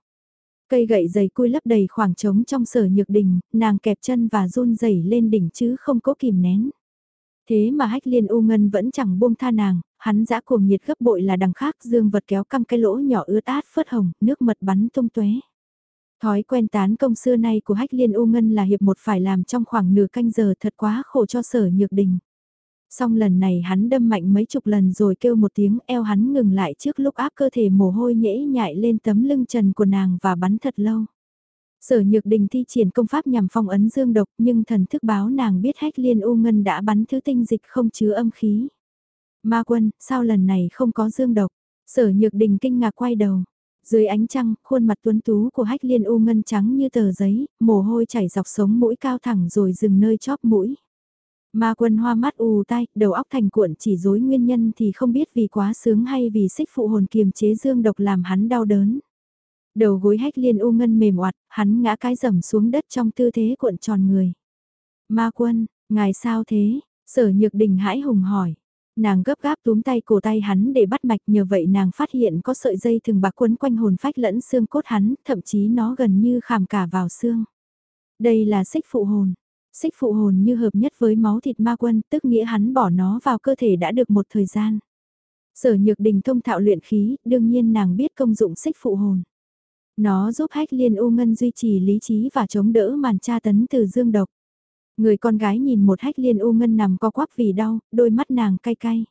Cây gậy dày cui lấp đầy khoảng trống trong sở nhược đình, nàng kẹp chân và run rẩy lên đỉnh chứ không có kìm nén. Thế mà hách liên u ngân vẫn chẳng buông tha nàng, hắn dã cuồng nhiệt gấp bội là đằng khác dương vật kéo căng cái lỗ nhỏ ướt át phớt hồng, nước mật bắn tung tóe. Thói quen tán công xưa nay của hách liên u ngân là hiệp một phải làm trong khoảng nửa canh giờ thật quá khổ cho sở nhược đình. Xong lần này hắn đâm mạnh mấy chục lần rồi kêu một tiếng eo hắn ngừng lại trước lúc áp cơ thể mồ hôi nhễ nhại lên tấm lưng trần của nàng và bắn thật lâu. Sở nhược đình thi triển công pháp nhằm phong ấn dương độc nhưng thần thức báo nàng biết hách liên u ngân đã bắn thứ tinh dịch không chứa âm khí. Ma quân, sao lần này không có dương độc? Sở nhược đình kinh ngạc quay đầu. Dưới ánh trăng, khuôn mặt tuấn tú của hách liên u ngân trắng như tờ giấy, mồ hôi chảy dọc sống mũi cao thẳng rồi dừng nơi chóp mũi. Ma quân hoa mắt ù tai, đầu óc thành cuộn chỉ dối nguyên nhân thì không biết vì quá sướng hay vì xích phụ hồn kiềm chế dương độc làm hắn đau đớn. Đầu gối hách liên u ngân mềm oặt, hắn ngã cái rầm xuống đất trong tư thế cuộn tròn người. Ma quân, ngài sao thế? Sở nhược đình hãi hùng hỏi. Nàng gấp gáp túm tay cổ tay hắn để bắt mạch nhờ vậy nàng phát hiện có sợi dây thường bạc quấn quanh hồn phách lẫn xương cốt hắn, thậm chí nó gần như khảm cả vào xương. Đây là xích phụ hồn. Xích phụ hồn như hợp nhất với máu thịt ma quân, tức nghĩa hắn bỏ nó vào cơ thể đã được một thời gian. Sở nhược đình thông thạo luyện khí, đương nhiên nàng biết công dụng xích phụ hồn. Nó giúp hách liên u ngân duy trì lý trí và chống đỡ màn tra tấn từ dương độc. Người con gái nhìn một hách liên u ngân nằm co quắp vì đau, đôi mắt nàng cay cay.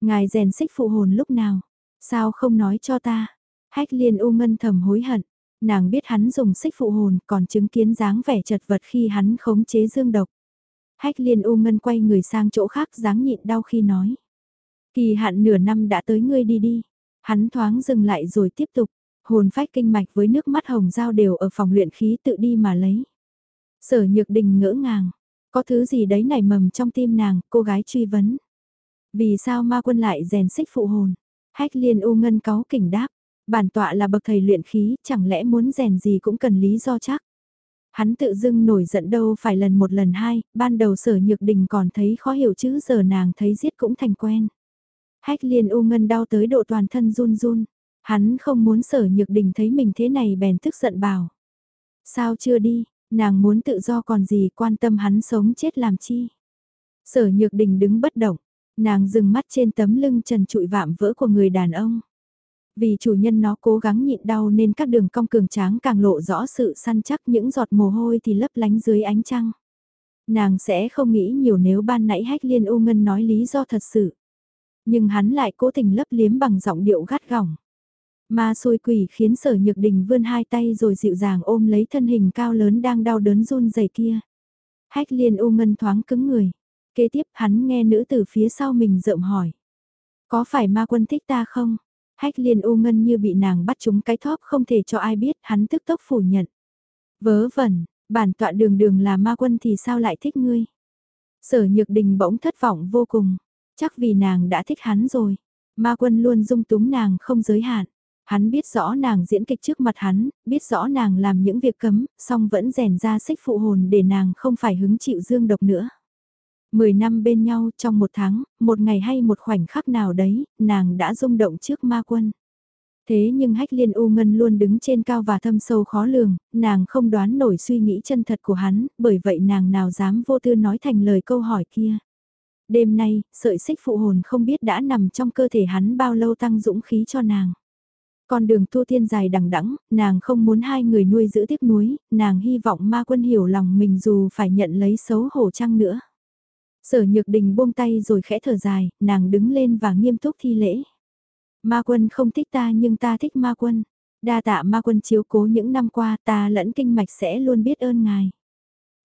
Ngài rèn xích phụ hồn lúc nào? Sao không nói cho ta? Hách liên u ngân thầm hối hận. Nàng biết hắn dùng xích phụ hồn còn chứng kiến dáng vẻ chật vật khi hắn khống chế dương độc. Hách liên u ngân quay người sang chỗ khác dáng nhịn đau khi nói. Kỳ hạn nửa năm đã tới ngươi đi đi. Hắn thoáng dừng lại rồi tiếp tục. Hồn phách kinh mạch với nước mắt hồng giao đều ở phòng luyện khí tự đi mà lấy. Sở nhược đình ngỡ ngàng. Có thứ gì đấy nảy mầm trong tim nàng, cô gái truy vấn. Vì sao ma quân lại rèn xích phụ hồn? Hách liên u ngân cáu kỉnh đáp. Bản tọa là bậc thầy luyện khí, chẳng lẽ muốn rèn gì cũng cần lý do chắc. Hắn tự dưng nổi giận đâu phải lần một lần hai, ban đầu sở nhược đình còn thấy khó hiểu chứ giờ nàng thấy giết cũng thành quen. Hách liên u ngân đau tới độ toàn thân run run. Hắn không muốn sở nhược đình thấy mình thế này bèn tức giận bảo. Sao chưa đi, nàng muốn tự do còn gì quan tâm hắn sống chết làm chi. Sở nhược đình đứng bất động, nàng dừng mắt trên tấm lưng trần trụi vạm vỡ của người đàn ông. Vì chủ nhân nó cố gắng nhịn đau nên các đường cong cường tráng càng lộ rõ sự săn chắc những giọt mồ hôi thì lấp lánh dưới ánh trăng. Nàng sẽ không nghĩ nhiều nếu ban nãy hách liên u ngân nói lý do thật sự. Nhưng hắn lại cố tình lấp liếm bằng giọng điệu gắt gỏng. Ma xôi quỷ khiến sở nhược đình vươn hai tay rồi dịu dàng ôm lấy thân hình cao lớn đang đau đớn run rẩy kia. Hách liên u ngân thoáng cứng người. Kế tiếp hắn nghe nữ từ phía sau mình rợm hỏi. Có phải ma quân thích ta không? Hách liên u ngân như bị nàng bắt chúng cái thóp không thể cho ai biết, hắn tức tốc phủ nhận. Vớ vẩn, bản tọa đường đường là ma quân thì sao lại thích ngươi? Sở nhược đình bỗng thất vọng vô cùng, chắc vì nàng đã thích hắn rồi. Ma quân luôn dung túng nàng không giới hạn. Hắn biết rõ nàng diễn kịch trước mặt hắn, biết rõ nàng làm những việc cấm, song vẫn rèn ra xích phụ hồn để nàng không phải hứng chịu dương độc nữa. Mười năm bên nhau trong một tháng, một ngày hay một khoảnh khắc nào đấy, nàng đã rung động trước ma quân. Thế nhưng hách liên u ngân luôn đứng trên cao và thâm sâu khó lường, nàng không đoán nổi suy nghĩ chân thật của hắn, bởi vậy nàng nào dám vô tư nói thành lời câu hỏi kia. Đêm nay, sợi xích phụ hồn không biết đã nằm trong cơ thể hắn bao lâu tăng dũng khí cho nàng. Con đường tu thiên dài đằng đẵng, nàng không muốn hai người nuôi giữ tiếc nuối, nàng hy vọng ma quân hiểu lòng mình dù phải nhận lấy xấu hổ chăng nữa. Sở nhược đình buông tay rồi khẽ thở dài, nàng đứng lên và nghiêm túc thi lễ. Ma quân không thích ta nhưng ta thích ma quân. Đa tạ ma quân chiếu cố những năm qua ta lẫn kinh mạch sẽ luôn biết ơn ngài.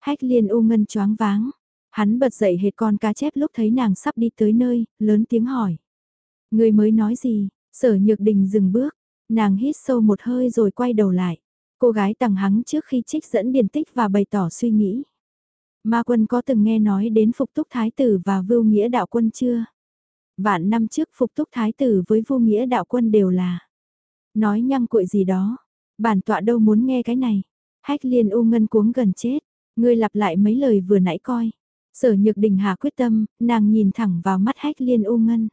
Hách liên u ngân choáng váng. Hắn bật dậy hệt con cá chép lúc thấy nàng sắp đi tới nơi, lớn tiếng hỏi. Người mới nói gì, sở nhược đình dừng bước, nàng hít sâu một hơi rồi quay đầu lại. Cô gái tằng hắng trước khi trích dẫn điển tích và bày tỏ suy nghĩ. Ma quân có từng nghe nói đến Phục Túc Thái Tử và Vưu Nghĩa Đạo Quân chưa? Vạn năm trước Phục Túc Thái Tử với Vưu Nghĩa Đạo Quân đều là nói nhăng cuội gì đó. Bản tọa đâu muốn nghe cái này. Hách liên u ngân cuống gần chết. Ngươi lặp lại mấy lời vừa nãy coi. Sở nhược đình hà quyết tâm, nàng nhìn thẳng vào mắt hách liên u ngân.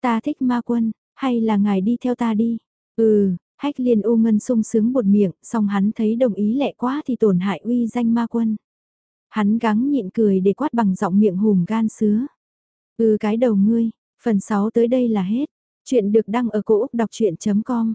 Ta thích ma quân, hay là ngài đi theo ta đi? Ừ, hách liên ô ngân sung sướng một miệng, song hắn thấy đồng ý lẹ quá thì tổn hại uy danh ma quân. Hắn gắng nhịn cười để quát bằng giọng miệng hùm gan sứa. Ừ cái đầu ngươi, phần 6 tới đây là hết. Chuyện được đăng ở cổ Úc đọc chuyện.com